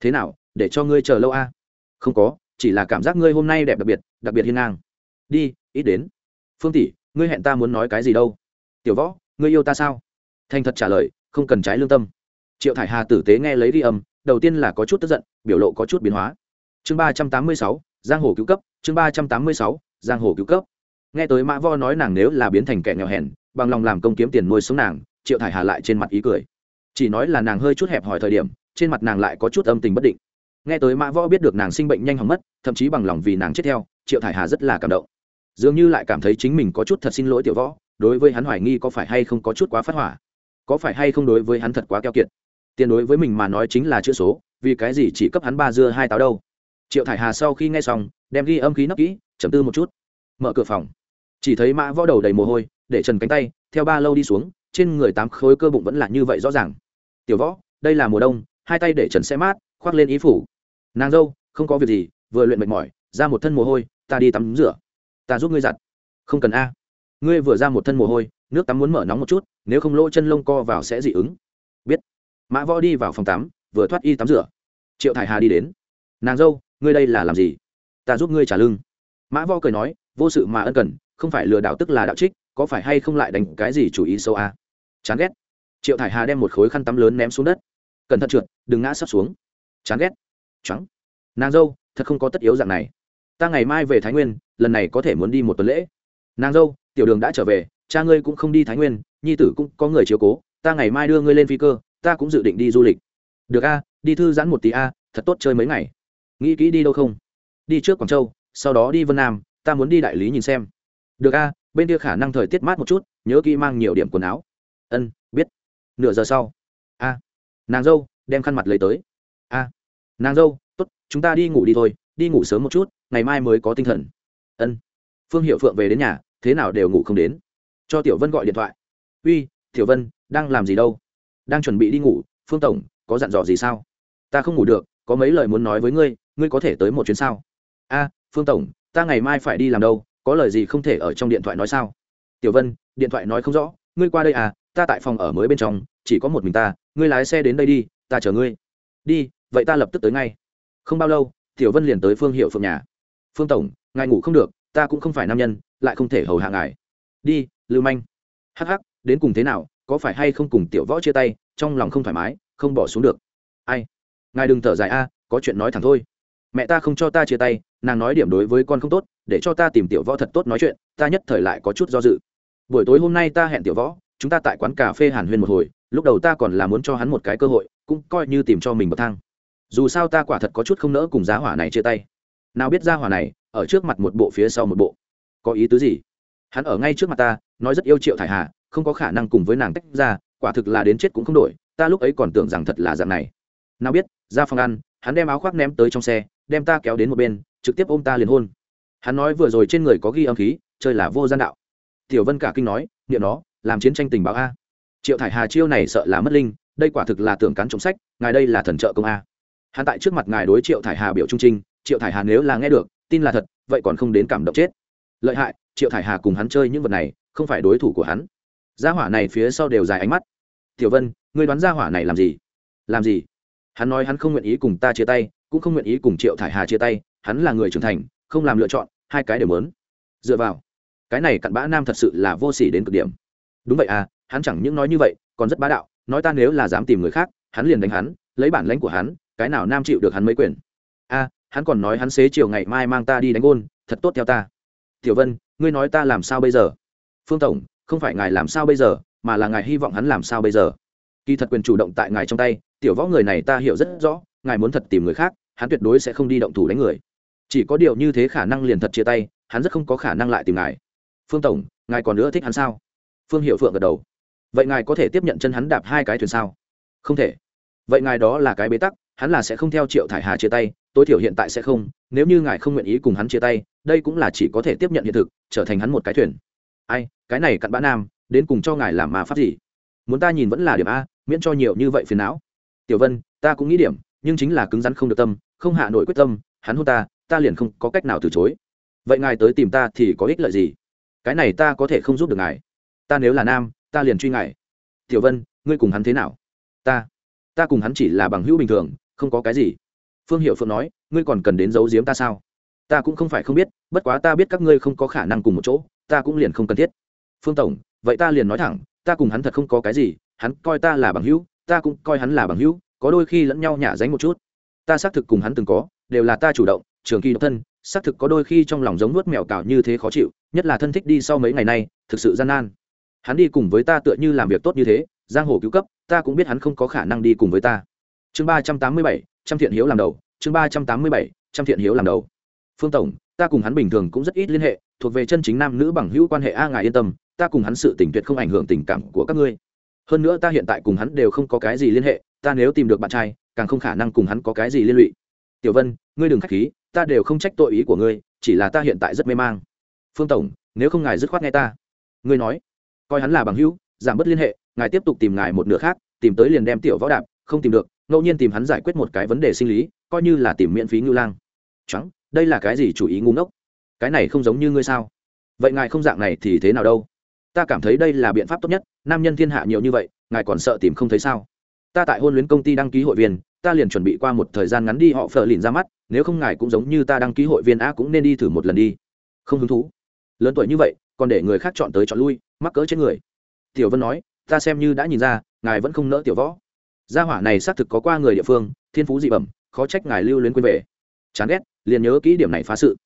[SPEAKER 1] Thế nào, để cho ngươi chờ lâu a? À? không có, chỉ là cảm giác ngươi hôm nay đẹp đặc biệt đặc biệt hiên ngang. Đi, ít đến. Phương tỷ, ngươi hẹn ta muốn nói cái gì đâu? Tiểu võ, ngươi yêu ta sao? Thành thật trả lời, không cần trái lương tâm. Triệu thải hà tử tế nghe lấy ghi âm, đầu tiên là có chút tức giận, biểu lộ có chút biến hóa chương ba trăm tám mươi sáu, giang hồ cứu cấp, chương ba trăm tám mươi sáu, giang hồ cứu cấp. Nghe tới mã vo nói nàng nếu là biến thành kẻ nghèo hèn, bằng lòng làm công kiếm tiền nuôi sống nàng, triệu thải hà lại trên mặt ý cười. Chỉ nói là nàng hơi chút hẹp hỏi thời điểm, trên mặt nàng lại có chút âm tình bất định. Nghe tới mã võ biết được nàng sinh bệnh nhanh hỏng mất, thậm chí bằng lòng vì nàng chết theo, triệu thải hà rất là cảm động. Dường như lại cảm thấy chính mình có chút thật xin lỗi tiểu võ, đối với hắn hoài nghi có phải hay không có chút quá phát hỏa. Có phải hay không đối với hắn thật quá keo kiệt. Tiền đối với mình mà nói chính là chữ số, vì cái gì chỉ cấp hắn ba dưa hai táo đâu? Triệu thải hà sau khi nghe xong, đem ghi âm khí nấp kỹ chấm tư một chút. Mở cửa phòng. Chỉ thấy mã võ đầu đầy mồ hôi, để trần cánh tay, theo ba lâu đi xuống, trên người tám khối cơ bụng vẫn là như vậy rõ ràng. Tiểu võ, đây là mùa đông, hai tay để trần xe mát, khoác lên ý phủ nàng dâu, không có việc gì, vừa luyện mệt mỏi, ra một thân mồ hôi, ta đi tắm rửa. Ta giúp ngươi giặt. Không cần a. Ngươi vừa ra một thân mồ hôi, nước tắm muốn mở nóng một chút, nếu không lỗ chân lông co vào sẽ dị ứng. Biết. Mã võ đi vào phòng tắm, vừa thoát y tắm rửa. Triệu thải hà đi đến. Nàng dâu ngươi đây là làm gì? Ta giúp ngươi trả lưng mã võ cười nói, vô sự mà ân cần, không phải lừa đảo tức là đạo trích, có phải hay không lại đánh cái gì chủ ý sâu a à? chán ghét. Triệu thải hà đem một khối khăn tắm lớn ném xuống đất. Cẩn thận trượt, đừng ngã sắp xuống. Chán ghét. Trắng nàng dâu, thật không có tất yếu dạng này. Ta ngày mai về thái nguyên, lần này có thể muốn đi một tuần lễ. Nàng dâu, tiểu đường đã trở về, cha ngươi cũng không đi thái nguyên, nhi tử cũng có người chiếu cố, ta ngày mai đưa ngươi lên phi cơ, ta cũng dự định đi du lịch. Được a, đi thư giãn một tí a, thật tốt chơi mấy ngày nghĩ kỹ đi đâu không? Đi trước quảng châu, sau đó đi vân nam, ta muốn đi đại lý nhìn xem. Được a, bên kia khả năng thời tiết mát một chút, nhớ kỹ mang nhiều điểm quần áo. Ân, biết. Nửa giờ sau. A. Nàng dâu, đem khăn mặt lấy tới. A. Nàng dâu, tốt, chúng ta đi ngủ đi thôi, đi ngủ sớm một chút, ngày mai mới có tinh thần. Ân. Phương hiệu phượng về đến nhà, thế nào đều ngủ không đến. Cho tiểu vân gọi điện thoại. Uy, tiểu vân, đang làm gì đâu? Đang chuẩn bị đi ngủ, phương tổng, có dặn dò gì sao? Ta không ngủ được, có mấy lời muốn nói với ngươi ngươi có thể tới một chuyến sao? A, phương tổng, ta ngày mai phải đi làm đâu? Có lời gì không thể ở trong điện thoại nói sao? Tiểu vân, điện thoại nói không rõ. Ngươi qua đây à ta tại phòng ở mới bên trong, chỉ có một mình ta. Ngươi lái xe đến đây đi, ta chờ ngươi. Đi, vậy ta lập tức tới ngay. Không bao lâu, tiểu vân liền tới phương hiệu phượng nhà. Phương tổng, ngài ngủ không được, ta cũng không phải nam nhân, lại không thể hầu hạ ngài. Đi, lưu manh. Hắc hắc, đến cùng thế nào, có phải hay không cùng tiểu võ chia tay, trong lòng không thoải mái, không bỏ xuống được. Ai? Ngài đừng thở dài a, có chuyện nói thẳng thôi mẹ ta không cho ta chia tay, nàng nói điểm đối với con không tốt, để cho ta tìm tiểu võ thật tốt nói chuyện, ta nhất thời lại có chút do dự. Buổi tối hôm nay ta hẹn tiểu võ, chúng ta tại quán cà phê hàn huyên một hồi, lúc đầu ta còn là muốn cho hắn một cái cơ hội, cũng coi như tìm cho mình bậc thang. Dù sao ta quả thật có chút không nỡ cùng giá hỏa này chia tay. Nào biết giá hỏa này, ở trước mặt một bộ phía sau một bộ. Có ý tứ gì? Hắn ở ngay trước mặt ta, nói rất yêu triệu thải hà, không có khả năng cùng với nàng tách ra, quả thực là đến chết cũng không đổi, ta lúc ấy còn tưởng rằng thật là dạng này. Nào biết ra phòng ăn hắn đem áo khoác ném tới trong xe đem ta kéo đến một bên, trực tiếp ôm ta liền hôn. Hắn nói vừa rồi trên người có ghi âm khí, chơi là vô gian đạo. Tiểu vân cả kinh nói, niệm nó, làm chiến tranh tình báo a. Triệu thải hà chiêu này sợ là mất linh, đây quả thực là tưởng cắn chống sách, ngài đây là thần trợ công a. Hắn tại trước mặt ngài đối triệu thải hà biểu trung trinh, triệu thải hà nếu là nghe được, tin là thật, vậy còn không đến cảm động chết. Lợi hại, triệu thải hà cùng hắn chơi những vật này, không phải đối thủ của hắn. Gia hỏa này phía sau đều dài ánh mắt. Tiểu vân, ngươi đoán gia hỏa này làm gì? Làm gì? Hắn nói hắn không nguyện ý cùng ta chia tay cũng không nguyện ý cùng triệu thải hà chia tay, hắn là người trưởng thành, không làm lựa chọn, hai cái đều lớn dựa vào, cái này cặn bã nam thật sự là vô s ỉ đến cực điểm. Đúng vậy à hắn chẳng những nói như vậy, còn rất bá đạo, nói ta nếu là dám tìm người khác, hắn liền đánh hắn, lấy bản lãnh của hắn, cái nào nam chịu được hắn mấy quyền. A hắn còn nói hắn xế chiều ngày mai mang ta đi đánh ôn thật tốt theo ta. Tiểu vân, ngươi nói ta làm sao bây giờ? Phương tổng, không phải ngài làm sao bây giờ, mà là ngài hy vọng hắn làm sao bây giờ? Kỳ thật quyền chủ động tại ngài trong tay, tiểu võ người này ta hiểu rất rõ, ngài muốn thật tìm người khác hắn tuyệt đối sẽ không đi động thủ đánh người. Chỉ có điều như thế khả năng liền thật chia tay, hắn rất không có khả năng lại tìm ngài. Phương tổng, ngài còn nữa thích hắn sao? Phương hiệu phượng gật đầu. Vậy ngài có thể tiếp nhận chân hắn đạp hai cái thuyền sao? Không thể. Vậy ngài đó là cái bế tắc, hắn là sẽ không theo triệu thải hà chia tay, tối thiểu hiện tại sẽ không, nếu như ngài không nguyện ý cùng hắn chia tay, đây cũng là chỉ có thể tiếp nhận hiện thực, trở thành hắn một cái thuyền. Ai, cái này cặn bã nam, đến cùng cho ngài làm mà pháp gì? Muốn ta nhìn vẫn là điểm a, miễn cho nhiều như vậy phiền não. Tiểu vân, ta cũng nghĩ điểm nhưng chính là cứng rắn không được tâm, không hạ nổi quyết tâm, hắn hôn ta ta liền không có cách nào từ chối. Vậy ngài tới tìm ta thì có ích lợi gì? Cái này ta có thể không giúp được ngài. Ta nếu là nam, ta liền truy ngài. Tiểu vân, ngươi cùng hắn thế nào? Ta ta cùng hắn chỉ là bằng hữu bình thường, không có cái gì. Phương hiệu phượng nói, ngươi còn cần đến giấu giếm ta sao? Ta cũng không phải không biết, bất quá ta biết các ngươi không có khả năng cùng một chỗ, ta cũng liền không cần thiết. Phương tổng, vậy ta liền nói thẳng, ta cùng hắn thật không có cái gì, hắn coi ta là bằng hữu, ta cũng coi hắn là bằng hữu có đôi khi lẫn nhau nhả dánh một chút. Ta xác thực cùng hắn từng có, đều là ta chủ động, trường kỳ độc thân, xác thực có đôi khi trong lòng giống nuốt mèo cào như thế khó chịu, nhất là thân thích đi sau mấy ngày nay, thực sự gian nan. Hắn đi cùng với ta tựa như làm việc tốt như thế, giang hồ cứu cấp, ta cũng biết hắn không có khả năng đi cùng với ta. Chương ba trăm tám mươi bảy, trăm thiện hiếu làm đầu, chương ba trăm tám mươi bảy, trăm thiện hiếu làm đầu. Phương tổng, ta cùng hắn bình thường cũng rất ít liên hệ, thuộc về chân chính nam nữ bằng hữu quan hệ a, ngài yên tâm, ta cùng hắn sự tình tuyệt không ảnh hưởng tình cảm của các ngươi. Hơn nữa ta hiện tại cùng hắn đều không có cái gì liên hệ ta nếu tìm được bạn trai, càng không khả năng cùng hắn có cái gì liên lụy. Tiểu vân, ngươi đừng k h á c h khí, ta đều không trách tội ý của ngươi, chỉ là ta hiện tại rất mê mang. Phương tổng, nếu không ngài dứt khoát nghe ta. Ngươi nói, coi hắn là bằng hữu, giảm bớt liên hệ, ngài tiếp tục tìm ngài một nửa khác, tìm tới liền đem tiểu võ đạp, không tìm được, ngẫu nhiên tìm hắn giải quyết một cái vấn đề sinh lý, coi như là tìm miễn phí ngưu lang. Trắng đây là cái gì chủ ý ngu ngốc? Cái này không giống như ngươi sao? Vậy ngài không dạng này thì thế nào đâu? Ta cảm thấy đây là biện pháp tốt nhất, nam nhân thiên hạ nhiều như vậy, ngài còn sợ tìm không thấy sao? Ta tại hôn luyến công ty đăng ký hội viên, ta liền chuẩn bị qua một thời gian ngắn đi, họ phờ lìn ra mắt, nếu không ngài cũng giống như ta đăng ký hội viên a cũng nên đi thử một lần đi. Không hứng thú. Lớn tuổi như vậy, còn để người khác chọn tới chọn lui, mắc cỡ chết người. Tiểu vân nói, ta xem như đã nhìn ra, ngài vẫn không nỡ tiểu võ. Gia hỏa này xác thực có qua người địa phương, thiên phú dị bẩm, khó trách ngài lưu luyến quên về. Chán ghét, liền nhớ kỹ điểm này phá sự.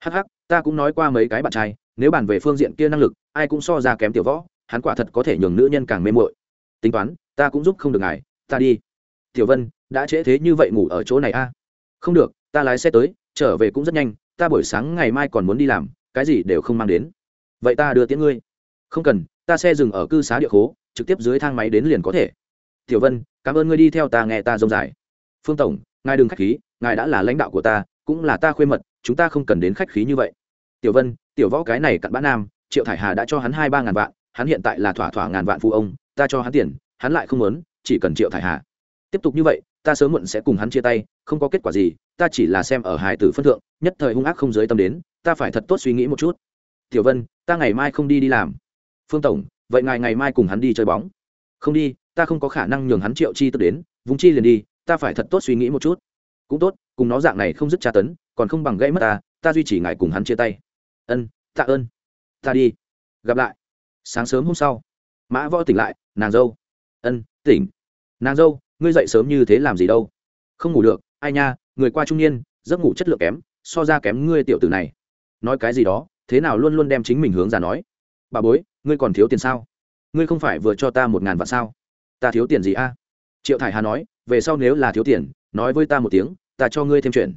[SPEAKER 1] Hắc hắc, ta cũng nói qua mấy cái bạn trai, nếu bàn về phương diện kia năng lực, ai cũng so ra kém tiểu võ, hắn quả thật có thể nhường nữ nhân càng mê mội tính toán, ta cũng giúp không được ngài ta đi. Tiểu vân, đã trễ thế như vậy ngủ ở chỗ này a không được, ta lái xe tới, trở về cũng rất nhanh, ta buổi sáng ngày mai còn muốn đi làm, cái gì đều không mang đến. Vậy ta đưa tiễn ngươi. Không cần, ta xe dừng ở cư xá địa khố, trực tiếp dưới thang máy đến liền có thể. Tiểu vân, cảm ơn ngươi đi theo ta nghe ta rông dài. Phương tổng, ngài đừng khách khí, ngài đã là lãnh đạo của ta, cũng là ta khuê mật, chúng ta không cần đến khách khí như vậy. Tiểu vân, tiểu võ cái này cặn bã nam, triệu thải hà đã cho hắn hai ba ngàn vạn, hắn hiện tại là thỏa thỏa ngàn vạn phụ ông, ta cho hắn tiền, hắn lại không muốn chỉ cần triệu thải hà. Tiếp tục như vậy, ta sớm muộn sẽ cùng hắn chia tay, không có kết quả gì, ta chỉ là xem ở hải tử phân thượng, nhất thời hung ác không giới tâm đến, ta phải thật tốt suy nghĩ một chút. Tiểu vân, ta ngày mai không đi đi làm. Phương tổng, vậy ngài ngày mai cùng hắn đi chơi bóng. Không đi, ta không có khả năng nhường hắn triệu chi tức đến vùng chi liền đi, ta phải thật tốt suy nghĩ một chút. Cũng tốt, cùng nó dạng này không dứt tra tấn, còn không bằng gãy mất ta ta duy trì ngài cùng hắn chia tay. Ân, tạ ơn. Ta đi. Gặp lại. Sáng sớm hôm sau, mã võ tỉnh lại, nàng dâu. Ân tỉnh. Nàng dâu, ngươi dậy sớm như thế làm gì đâu? Không ngủ được, ai nha, người qua trung niên, giấc ngủ chất lượng kém, so ra kém ngươi tiểu tử này. Nói cái gì đó, thế nào luôn luôn đem chính mình hướng ra nói? Bà bối, ngươi còn thiếu tiền sao? Ngươi không phải vừa cho ta một ngàn vạn sao? Ta thiếu tiền gì a? Triệu thải hà nói, về sau nếu là thiếu tiền, nói với ta một tiếng, ta cho ngươi thêm chuyện.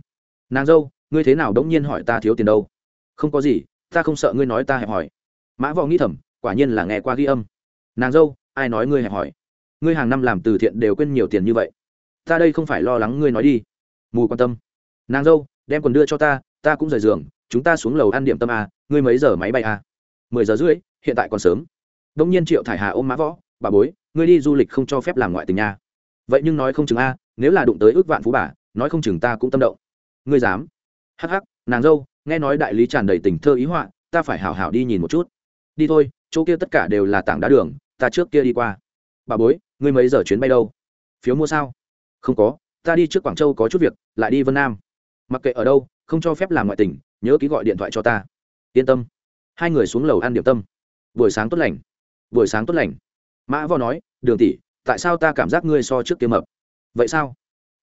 [SPEAKER 1] Nàng dâu, ngươi thế nào đống nhiên hỏi ta thiếu tiền đâu? Không có gì, ta không sợ ngươi nói ta hẹp hỏi. Mã võ nghĩ thầm, quả nhiên là nghe qua ghi âm. Nàng dâu, ai nói ngươi hẹp hỏi? Ngươi hàng năm làm từ thiện đều quên nhiều tiền như vậy. Ta đây không phải lo lắng ngươi nói đi. Mù quan tâm. Nàng dâu, đem quần đưa cho ta ta cũng rời giường, chúng ta xuống lầu ăn điểm tâm à? ngươi mấy giờ máy bay à? mười giờ rưỡi, hiện tại còn sớm. Đông nhiên triệu thải hà ôm mã võ, bà bối, ngươi đi du lịch không cho phép làm ngoại tình nha. Vậy nhưng nói không chừng a, nếu là đụng tới ước vạn phú bà, nói không chừng ta cũng tâm động. Ngươi dám? Hắc hắc, nàng dâu, nghe nói đại lý tràn đầy tình thơ ý họa, ta phải hảo hảo đi nhìn một chút. Đi thôi, chỗ kia tất cả đều là tảng đá đường, ta trước kia đi qua bà bối, ngươi mấy giờ chuyến bay đâu? Phiếu mua sao? Không có, ta đi trước quảng châu có chút việc, lại đi vân nam. Mặc kệ ở đâu, không cho phép làm ngoại tình, nhớ ký gọi điện thoại cho ta. Yên tâm. Hai người xuống lầu ăn điểm tâm. Buổi sáng tốt lành. Buổi sáng tốt lành. Mã võ nói, đường tỷ, tại sao ta cảm giác ngươi so trước kia mập? Vậy sao?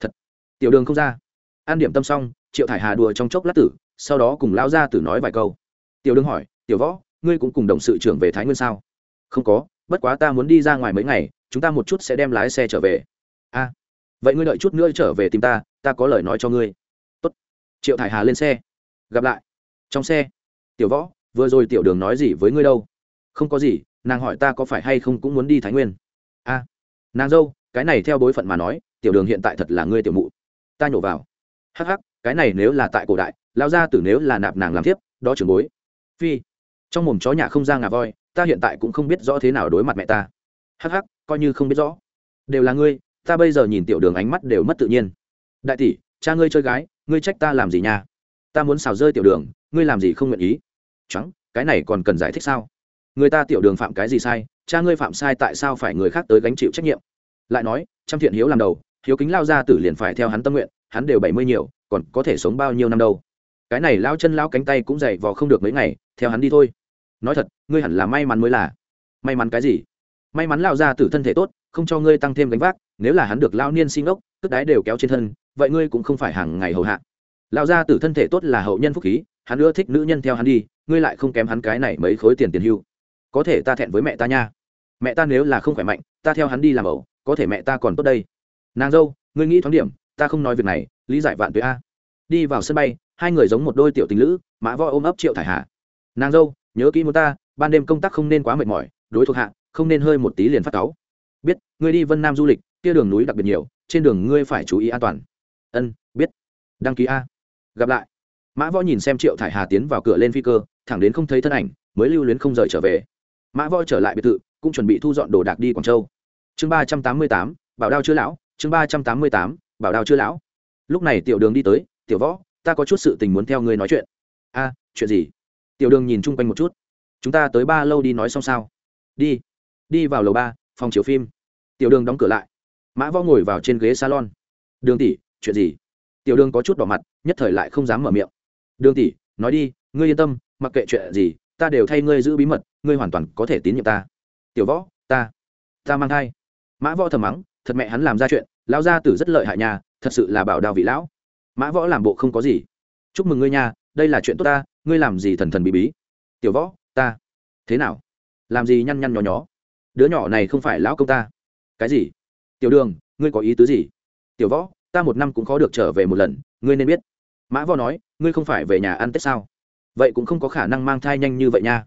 [SPEAKER 1] Thật. Tiểu đường không ra. Ăn điểm tâm xong, triệu thải hà đùa trong chốc lát tử, sau đó cùng lao ra tử nói vài câu. Tiểu đường hỏi, tiểu võ, ngươi cũng cùng đồng sự trưởng về thái nguyên sao? Không có bất quá ta muốn đi ra ngoài mấy ngày, chúng ta một chút sẽ đem lái xe trở về. A, vậy ngươi đợi chút nữa trở về tìm ta ta có lời nói cho ngươi. Tốt. triệu thải hà lên xe. Gặp lại. Trong xe, tiểu võ, vừa rồi tiểu đường nói gì với ngươi đâu? Không có gì, nàng hỏi ta có phải hay không cũng muốn đi thái nguyên. A, nàng dâu, cái này theo bối phận mà nói, tiểu đường hiện tại thật là ngươi tiểu mụ. Ta nhổ vào. Hắc hắc, cái này nếu là tại cổ đại lao ra tử nếu là nạp nàng làm tiếp đó trường bối. Phi. Trong mồm chó nhà không ra ngà voi ta hiện tại cũng không biết rõ thế nào đối mặt mẹ ta. Hắc hắc, coi như không biết rõ. Đều là ngươi, ta bây giờ nhìn tiểu đường ánh mắt đều mất tự nhiên. Đại tỷ, cha ngươi chơi gái, ngươi trách ta làm gì nha? Ta muốn xào rơi tiểu đường, ngươi làm gì không nguyện ý? Trắng cái này còn cần giải thích sao? Người ta tiểu đường phạm cái gì sai, cha ngươi phạm sai tại sao phải người khác tới gánh chịu trách nhiệm? Lại nói, trăm thiện hiếu làm đầu, hiếu kính lao ra tử liền phải theo hắn tâm nguyện, hắn đều bảy mươi nhiều, còn có thể sống bao nhiêu năm đâu? Cái này lao chân lao cánh tay cũng dày vò không được mấy ngày, theo hắn đi thôi nói thật, ngươi hẳn là may mắn mới là. May mắn cái gì? May mắn lao ra tử thân thể tốt, không cho ngươi tăng thêm gánh vác, nếu là hắn được lao niên sinh ốc tức đái đều kéo trên thân, vậy ngươi cũng không phải hàng ngày hầu hạ. Lao ra tử thân thể tốt là hậu nhân phúc khí, hắn ưa thích nữ nhân theo hắn đi, ngươi lại không kém hắn cái này mấy khối tiền tiền hưu. Có thể ta thẹn với mẹ ta nha. Mẹ ta nếu là không khỏe mạnh, ta theo hắn đi làm ẩu, có thể mẹ ta còn tốt đây. Nàng dâu, ngươi nghĩ thoáng điểm, ta không nói việc này, lý giải vạn tuế a. Đi vào sân bay, hai người giống một đôi tiểu tình lữ, mã voi ôm ấp triệu thải hà. Nàng dâu nhớ kỹ muốn ta, ban đêm công tác không nên quá mệt mỏi, đối thuộc hạ, không nên hơi một tí liền phát cáu. Biết, ngươi đi vân nam du lịch, kia đường núi đặc biệt nhiều, trên đường ngươi phải chú ý an toàn. Ân, biết. Đăng ký a. Gặp lại. Mã võ nhìn xem triệu thải hà tiến vào cửa lên phi cơ, thẳng đến không thấy thân ảnh, mới lưu luyến không rời trở về. Mã võ trở lại biệt thự, cũng chuẩn bị thu dọn đồ đạc đi quảng châu. Chương ba trăm tám mươi tám, bảo đao chưa lão, chương ba trăm tám mươi tám, bảo đao chưa lão. Lúc này tiểu đường đi tới, tiểu võ, ta có chút sự tình muốn theo ngươi nói chuyện. A, chuyện gì? Tiểu đường nhìn chung quanh một chút. Chúng ta tới ba lâu đi nói xong sao? Đi. Đi vào lầu ba phòng chiếu phim. Tiểu đường đóng cửa lại. Mã võ ngồi vào trên ghế salon. Đường tỷ chuyện gì? Tiểu đường có chút đỏ mặt nhất thời lại không dám mở miệng. Đường tỷ nói đi ngươi yên tâm mặc kệ chuyện gì ta đều thay ngươi giữ bí mật ngươi hoàn toàn có thể tín nhiệm ta. Tiểu võ ta ta mang thai. Mã võ thầm mắng thật mẹ hắn làm ra chuyện lão gia tử rất lợi hại nhà thật sự là bảo đào vị lão. Mã võ làm bộ không có gì. Chúc mừng ngươi nhà, đây là chuyện tốt ta ngươi làm gì thần thần bí bí? Tiểu võ, ta. Thế nào? Làm gì nhăn nhăn nhó nhó? Đứa nhỏ này không phải lão công ta. Cái gì? Tiểu đường, ngươi có ý tứ gì? Tiểu võ, ta một năm cũng khó được trở về một lần, ngươi nên biết. Mã võ nói, ngươi không phải về nhà ăn tết sao? Vậy cũng không có khả năng mang thai nhanh như vậy nha.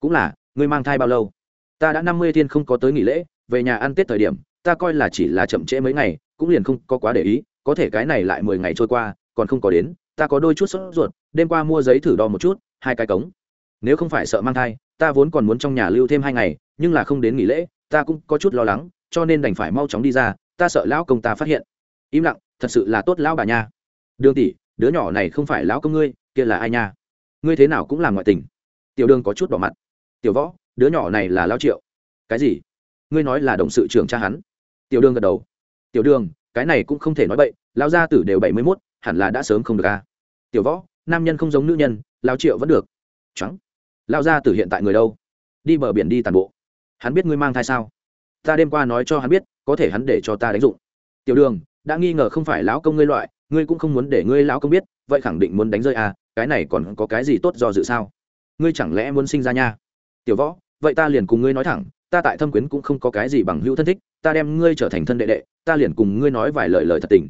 [SPEAKER 1] Cũng là, ngươi mang thai bao lâu? Ta đã năm mươi thiên không có tới nghỉ lễ, về nhà ăn tết thời điểm, ta coi là chỉ là chậm trễ mấy ngày, cũng liền không có quá để ý, có thể cái này lại mười ngày trôi qua, còn không có đến ta có đôi chút sốt ruột, đêm qua mua giấy thử đo một chút, hai cái cống. Nếu không phải sợ mang thai, ta vốn còn muốn trong nhà lưu thêm hai ngày, nhưng là không đến nghỉ lễ, ta cũng có chút lo lắng, cho nên đành phải mau chóng đi ra, ta sợ lão công ta phát hiện. Im lặng, thật sự là tốt lão bà nha. Đường tỷ, đứa nhỏ này không phải lão công ngươi, kia là ai nha? Ngươi thế nào cũng làm ngoại tình. Tiểu đường có chút bỏ mặt. Tiểu võ, đứa nhỏ này là lao triệu. Cái gì? Ngươi nói là đồng sự trưởng cha hắn. Tiểu đường gật đầu. Tiểu đường, cái này cũng không thể nói bậy lao gia tử đều bảy mươi mốt hẳn là đã sớm không được a tiểu võ, nam nhân không giống nữ nhân, lao triệu vẫn được. Trắng lao gia tử hiện tại người đâu? Đi bờ biển đi tàn bộ. Hắn biết ngươi mang thai sao? Ta đêm qua nói cho hắn biết, có thể hắn để cho ta đánh dụng. Tiểu đường, đã nghi ngờ không phải lão công ngươi loại, ngươi cũng không muốn để ngươi lão công biết, vậy khẳng định muốn đánh rơi à cái này còn có cái gì tốt do dự sao? Ngươi chẳng lẽ muốn sinh ra nha? Tiểu võ, vậy ta liền cùng ngươi nói thẳng, ta tại thâm quyến cũng không có cái gì bằng hữu thân thích, ta đem ngươi trở thành thân đệ đệ, ta liền cùng ngươi nói vài lời lời thật tình.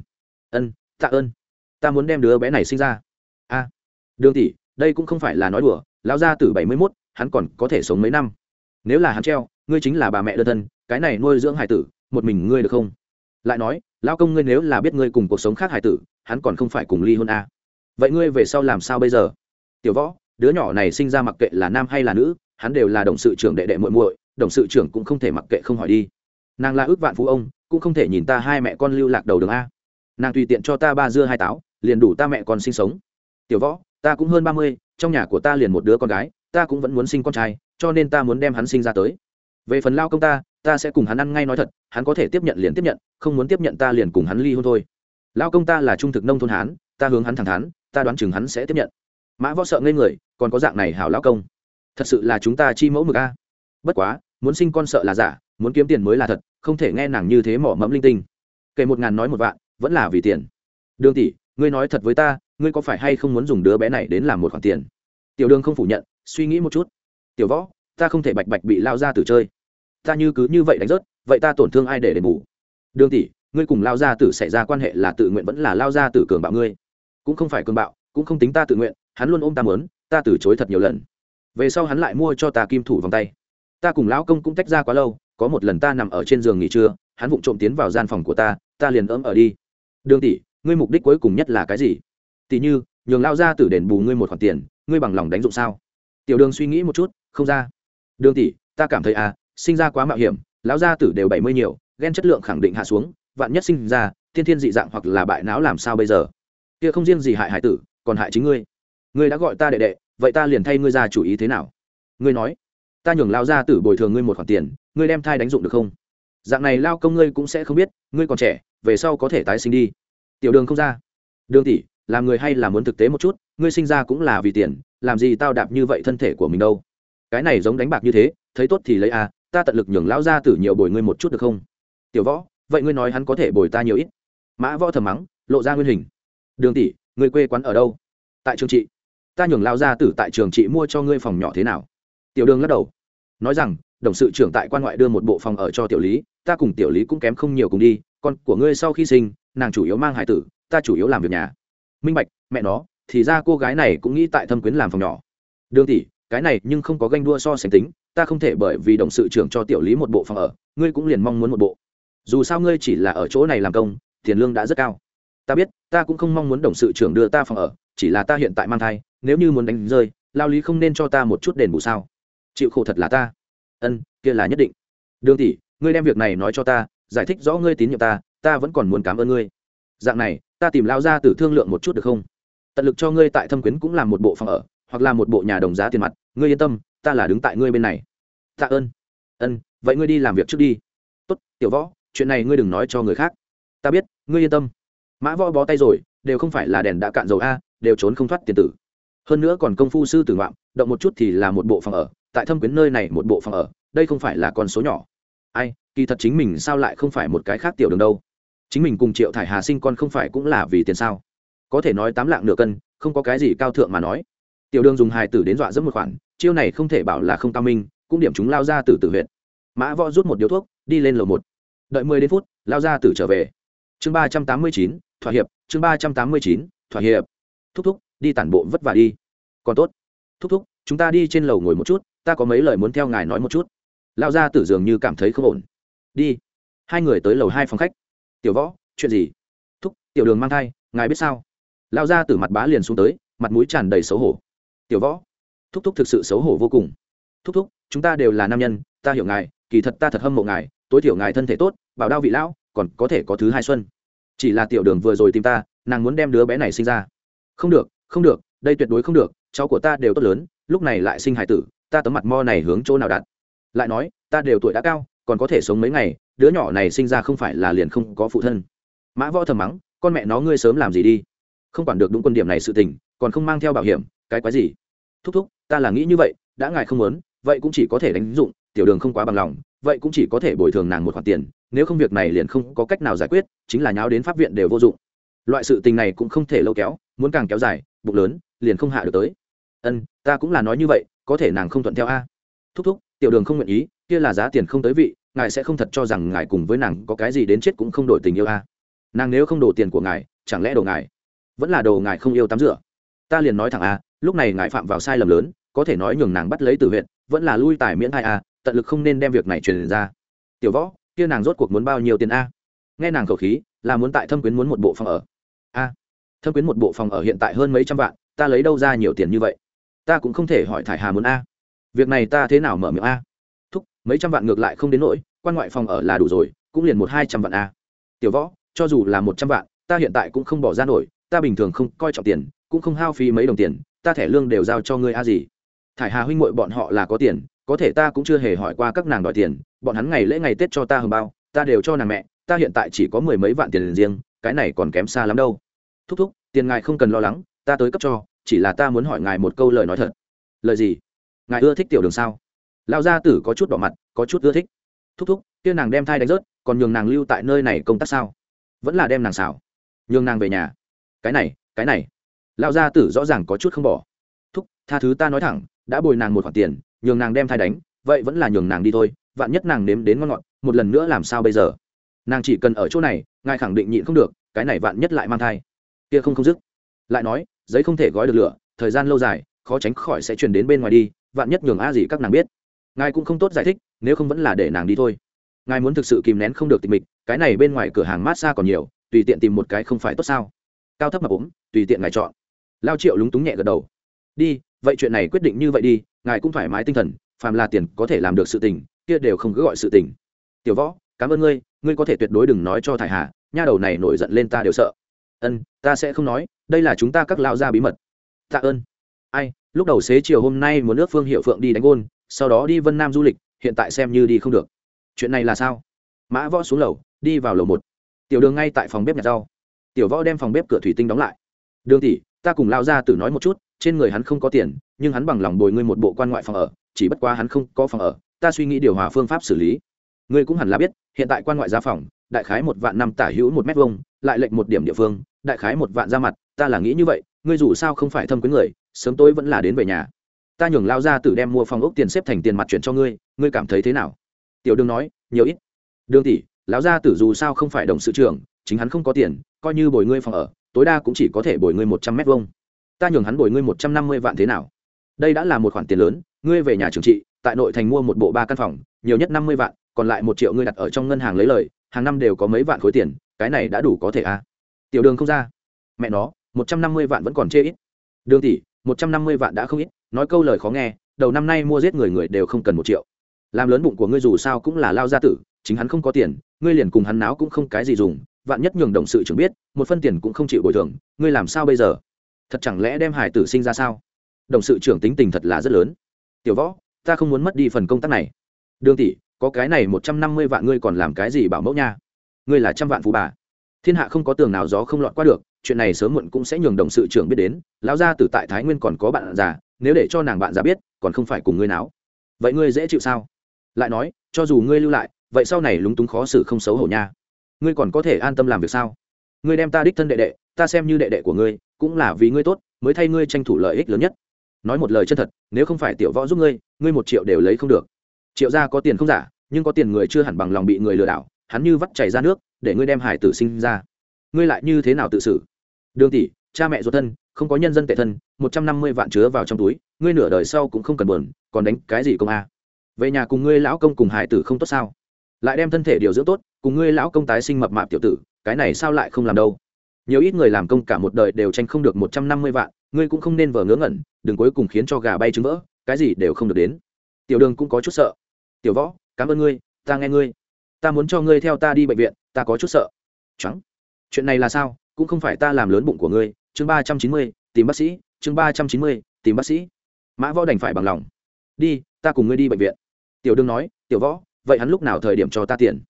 [SPEAKER 1] Ân, tạ ơn ta muốn đem đứa bé này sinh ra. A, đường tỷ, đây cũng không phải là nói đùa, lão gia tử bảy mươi mốt, hắn còn có thể sống mấy năm. Nếu là hắn treo, ngươi chính là bà mẹ đơn thân, cái này nuôi dưỡng hải tử, một mình ngươi được không? Lại nói, lão công ngươi nếu là biết ngươi cùng cuộc sống khác hải tử, hắn còn không phải cùng ly hôn a. Vậy ngươi về sau làm sao bây giờ? Tiểu võ, đứa nhỏ này sinh ra mặc kệ là nam hay là nữ, hắn đều là đồng sự trưởng đệ đệ muội muội, đồng sự trưởng cũng không thể mặc kệ không hỏi đi. Nàng là ước vạn phú ông, cũng không thể nhìn ta hai mẹ con lưu lạc đầu đường a. Nàng tùy tiện cho ta ba dưa hai táo liền đủ ta mẹ con sinh sống. Tiểu võ, ta cũng hơn ba mươi, trong nhà của ta liền một đứa con gái, ta cũng vẫn muốn sinh con trai, cho nên ta muốn đem hắn sinh ra tới. Về phần lao công ta ta sẽ cùng hắn ăn ngay nói thật, hắn có thể tiếp nhận liền tiếp nhận, không muốn tiếp nhận ta liền cùng hắn ly hôn thôi. Lao công ta là trung thực nông thôn hán, ta hướng hắn thẳng thắn, ta đoán chừng hắn sẽ tiếp nhận. Mã võ sợ ngây người, còn có dạng này hảo lao công. Thật sự là chúng ta chi mẫu mực a. Bất quá, muốn sinh con sợ là giả, muốn kiếm tiền mới là thật, không thể nghe nàng như thế mỏ mẫm linh tinh. Kể một ngàn nói một vạn, vẫn là vì tiền. Đường tỷ ngươi nói thật với ta, ngươi có phải hay không muốn dùng đứa bé này đến làm một khoản tiền? Tiểu đường không phủ nhận, suy nghĩ một chút. Tiểu võ, ta không thể bạch bạch bị lao ra tử chơi. Ta như cứ như vậy đánh rớt, vậy ta tổn thương ai để đền bù? Đường tỷ, ngươi cùng lao gia tử xảy ra quan hệ là tự nguyện vẫn là lao gia tử cường bạo ngươi? Cũng không phải cường bạo, cũng không tính ta tự nguyện, hắn luôn ôm ta mớn, ta từ chối thật nhiều lần. Về sau hắn lại mua cho ta kim thủ vòng tay. Ta cùng lão công cũng tách ra quá lâu, có một lần ta nằm ở trên giường nghỉ trưa, hắn vụng trộm tiến vào gian phòng của ta ta liền ấm ở đi. Đường tỷ ngươi mục đích cuối cùng nhất là cái gì? Tỷ như, nhường lao ra tử đền bù ngươi một khoản tiền, ngươi bằng lòng đánh dụng sao? Tiểu đường suy nghĩ một chút, không ra. Đường tỷ, ta cảm thấy à sinh ra quá mạo hiểm, lão gia tử đều bảy mươi nhiều, ghen chất lượng khẳng định hạ xuống, vạn nhất sinh ra, thiên thiên dị dạng hoặc là bại não làm sao bây giờ? Kia không riêng gì hại hải tử, còn hại chính ngươi. Ngươi đã gọi ta đệ đệ, vậy ta liền thay ngươi ra chủ ý thế nào? Ngươi nói, ta nhường lao gia tử bồi thường ngươi một khoản tiền, ngươi đem thai đánh dụng được không? Dạng này lao công ngươi cũng sẽ không biết, ngươi còn trẻ, về sau có thể tái sinh đi tiểu đường không ra. Đường tỷ làm người hay là muốn thực tế một chút ngươi sinh ra cũng là vì tiền làm gì tao đạp như vậy thân thể của mình đâu? Cái này giống đánh bạc như thế thấy tốt thì lấy à, ta tận lực nhường lão gia tử nhiều bồi ngươi một chút được không? Tiểu võ vậy ngươi nói hắn có thể bồi ta nhiều ít? Mã võ thầm mắng lộ ra nguyên hình. Đường tỷ ngươi quê quán ở đâu? Tại trường trị. Ta nhường lao gia tử tại trường trị mua cho ngươi phòng nhỏ thế nào? Tiểu đường lắc đầu. Nói rằng đồng sự trưởng tại quan ngoại đưa một bộ phòng ở cho tiểu lý ta cùng tiểu lý cũng kém không nhiều cùng đi con của ngươi sau khi sinh nàng chủ yếu mang hải tử, ta chủ yếu làm việc nhà. Minh bạch, mẹ nó, thì ra cô gái này cũng nghĩ tại thâm quyến làm phòng nhỏ. Đường tỷ, cái này nhưng không có ganh đua so sánh tính, ta không thể bởi vì đồng sự trưởng cho tiểu lý một bộ phòng ở, ngươi cũng liền mong muốn một bộ. Dù sao ngươi chỉ là ở chỗ này làm công, tiền lương đã rất cao. Ta biết, ta cũng không mong muốn đồng sự trưởng đưa ta phòng ở, chỉ là ta hiện tại mang thai, nếu như muốn đánh rơi, lao lý không nên cho ta một chút đền bù sao? Chịu khổ thật là ta. Ân, kia là nhất định. Đường tỷ, ngươi đem việc này nói cho ta, giải thích rõ ngươi tín nhiệm ta ta vẫn còn muốn cảm ơn ngươi. Dạng này, ta tìm lao ra từ thương lượng một chút được không? Tận lực cho ngươi tại thâm quyến cũng làm một bộ phòng ở, hoặc là một bộ nhà đồng giá tiền mặt. Ngươi yên tâm, ta là đứng tại ngươi bên này. Tạ ơn. Ân, vậy ngươi đi làm việc trước đi. Tốt, tiểu võ, chuyện này ngươi đừng nói cho người khác. Ta biết, ngươi yên tâm. Mã võ bó tay rồi, đều không phải là đèn đã cạn dầu a, đều trốn không thoát tiền tử. Hơn nữa còn công phu sư tử ngoạm, động một chút thì là một bộ phòng ở. Tại thâm quyến nơi này một bộ phòng ở, đây không phải là con số nhỏ. Ai, kỳ thật chính mình sao lại không phải một cái khác tiểu đường đâu? Chính mình cùng triệu thải hà sinh con không phải cũng là vì tiền sao? Có thể nói tám lạng nửa cân, không có cái gì cao thượng mà nói. Tiểu đường dùng hài tử đến dọa dẫm một khoản, chiêu này không thể bảo là không cao minh, cũng điểm chúng lao ra từ tử huyện mã võ rút một điếu thuốc, đi lên lầu một. Đợi mười đến phút, lao ra tử trở về. Chương ba trăm tám mươi chín, thỏa hiệp, chương ba trăm tám mươi chín, thỏa hiệp. Thúc thúc, đi tản bộ vất vả đi. Còn tốt. Thúc thúc, chúng ta đi trên lầu ngồi một chút, ta có mấy lời muốn theo ngài nói một chút. Lao ra tử dường như cảm thấy không ổn. Đi. Hai người tới lầu hai phòng khách tiểu võ, chuyện gì? Thúc, tiểu đường mang thai, ngài biết sao? Lao ra từ mặt bá liền xuống tới, mặt mũi tràn đầy xấu hổ. Tiểu võ, thúc thúc thực sự xấu hổ vô cùng. Thúc thúc, chúng ta đều là nam nhân, ta hiểu ngài, kỳ thật ta thật hâm mộ ngài, tối thiểu ngài thân thể tốt, bảo đao vị lão, còn có thể có thứ hai xuân. Chỉ là tiểu đường vừa rồi tìm ta, nàng muốn đem đứa bé này sinh ra. Không được không được, đây tuyệt đối không được, cháu của ta đều tốt lớn, lúc này lại sinh hải tử, ta tấm mặt mo này hướng chỗ nào đặt lại nói, ta đều tuổi đã cao, còn có thể sống mấy ngày đứa nhỏ này sinh ra không phải là liền không có phụ thân. Mã võ thầm mắng, con mẹ nó ngươi sớm làm gì đi? Không quản được đúng quân điểm này sự tình, còn không mang theo bảo hiểm, cái quái gì? Thúc thúc, ta là nghĩ như vậy, đã ngài không muốn, vậy cũng chỉ có thể đánh dụng, tiểu đường không quá bằng lòng, vậy cũng chỉ có thể bồi thường nàng một khoản tiền, nếu không việc này liền không có cách nào giải quyết, chính là nháo đến pháp viện đều vô dụng. Loại sự tình này cũng không thể lâu kéo, muốn càng kéo dài, bụng lớn, liền không hạ được tới. Ân, ta cũng là nói như vậy, có thể nàng không thuận theo a. Thúc thúc, tiểu đường không nguyện ý, kia là giá tiền không tới vị ngài sẽ không thật cho rằng ngài cùng với nàng có cái gì đến chết cũng không đổi tình yêu a nàng nếu không đổ tiền của ngài, chẳng lẽ đồ ngài vẫn là đồ ngài không yêu tắm rửa? Ta liền nói thẳng a lúc này ngài phạm vào sai lầm lớn, có thể nói nhường nàng bắt lấy từ huyện, vẫn là lui tài miễn hai a tận lực không nên đem việc này truyền ra. Tiểu võ, kia nàng rốt cuộc muốn bao nhiêu tiền a nghe nàng khẩu khí, là muốn tại thâm quyến muốn một bộ phòng ở. A thâm quyến một bộ phòng ở hiện tại hơn mấy trăm vạn, ta lấy đâu ra nhiều tiền như vậy? Ta cũng không thể hỏi thải hà muốn a việc này ta thế nào mở miệng a mấy trăm vạn ngược lại không đến nỗi, quan ngoại phòng ở là đủ rồi, cũng liền một hai trăm vạn a. Tiểu võ, cho dù là một trăm vạn, ta hiện tại cũng không bỏ ra nổi, ta bình thường không coi trọng tiền, cũng không hao phí mấy đồng tiền, ta thẻ lương đều giao cho ngươi a gì. Thải hà huynh muội bọn họ là có tiền, có thể ta cũng chưa hề hỏi qua các nàng đòi tiền, bọn hắn ngày lễ ngày tết cho ta hồng bao, ta đều cho nàng mẹ, ta hiện tại chỉ có mười mấy vạn tiền riêng, cái này còn kém xa lắm đâu. Thúc thúc, tiền ngài không cần lo lắng, ta tới cấp cho, chỉ là ta muốn hỏi ngài một câu lời nói thật. Lời gì? Ngài ưa thích tiểu đường sao? Lao gia tử có chút đỏ mặt, có chút ưa thích. Thúc thúc, kia nàng đem thai đánh rớt, còn nhường nàng lưu tại nơi này công tác sao? Vẫn là đem nàng xảo. Nhường nàng về nhà. Cái này cái này. Lao gia tử rõ ràng có chút không bỏ. Thúc, tha thứ ta nói thẳng, đã bồi nàng một khoản tiền, nhường nàng đem thai đánh, vậy vẫn là nhường nàng đi thôi, vạn nhất nàng nếm đến ngon ngọt, một lần nữa làm sao bây giờ? Nàng chỉ cần ở chỗ này, ngài khẳng định nhịn không được, cái này vạn nhất lại mang thai. Kia không không dứt. Lại nói, giấy không thể gói được lửa, thời gian lâu dài, khó tránh khỏi sẽ truyền đến bên ngoài đi, vạn nhất nhường a gì các nàng biết ngài cũng không tốt giải thích, nếu không vẫn là để nàng đi thôi. Ngài muốn thực sự kìm nén không được tình mịch, cái này bên ngoài cửa hàng mát xa còn nhiều, tùy tiện tìm một cái không phải tốt sao? Cao thấp mà ốm tùy tiện ngài chọn. Lao triệu lúng túng nhẹ gật đầu. Đi, vậy chuyện này quyết định như vậy đi, ngài cũng thoải mái tinh thần, phàm là tiền có thể làm được sự tình, kia đều không cứ gọi sự tình. Tiểu võ, cảm ơn ngươi ngươi có thể tuyệt đối đừng nói cho thải hà, nha đầu này nổi giận lên ta đều sợ. Ân, ta sẽ không nói, đây là chúng ta các lao gia bí mật. Tạ ơn. Ai, lúc đầu xế chiều hôm nay muốn nước phương hiệu phượng đi đánh ôn sau đó đi vân nam du lịch, hiện tại xem như đi không được. Chuyện này là sao? Mã võ xuống lầu, đi vào lầu một. Tiểu đường ngay tại phòng bếp nhặt rau. Tiểu võ đem phòng bếp cửa thủy tinh đóng lại. Đường tỷ, ta cùng lao ra tử nói một chút, trên người hắn không có tiền, nhưng hắn bằng lòng bồi ngươi một bộ quan ngoại phòng ở, chỉ bất quá hắn không có phòng ở, ta suy nghĩ điều hòa phương pháp xử lý. Ngươi cũng hẳn là biết, hiện tại quan ngoại giá phòng, đại khái một vạn năm tả hữu một mét vuông, lại lệnh một điểm địa phương, đại khái một vạn ra mặt, ta là nghĩ như vậy, ngươi dù sao không phải thâm quyến người, sớm tối vẫn là đến về nhà ta nhường lao ra tử đem mua phòng ốc tiền xếp thành tiền mặt chuyển cho ngươi ngươi cảm thấy thế nào? Tiểu đường nói, nhiều ít. Đường tỷ, lão gia tử dù sao không phải đồng sự trưởng, chính hắn không có tiền, coi như bồi ngươi phòng ở, tối đa cũng chỉ có thể bồi ngươi một trăm mét vuông. Ta nhường hắn bồi ngươi một trăm năm mươi vạn thế nào? Đây đã là một khoản tiền lớn, ngươi về nhà trường trị, tại nội thành mua một bộ ba căn phòng, nhiều nhất năm mươi vạn, còn lại một triệu ngươi đặt ở trong ngân hàng lấy lời, hàng năm đều có mấy vạn khối tiền, cái này đã đủ có thể à? Tiểu đường không ra. Mẹ nó, một trăm năm mươi vạn vẫn còn chê ít. Đường tỷ, một trăm năm mươi vạn đã không ít nói câu lời khó nghe, đầu năm nay mua giết người người đều không cần một triệu. Làm lớn bụng của ngươi dù sao cũng là lao gia tử, chính hắn không có tiền, ngươi liền cùng hắn náo cũng không cái gì dùng, vạn nhất nhường đồng sự trưởng biết, một phân tiền cũng không chịu bồi thường, ngươi làm sao bây giờ? Thật chẳng lẽ đem hải tử sinh ra sao? Đồng sự trưởng tính tình thật là rất lớn. Tiểu võ, ta không muốn mất đi phần công tác này. Đường tỷ, có cái này một trăm năm mươi vạn ngươi còn làm cái gì bảo mẫu nha? Ngươi là trăm vạn phú bà. Thiên hạ không có tường nào gió không lọt qua được, chuyện này sớm muộn cũng sẽ nhường đồng sự trưởng biết đến. Lão gia tử tại thái nguyên còn có bạn già nếu để cho nàng bạn già biết, còn không phải cùng ngươi náo. Vậy ngươi dễ chịu sao? Lại nói, cho dù ngươi lưu lại, vậy sau này lúng túng khó xử không xấu hổ nha. Ngươi còn có thể an tâm làm việc sao? Ngươi đem ta đích thân đệ đệ, ta xem như đệ đệ của ngươi, cũng là vì ngươi tốt, mới thay ngươi tranh thủ lợi ích lớn nhất. Nói một lời chân thật, nếu không phải tiểu võ giúp ngươi ngươi một triệu đều lấy không được. Triệu gia có tiền không giả, nhưng có tiền người chưa hẳn bằng lòng bị người lừa đảo, hắn như vắt chảy ra nước, để ngươi đem hải tử sinh ra. Ngươi lại như thế nào tự xử? Đường tỷ, cha mẹ ruột thân không có nhân dân tệ thân, một trăm năm mươi vạn chứa vào trong túi, ngươi nửa đời sau cũng không cần buồn, còn đánh cái gì công a? Về nhà cùng ngươi lão công cùng hải tử không tốt sao? Lại đem thân thể điều dưỡng tốt, cùng ngươi lão công tái sinh mập mạp tiểu tử, cái này sao lại không làm đâu? Nhiều ít người làm công cả một đời đều tranh không được một trăm năm mươi vạn, ngươi cũng không nên vờ ngớ ngẩn, đừng cuối cùng khiến cho gà bay trứng vỡ, cái gì đều không được đến. Tiểu đường cũng có chút sợ. Tiểu võ, cảm ơn ngươi, ta nghe ngươi. Ta muốn cho ngươi theo ta đi bệnh viện, ta có chút sợ. Trắng chuyện này là sao? Cũng không phải ta làm lớn bụng của ngươi chương ba trăm chín mươi, tìm bác sĩ, chương ba trăm chín mươi, tìm bác sĩ. Mã võ đành phải bằng lòng. Đi, ta cùng ngươi đi bệnh viện. Tiểu đương nói, tiểu võ, vậy hắn lúc nào thời điểm cho ta tiền?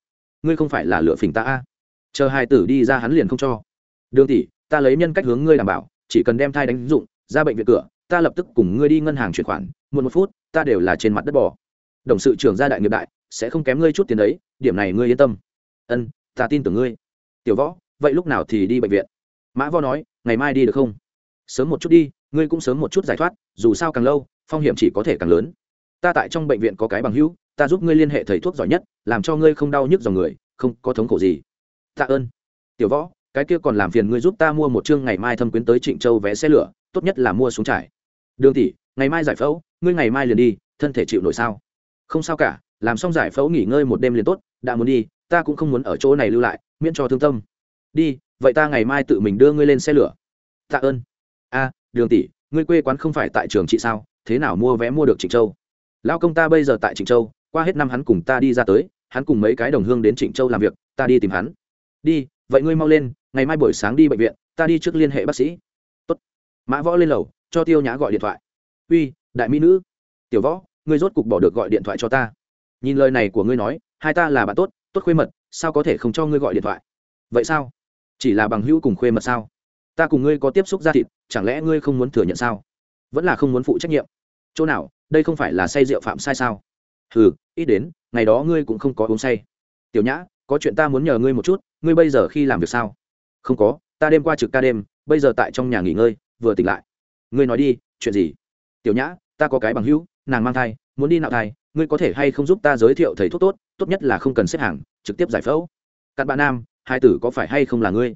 [SPEAKER 1] Ngươi không phải là lựa phỉnh ta a? Chờ hai tử đi ra hắn liền không cho. Đường tỷ, ta lấy nhân cách hướng ngươi đảm bảo, chỉ cần đem thai đánh dụng, ra bệnh viện cửa, ta lập tức cùng ngươi đi ngân hàng chuyển khoản một một phút, ta đều là trên mặt đất bò. Đồng sự trưởng gia đại nghiệp đại, sẽ không kém ngươi chút tiền đấy, điểm này ngươi yên tâm. Ân, ta tin tưởng ngươi. Tiểu võ, vậy lúc nào thì đi bệnh viện? Mã vo nói, ngày mai đi được không? Sớm một chút đi, ngươi cũng sớm một chút giải thoát, dù sao càng lâu, phong hiểm chỉ có thể càng lớn. Ta tại trong bệnh viện có cái bằng hữu, ta giúp ngươi liên hệ thầy thuốc giỏi nhất, làm cho ngươi không đau nhức dòng người, không có thống khổ gì. Tạ ơn. Tiểu võ, cái kia còn làm phiền ngươi giúp ta mua một chương ngày mai thâm quyến tới trịnh châu vé xe lửa, tốt nhất là mua xuống trải. Đường tỷ, ngày mai giải phẫu, ngươi ngày mai liền đi, thân thể chịu nổi sao? Không sao cả, làm xong giải phẫu nghỉ ngơi một đêm liền tốt, đã muốn đi, ta cũng không muốn ở chỗ này lưu lại, miễn cho thương tâm. Đi vậy ta ngày mai tự mình đưa ngươi lên xe lửa. Tạ ơn. A, đường tỷ, ngươi quê quán không phải tại trường chị sao? Thế nào mua vé mua được trịnh châu? Lao công ta bây giờ tại trịnh châu, qua hết năm hắn cùng ta đi ra tới, hắn cùng mấy cái đồng hương đến trịnh châu làm việc, ta đi tìm hắn. Đi, vậy ngươi mau lên, ngày mai buổi sáng đi bệnh viện, ta đi trước liên hệ bác sĩ. Tốt. mã võ lên lầu, cho tiêu nhã gọi điện thoại. Uy, đại mỹ nữ. Tiểu võ, ngươi rốt cục bỏ được gọi điện thoại cho ta. Nhìn lời này của ngươi nói, hai ta là bạn tốt tốt khuê mật, sao có thể không cho ngươi gọi điện thoại? Vậy sao? Chỉ là bằng hữu cùng khuê mật sao? Ta cùng ngươi có tiếp xúc ra thịt, chẳng lẽ ngươi không muốn thừa nhận sao? Vẫn là không muốn phụ trách nhiệm. Chỗ nào, đây không phải là say rượu phạm sai sao? Hừ, ít đến, ngày đó ngươi cũng không có uống say. Tiểu nhã, có chuyện ta muốn nhờ ngươi một chút, ngươi bây giờ khi làm việc sao? Không có, ta đêm qua trực ca đêm, bây giờ tại trong nhà nghỉ ngơi, vừa tỉnh lại. Ngươi nói đi, chuyện gì? Tiểu nhã, ta có cái bằng hữu, nàng mang thai, muốn đi nạo thai, ngươi có thể hay không giúp ta giới thiệu thầy thuốc tốt tốt nhất là không cần xếp hàng, trực tiếp giải phẫu. Cặn bạn nam hai tử có phải hay không là ngươi?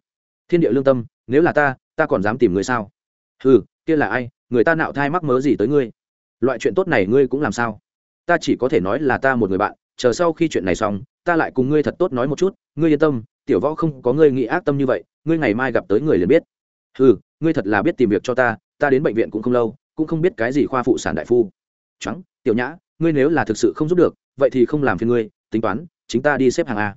[SPEAKER 1] Thiên địa lương tâm, nếu là ta ta còn dám tìm ngươi sao? Ừ kia là ai? Người ta nạo thai mắc mớ gì tới ngươi? Loại chuyện tốt này ngươi cũng làm sao? Ta chỉ có thể nói là ta một người bạn, chờ sau khi chuyện này xong, ta lại cùng ngươi thật tốt nói một chút, ngươi yên tâm, tiểu võ không có ngươi nghĩ ác tâm như vậy, ngươi ngày mai gặp tới người liền biết. Ừ ngươi thật là biết tìm việc cho ta ta đến bệnh viện cũng không lâu, cũng không biết cái gì khoa phụ sản đại phu. Trắng tiểu nhã, ngươi nếu là thực sự không giúp được, vậy thì không làm phiền ngươi, tính toán, chính ta đi xếp hàng a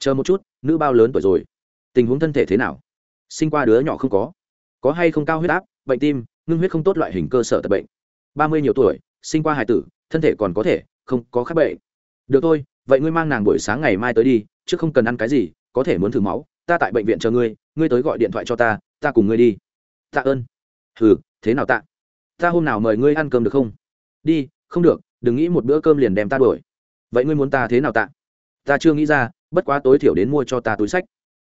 [SPEAKER 1] chờ một chút, nữ bao lớn tuổi rồi. Tình huống thân thể thế nào? Sinh qua đứa nhỏ không có. Có hay không cao huyết áp, bệnh tim, ngưng huyết không tốt loại hình cơ sở tập bệnh. Ba mươi nhiều tuổi, sinh qua hài tử, thân thể còn có thể, không có khác bệnh. Được thôi, vậy ngươi mang nàng buổi sáng ngày mai tới đi, chứ không cần ăn cái gì, có thể muốn thử máu, ta tại bệnh viện chờ ngươi ngươi tới gọi điện thoại cho ta ta cùng ngươi đi. Tạ ơn. Ừ thế nào tạ? Ta hôm nào mời ngươi ăn cơm được không? Đi, không được, đừng nghĩ một bữa cơm liền đem ta đuổi. Vậy ngươi muốn ta thế nào tạ? Ta chưa nghĩ ra bất quá tối thiểu đến mua cho ta túi sách.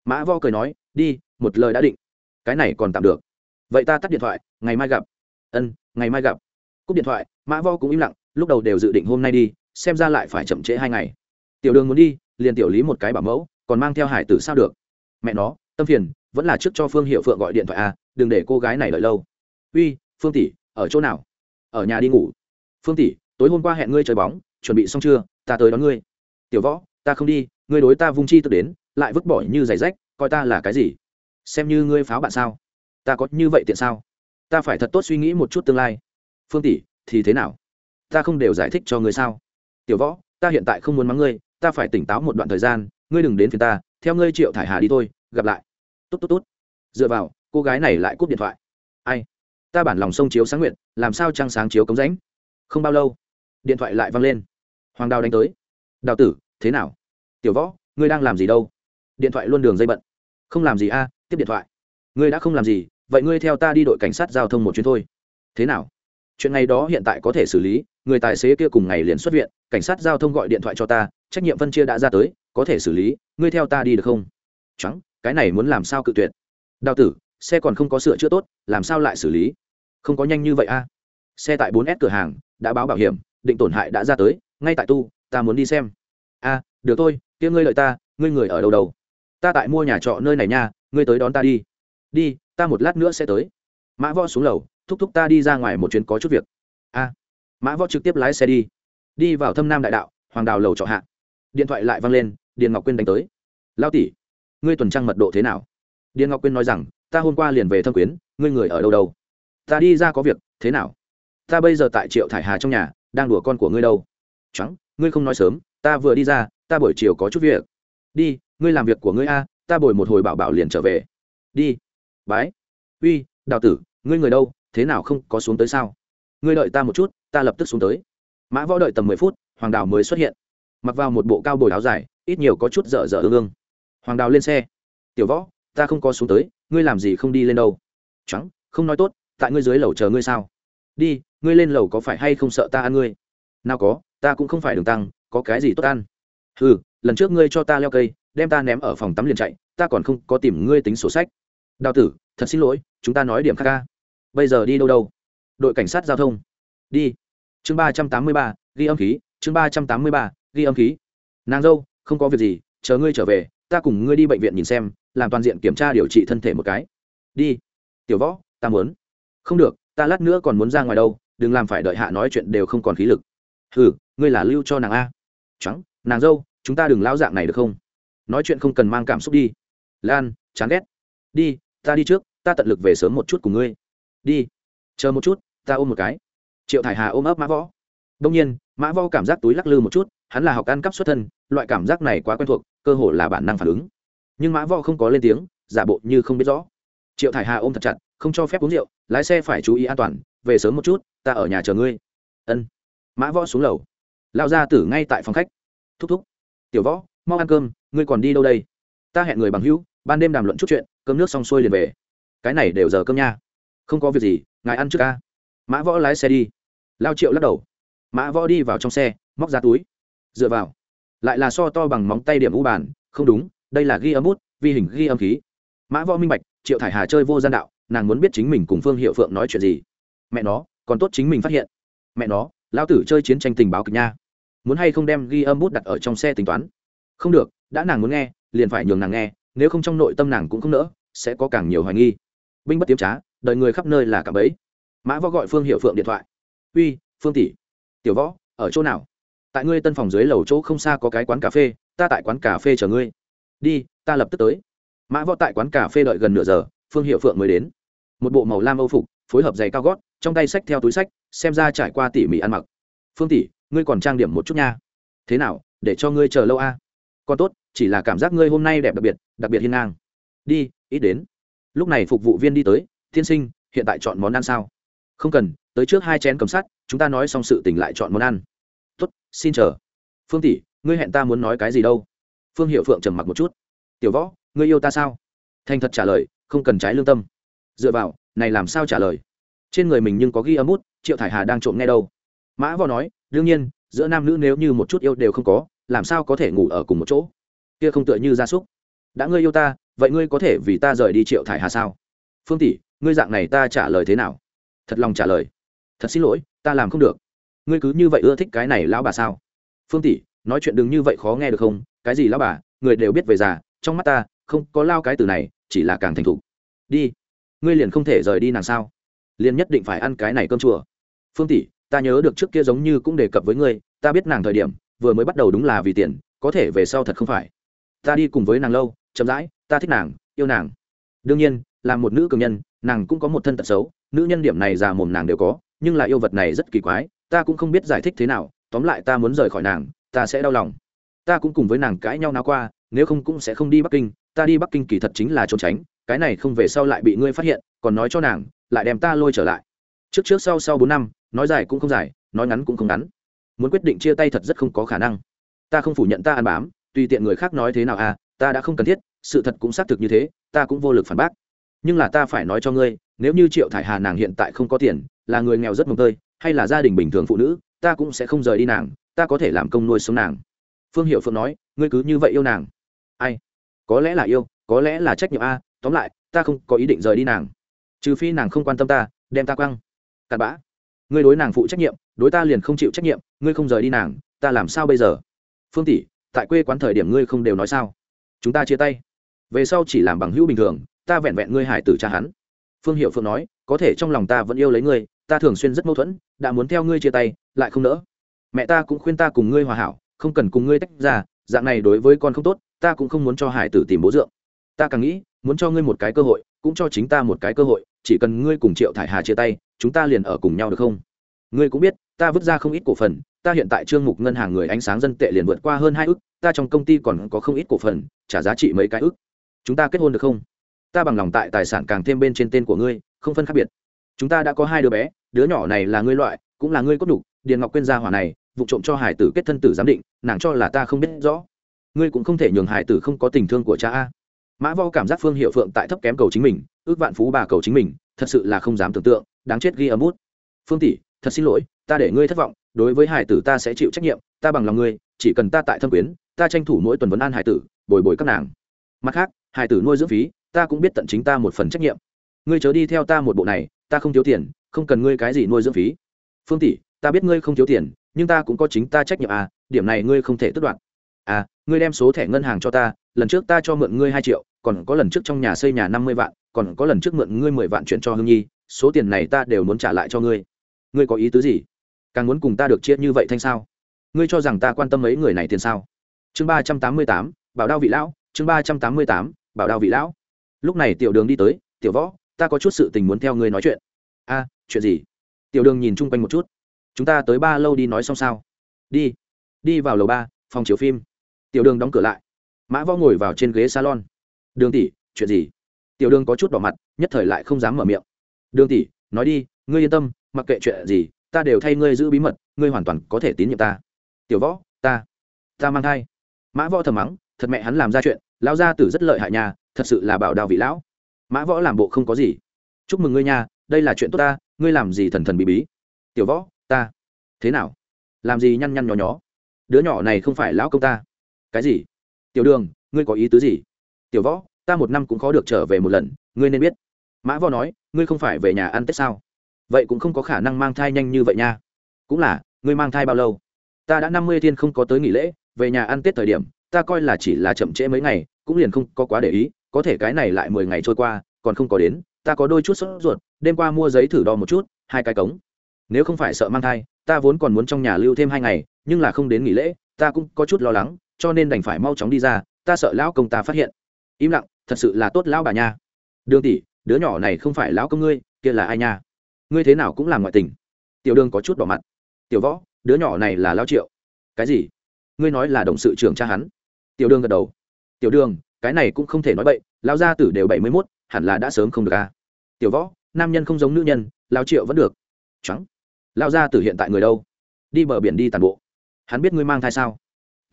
[SPEAKER 1] Mã vo cười nói, đi, một lời đã định. Cái này còn tạm được. Vậy ta tắt điện thoại, ngày mai gặp. Ân, ngày mai gặp. Cúp điện thoại, mã vo cũng im lặng, lúc đầu đều dự định hôm nay đi, xem ra lại phải chậm trễ hai ngày. Tiểu đường muốn đi, liền tiểu lý một cái bảo mẫu, còn mang theo hải tử sao được? Mẹ nó, tâm phiền, vẫn là trước cho phương hiệu phượng gọi điện thoại à đừng để cô gái này đợi lâu. Uy, phương tỷ, ở chỗ nào? Ở nhà đi ngủ. Phương tỷ, tối hôm qua hẹn ngươi chơi bóng, chuẩn bị xong chưa? Ta tới đón ngươi. Tiểu võ ta không đi, ngươi đối ta vung chi tức đến, lại vứt bỏ như giày rách, coi ta là cái gì? Xem như ngươi pháo bạn sao? Ta có như vậy tiện sao? Ta phải thật tốt suy nghĩ một chút tương lai. Phương tỷ, thì thế nào? Ta không đều giải thích cho ngươi sao? Tiểu võ, ta hiện tại không muốn mắng ngươi, ta phải tỉnh táo một đoạn thời gian, ngươi đừng đến phiền ta, theo ngươi triệu thải hà đi thôi, gặp lại. Tốt tốt tốt. Dựa vào, cô gái này lại cúp điện thoại. Ai? Ta bản lòng sông chiếu sáng nguyện làm sao trăng sáng chiếu cống rãnh? Không bao lâu, điện thoại lại văng lên. Hoàng đào đánh tới. Đào tử thế nào? Tiểu võ, ngươi đang làm gì đâu? Điện thoại luôn đường dây bận. Không làm gì a, tiếp điện thoại. Ngươi đã không làm gì, vậy ngươi theo ta đi đội cảnh sát giao thông một chuyến thôi. Thế nào? Chuyện này đó hiện tại có thể xử lý, người tài xế kia cùng ngày liền xuất viện, cảnh sát giao thông gọi điện thoại cho ta, trách nhiệm phân chia đã ra tới, có thể xử lý, ngươi theo ta đi được không? Trắng cái này muốn làm sao cự tuyệt? Đào tử, xe còn không có sửa chữa tốt, làm sao lại xử lý? Không có nhanh như vậy a. Xe tại 4 s cửa hàng, đã báo bảo hiểm, định tổn hại đã ra tới, ngay tại tu, ta muốn đi xem a được thôi, kia ngươi lợi ta, ngươi người ở đâu đâu? Ta tại mua nhà trọ nơi này nha, ngươi tới đón ta đi. Đi, ta một lát nữa sẽ tới. Mã võ xuống lầu, thúc thúc ta đi ra ngoài một chuyến có chút việc. A mã võ trực tiếp lái xe đi. Đi vào thâm nam đại đạo, hoàng đào lầu trọ hạ. Điện thoại lại văng lên, điền ngọc quyên đánh tới. Lao tỷ, ngươi tuần trăng mật độ thế nào? Điền ngọc quyên nói rằng, ta hôm qua liền về thâm quyến, ngươi người ở đâu đâu? Ta đi ra có việc, thế nào? Ta bây giờ tại triệu thải hà trong nhà, đang đùa con của ngươi đâu? Trắng ngươi không nói sớm ta vừa đi ra, ta buổi chiều có chút việc. Đi, ngươi làm việc của ngươi a, ta bồi một hồi bảo bảo liền trở về. Đi. Bái. Uy, đào tử, ngươi người đâu, thế nào không có xuống tới sao? Ngươi đợi ta một chút, ta lập tức xuống tới. Mã võ đợi tầm mười phút, hoàng đào mới xuất hiện. Mặc vào một bộ cao bồi áo dài, ít nhiều có chút dở dở ương ương. Hoàng đào lên xe. Tiểu võ, ta không có xuống tới, ngươi làm gì không đi lên đâu? Trắng, không nói tốt, tại ngươi dưới lầu chờ ngươi sao? Đi, ngươi lên lầu có phải hay không sợ ta ăn ngươi? Nào có, ta cũng không phải đường tăng có cái gì tốt ăn? Ừ lần trước ngươi cho ta leo cây, đem ta ném ở phòng tắm liền chạy, ta còn không có tìm ngươi tính sổ sách. Đào tử, thật xin lỗi, chúng ta nói điểm khác ca. Bây giờ đi đâu đâu? Đội cảnh sát giao thông. Đi. Chương ba trăm tám mươi ba, ghi âm khí, chương ba trăm tám mươi ba, ghi âm khí. Nàng dâu, không có việc gì, chờ ngươi trở về, ta cùng ngươi đi bệnh viện nhìn xem, làm toàn diện kiểm tra điều trị thân thể một cái. Đi. Tiểu võ, ta muốn. Không được, ta lát nữa còn muốn ra ngoài đâu, đừng làm phải đợi hạ nói chuyện đều không còn khí lực. Hừ, ngươi là lưu cho nàng a trắng, nàng dâu, chúng ta đừng lao dạng này được không? Nói chuyện không cần mang cảm xúc đi. Lan, chán ghét. Đi, ta đi trước, ta tận lực về sớm một chút cùng ngươi. Đi. Chờ một chút, ta ôm một cái. Triệu thải hà ôm ấp mã võ. Đông nhiên, mã võ cảm giác túi lắc lư một chút, hắn là học ăn cắp xuất thân, loại cảm giác này quá quen thuộc, cơ hội là bản năng phản ứng. Nhưng mã võ không có lên tiếng, giả bộ như không biết rõ. Triệu thải hà ôm thật chặt, không cho phép uống rượu, lái xe phải chú ý an toàn, về sớm một chút, ta ở nhà chờ ngươi. Ân. Mã võ xuống lầu lao ra tử ngay tại phòng khách. Thúc thúc. Tiểu võ, mau ăn cơm, ngươi còn đi đâu đây? Ta hẹn người bằng hữu, ban đêm đàm luận chút chuyện, cơm nước xong xuôi liền về. Cái này đều giờ cơm nha. Không có việc gì, ngài ăn trước ca. Mã võ lái xe đi. Lao triệu lắc đầu. Mã võ đi vào trong xe, móc ra túi. Dựa vào. Lại là so to bằng móng tay điểm u bàn, không đúng, đây là ghi âm bút, vi hình ghi âm khí. Mã võ minh bạch, triệu thải hà chơi vô gian đạo, nàng muốn biết chính mình cùng phương hiệu phượng nói chuyện gì. Mẹ nó, còn tốt chính mình phát hiện. Mẹ nó lao tử chơi chiến tranh tình báo kịch nha muốn hay không đem ghi âm bút đặt ở trong xe tính toán? Không được, đã nàng muốn nghe, liền phải nhường nàng nghe, nếu không trong nội tâm nàng cũng không nỡ, sẽ có càng nhiều hoài nghi. Binh bất tiếm trá đợi người khắp nơi là cả bấy mã võ gọi phương hiệu phượng điện thoại. Uy, phương tỷ, tiểu võ, ở chỗ nào? Tại ngươi tân phòng dưới lầu chỗ không xa có cái quán cà phê, ta tại quán cà phê chờ ngươi. Đi, ta lập tức tới. Mã võ tại quán cà phê đợi gần nửa giờ, phương hiệu phượng mới đến. Một bộ màu lam âu phục, phối hợp giày cao gót, trong tay sách theo túi sách xem ra trải qua tỉ mỉ ăn mặc. Phương tỷ ngươi còn trang điểm một chút nha. Thế nào, để cho ngươi chờ lâu a? À? còn tốt, chỉ là cảm giác ngươi hôm nay đẹp đặc biệt đặc biệt hiên ngang. Đi, ít đến. Lúc này phục vụ viên đi tới, tiên sinh, hiện tại chọn món ăn sao? Không cần, tới trước hai chén cầm sắt, chúng ta nói xong sự tỉnh lại chọn món ăn. Tốt, xin chờ. Phương tỷ, ngươi hẹn ta muốn nói cái gì đâu? Phương hiệu phượng trầm mặc một chút. Tiểu võ, ngươi yêu ta sao? Thành thật trả lời, không cần trái lương tâm. Dựa vào, này làm sao trả lời? Trên người mình nhưng có ghi âm út triệu thải hà đang trộm nghe đâu mã võ nói, đương nhiên, giữa nam nữ nếu như một chút yêu đều không có, làm sao có thể ngủ ở cùng một chỗ? Kia không tựa như gia súc. Đã ngươi yêu ta, vậy ngươi có thể vì ta rời đi triệu thải hà sao? Phương tỷ, ngươi dạng này ta trả lời thế nào? Thật lòng trả lời. Thật xin lỗi, ta làm không được. Ngươi cứ như vậy ưa thích cái này lão bà sao? Phương tỷ, nói chuyện đừng như vậy khó nghe được không? Cái gì lão bà, người đều biết về già, trong mắt ta, không có lao cái từ này, chỉ là càng thành thục. Đi, ngươi liền không thể rời đi nàng sao? Liền nhất định phải ăn cái này cơm chùa. Phương tỷ ta nhớ được trước kia giống như cũng đề cập với ngươi, ta biết nàng thời điểm, vừa mới bắt đầu đúng là vì tiền, có thể về sau thật không phải. Ta đi cùng với nàng lâu, chậm rãi, ta thích nàng, yêu nàng. Đương nhiên, là một nữ cường nhân, nàng cũng có một thân tật xấu, nữ nhân điểm này già mồm nàng đều có, nhưng là yêu vật này rất kỳ quái, ta cũng không biết giải thích thế nào, tóm lại ta muốn rời khỏi nàng, ta sẽ đau lòng. Ta cũng cùng với nàng cãi nhau nào qua, nếu không cũng sẽ không đi bắc kinh, ta đi bắc kinh kỳ thật chính là trốn tránh, cái này không về sau lại bị ngươi phát hiện, còn nói cho nàng, lại đem ta lôi trở lại trước trước sau sau bốn năm, nói dài cũng không dài, nói ngắn cũng không ngắn. Muốn quyết định chia tay thật rất không có khả năng. Ta không phủ nhận ta ăn bám, tùy tiện người khác nói thế nào à ta đã không cần thiết, sự thật cũng xác thực như thế, ta cũng vô lực phản bác. Nhưng là ta phải nói cho ngươi, nếu như triệu thải hà nàng hiện tại không có tiền, là người nghèo rất mồng tơi, hay là gia đình bình thường phụ nữ, ta cũng sẽ không rời đi nàng, ta có thể làm công nuôi sống nàng. Phương hiệu phượng nói, ngươi cứ như vậy yêu nàng. Ai? Có lẽ là yêu, có lẽ là trách nhiệm a, tóm lại, ta không có ý định rời đi nàng. Trừ phi nàng không quan tâm ta, đem ta quăng cặn bã. Ngươi đối nàng phụ trách nhiệm, đối ta liền không chịu trách nhiệm, ngươi không rời đi nàng, ta làm sao bây giờ? Phương tỷ, tại quê quán thời điểm ngươi không đều nói sao? Chúng ta chia tay. Về sau chỉ làm bằng hữu bình thường, ta vẹn vẹn ngươi hải tử cha hắn. Phương hiệu phượng nói, có thể trong lòng ta vẫn yêu lấy ngươi, ta thường xuyên rất mâu thuẫn, đã muốn theo ngươi chia tay, lại không nỡ. Mẹ ta cũng khuyên ta cùng ngươi hòa hảo, không cần cùng ngươi tách ra, dạng này đối với con không tốt, ta cũng không muốn cho hải tử tìm bố dượng. Ta càng nghĩ, muốn cho ngươi một cái cơ hội, cũng cho chính ta một cái cơ hội chỉ cần ngươi cùng triệu thải hà chia tay, chúng ta liền ở cùng nhau được không? Ngươi cũng biết, ta vứt ra không ít cổ phần, ta hiện tại trương mục ngân hàng người ánh sáng dân tệ liền vượt qua hơn hai ước, ta trong công ty còn có không ít cổ phần, trả giá trị mấy cái ước. Chúng ta kết hôn được không? Ta bằng lòng tại tài sản càng thêm bên trên tên của ngươi, không phân khác biệt. Chúng ta đã có hai đứa bé, đứa nhỏ này là ngươi loại, cũng là ngươi cốt đục điền ngọc quên gia hỏa này, vụ trộm cho hải tử kết thân tử giám định, nàng cho là ta không biết rõ. Ngươi cũng không thể nhường hải tử không có tình thương của cha a mã vo cảm giác phương hiệu phượng tại thấp kém cầu chính mình, ước vạn phú bà cầu chính mình, thật sự là không dám tưởng tượng, đáng chết ghi âm út phương tỷ, thật xin lỗi, ta để ngươi thất vọng, đối với hải tử ta sẽ chịu trách nhiệm, ta bằng lòng ngươi, chỉ cần ta tại thâm quyến, ta tranh thủ mỗi tuần vấn an hải tử, bồi bồi các nàng. Mặt khác, hải tử nuôi dưỡng phí, ta cũng biết tận chính ta một phần trách nhiệm. Ngươi chớ đi theo ta một bộ này, ta không thiếu tiền, không cần ngươi cái gì nuôi dưỡng phí. Phương tỷ, ta biết ngươi không thiếu tiền, nhưng ta cũng có chính ta trách nhiệm à điểm này ngươi không thể tước đoạt. À ngươi đem số thẻ ngân hàng cho ta lần trước ta cho mượn ngươi hai triệu, còn có lần trước trong nhà xây nhà năm mươi vạn, còn có lần trước mượn ngươi mười vạn chuyển cho hương nhi, số tiền này ta đều muốn trả lại cho ngươi. Ngươi có ý tứ gì? Càng muốn cùng ta được chia như vậy thanh sao? Ngươi cho rằng ta quan tâm mấy người này tiền sao? Chương ba trăm tám mươi tám, bảo đao vị lão, chương ba trăm tám mươi tám, bảo đao vị lão. Lúc này tiểu đường đi tới, tiểu võ, ta có chút sự tình muốn theo ngươi nói chuyện. A, chuyện gì? Tiểu đường nhìn chung quanh một chút. Chúng ta tới ba lâu đi nói xong sao? Đi đi vào lầu ba, phòng chiếu phim. Tiểu đường đóng cửa lại mã võ ngồi vào trên ghế salon. Đường tỷ, chuyện gì? Tiểu đường có chút đỏ mặt, nhất thời lại không dám mở miệng. Đường tỷ, nói đi, ngươi yên tâm, mặc kệ chuyện gì, ta đều thay ngươi giữ bí mật, ngươi hoàn toàn có thể tín nhiệm ta. Tiểu võ, ta ta mang thai. Mã võ thầm mắng, thật mẹ hắn làm ra chuyện, lão gia tử rất lợi hại nhà thật sự là bảo đào vị lão. Mã võ làm bộ không có gì. Chúc mừng ngươi nha, đây là chuyện tốt ta, ngươi làm gì thần thần bí bí. Tiểu võ, ta, thế nào? Làm gì nhăn nhăn nhó nhó? Đứa nhỏ này không phải lão công ta. Cái gì? Tiểu đường, ngươi có ý tứ gì? Tiểu võ, ta một năm cũng khó được trở về một lần, ngươi nên biết. Mã võ nói, ngươi không phải về nhà ăn tết sao? Vậy cũng không có khả năng mang thai nhanh như vậy nha. Cũng là, ngươi mang thai bao lâu? Ta đã năm mươi thiên không có tới nghỉ lễ, về nhà ăn tết thời điểm, ta coi là chỉ là chậm trễ mấy ngày, cũng liền không có quá để ý, có thể cái này lại mười ngày trôi qua, còn không có đến, ta có đôi chút sốt ruột, đêm qua mua giấy thử đo một chút, hai cái cống. Nếu không phải sợ mang thai, ta vốn còn muốn trong nhà lưu thêm hai ngày, nhưng là không đến nghỉ lễ, ta cũng có chút lo lắng cho nên đành phải mau chóng đi ra, ta sợ lão công ta phát hiện. Im lặng, thật sự là tốt lão bà nha. Đường tỷ, đứa nhỏ này không phải lão công ngươi, kia là ai nha? Ngươi thế nào cũng làm ngoại tình. Tiểu đường có chút đỏ mặt. Tiểu võ, đứa nhỏ này là lao triệu. Cái gì? Ngươi nói là đồng sự trưởng cha hắn. Tiểu đường gật đầu. Tiểu đường, cái này cũng không thể nói bậy lao gia tử đều bảy mươi mốt, hẳn là đã sớm không được à. tiểu võ, nam nhân không giống nữ nhân lao triệu vẫn được. Trắng lao gia tử hiện tại người đâu? Đi bờ biển đi tàn bộ. Hắn biết ngươi mang thai sao?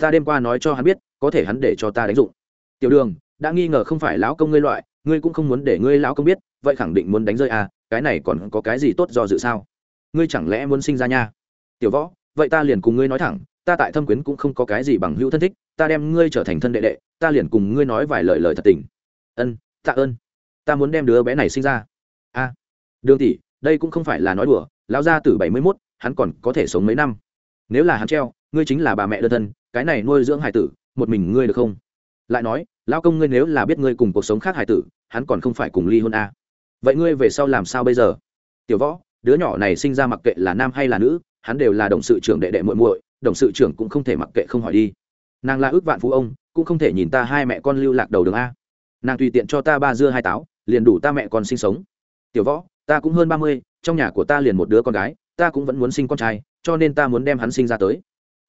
[SPEAKER 1] Ta đêm qua nói cho hắn biết, có thể hắn để cho ta đánh dụng. Tiểu đường, đã nghi ngờ không phải lão công ngươi loại, ngươi cũng không muốn để ngươi lão công biết, vậy khẳng định muốn đánh rơi à cái này còn có cái gì tốt do dự sao? Ngươi chẳng lẽ muốn sinh ra nha? Tiểu võ, vậy ta liền cùng ngươi nói thẳng, ta tại thâm quyến cũng không có cái gì bằng hữu thân thích, ta đem ngươi trở thành thân đệ đệ, ta liền cùng ngươi nói vài lời lời thật tình. Ân, tạ ơn. Ta muốn đem đứa bé này sinh ra. A, đường tỷ, đây cũng không phải là nói đùa, lão gia từ bảy mươi mốt, hắn còn có thể sống mấy năm. Nếu là hắn treo, ngươi chính là bà mẹ đơn thân cái này nuôi dưỡng hải tử, một mình ngươi được không? Lại nói, lão công ngươi nếu là biết ngươi cùng cuộc sống khác hải tử, hắn còn không phải cùng ly hôn a vậy ngươi về sau làm sao bây giờ? Tiểu võ, đứa nhỏ này sinh ra mặc kệ là nam hay là nữ, hắn đều là đồng sự trưởng đệ đệ muội muội, đồng sự trưởng cũng không thể mặc kệ không hỏi đi. Nàng là ước vạn phú ông, cũng không thể nhìn ta hai mẹ con lưu lạc đầu đường a. Nàng tùy tiện cho ta ba dưa hai táo, liền đủ ta mẹ con sinh sống. Tiểu võ, ta cũng hơn ba mươi, trong nhà của ta liền một đứa con gái, ta cũng vẫn muốn sinh con trai, cho nên ta muốn đem hắn sinh ra tới.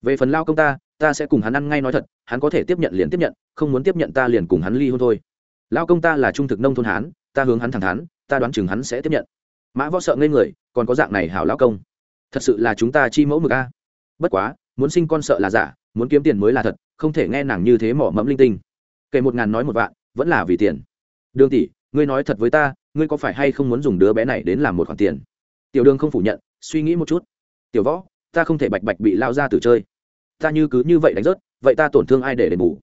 [SPEAKER 1] Về phần lao công ta ta sẽ cùng hắn ăn ngay nói thật, hắn có thể tiếp nhận liền tiếp nhận, không muốn tiếp nhận ta liền cùng hắn ly hôn thôi. Lao công ta là trung thực nông thôn hán, ta hướng hắn thẳng thắn, ta đoán chừng hắn sẽ tiếp nhận. Mã võ sợ ngây người, còn có dạng này hảo lao công. Thật sự là chúng ta chi mẫu mực a. Bất quá, muốn sinh con sợ là giả, muốn kiếm tiền mới là thật, không thể nghe nàng như thế mỏ mẫm linh tinh. Kể một ngàn nói một vạn, vẫn là vì tiền. Đường tỷ, ngươi nói thật với ta, ngươi có phải hay không muốn dùng đứa bé này đến làm một khoản tiền? Tiểu đường không phủ nhận, suy nghĩ một chút. Tiểu võ, ta không thể bạch bạch bị lao ra tử chơi ta như cứ như vậy đánh rớt, vậy ta tổn thương ai để đền bù?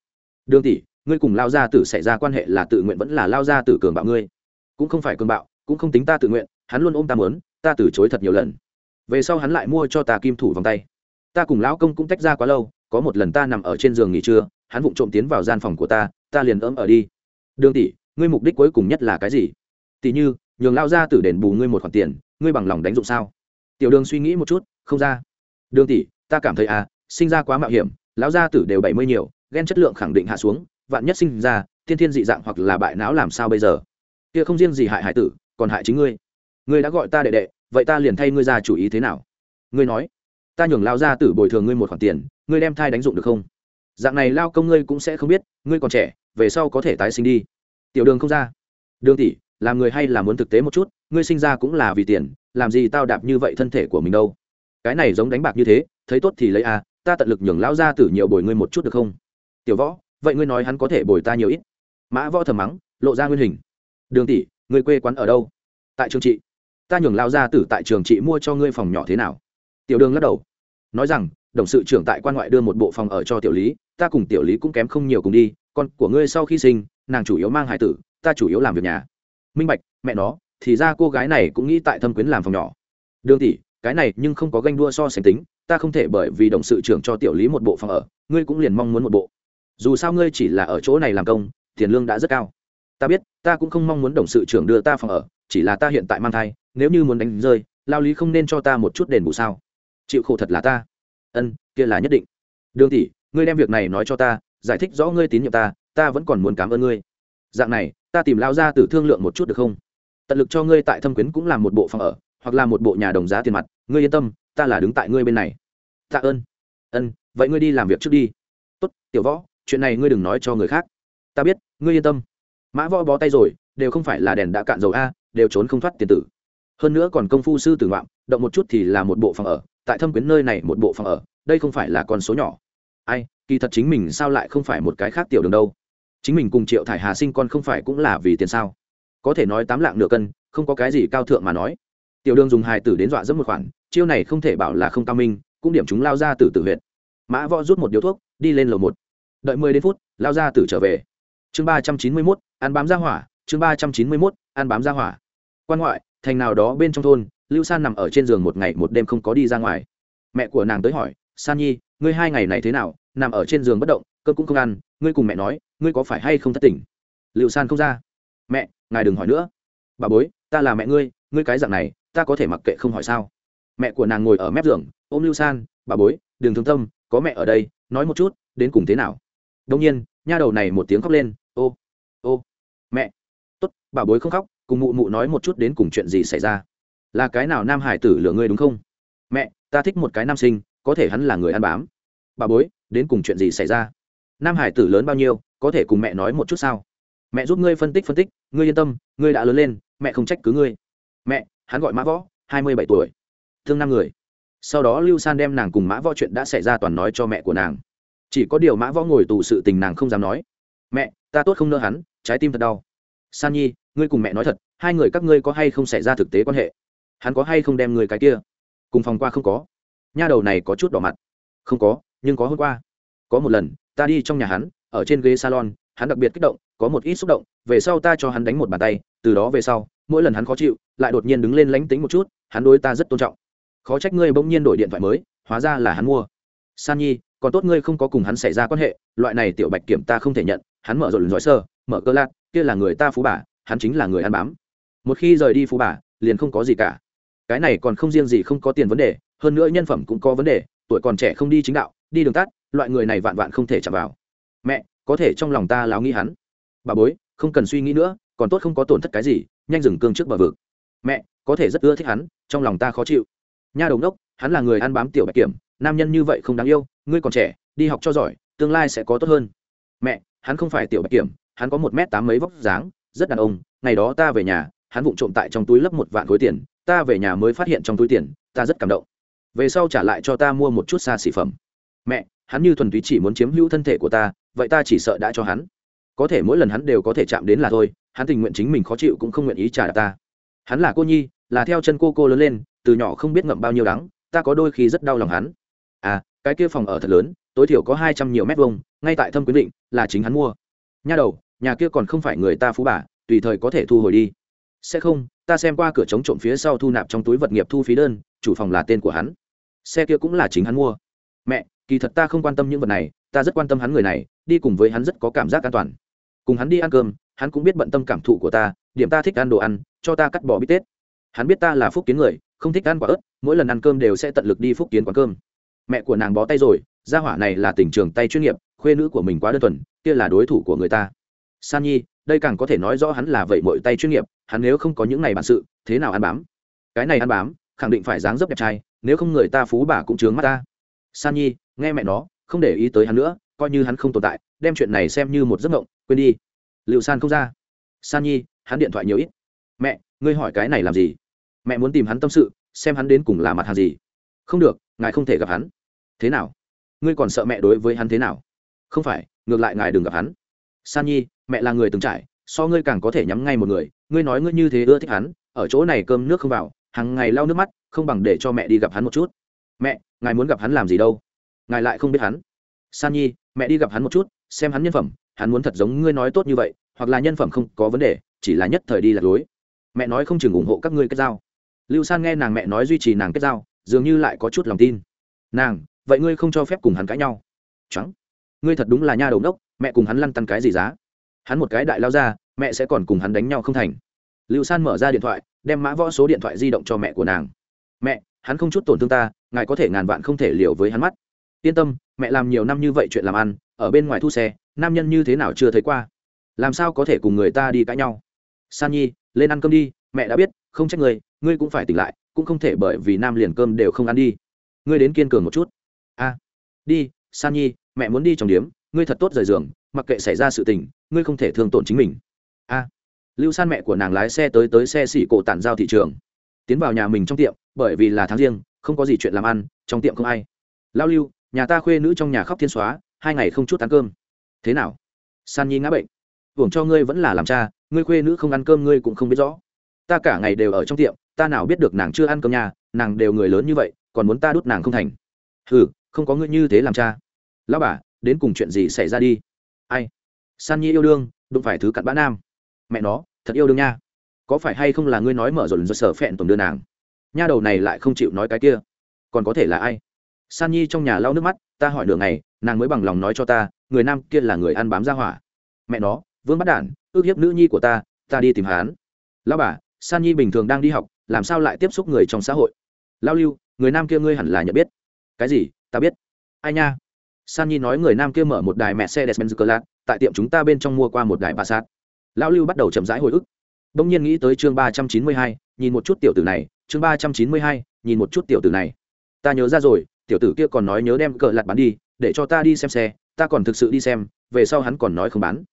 [SPEAKER 1] Đường tỷ, ngươi cùng lao gia tử xảy ra quan hệ là tự nguyện vẫn là lao gia tử cường bạo ngươi? Cũng không phải cường bạo, cũng không tính ta tự nguyện, hắn luôn ôm ta mớn ta từ chối thật nhiều lần. Về sau hắn lại mua cho ta kim thủ vòng tay. Ta cùng lão công cũng tách ra quá lâu, có một lần ta nằm ở trên giường nghỉ trưa, hắn vụng trộm tiến vào gian phòng của ta ta liền ấm ở đi. Đường tỷ, ngươi mục đích cuối cùng nhất là cái gì? Tỷ như, nhường lao gia tử đền bù ngươi một khoản tiền, ngươi bằng lòng đánh dụng sao? Tiểu đường suy nghĩ một chút, không ra. Đường tỷ, ta cảm thấy à sinh ra quá mạo hiểm, lão gia tử đều bảy mươi nhiều ghen chất lượng khẳng định hạ xuống, vạn nhất sinh ra thiên thiên dị dạng hoặc là bại não làm sao bây giờ? Kia không riêng gì hại hải tử, còn hại chính ngươi. Ngươi đã gọi ta đệ đệ, vậy ta liền thay ngươi ra chủ ý thế nào? Ngươi nói, ta nhường lao gia tử bồi thường ngươi một khoản tiền, ngươi đem thai đánh dụng được không? Dạng này lao công ngươi cũng sẽ không biết, ngươi còn trẻ, về sau có thể tái sinh đi. Tiểu đường không ra. Đường tỷ, làm người hay là muốn thực tế một chút, ngươi sinh ra cũng là vì tiền, làm gì tao đạp như vậy thân thể của mình đâu? Cái này giống đánh bạc như thế, thấy tốt thì lấy a ta tận lực nhường lão gia tử nhiều bồi ngươi một chút được không? Tiểu võ, vậy ngươi nói hắn có thể bồi ta nhiều ít? Mã võ thầm mắng, lộ ra nguyên hình. Đường tỷ ngươi quê quán ở đâu? Tại trường trị. Ta nhường lao gia tử tại trường trị mua cho ngươi phòng nhỏ thế nào? Tiểu đường lắc đầu. Nói rằng, đồng sự trưởng tại quan ngoại đưa một bộ phòng ở cho tiểu lý, ta cùng tiểu lý cũng kém không nhiều cùng đi, con của ngươi sau khi sinh, nàng chủ yếu mang hải tử, ta chủ yếu làm việc nhà. Minh bạch, mẹ nó, thì ra cô gái này cũng nghĩ tại thâm quyến làm phòng nhỏ. Đường tỷ cái này nhưng không có ganh đua so sánh tính, ta không thể bởi vì đồng sự trưởng cho tiểu lý một bộ phòng ở, ngươi cũng liền mong muốn một bộ. Dù sao ngươi chỉ là ở chỗ này làm công, tiền lương đã rất cao. Ta biết, ta cũng không mong muốn đồng sự trưởng đưa ta phòng ở, chỉ là ta hiện tại mang thai, nếu như muốn đánh rơi, lao lý không nên cho ta một chút đền bù sao? Chịu khổ thật là ta. Ân, kia là nhất định. Đường tỷ, ngươi đem việc này nói cho ta, giải thích rõ ngươi tín nhiệm ta ta vẫn còn muốn cảm ơn ngươi. Dạng này, ta tìm lao ra từ thương lượng một chút được không? Tận lực cho ngươi tại thâm quyến cũng làm một bộ phòng ở hoặc là một bộ nhà đồng giá tiền mặt, ngươi yên tâm, ta là đứng tại ngươi bên này. Tạ ơn. Ân, vậy ngươi đi làm việc trước đi. Tốt, tiểu võ, chuyện này ngươi đừng nói cho người khác. Ta biết, ngươi yên tâm. Mã võ bó tay rồi, đều không phải là đèn đã cạn dầu a, đều trốn không thoát tiền tử. Hơn nữa còn công phu sư tử ngoạm, động một chút thì là một bộ phòng ở, tại thâm quyến nơi này một bộ phòng ở, đây không phải là con số nhỏ. Ai, kỳ thật chính mình sao lại không phải một cái khác tiểu đường đâu? Chính mình cùng triệu thải hà sinh con không phải cũng là vì tiền sao? Có thể nói tám lạng nửa cân, không có cái gì cao thượng mà nói tiểu đường dùng hài tử đến dọa dẫm một khoản, chiêu này không thể bảo là không cao minh, cũng điểm chúng lao ra từ tử huyện mã võ rút một điếu thuốc, đi lên lầu một. Đợi mười đến phút, lao ra tử trở về. Chương ba trăm chín mươi mốt, ăn bám ra hỏa, chương ba trăm chín mươi mốt, ăn bám ra hỏa. Quan ngoại, thành nào đó bên trong thôn, lưu san nằm ở trên giường một ngày một đêm không có đi ra ngoài. Mẹ của nàng tới hỏi, san nhi, ngươi hai ngày này thế nào? Nằm ở trên giường bất động cơm cũng không ăn, ngươi cùng mẹ nói, ngươi có phải hay không thất tỉnh lưu san không ra. Mẹ, ngài đừng hỏi nữa. Bà bối, ta là mẹ ngươi ngươi cái dạng này ta có thể mặc kệ không hỏi sao? Mẹ của nàng ngồi ở mép giường, ôm lưu san, bà bối, đừng thương tâm, có mẹ ở đây, nói một chút, đến cùng thế nào? Đông nhiên, nha đầu này một tiếng khóc lên, ô ô, mẹ, tốt, bà bối không khóc, cùng mụ mụ nói một chút đến cùng chuyện gì xảy ra? Là cái nào nam hải tử lừa ngươi đúng không? Mẹ, ta thích một cái nam sinh, có thể hắn là người ăn bám. Bà bối, đến cùng chuyện gì xảy ra? Nam hải tử lớn bao nhiêu, có thể cùng mẹ nói một chút sao? Mẹ giúp ngươi phân tích phân tích, ngươi yên tâm, ngươi đã lớn lên, mẹ không trách cứ ngươi. Mẹ hắn gọi mã võ, hai mươi bảy tuổi, thương năm người. Sau đó lưu san đem nàng cùng mã võ chuyện đã xảy ra toàn nói cho mẹ của nàng. Chỉ có điều mã võ ngồi tù sự tình nàng không dám nói. Mẹ, ta tốt không nỡ hắn, trái tim thật đau. San nhi, ngươi cùng mẹ nói thật, hai người các ngươi có hay không xảy ra thực tế quan hệ? Hắn có hay không đem người cái kia? Cùng phòng qua không có. Nha đầu này có chút đỏ mặt. Không có, nhưng có hôm qua. Có một lần, ta đi trong nhà hắn, ở trên ghế salon, hắn đặc biệt kích động, có một ít xúc động, về sau ta cho hắn đánh một bàn tay, từ đó về sau, mỗi lần hắn khó chịu lại đột nhiên đứng lên lánh tính một chút, hắn đối ta rất tôn trọng. Khó trách ngươi bỗng nhiên đổi điện thoại mới, hóa ra là hắn mua. San nhi, còn tốt ngươi không có cùng hắn xảy ra quan hệ, loại này tiểu bạch kiểm ta không thể nhận, hắn mở rộn giỏi sơ, mở cơ lạc kia là người ta phú bà, hắn chính là người ăn bám. Một khi rời đi phú bà, liền không có gì cả. Cái này còn không riêng gì không có tiền vấn đề, hơn nữa nhân phẩm cũng có vấn đề, tuổi còn trẻ không đi chính đạo, đi đường tắt, loại người này vạn vạn không thể chạm vào. Mẹ, có thể trong lòng ta láo nghĩ hắn. Bà bối, không cần suy nghĩ nữa, còn tốt không có tổn thất cái gì, nhanh dừng cương trước bờ vực mẹ, có thể rất ưa thích hắn, trong lòng ta khó chịu. Nha đồng đốc hắn là người ăn bám tiểu bạch kiểm, nam nhân như vậy không đáng yêu, ngươi còn trẻ, đi học cho giỏi, tương lai sẽ có tốt hơn. Mẹ, hắn không phải tiểu bạch kiểm, hắn có một m tám mấy vóc dáng, rất đàn ông, ngày đó ta về nhà, hắn vụng trộm tại trong túi lấp một vạn khối tiền, ta về nhà mới phát hiện trong túi tiền, ta rất cảm động. Về sau trả lại cho ta mua một chút xa xỉ phẩm. Mẹ, hắn như thuần túy chỉ muốn chiếm hữu thân thể của ta, vậy ta chỉ sợ đã cho hắn. Có thể mỗi lần hắn đều có thể chạm đến là thôi, hắn tình nguyện chính mình khó chịu cũng không nguyện ý trả ta hắn là cô nhi, là theo chân cô cô lớn lên, từ nhỏ không biết ngậm bao nhiêu đắng, ta có đôi khi rất đau lòng hắn. À cái kia phòng ở thật lớn, tối thiểu có hai trăm nhiều mét vuông, ngay tại thâm quyến định, là chính hắn mua. Nha đầu, nhà kia còn không phải người ta phú bà, tùy thời có thể thu hồi đi. Sẽ không, ta xem qua cửa chống trộm phía sau thu nạp trong túi vật nghiệp thu phí đơn, chủ phòng là tên của hắn. Xe kia cũng là chính hắn mua. Mẹ, kỳ thật ta không quan tâm những vật này, ta rất quan tâm hắn người này, đi cùng với hắn rất có cảm giác an toàn. Cùng hắn đi ăn cơm, hắn cũng biết bận tâm cảm thụ của ta điểm ta thích ăn đồ ăn, cho ta cắt bỏ bít tết. Hắn biết ta là phúc kiến người, không thích ăn quả ớt, mỗi lần ăn cơm đều sẽ tận lực đi phúc kiến quán cơm. Mẹ của nàng bó tay rồi, gia hỏa này là tỉnh trường tay chuyên nghiệp, khuê nữ của mình quá đơn thuần, kia là đối thủ của người ta. San nhi, đây càng có thể nói rõ hắn là vậy mọi tay chuyên nghiệp, hắn nếu không có những này bản sự, thế nào ăn bám? Cái này ăn bám, khẳng định phải dáng dấp đẹp trai, nếu không người ta phú bà cũng chướng mắt ta. San nhi, nghe mẹ nó, không để ý tới hắn nữa, coi như hắn không tồn tại, đem chuyện này xem như một giấc mộng, quên đi. Liệu san không ra. San nhi hắn điện thoại nhiều ít. Mẹ, ngươi hỏi cái này làm gì? Mẹ muốn tìm hắn tâm sự, xem hắn đến cùng là mặt hàng gì. Không được, ngài không thể gặp hắn. Thế nào? Ngươi còn sợ mẹ đối với hắn thế nào? Không phải, ngược lại ngài đừng gặp hắn. San nhi, mẹ là người từng trải, so ngươi càng có thể nhắm ngay một người. Ngươi nói ngươi như thế ưa thích hắn, ở chỗ này cơm nước không vào, hàng ngày lau nước mắt, không bằng để cho mẹ đi gặp hắn một chút. Mẹ, ngài muốn gặp hắn làm gì đâu? Ngài lại không biết hắn. San nhi, mẹ đi gặp hắn một chút, xem hắn nhân phẩm, hắn muốn thật giống ngươi nói tốt như vậy, hoặc là nhân phẩm không có vấn đề chỉ là nhất thời đi lạc lối. Mẹ nói không chừng ủng hộ các ngươi kết giao. Lưu san nghe nàng mẹ nói duy trì nàng kết giao, dường như lại có chút lòng tin. Nàng, vậy ngươi không cho phép cùng hắn cãi nhau? Trắng ngươi thật đúng là nha đầu đốc mẹ cùng hắn lăn tăn cái gì giá? Hắn một cái đại lao ra, mẹ sẽ còn cùng hắn đánh nhau không thành. Lưu san mở ra điện thoại, đem mã võ số điện thoại di động cho mẹ của nàng. Mẹ, hắn không chút tổn thương ta, ngài có thể ngàn vạn không thể liều với hắn mắt. Yên tâm, mẹ làm nhiều năm như vậy chuyện làm ăn, ở bên ngoài thu xe, nam nhân như thế nào chưa thấy qua? Làm sao có thể cùng người ta đi cãi nhau? San nhi, lên ăn cơm đi, mẹ đã biết, không trách người, ngươi cũng phải tỉnh lại, cũng không thể bởi vì nam liền cơm đều không ăn đi. Ngươi đến kiên cường một chút. A, đi, san nhi, mẹ muốn đi trồng điếm, ngươi thật tốt rời giường, mặc kệ xảy ra sự tình, ngươi không thể thương tổn chính mình. A, lưu san mẹ của nàng lái xe tới tới xe xỉ cổ tản giao thị trường. Tiến vào nhà mình trong tiệm, bởi vì là tháng riêng, không có gì chuyện làm ăn, trong tiệm không ai. Lao lưu, nhà ta khuê nữ trong nhà khóc thiên xóa, hai ngày không chút ăn cơm. Thế nào? San nhi ngã bệnh. Hưởng cho ngươi vẫn là làm cha ngươi khuê nữ không ăn cơm ngươi cũng không biết rõ. Ta cả ngày đều ở trong tiệm, ta nào biết được nàng chưa ăn cơm nhà, nàng đều người lớn như vậy, còn muốn ta đút nàng không thành. Hừ, không có ngươi như thế làm cha. Lão bà, đến cùng chuyện gì xảy ra đi? Ai? San nhi yêu đương, đụng phải thứ cặn bã nam. Mẹ nó, thật yêu đương nha. Có phải hay không là ngươi nói mở rồi do sở phẹn tổn đưa nàng? Nha đầu này lại không chịu nói cái kia. Còn có thể là ai? San nhi trong nhà lau nước mắt, ta hỏi nửa ngày, nàng mới bằng lòng nói cho ta, người nam kia là người ăn bám ra hỏa. Mẹ nó, vương bắt đản ước hiếp nữ nhi của ta ta đi tìm hắn. Lão bà, san nhi bình thường đang đi học, làm sao lại tiếp xúc người trong xã hội? Lao lưu, người nam kia ngươi hẳn là nhận biết. Cái gì? Ta biết. Ai nha? San nhi nói người nam kia mở một đài mẹ xe despenz cờ lạc tại tiệm chúng ta bên trong mua qua một đài bà sát lão lưu bắt đầu chậm rãi hồi ức. Đông nhiên nghĩ tới chương ba trăm chín mươi hai, nhìn một chút tiểu tử này, chương ba trăm chín mươi hai, nhìn một chút tiểu tử này. Ta nhớ ra rồi, tiểu tử kia còn nói nhớ đem cờ lặt bán đi, để cho ta đi xem xe, ta còn thực sự đi xem, về sau hắn còn nói không bán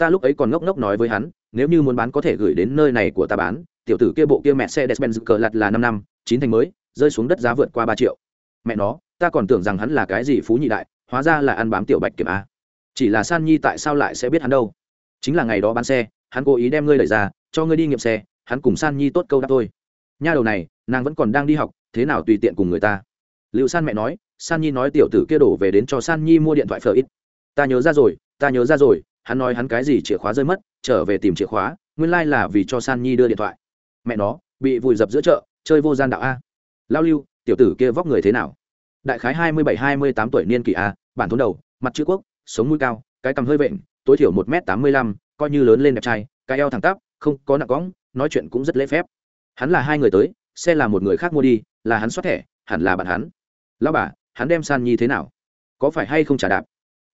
[SPEAKER 1] ta lúc ấy còn ngốc ngốc nói với hắn, nếu như muốn bán có thể gửi đến nơi này của ta bán, tiểu tử kia bộ kia mẹ xe despen cờ lặt là năm năm, chín thành mới, rơi xuống đất giá vượt qua ba triệu. Mẹ nó, ta còn tưởng rằng hắn là cái gì phú nhị đại, hóa ra là ăn bám tiểu bạch kiểm a. Chỉ là san nhi tại sao lại sẽ biết hắn đâu? Chính là ngày đó bán xe, hắn cố ý đem ngươi đẩy ra, cho ngươi đi nghiệm xe, hắn cùng san nhi tốt câu đáp thôi. Nha đầu này, nàng vẫn còn đang đi học, thế nào tùy tiện cùng người ta? Liệu san mẹ nói, san nhi nói tiểu tử kia đổ về đến cho san nhi mua điện thoại phở ít ta nhớ ra rồi, ta nhớ ra rồi hắn nói hắn cái gì chìa khóa rơi mất, trở về tìm chìa khóa, nguyên lai、like、là vì cho san nhi đưa điện thoại. Mẹ nó, bị vùi dập giữa chợ, chơi vô gian đạo a. Lao lưu, tiểu tử kia vóc người thế nào? Đại khái hai mươi bảy, hai mươi tám tuổi niên kỷ a, bản thốn đầu, mặt chữ quốc, sống mũi cao, cái cằm hơi vện, tối thiểu một m tám mươi lăm, coi như lớn lên đẹp trai, cái eo thẳng tắp, không có nặng cõng, nói chuyện cũng rất lễ phép. Hắn là hai người tới, xe là một người khác mua đi, là hắn xoát thẻ, hẳn là bạn hắn. Lao bà, hắn đem san nhi thế nào? Có phải hay không trả đạp?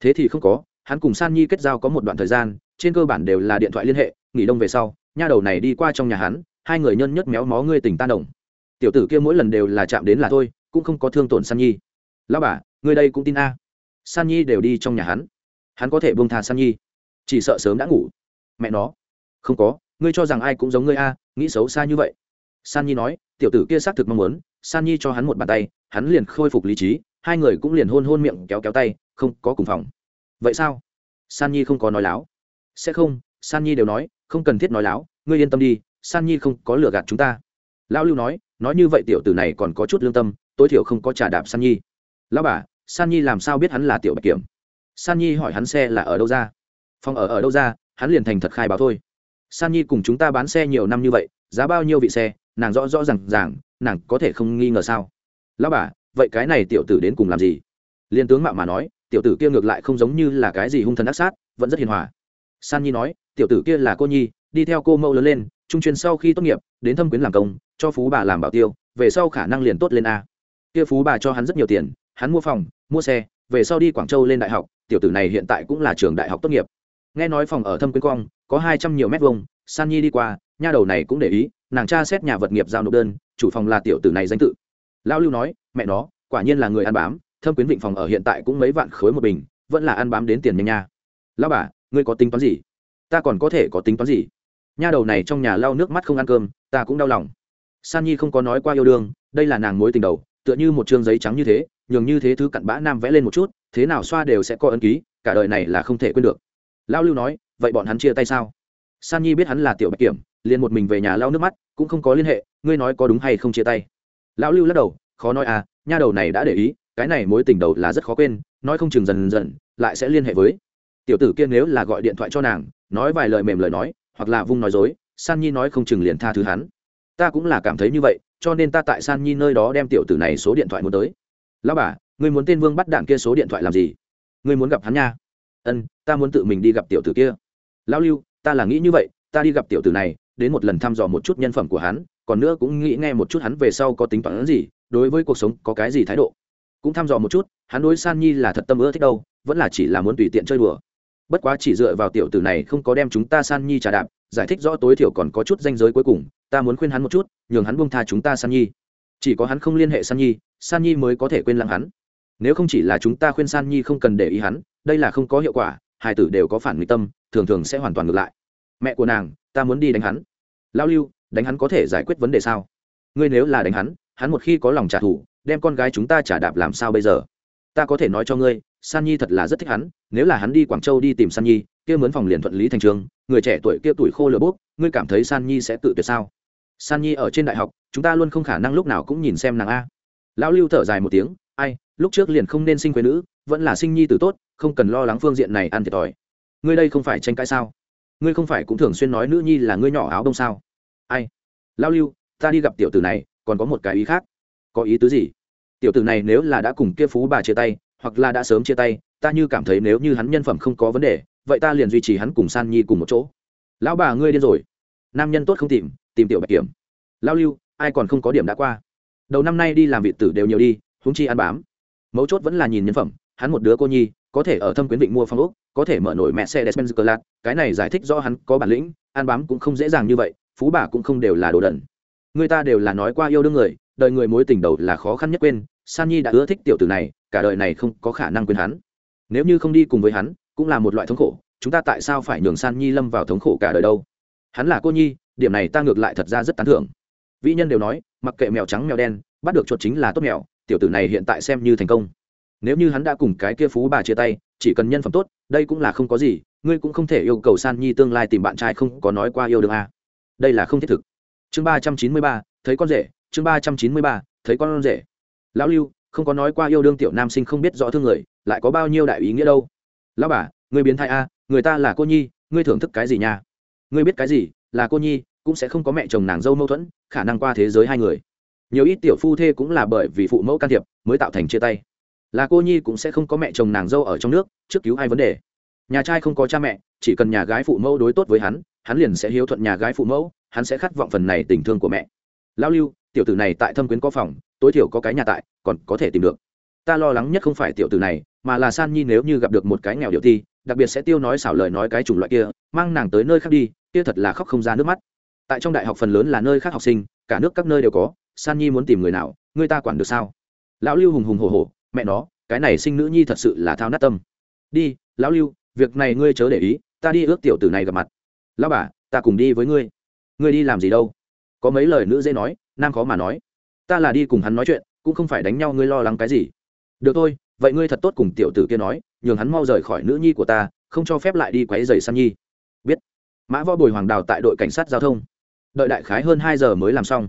[SPEAKER 1] Thế thì không có hắn cùng san nhi kết giao có một đoạn thời gian, trên cơ bản đều là điện thoại liên hệ, nghỉ đông về sau, nha đầu này đi qua trong nhà hắn, hai người nhân nhất méo mó ngươi tỉnh tan đồng. Tiểu tử kia mỗi lần đều là chạm đến là thôi, cũng không có thương tổn san nhi. Lão bà, ngươi đây cũng tin a. San nhi đều đi trong nhà hắn. Hắn có thể buông tha san nhi. Chỉ sợ sớm đã ngủ. Mẹ nó. Không có, ngươi cho rằng ai cũng giống ngươi a, nghĩ xấu xa như vậy. San nhi nói, tiểu tử kia xác thực mong muốn, san nhi cho hắn một bàn tay, hắn liền khôi phục lý trí, hai người cũng liền hôn hôn miệng kéo kéo tay, không có cùng phòng vậy sao? San nhi không có nói láo. Sẽ không, san nhi đều nói, không cần thiết nói láo, ngươi yên tâm đi, san nhi không có lừa gạt chúng ta. Lão lưu nói nói như vậy tiểu tử này còn có chút lương tâm, tối thiểu không có trả đạp san nhi. Lão bà, san nhi làm sao biết hắn là tiểu bạch kiểm? San nhi hỏi hắn xe là ở đâu ra? Phòng ở ở đâu ra, hắn liền thành thật khai báo thôi. San nhi cùng chúng ta bán xe nhiều năm như vậy, giá bao nhiêu vị xe, nàng rõ rõ r à n g ràng, nàng có thể không nghi ngờ sao? Lão bà, vậy cái này tiểu tử đến cùng làm gì? Liên tướng mạo mà nói tiểu tử kia ngược lại không giống như là cái gì hung thần ác sát, vẫn rất hiền hòa. San nhi nói, tiểu tử kia là cô nhi, đi theo cô mẫu lớn lên, trung chuyên sau khi tốt nghiệp, đến thâm quyến làm công, cho phú bà làm bảo tiêu, về sau khả năng liền tốt lên a. Kia phú bà cho hắn rất nhiều tiền, hắn mua phòng, mua xe, về sau đi quảng châu lên đại học, tiểu tử này hiện tại cũng là trường đại học tốt nghiệp. Nghe nói phòng ở thâm quyến quang có hai trăm nhiều mét vuông, san nhi đi qua, nha đầu này cũng để ý, nàng tra xét nhà vật nghiệp giao nộp đơn, chủ phòng là tiểu tử này danh tự. Lão lưu nói, mẹ nó, quả nhiên là người ăn bám thâm quyến vịnh phòng ở hiện tại cũng mấy vạn khối một bình, vẫn là ăn bám đến tiền nhanh nha. Lão bà, ngươi có tính toán gì? Ta còn có thể có tính toán gì? Nha đầu này trong nhà lau nước mắt không ăn cơm, ta cũng đau lòng. San nhi không có nói qua yêu đương, đây là nàng mối tình đầu, tựa như một chương giấy trắng như thế, nhường như thế thứ cặn bã nam vẽ lên một chút, thế nào xoa đều sẽ có ấn ký, cả đời này là không thể quên được. Lão lưu nói, vậy bọn hắn chia tay sao? San nhi biết hắn là tiểu bạch kiểm, liền một mình về nhà lau nước mắt, cũng không có liên hệ, ngươi nói có đúng hay không chia tay? Lão lưu lắc đầu, khó nói à nha đầu này đã để ý cái này mối tình đầu là rất khó quên, nói không chừng dần dần lại sẽ liên hệ với. Tiểu tử kia nếu là gọi điện thoại cho nàng, nói vài lời mềm lời nói, hoặc là vung nói dối, san nhi nói không chừng liền tha thứ hắn. Ta cũng là cảm thấy như vậy, cho nên ta tại san nhi nơi đó đem tiểu tử này số điện thoại muốn tới. Lão bà, ngươi muốn tên vương bắt đạn kia số điện thoại làm gì? Ngươi muốn gặp hắn nha. Ân, ta muốn tự mình đi gặp tiểu tử kia. Lão lưu, ta là nghĩ như vậy, ta đi gặp tiểu tử này, đến một lần thăm dò một chút nhân phẩm của hắn, còn nữa cũng nghĩ nghe một chút hắn về sau có tính toán gì, đối với cuộc sống có cái gì thái độ cũng thăm dò một chút, hắn đối san nhi là thật tâm ưa thích đâu, vẫn là chỉ là muốn tùy tiện chơi đùa. Bất quá chỉ dựa vào tiểu tử này không có đem chúng ta san nhi trả đạp, giải thích rõ tối thiểu còn có chút danh giới cuối cùng, ta muốn khuyên hắn một chút, nhường hắn buông tha chúng ta san nhi. Chỉ có hắn không liên hệ san nhi san nhi mới có thể quên lặng hắn. Nếu không chỉ là chúng ta khuyên san nhi không cần để ý hắn, đây là không có hiệu quả, hai tử đều có phản nghịch tâm, thường thường sẽ hoàn toàn ngược lại. Mẹ của nàng, ta muốn đi đánh hắn. Lao lưu, đánh hắn có thể giải quyết vấn đề sao? Ngươi nếu là đánh hắn hắn một khi có lòng trả thù đem con gái chúng ta trả đạp làm sao bây giờ? Ta có thể nói cho ngươi, san nhi thật là rất thích hắn, nếu là hắn đi quảng châu đi tìm san nhi, kia mướn phòng liền thuận lý thành trường, người trẻ tuổi kia tuổi khô lửa bốc, ngươi cảm thấy san nhi sẽ tự tuyệt sao? San nhi ở trên đại học, chúng ta luôn không khả năng lúc nào cũng nhìn xem nàng a. Lão lưu thở dài một tiếng, ai, lúc trước liền không nên sinh quê nữ, vẫn là sinh nhi tử tốt, không cần lo lắng phương diện này ăn thiệt thòi. Ngươi đây không phải tranh cãi sao? Ngươi không phải cũng thường xuyên nói nữ nhi là ngươi nhỏ áo đông sao? Ai? Lão lưu, ta đi gặp tiểu tử này, còn có một cái ý khác có ý tứ gì? Tiểu tử này nếu là đã cùng kia phú bà chia tay, hoặc là đã sớm chia tay, ta như cảm thấy nếu như hắn nhân phẩm không có vấn đề, vậy ta liền duy trì hắn cùng san nhi cùng một chỗ. Lão bà ngươi điên rồi. Nam nhân tốt không tìm tìm tiểu bạch kiểm. Lao lưu, ai còn không có điểm đã qua? Đầu năm nay đi làm vị tử đều nhiều đi húng chi ăn bám. Mấu chốt vẫn là nhìn nhân phẩm, hắn một đứa cô nhi, có thể ở thâm quyến vịnh mua phong ốc, có thể mở nổi mẹ xe despenz cờ lạc cái này giải thích do hắn có bản lĩnh, ăn bám cũng không dễ dàng như vậy, phú bà cũng không đều là đồ đần. Người ta đều là nói qua yêu đương người đời người mối tình đầu là khó khăn nhất quên, san nhi đã ưa thích tiểu tử này, cả đời này không có khả năng quên hắn. Nếu như không đi cùng với hắn, cũng là một loại thống khổ, chúng ta tại sao phải nhường san nhi lâm vào thống khổ cả đời đâu? Hắn là cô nhi, điểm này ta ngược lại thật ra rất tán thưởng. Vĩ nhân đều nói, mặc kệ mèo trắng mèo đen, bắt được chuột chính là tốt mèo, tiểu tử này hiện tại xem như thành công. Nếu như hắn đã cùng cái kia phú bà chia tay, chỉ cần nhân phẩm tốt, đây cũng là không có gì, ngươi cũng không thể yêu cầu san nhi tương lai tìm bạn trai không có nói qua yêu đương a. Đây là không thiết thực. Chương ba trăm chín mươi ba, thấy con rể chương ba trăm chín mươi ba, thấy con rể. Lão lưu, không có nói qua yêu đương tiểu nam sinh không biết rõ thương người, lại có bao nhiêu đại ý nghĩa đâu. Lão bà người biến thai a, người ta là cô nhi, ngươi thưởng thức cái gì nha? Ngươi biết cái gì, là cô nhi, cũng sẽ không có mẹ chồng nàng dâu mâu thuẫn, khả năng qua thế giới hai người. Nhiều ít tiểu phu thê cũng là bởi vì phụ mẫu can thiệp mới tạo thành chia tay. Là cô nhi cũng sẽ không có mẹ chồng nàng dâu ở trong nước, trước cứu hai vấn đề. Nhà trai không có cha mẹ, chỉ cần nhà gái phụ mẫu đối tốt với hắn hắn liền sẽ hiếu thuận nhà gái phụ mẫu, hắn sẽ khát vọng phần này tình thương của mẹ lão lưu, tiểu tử này tại thâm quyến có phòng, tối thiểu có cái nhà tại, còn có thể tìm được. Ta lo lắng nhất không phải tiểu tử này, mà là san nhi nếu như gặp được một cái nghèo điệu ti, đặc biệt sẽ tiêu nói xảo lời nói cái chủng loại kia, mang nàng tới nơi khác đi, kia thật là khóc không ra nước mắt. Tại trong đại học phần lớn là nơi khác học sinh, cả nước các nơi đều có, san nhi muốn tìm người nào, người ta quản được sao? Lão lưu hùng hùng hổ hổ, mẹ nó, cái này sinh nữ nhi thật sự là thao nát tâm. Đi, lão lưu, việc này ngươi chớ để ý, ta đi ước tiểu tử này gặp mặt. Lão bà, ta cùng đi với ngươi. Ngươi đi làm gì đâu? Có mấy lời nữ dễ nói, nam khó mà nói. Ta là đi cùng hắn nói chuyện, cũng không phải đánh nhau ngươi lo lắng cái gì. Được thôi, vậy ngươi thật tốt cùng tiểu tử kia nói, nhường hắn mau rời khỏi nữ nhi của ta, không cho phép lại đi quấy giày săn nhi. Biết. Mã võ bồi hoàng đào tại đội cảnh sát giao thông. Đợi đại khái hơn hai giờ mới làm xong.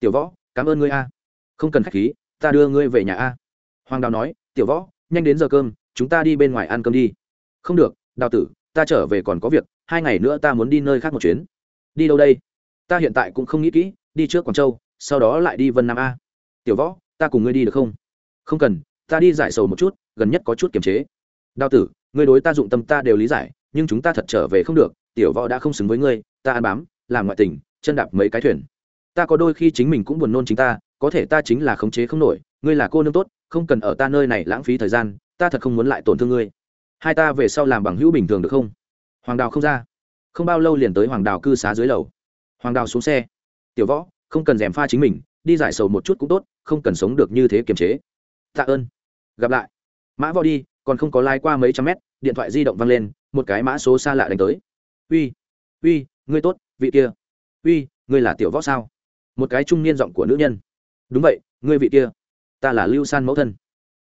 [SPEAKER 1] Tiểu võ, cảm ơn ngươi a. Không cần k h á c h khí, ta đưa ngươi về nhà a. Hoàng đào nói, tiểu võ, nhanh đến giờ cơm, chúng ta đi bên ngoài ăn cơm đi. Không được, đào tử, ta trở về còn có việc, hai ngày nữa ta muốn đi nơi khác một chuyến. Đi đâu đây? Ta hiện tại cũng không nghĩ kỹ, đi trước quảng châu, sau đó lại đi vân nam a. Tiểu võ, ta cùng ngươi đi được không? Không cần, ta đi giải sầu một chút, gần nhất có chút kiềm chế. Đao tử, ngươi đối ta dụng tâm ta đều lý giải, nhưng chúng ta thật trở về không được, tiểu võ đã không xứng với ngươi, ta ăn bám, làm ngoại tình, chân đạp mấy cái thuyền. Ta có đôi khi chính mình cũng buồn nôn chính ta, có thể ta chính là khống chế không nổi, ngươi là cô nương tốt, không cần ở ta nơi này lãng phí thời gian, ta thật không muốn lại tổn thương ngươi. Hai ta về sau làm bằng hữu bình thường được không? Hoàng đào không ra. Không bao lâu liền tới hoàng đào cư xá dưới lầu hoàng đào xuống xe. Tiểu võ, không cần dèm pha chính mình, đi giải sầu một chút cũng tốt, không cần sống được như thế kiềm chế. Tạ ơn. Gặp lại. Mã võ đi, còn không có lai qua mấy trăm mét, điện thoại di động văng lên, một cái mã số xa lạ đánh tới. Uy uy, ngươi tốt, vị kia. Uy, ngươi là tiểu võ sao? Một cái trung niên giọng của nữ nhân. Đúng vậy, ngươi vị kia. Ta là lưu san mẫu thân.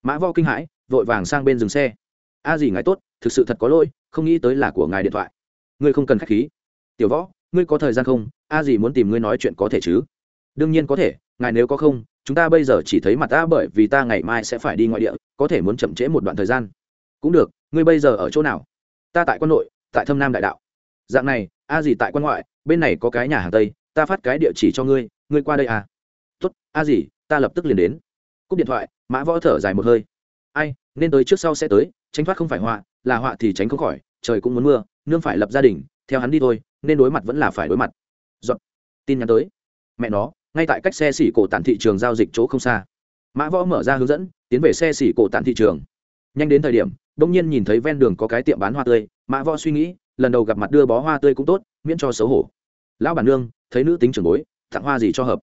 [SPEAKER 1] Mã võ kinh hãi, vội vàng sang bên dừng xe. A à gì ngài tốt, thực sự thật có lỗi, không nghĩ tới là của ngài điện thoại. Ngươi không cần k h á c h khí. Tiểu võ ngươi có thời gian không? A à gì muốn tìm ngươi nói chuyện có thể chứ? Đương nhiên có thể, ngài nếu có không, chúng ta bây giờ chỉ thấy mặt ta bởi vì ta ngày mai sẽ phải đi ngoại địa, có thể muốn chậm trễ một đoạn thời gian. Cũng được, ngươi bây giờ ở chỗ nào? Ta tại quân nội tại thâm nam đại đạo. Dạng này, a gì tại quân ngoại, bên này có cái nhà hàng tây, ta phát cái địa chỉ cho ngươi ngươi qua đây à. Tốt, a gì ta lập tức liền đến. Cúp điện thoại, mã võ thở dài một hơi. Ai, nên tới trước sau sẽ tới, tránh thoát không phải họa, là họa thì tránh không khỏi, trời cũng muốn mưa, nương phải lập gia đình theo hắn đi thôi nên đối mặt vẫn là phải đối mặt. Dọn. tin nhắn tới. Mẹ nó ngay tại cách xe xỉ cổ tản thị trường giao dịch chỗ không xa. Mã võ mở ra hướng dẫn tiến về xe xỉ cổ tản thị trường. Nhanh đến thời điểm đông nhiên nhìn thấy ven đường có cái tiệm bán hoa tươi. Mã võ suy nghĩ lần đầu gặp mặt đưa bó hoa tươi cũng tốt miễn cho xấu hổ. Lão bản nương thấy nữ tính trưởng bối tặng hoa gì cho hợp?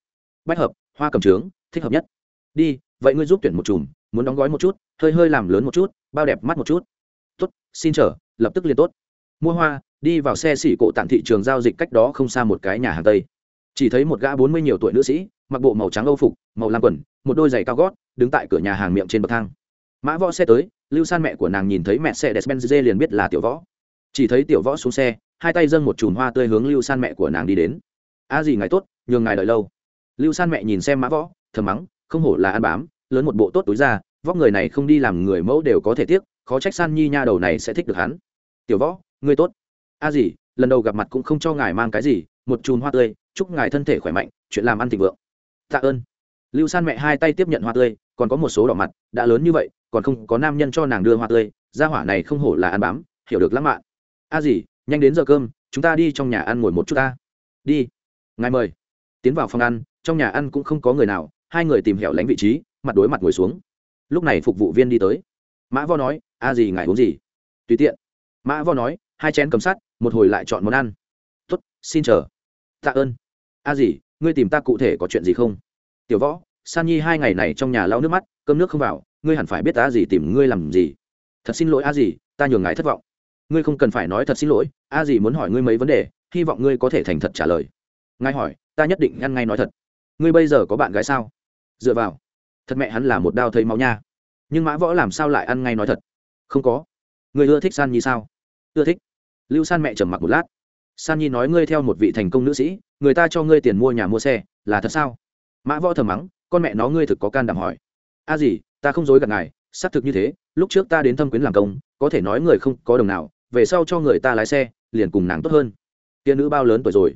[SPEAKER 1] Bách hợp hoa cầm trướng thích hợp nhất. Đi vậy ngươi giúp tuyển một chùm muốn đóng gói một chút hơi hơi làm lớn một chút bao đẹp mắt một chút. Tốt xin chờ, lập tức liền tốt. Mua hoa đi vào xe xỉ cộ tặng thị trường giao dịch cách đó không xa một cái nhà hàng tây. Chỉ thấy một gã bốn mươi nhiều tuổi nữ sĩ, mặc bộ màu trắng âu phục, màu lam quần, một đôi giày cao gót, đứng tại cửa nhà hàng miệng trên bậc thang. Mã võ xe tới, lưu san mẹ của nàng nhìn thấy mẹ xe despenz liền biết là tiểu võ. Chỉ thấy tiểu võ xuống xe, hai tay dâng một chùm hoa tươi hướng lưu san mẹ của nàng đi đến. A gì ngài tốt, nhường ngài đợi lâu. Lưu san mẹ nhìn xem mã võ, thầm mắng, không hổ là ăn bám, lớn một bộ tốt túi ra, vóc người này không đi làm người mẫu đều có thể tiếc, khó trách san nhi nha đầu này sẽ thích được hắn. Tiểu võ, ngươi tốt a gì, lần đầu gặp mặt cũng không cho ngài mang cái gì, một chùm hoa tươi, chúc ngài thân thể khỏe mạnh, chuyện làm ăn thịnh vượng. Tạ ơn. Lưu san mẹ hai tay tiếp nhận hoa tươi, còn có một số đỏ mặt, đã lớn như vậy, còn không có nam nhân cho nàng đưa hoa tươi, gia hỏa này không hổ là ăn bám, hiểu được lãng mạn. A gì, nhanh đến giờ cơm, chúng ta đi trong nhà ăn ngồi một chút ta. Đi. Ngài mời. Tiến vào phòng ăn, trong nhà ăn cũng không có người nào, hai người tìm hẻo lánh vị trí, mặt đối mặt ngồi xuống. Lúc này phục vụ viên đi tới. Mã vo nói, a gì ngài uống gì? Tùy tiện. Mã vo nói hai chén cầm sắt, một hồi lại chọn món ăn. Tuất xin chờ. Tạ ơn. A gì, ngươi tìm ta cụ thể có chuyện gì không? Tiểu võ, san nhi hai ngày này trong nhà lau nước mắt, cơm nước không vào, ngươi hẳn phải biết a gì tìm ngươi làm gì. Thật xin lỗi a gì, ta nhường ngài thất vọng. Ngươi không cần phải nói thật xin lỗi, a gì muốn hỏi ngươi mấy vấn đề, hy vọng ngươi có thể thành thật trả lời. Ngài hỏi, ta nhất định ngăn ngay nói thật. Ngươi bây giờ có bạn gái sao? Dựa vào. Thật mẹ hắn là một đao thấy máu nha. Nhưng mã võ làm sao lại ăn ngay nói thật? Không có. Người ưa thích san nhi sao? Ưa thích lưu san mẹ trầm mặc một lát. San nhi nói ngươi theo một vị thành công nữ sĩ, người ta cho ngươi tiền mua nhà mua xe, là thật sao? Mã võ thầm mắng, con mẹ nó ngươi thực có can đảm hỏi. A gì, ta không dối gạt ngài, xác thực như thế, lúc trước ta đến thâm quyến làm công, có thể nói người không có đồng nào, về sau cho người ta lái xe, liền cùng nàng tốt hơn. Tiên nữ bao lớn tuổi rồi?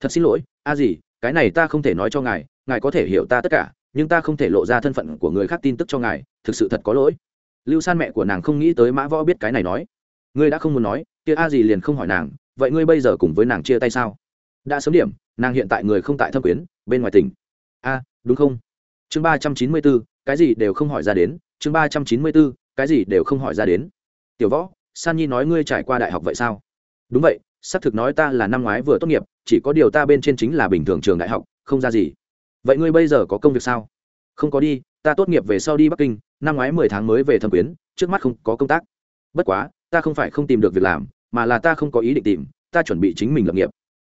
[SPEAKER 1] Thật xin lỗi, a gì, cái này ta không thể nói cho ngài ngài có thể hiểu ta tất cả, nhưng ta không thể lộ ra thân phận của người khác tin tức cho ngài, thực sự thật có lỗi. Lưu san mẹ của nàng không nghĩ tới mã võ biết cái này nói ngươi đã không muốn nói, kia a gì liền không hỏi nàng, vậy ngươi bây giờ cùng với nàng chia tay sao? Đã sớm điểm, nàng hiện tại người không tại thâm quyến, bên ngoài tỉnh. A, đúng không? Chương ba trăm chín mươi bốn, cái gì đều không hỏi ra đến, chương ba trăm chín mươi bốn, cái gì đều không hỏi ra đến. Tiểu võ, san nhi nói ngươi trải qua đại học vậy sao? Đúng vậy, xác thực nói ta là năm ngoái vừa tốt nghiệp, chỉ có điều ta bên trên chính là bình thường trường đại học, không ra gì. Vậy ngươi bây giờ có công việc sao? Không có đi, ta tốt nghiệp về sau đi bắc kinh, năm ngoái mười tháng mới về thâm quyến, trước mắt không có công tác. Bất quá ta không phải không tìm được việc làm, mà là ta không có ý định tìm, ta chuẩn bị chính mình lập nghiệp.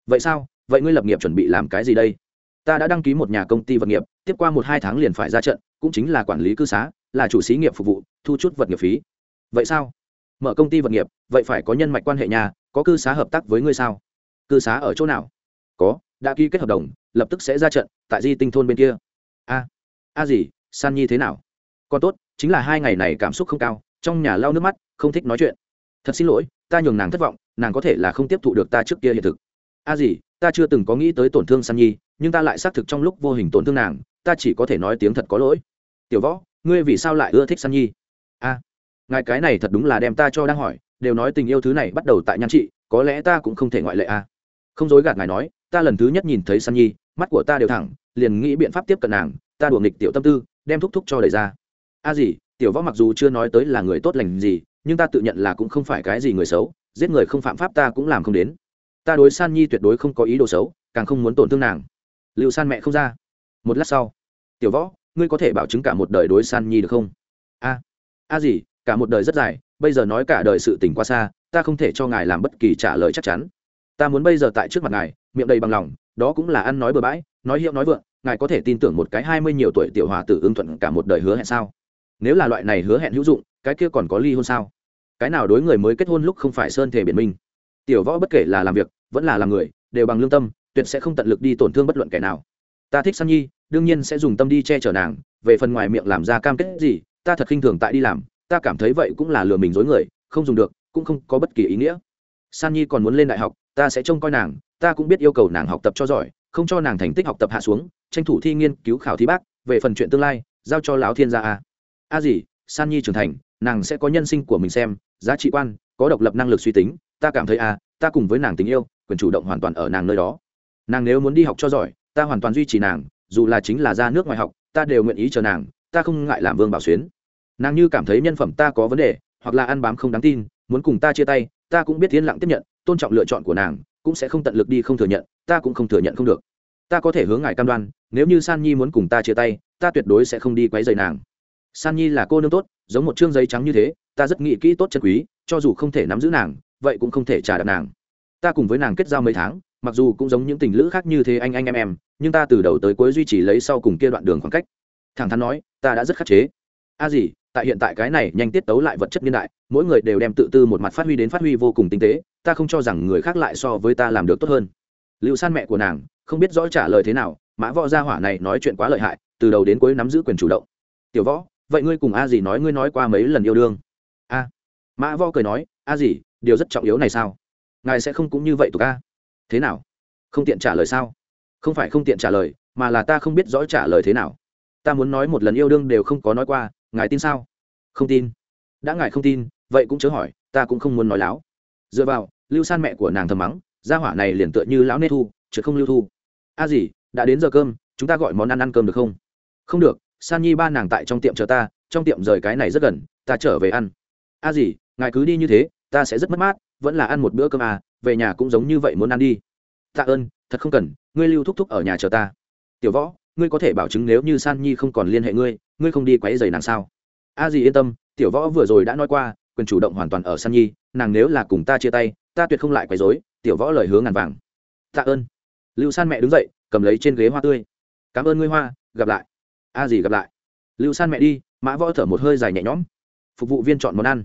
[SPEAKER 1] Vậy sao? Vậy ngươi lập nghiệp chuẩn bị làm cái gì đây? Ta đã đăng ký một nhà công ty vật nghiệp, tiếp qua một hai tháng liền phải ra trận, cũng chính là quản lý cư xá, là chủ xí nghiệp phục vụ, thu chút vật nghiệp phí. Vậy sao? Mở công ty vật nghiệp, vậy phải có nhân mạch quan hệ nhà, có cư xá hợp tác với ngươi sao? Cư xá ở chỗ nào? Có, đã ký kết hợp đồng, lập tức sẽ ra trận, tại di tinh thôn bên kia. A a gì, san nhi thế nào? Còn tốt, chính là hai ngày này cảm xúc không cao, trong nhà lau nước mắt không thích nói chuyện. Thật xin lỗi, ta nhường nàng thất vọng, nàng có thể là không tiếp thụ được ta trước kia hiện thực. A gì, ta chưa từng có nghĩ tới tổn thương san nhi, nhưng ta lại xác thực trong lúc vô hình tổn thương nàng, ta chỉ có thể nói tiếng thật có lỗi. Tiểu võ, ngươi vì sao lại ưa thích san nhi? A, ngài cái này thật đúng là đem ta cho đang hỏi, đều nói tình yêu thứ này bắt đầu tại nhan trị, có lẽ ta cũng không thể ngoại lệ a. Không dối gạt ngài nói, ta lần thứ nhất nhìn thấy san nhi, mắt của ta đều thẳng, liền nghĩ biện pháp tiếp cận nàng, ta đùa nghịch tiểu tâm tư, đem thúc thúc cho đẩy ra. A gì, tiểu võ mặc dù chưa nói tới là người tốt lành gì nhưng ta tự nhận là cũng không phải cái gì người xấu, giết người không phạm pháp ta cũng làm không đến. Ta đối san nhi tuyệt đối không có ý đồ xấu, càng không muốn tổn thương nàng. Lưu san mẹ không ra. Một lát sau, tiểu võ, ngươi có thể bảo chứng cả một đời đối san nhi được không? A a gì, cả một đời rất dài, bây giờ nói cả đời sự tỉnh qua xa, ta không thể cho ngài làm bất kỳ trả lời chắc chắn. Ta muốn bây giờ tại trước mặt ngài, miệng đầy bằng lòng, đó cũng là ăn nói bừa bãi, nói hiệu nói vượng, ngài có thể tin tưởng một cái hai mươi nhiều tuổi tiểu hòa tử ưng thuận cả một đời hứa hẹn sao? Nếu là loại này hứa hẹn hữu dụng cái kia còn có ly hôn sao? Cái nào đối người mới kết hôn lúc không phải sơn thể biển minh? Tiểu võ bất kể là làm việc, vẫn là làm người, đều bằng lương tâm, tuyệt sẽ không tận lực đi tổn thương bất luận kẻ nào. Ta thích san nhi, đương nhiên sẽ dùng tâm đi che chở nàng, về phần ngoài miệng làm ra cam kết gì, ta thật khinh thường tại đi làm, ta cảm thấy vậy cũng là lừa mình dối người, không dùng được, cũng không có bất kỳ ý nghĩa. San nhi còn muốn lên đại học, ta sẽ trông coi nàng, ta cũng biết yêu cầu nàng học tập cho giỏi, không cho nàng thành tích học tập hạ xuống, tranh thủ thi nghiên cứu khảo thí bác, về phần chuyện tương lai, giao cho lão thiên gia a. A gì? San nhi trưởng thành nàng sẽ có nhân sinh của mình xem, giá trị quan, có độc lập năng lực suy tính, ta cảm thấy a ta cùng với nàng tình yêu, quyền chủ động hoàn toàn ở nàng nơi đó. Nàng nếu muốn đi học cho giỏi, ta hoàn toàn duy trì nàng, dù là chính là ra nước ngoài học, ta đều nguyện ý chờ nàng, ta không ngại làm vương bảo xuyến. Nàng như cảm thấy nhân phẩm ta có vấn đề, hoặc là ăn bám không đáng tin, muốn cùng ta chia tay, ta cũng biết yên lặng tiếp nhận, tôn trọng lựa chọn của nàng, cũng sẽ không tận lực đi không thừa nhận, ta cũng không thừa nhận không được. Ta có thể hướng ngài cam đoan, nếu như san nhi muốn cùng ta chia tay, ta tuyệt đối sẽ không đi quấy rầy nàng. San nhi là cô nương tốt giống một chương giấy trắng như thế, ta rất nghĩ kỹ tốt chân quý, cho dù không thể nắm giữ nàng, vậy cũng không thể trả đạp nàng. Ta cùng với nàng kết giao mấy tháng, mặc dù cũng giống những tình lữ khác như thế anh anh em em, nhưng ta từ đầu tới cuối duy trì lấy sau cùng kia đoạn đường khoảng cách. Thẳng thắn nói, ta đã rất khắc chế. A gì, tại hiện tại cái này nhanh tiết tấu lại vật chất niên đại, mỗi người đều đem tự tư một mặt phát huy đến phát huy vô cùng tinh tế, ta không cho rằng người khác lại so với ta làm được tốt hơn. Liệu san mẹ của nàng, không biết rõ trả lời thế nào, mã võ gia hỏa này nói chuyện quá lợi hại, từ đầu đến cuối nắm giữ quyền chủ động. Tiểu võ vậy ngươi cùng a dì nói ngươi nói qua mấy lần yêu đương? A. Mã võ cười nói, a dì, điều rất trọng yếu này sao? Ngài sẽ không cũng như vậy tụi a? Thế nào? Không tiện trả lời sao? Không phải không tiện trả lời, mà là ta không biết rõ trả lời thế nào. Ta muốn nói một lần yêu đương đều không có nói qua, ngài tin sao? Không tin. Đã ngài không tin, vậy cũng chớ hỏi, ta cũng không muốn nói láo. Dựa vào, lưu san mẹ của nàng thầm mắng, gia hỏa này liền tựa như lão nê thu, chứ không lưu thu. A gì đã đến giờ cơm, chúng ta gọi món ăn ăn cơm được không? Không được san nhi ba nàng tại trong tiệm chờ ta, trong tiệm rời cái này rất gần, ta trở về ăn. A gì, ngài cứ đi như thế, ta sẽ rất mất mát, vẫn là ăn một bữa cơm à về nhà cũng giống như vậy muốn ăn đi. Tạ ơn, thật không cần, ngươi lưu thúc thúc ở nhà chờ ta. Tiểu võ, ngươi có thể bảo chứng nếu như san nhi không còn liên hệ ngươi ngươi không đi quấy giày nàng sao? A gì yên tâm, tiểu võ vừa rồi đã nói qua, quyền chủ động hoàn toàn ở san nhi, nàng nếu là cùng ta chia tay, ta tuyệt không lại quấy dối tiểu võ lời hứa ngàn vàng. Tạ ơn. Lưu san mẹ đứng dậy, cầm lấy trên ghế hoa tươi. Cảm ơn ngươi hoa, gặp lại a à gì gặp lại. Lưu san mẹ đi, mã võ thở một hơi dài nhẹ nhõm. Phục vụ viên chọn món ăn.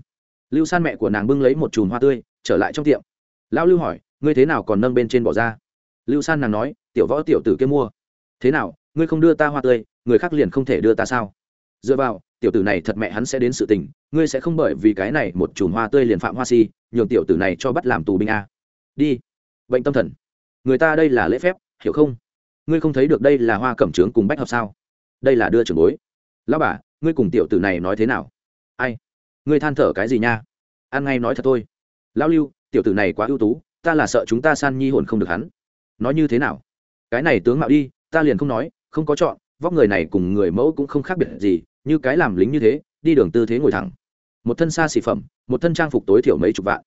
[SPEAKER 1] Lưu san mẹ của nàng bưng lấy một chùm hoa tươi, trở lại trong tiệm. Lão lưu hỏi, ngươi thế nào còn nâng bên trên bỏ ra? Lưu san nàng nói, tiểu võ tiểu tử kia mua. Thế nào, ngươi không đưa ta hoa tươi, người khác liền không thể đưa ta sao? Dựa vào, tiểu tử này thật mẹ hắn sẽ đến sự tình, ngươi sẽ không bởi vì cái này một chùm hoa tươi liền phạm hoa si, nhường tiểu tử này cho bắt làm tù binh a. Đi. Bệnh tâm thần. Người ta đây là lễ phép, hiểu không? Ngươi không thấy được đây là hoa cẩm trướng cùng bách hợp sao? Đây là đưa trưởng bối. Lão bà, ngươi cùng tiểu tử này nói thế nào? Ai? Ngươi than thở cái gì nha? An ngay nói thật thôi. Lão lưu, tiểu tử này quá ưu tú, ta là sợ chúng ta san nhi hồn không được hắn. Nói như thế nào? Cái này tướng mạo đi, ta liền không nói, không có chọn, vóc người này cùng người mẫu cũng không khác biệt gì, như cái làm lính như thế, đi đường tư thế ngồi thẳng. Một thân xa xỉ phẩm, một thân trang phục tối thiểu mấy chục vạn.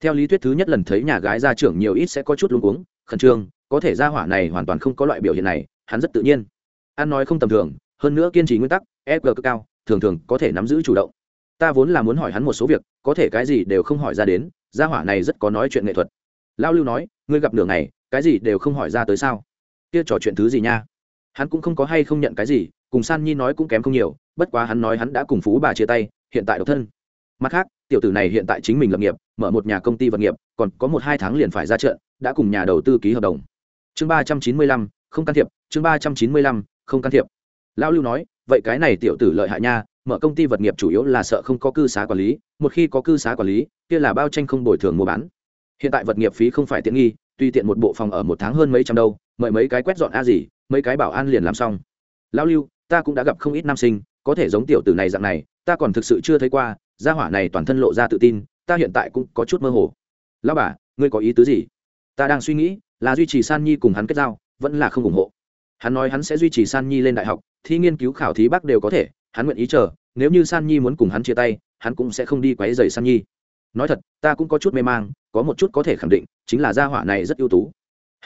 [SPEAKER 1] Theo lý thuyết thứ nhất lần thấy nhà gái ra trưởng nhiều ít sẽ có chút luống cuống, khẩn trương, có thể ra hỏa này hoàn toàn không có loại biểu hiện này, hắn rất tự nhiên ăn nói không tầm thường, hơn nữa kiên trì nguyên tắc e cực cao, thường thường có thể nắm giữ chủ động. Ta vốn là muốn hỏi hắn một số việc, có thể cái gì đều không hỏi ra đến, gia hỏa này rất có nói chuyện nghệ thuật. Lao lưu nói, ngươi gặp nửa ngày, cái gì đều không hỏi ra tới sao? Kia trò chuyện thứ gì nha? Hắn cũng không có hay không nhận cái gì, cùng san nhi nói cũng kém không nhiều, bất quá hắn nói hắn đã cùng phú bà chia tay, hiện tại độc thân. Mặt khác, tiểu tử này hiện tại chính mình lập nghiệp, mở một nhà công ty vật nghiệp, còn có một hai tháng liền phải ra trận, đã cùng nhà đầu tư ký hợp đồng. Chương ba trăm chín mươi lăm, không can thiệp, chương ba trăm chín mươi lăm không can thiệp. Lão lưu nói, vậy cái này tiểu tử lợi hại nha, mở công ty vật nghiệp chủ yếu là sợ không có cư xá quản lý, một khi có cư xá quản lý, kia là bao tranh không bồi thường mua bán. Hiện tại vật nghiệp phí không phải tiện nghi, tuy tiện một bộ phòng ở một tháng hơn mấy trăm đâu, mời mấy cái quét dọn a gì, mấy cái bảo an liền làm xong. Lão lưu, ta cũng đã gặp không ít nam sinh, có thể giống tiểu tử này dạng này, ta còn thực sự chưa thấy qua, gia hỏa này toàn thân lộ ra tự tin, ta hiện tại cũng có chút mơ hồ. Lão bà, ngươi có ý tứ gì? Ta đang suy nghĩ, là duy trì san nhi cùng hắn kết giao, vẫn là không ủng hộ hắn nói hắn sẽ duy trì san nhi lên đại học, thi nghiên cứu khảo thí bác đều có thể, hắn nguyện ý chờ, nếu như san nhi muốn cùng hắn chia tay, hắn cũng sẽ không đi quấy dày san nhi. Nói thật, ta cũng có chút mê mang, có một chút có thể khẳng định, chính là gia hỏa này rất ưu tú.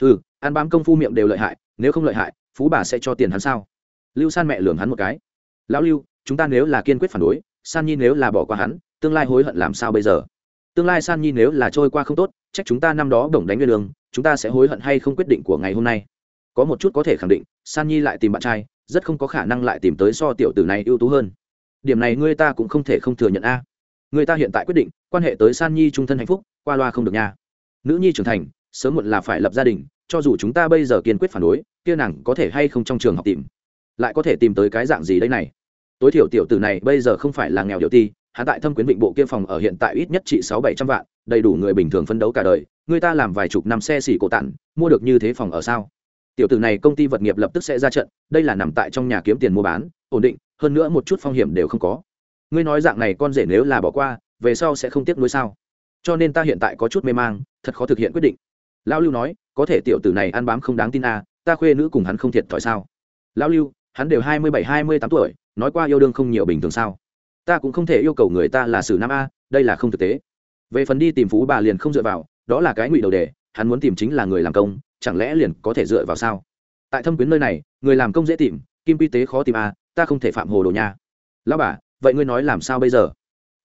[SPEAKER 1] Ừ ăn bám công phu miệng đều lợi hại, nếu không lợi hại, phú bà sẽ cho tiền hắn sao? Lưu san mẹ lường hắn một cái. Lão lưu, chúng ta nếu là kiên quyết phản đối, san nhi nếu là bỏ qua hắn, tương lai hối hận làm sao bây giờ? Tương lai san nhi nếu là trôi qua không tốt trách chúng ta năm đó đồng đánh nguyên đường, chúng ta sẽ hối hận hay không quyết định của ngày hôm nay? Có một chút có thể khẳng định, san nhi lại tìm bạn trai, rất không có khả năng lại tìm tới so tiểu tử này ưu tú hơn. Điểm này ngươi ta cũng không thể không thừa nhận a. Người ta hiện tại quyết định, quan hệ tới san nhi trung thân hạnh phúc, qua loa không được nha. Nữ nhi trưởng thành, sớm muộn là phải lập gia đình, cho dù chúng ta bây giờ kiên quyết phản đối, kia nàng có thể hay không trong trường học tìm? Lại có thể tìm tới cái dạng gì đây này? Tối thiểu tiểu tử này bây giờ không phải là nghèo điều ti hạ tại thâm quyến vịnh bộ kia phòng ở hiện tại ít nhất trị sáu bảy trăm vạn, đầy đủ người bình thường phấn đấu cả đời, người ta làm vài chục năm xe xỉ cổ tản, mua được như thế phòng ở sao? Tiểu tử này công ty vật nghiệp lập tức sẽ ra trận, đây là nằm tại trong nhà kiếm tiền mua bán, ổn định, hơn nữa một chút phong hiểm đều không có. Ngươi nói dạng này con rể nếu là bỏ qua, về sau sẽ không tiếc nuối sao? Cho nên ta hiện tại có chút mê mang, thật khó thực hiện quyết định. Lão lưu nói, có thể tiểu tử này ăn bám không đáng tin à ta khuê nữ cùng hắn không thiệt thòi sao? Lão lưu, hắn đều hai mươi bảy, hai mươi tám tuổi, nói qua yêu đương không nhiều bình thường sao? Ta cũng không thể yêu cầu người ta là xử nam a, đây là không thực tế. Về phần đi tìm phú bà liền không dựa vào, đó là cái ngụy đầu đề, hắn muốn tìm chính là người làm công chẳng lẽ liền có thể dựa vào sao? Tại thâm quyến nơi này, người làm công dễ tìm, kim quy tế khó tìm à? ta không thể phạm hồ đồ nha. Lão bà, vậy ngươi nói làm sao bây giờ?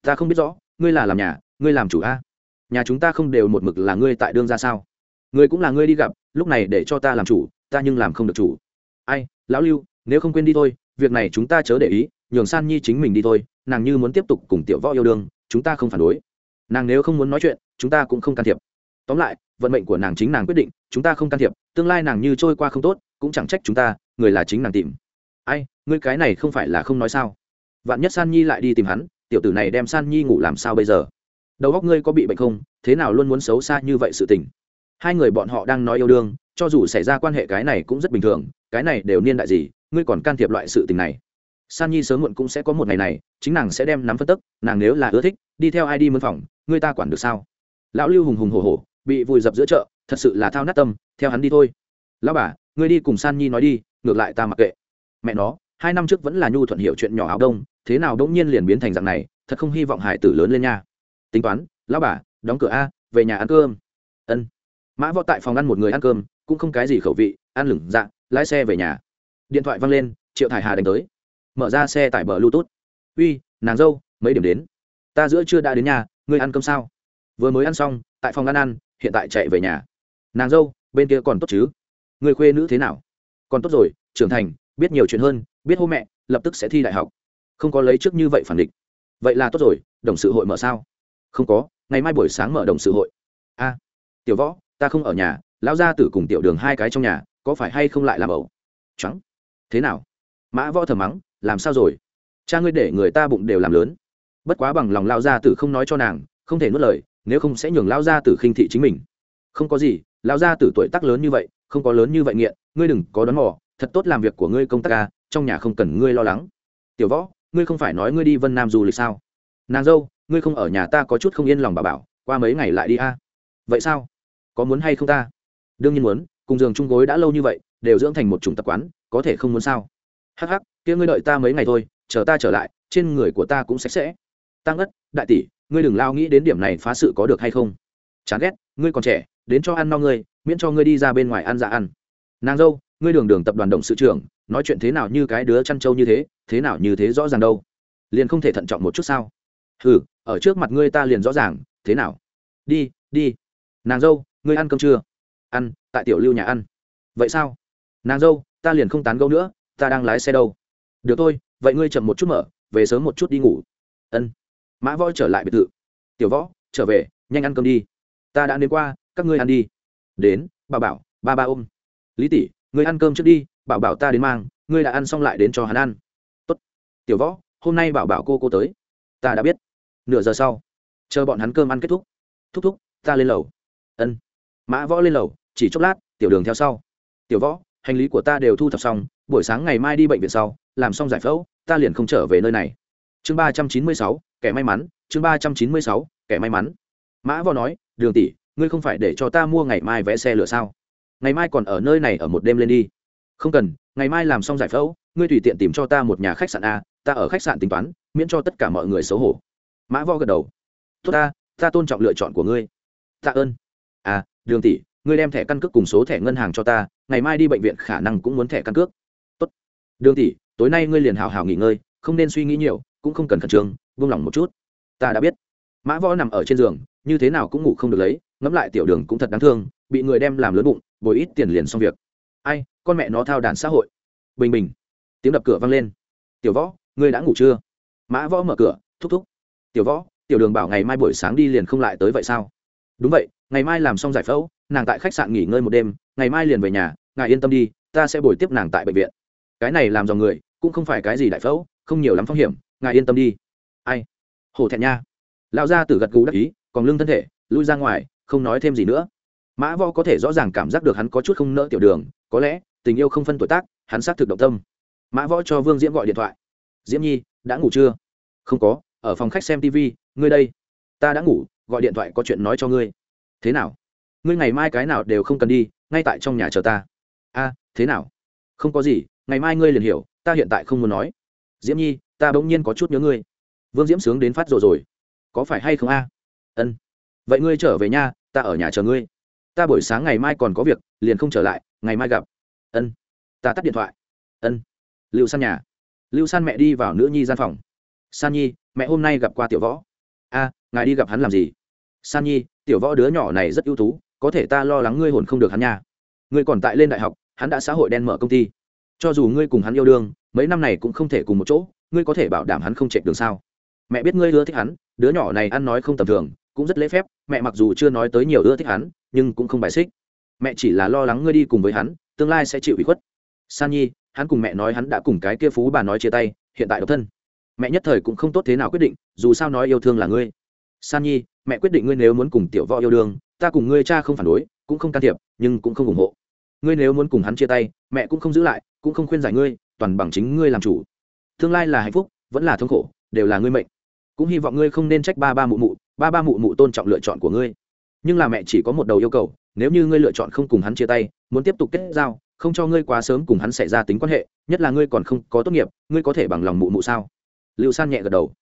[SPEAKER 1] Ta không biết rõ, ngươi là làm nhà, ngươi làm chủ a nhà chúng ta không đều một mực là ngươi tại đương ra sao? Ngươi cũng là ngươi đi gặp, lúc này để cho ta làm chủ, ta nhưng làm không được chủ. Ai, lão lưu, nếu không quên đi thôi, việc này chúng ta chớ để ý, nhường san nhi chính mình đi thôi, nàng như muốn tiếp tục cùng tiểu võ yêu đương, chúng ta không phản đối. Nàng nếu không muốn nói chuyện, chúng ta cũng không can thiệp. Tóm lại vận mệnh của nàng chính nàng quyết định, chúng ta không can thiệp, tương lai nàng như trôi qua không tốt, cũng chẳng trách chúng ta, người là chính nàng tìm. Ai, ngươi cái này không phải là không nói sao? Vạn nhất san nhi lại đi tìm hắn, tiểu tử này đem san nhi ngủ làm sao bây giờ? Đầu óc ngươi có bị bệnh không? Thế nào luôn muốn xấu xa như vậy sự tình? Hai người bọn họ đang nói yêu đương, cho dù xảy ra quan hệ cái này cũng rất bình thường, cái này đều niên đại gì, ngươi còn can thiệp loại sự tình này. San nhi sớm muộn cũng sẽ có một ngày này, chính nàng sẽ đem nắm phân tức, nàng nếu là ưa thích, đi theo ai đi mân phòng, ngươi ta quản được sao? Lão lưu hùng hùng hổ hổ bị vùi dập giữa chợ, thật sự là thao nát tâm, theo hắn đi thôi. Lão bà, ngươi đi cùng san nhi nói đi, ngược lại ta mặc kệ. Mẹ nó, hai năm trước vẫn là nhu thuận hiệu chuyện nhỏ áo đông, thế nào đông nhiên liền biến thành dạng này, thật không hy vọng hải tử lớn lên nha. Tính toán, lão bà, đóng cửa a, về nhà ăn cơm. Ân. Mã võ tại phòng ăn một người ăn cơm, cũng không cái gì khẩu vị, ăn lửng dạ lái xe về nhà. Điện thoại văng lên, triệu thải hà đánh tới. Mở ra xe tải bờ bluetooth. Uy, nàng dâu, mấy điểm đến? Ta giữa chưa đã đến nhà, ngươi ăn cơm sao? Vừa mới ăn xong, tại phòng ăn ăn hiện tại chạy về nhà. Nàng dâu, bên kia còn tốt chứ? Người khuê nữ thế nào? Còn tốt rồi, trưởng thành, biết nhiều chuyện hơn, biết hô mẹ, lập tức sẽ thi đại học. Không có lấy trước như vậy phản định vậy là tốt rồi, đồng sự hội mở sao? Không có, ngày mai buổi sáng mở đồng sự hội. A, tiểu võ, ta không ở nhà, lão gia tử cùng tiểu đường hai cái trong nhà, có phải hay không lại làm ẩu? Trắng thế nào? Mã võ thầm mắng, làm sao rồi? Cha ngươi để người ta bụng đều làm lớn. Bất quá bằng lòng lao gia tử không nói cho nàng, không thể nuốt lời nếu không sẽ nhường Lão gia tử khinh thị chính mình. Không có gì, Lão gia tử tuổi tác lớn như vậy, không có lớn như vậy nghiện, ngươi đừng có đón mò, thật tốt làm việc của ngươi công tác ca trong nhà không cần ngươi lo lắng. Tiểu võ, ngươi không phải nói ngươi đi vân nam du lịch sao? Nàng dâu, ngươi không ở nhà ta có chút không yên lòng bà bảo, qua mấy ngày lại đi a. Vậy sao? Có muốn hay không ta? Đương nhiên muốn, cùng giường chung gối đã lâu như vậy, đều dưỡng thành một chủng tập quán, có thể không muốn sao? Hắc hắc, kia ngươi đợi ta mấy ngày thôi, chờ ta trở lại, trên người của ta cũng sạch sẽ. Tăng ất đại tỷ ngươi đừng lao nghĩ đến điểm này phá sự có được hay không. Chán ghét, ngươi còn trẻ, đến cho ăn no ngươi, miễn cho ngươi đi ra bên ngoài ăn dạ ăn. Nàng dâu, ngươi đường đường tập đoàn đồng sự trưởng, nói chuyện thế nào như cái đứa chăn trâu như thế thế nào như thế rõ ràng đâu. Liền không thể thận trọng một chút sao? Ừ ở trước mặt ngươi ta liền rõ ràng, thế nào? Đi đi. Nàng dâu, ngươi ăn cơm chưa? Ăn, tại tiểu lưu nhà ăn. Vậy sao? Nàng dâu, ta liền không tán gẫu nữa, ta đang lái xe đâu. Được thôi, vậy ngươi chậm một chút mở, về sớm một chút đi ngủ. Ân mã võ trở lại biệt thự. Tiểu võ, trở về, nhanh ăn cơm đi. Ta đã đến qua, các ngươi ăn đi. Đến bà bảo, ba ba ôm. Lý tỷ, ngươi ăn cơm trước đi, bảo bảo ta đến mang, ngươi đã ăn xong lại đến cho hắn ăn. Tốt. tiểu võ, hôm nay bảo bảo cô cô tới. Ta đã biết. Nửa giờ sau, chờ bọn hắn cơm ăn kết thúc. Thúc thúc, ta lên lầu. Ân. Mã võ lên lầu, chỉ chốc lát, tiểu đường theo sau. Tiểu võ, hành lý của ta đều thu thập xong, buổi sáng ngày mai đi bệnh viện sau, làm xong giải phẫu, ta liền không trở về nơi này. Chương ba trăm chín mươi sáu kẻ may mắn, chương ba trăm chín mươi sáu, kẻ may mắn. Mã vò nói, đường tỷ, ngươi không phải để cho ta mua ngày mai vé xe lửa sao? Ngày mai còn ở nơi này ở một đêm lên đi. Không cần, ngày mai làm xong giải phẫu, ngươi tùy tiện tìm cho ta một nhà khách sạn a, ta ở khách sạn tính toán, miễn cho tất cả mọi người xấu hổ. Mã võ gật đầu. Tốt ta ta tôn trọng lựa chọn của ngươi. Tạ ơn. À đường tỷ, ngươi đem thẻ căn cước cùng số thẻ ngân hàng cho ta, ngày mai đi bệnh viện khả năng cũng muốn thẻ căn cước. Tốt. Đường tỷ, tối nay ngươi liền hào hào nghỉ ngơi, không nên suy nghĩ nhiều, cũng không cần khẩn trương buông lỏng một chút. Ta đã biết. Mã võ nằm ở trên giường, như thế nào cũng ngủ không được lấy, ngẫm lại tiểu đường cũng thật đáng thương, bị người đem làm lớn bụng, bồi ít tiền liền xong việc. Ai, con mẹ nó thao đàn xã hội. Bình bình. Tiếng đập cửa vang lên. Tiểu võ, ngươi đã ngủ chưa? Mã võ mở cửa, thúc thúc. Tiểu võ, tiểu đường bảo ngày mai buổi sáng đi liền không lại tới vậy sao? Đúng vậy, ngày mai làm xong giải phẫu, nàng tại khách sạn nghỉ ngơi một đêm, ngày mai liền về nhà, ngài yên tâm đi, ta sẽ bồi tiếp nàng tại bệnh viện. Cái này làm dòng người, cũng không phải cái gì đại phẫu, không nhiều lắm phong hiểm, ngài yên tâm đi hổ thẹn nha. Lão gia tử gật gù đắc ý, còn lưng thân thể, lui ra ngoài, không nói thêm gì nữa. Mã võ có thể rõ ràng cảm giác được hắn có chút không nỡ tiểu đường, có lẽ, tình yêu không phân tuổi tác, hắn xác thực động tâm. Mã võ cho vương diễm gọi điện thoại. Diễm nhi, đã ngủ chưa? Không có, ở phòng khách xem tv ngươi đây. Ta đã ngủ, gọi điện thoại có chuyện nói cho ngươi. Thế nào? Ngươi ngày mai cái nào đều không cần đi, ngay tại trong nhà chờ ta. A, thế nào? Không có gì, ngày mai ngươi liền hiểu, ta hiện tại không muốn nói. Diễm nhi, ta bỗng nhiên có chút nhớ ngươi vương diễm sướng đến phát rồi rồi. Có phải hay không a? Ân. Vậy ngươi trở về nhà ta ở nhà chờ ngươi. Ta buổi sáng ngày mai còn có việc, liền không trở lại, ngày mai gặp. Ân. Ta tắt điện thoại. Ân. Lưu san nhà. Lưu san mẹ đi vào nữ nhi gian phòng. San nhi, mẹ hôm nay gặp qua tiểu võ. A, ngài đi gặp hắn làm gì? San nhi, tiểu võ đứa nhỏ này rất ưu tú, có thể ta lo lắng ngươi hồn không được hắn nha. Ngươi còn tại lên đại học, hắn đã xã hội đen mở công ty. Cho dù ngươi cùng hắn yêu đương, mấy năm này cũng không thể cùng một chỗ, ngươi có thể bảo đảm hắn không chạy đường sao? Mẹ biết ngươi ưa thích hắn, đứa nhỏ này ăn nói không tầm thường, cũng rất lễ phép, mẹ mặc dù chưa nói tới nhiều ưa thích hắn, nhưng cũng không bài xích. Mẹ chỉ là lo lắng ngươi đi cùng với hắn, tương lai sẽ chịu ủy khuất. San nhi, hắn cùng mẹ nói hắn đã cùng cái kia phú bà nói chia tay, hiện tại độc thân. Mẹ nhất thời cũng không tốt thế nào quyết định, dù sao nói yêu thương là ngươi. San nhi, mẹ quyết định ngươi nếu muốn cùng tiểu võ yêu đương, ta cùng ngươi cha không phản đối, cũng không can thiệp, nhưng cũng không ủng hộ. Ngươi nếu muốn cùng hắn chia tay, mẹ cũng không giữ lại, cũng không khuyên giải ngươi, toàn bằng chính ngươi làm chủ. Tương lai là hạnh phúc, vẫn là thống khổ, đều là ngươi mệnh cũng hy vọng ngươi không nên trách ba ba mụ mụ, ba ba mụ mụ tôn trọng lựa chọn của ngươi. Nhưng là mẹ chỉ có một đầu yêu cầu, nếu như ngươi lựa chọn không cùng hắn chia tay, muốn tiếp tục kết giao, không cho ngươi quá sớm cùng hắn xảy ra tính quan hệ, nhất là ngươi còn không có tốt nghiệp, ngươi có thể bằng lòng mụ mụ sao? Liệu san nhẹ gật đầu.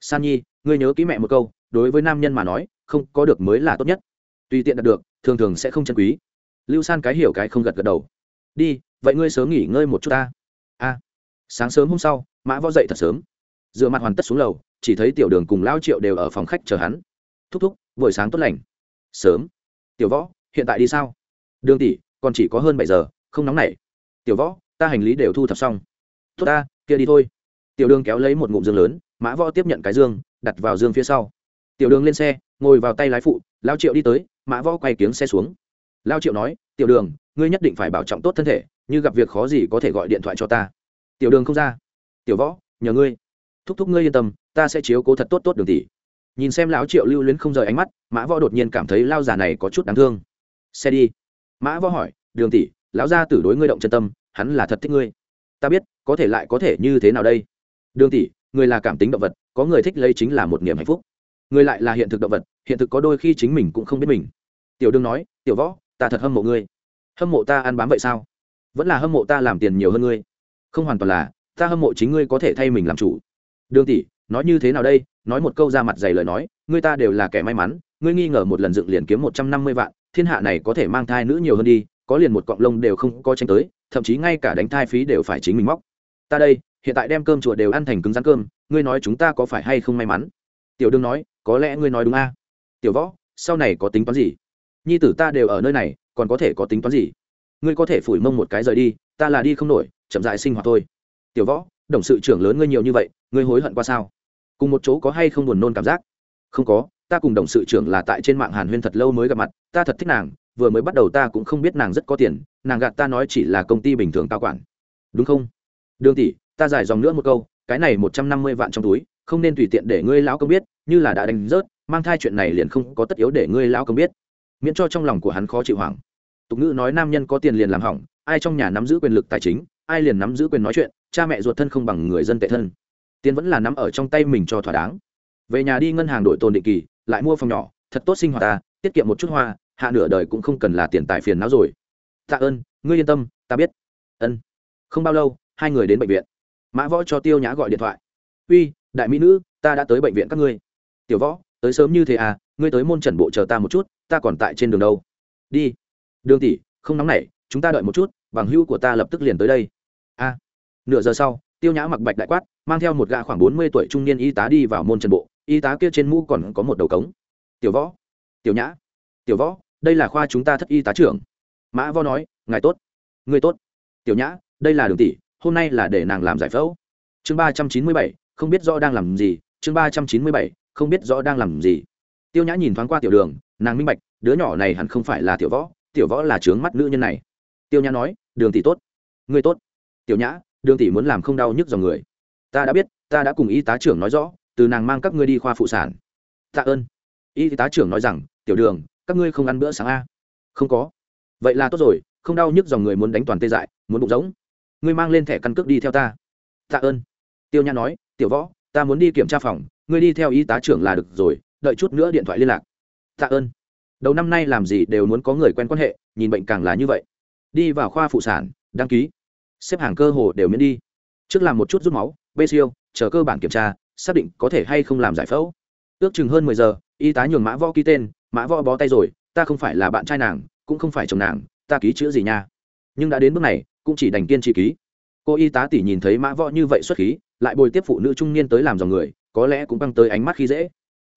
[SPEAKER 1] San nhi, ngươi nhớ kỹ mẹ một câu, đối với nam nhân mà nói, không có được mới là tốt nhất. Tùy tiện đạt được, thường thường sẽ không chân quý. Lưu san cái hiểu cái không gật gật đầu. Đi, vậy ngươi sớm nghỉ ngơi một chút ta. A sáng sớm hôm sau, mã võ dậy thật sớm. Dựa mặt hoàn tất xuống lầu chỉ thấy tiểu đường cùng lao triệu đều ở phòng khách chờ hắn. Thúc thúc, buổi sáng tốt lành. Sớm. Tiểu võ, hiện tại đi sao? Đường tỷ, còn chỉ có hơn bảy giờ, không nóng nảy. Tiểu võ, ta hành lý đều thu thập xong. Tốt ta, kia đi thôi. Tiểu đường kéo lấy một ngụm dương lớn, mã võ tiếp nhận cái dương, đặt vào dương phía sau. Tiểu đường lên xe, ngồi vào tay lái phụ lao triệu đi tới, mã võ quay kiếng xe xuống. Lao triệu nói, tiểu đường, ngươi nhất định phải bảo trọng tốt thân thể, như gặp việc khó gì có thể gọi điện thoại cho ta. Tiểu đường không ra. Tiểu võ, nhờ ngươi. Thúc thúc ngươi yên tâm ta sẽ chiếu cố thật tốt tốt đường tỷ. Nhìn xem lão triệu lưu luyến không rời ánh mắt, mã võ đột nhiên cảm thấy lao giả này có chút đáng thương. Xe đi. Mã võ hỏi, đường tỷ, lão gia tử đối ngươi động chân tâm, hắn là thật thích ngươi. Ta biết, có thể lại có thể như thế nào đây? Đường tỷ, người là cảm tính động vật, có người thích lấy chính là một niềm hạnh phúc. Người lại là hiện thực động vật, hiện thực có đôi khi chính mình cũng không biết mình. Tiểu đương nói, tiểu võ, ta thật hâm mộ ngươi. Hâm mộ ta ăn bám vậy sao? Vẫn là hâm mộ ta làm tiền nhiều hơn ngươi. Không hoàn toàn là, ta hâm mộ chính ngươi có thể thay mình làm chủ. Đường tỷ nói như thế nào đây? Nói một câu ra mặt dày lời nói ngươi ta đều là kẻ may mắn, ngươi nghi ngờ một lần dựng liền kiếm một trăm năm mươi vạn, thiên hạ này có thể mang thai nữ nhiều hơn đi, có liền một cọng lông đều không có tranh tới, thậm chí ngay cả đánh thai phí đều phải chính mình móc. Ta đây, hiện tại đem cơm chùa đều ăn thành cứng rắn cơm, ngươi nói chúng ta có phải hay không may mắn? Tiểu đương nói, có lẽ ngươi nói đúng a. À. Tiểu võ, sau này có tính toán gì? Nhi tử ta đều ở nơi này, còn có thể có tính toán gì? Ngươi có thể phủi mông một cái rời đi, ta là đi không nổi, chậm dại sinh hoạt thôi. Tiểu võ đồng sự trưởng lớn ngươi nhiều như vậy, ngươi hối hận qua sao? Cùng một chỗ có hay không buồn nôn cảm giác? Không có, ta cùng đồng sự trưởng là tại trên mạng hàn huyên thật lâu mới gặp mặt, ta thật thích nàng, vừa mới bắt đầu ta cũng không biết nàng rất có tiền, nàng gạt ta nói chỉ là công ty bình thường cao quản. Đúng không? Đường tỷ, ta giải dòng nữa một câu, cái này một trăm năm mươi vạn trong túi, không nên tùy tiện để ngươi lão công biết, như là đã đánh rớt, mang thai chuyện này liền không có tất yếu để ngươi lão công biết. Miễn cho trong lòng của hắn khó chịu hoảng. Tục ngữ nói nam nhân có tiền liền làm hỏng, ai trong nhà nắm giữ quyền lực tài chính ai liền nắm giữ quyền nói chuyện, cha mẹ ruột thân không bằng người dân tệ thân. Tiền vẫn là nắm ở trong tay mình cho thỏa đáng. Về nhà đi ngân hàng đổi tồn định kỳ, lại mua phòng nhỏ, thật tốt sinh hoạt ta, tiết kiệm một chút hoa, hạ nửa đời cũng không cần là tiền tài phiền não rồi. Tạ ơn, ngươi yên tâm, ta biết. Ân. Không bao lâu, hai người đến bệnh viện. Mã võ cho tiêu nhã gọi điện thoại. Uy, đại mỹ nữ, ta đã tới bệnh viện các ngươi. Tiểu võ, tới sớm như thế à ngươi tới môn trần bộ chờ ta một chút, ta còn tại trên đường đâu. Đi. Đường tỷ, không nóng nảy, chúng ta đợi một chút, bằng hữu của ta lập tức liền tới đây nửa giờ sau, tiêu nhã mặc bạch đại quát, mang theo một gã khoảng bốn mươi tuổi trung niên y tá đi vào môn trần bộ, y tá kia trên mũ còn có một đầu cống. Tiểu võ, tiểu nhã, tiểu võ, đây là khoa chúng ta thất y tá trưởng. Mã võ nói, ngài tốt, người tốt. Tiểu nhã, đây là đường tỷ, hôm nay là để nàng làm giải phẫu. Chương ba trăm chín mươi bảy, không biết rõ đang làm gì, chương ba trăm chín mươi bảy, không biết rõ đang làm gì. Tiêu nhã nhìn thoáng qua tiểu đường, nàng minh bạch, đứa nhỏ này hẳn không phải là tiểu võ tiểu võ là trướng mắt nữ nhân này. Tiêu nhã nói, đường tỷ tốt, người tốt. Tiểu nhã đường tỷ muốn làm không đau nhức dòng người. Ta đã biết, ta đã cùng y tá trưởng nói rõ, từ nàng mang các ngươi đi khoa phụ sản. Tạ ơn. Y tá trưởng nói rằng, tiểu đường, các ngươi không ăn bữa sáng a. Không có. Vậy là tốt rồi, không đau nhức dòng người muốn đánh toàn tê dại, muốn bụng giống ngươi mang lên thẻ căn cước đi theo ta. Tạ ơn. Tiêu nhã nói, tiểu võ, ta muốn đi kiểm tra phòng, ngươi đi theo y tá trưởng là được rồi, đợi chút nữa điện thoại liên lạc. Tạ ơn. Đầu năm nay làm gì đều muốn có người quen quan hệ, nhìn bệnh càng là như vậy. Đi vào khoa phụ sản, đăng ký xếp hàng cơ hồ đều miễn đi. Trước làm một chút rút máu, bê siêu, chờ cơ bản kiểm tra, xác định có thể hay không làm giải phẫu. Ước chừng hơn mười giờ, y tá nhường mã võ ký tên, mã võ bó tay rồi, ta không phải là bạn trai nàng, cũng không phải chồng nàng, ta ký chữ gì nha. Nhưng đã đến bước này, cũng chỉ đành kiên trì ký. Cô y tá tỉ nhìn thấy mã võ như vậy xuất khí, lại bồi tiếp phụ nữ trung niên tới làm dòng người, có lẽ cũng băng tới ánh mắt khi dễ.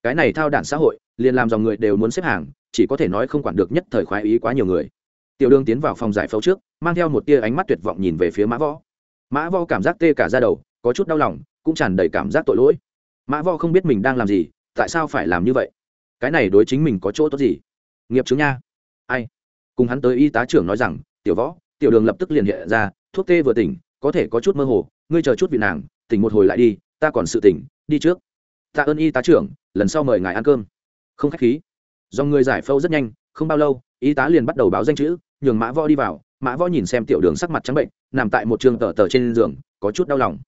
[SPEAKER 1] Cái này thao đản xã hội, liền làm dòng người đều muốn xếp hàng, chỉ có thể nói không quản được nhất thời khoái ý quá nhiều người tiểu Đường tiến vào phòng giải phẫu trước, mang theo một tia ánh mắt tuyệt vọng nhìn về phía mã võ. Mã võ cảm giác tê cả ra đầu, có chút đau lòng, cũng tràn đầy cảm giác tội lỗi. Mã võ không biết mình đang làm gì, tại sao phải làm như vậy? Cái này đối chính mình có chỗ tốt gì? Nghiệp chứng nha. Ai? Cùng hắn tới y tá trưởng nói rằng, tiểu võ, tiểu đường lập tức liền hiện ra, thuốc tê vừa tỉnh, có thể có chút mơ hồ, ngươi chờ chút vị nàng, tỉnh một hồi lại đi, ta còn sự tỉnh, đi trước. Tạ ơn y tá trưởng, lần sau mời ngài ăn cơm. Không khách khí. Do người giải phẫu rất nhanh, không bao lâu, y tá liền bắt đầu báo danh chữ nhường mã võ đi vào, mã võ nhìn xem tiểu đường sắc mặt trắng bệnh, nằm tại một trường tờ tờ trên giường, có chút đau lòng.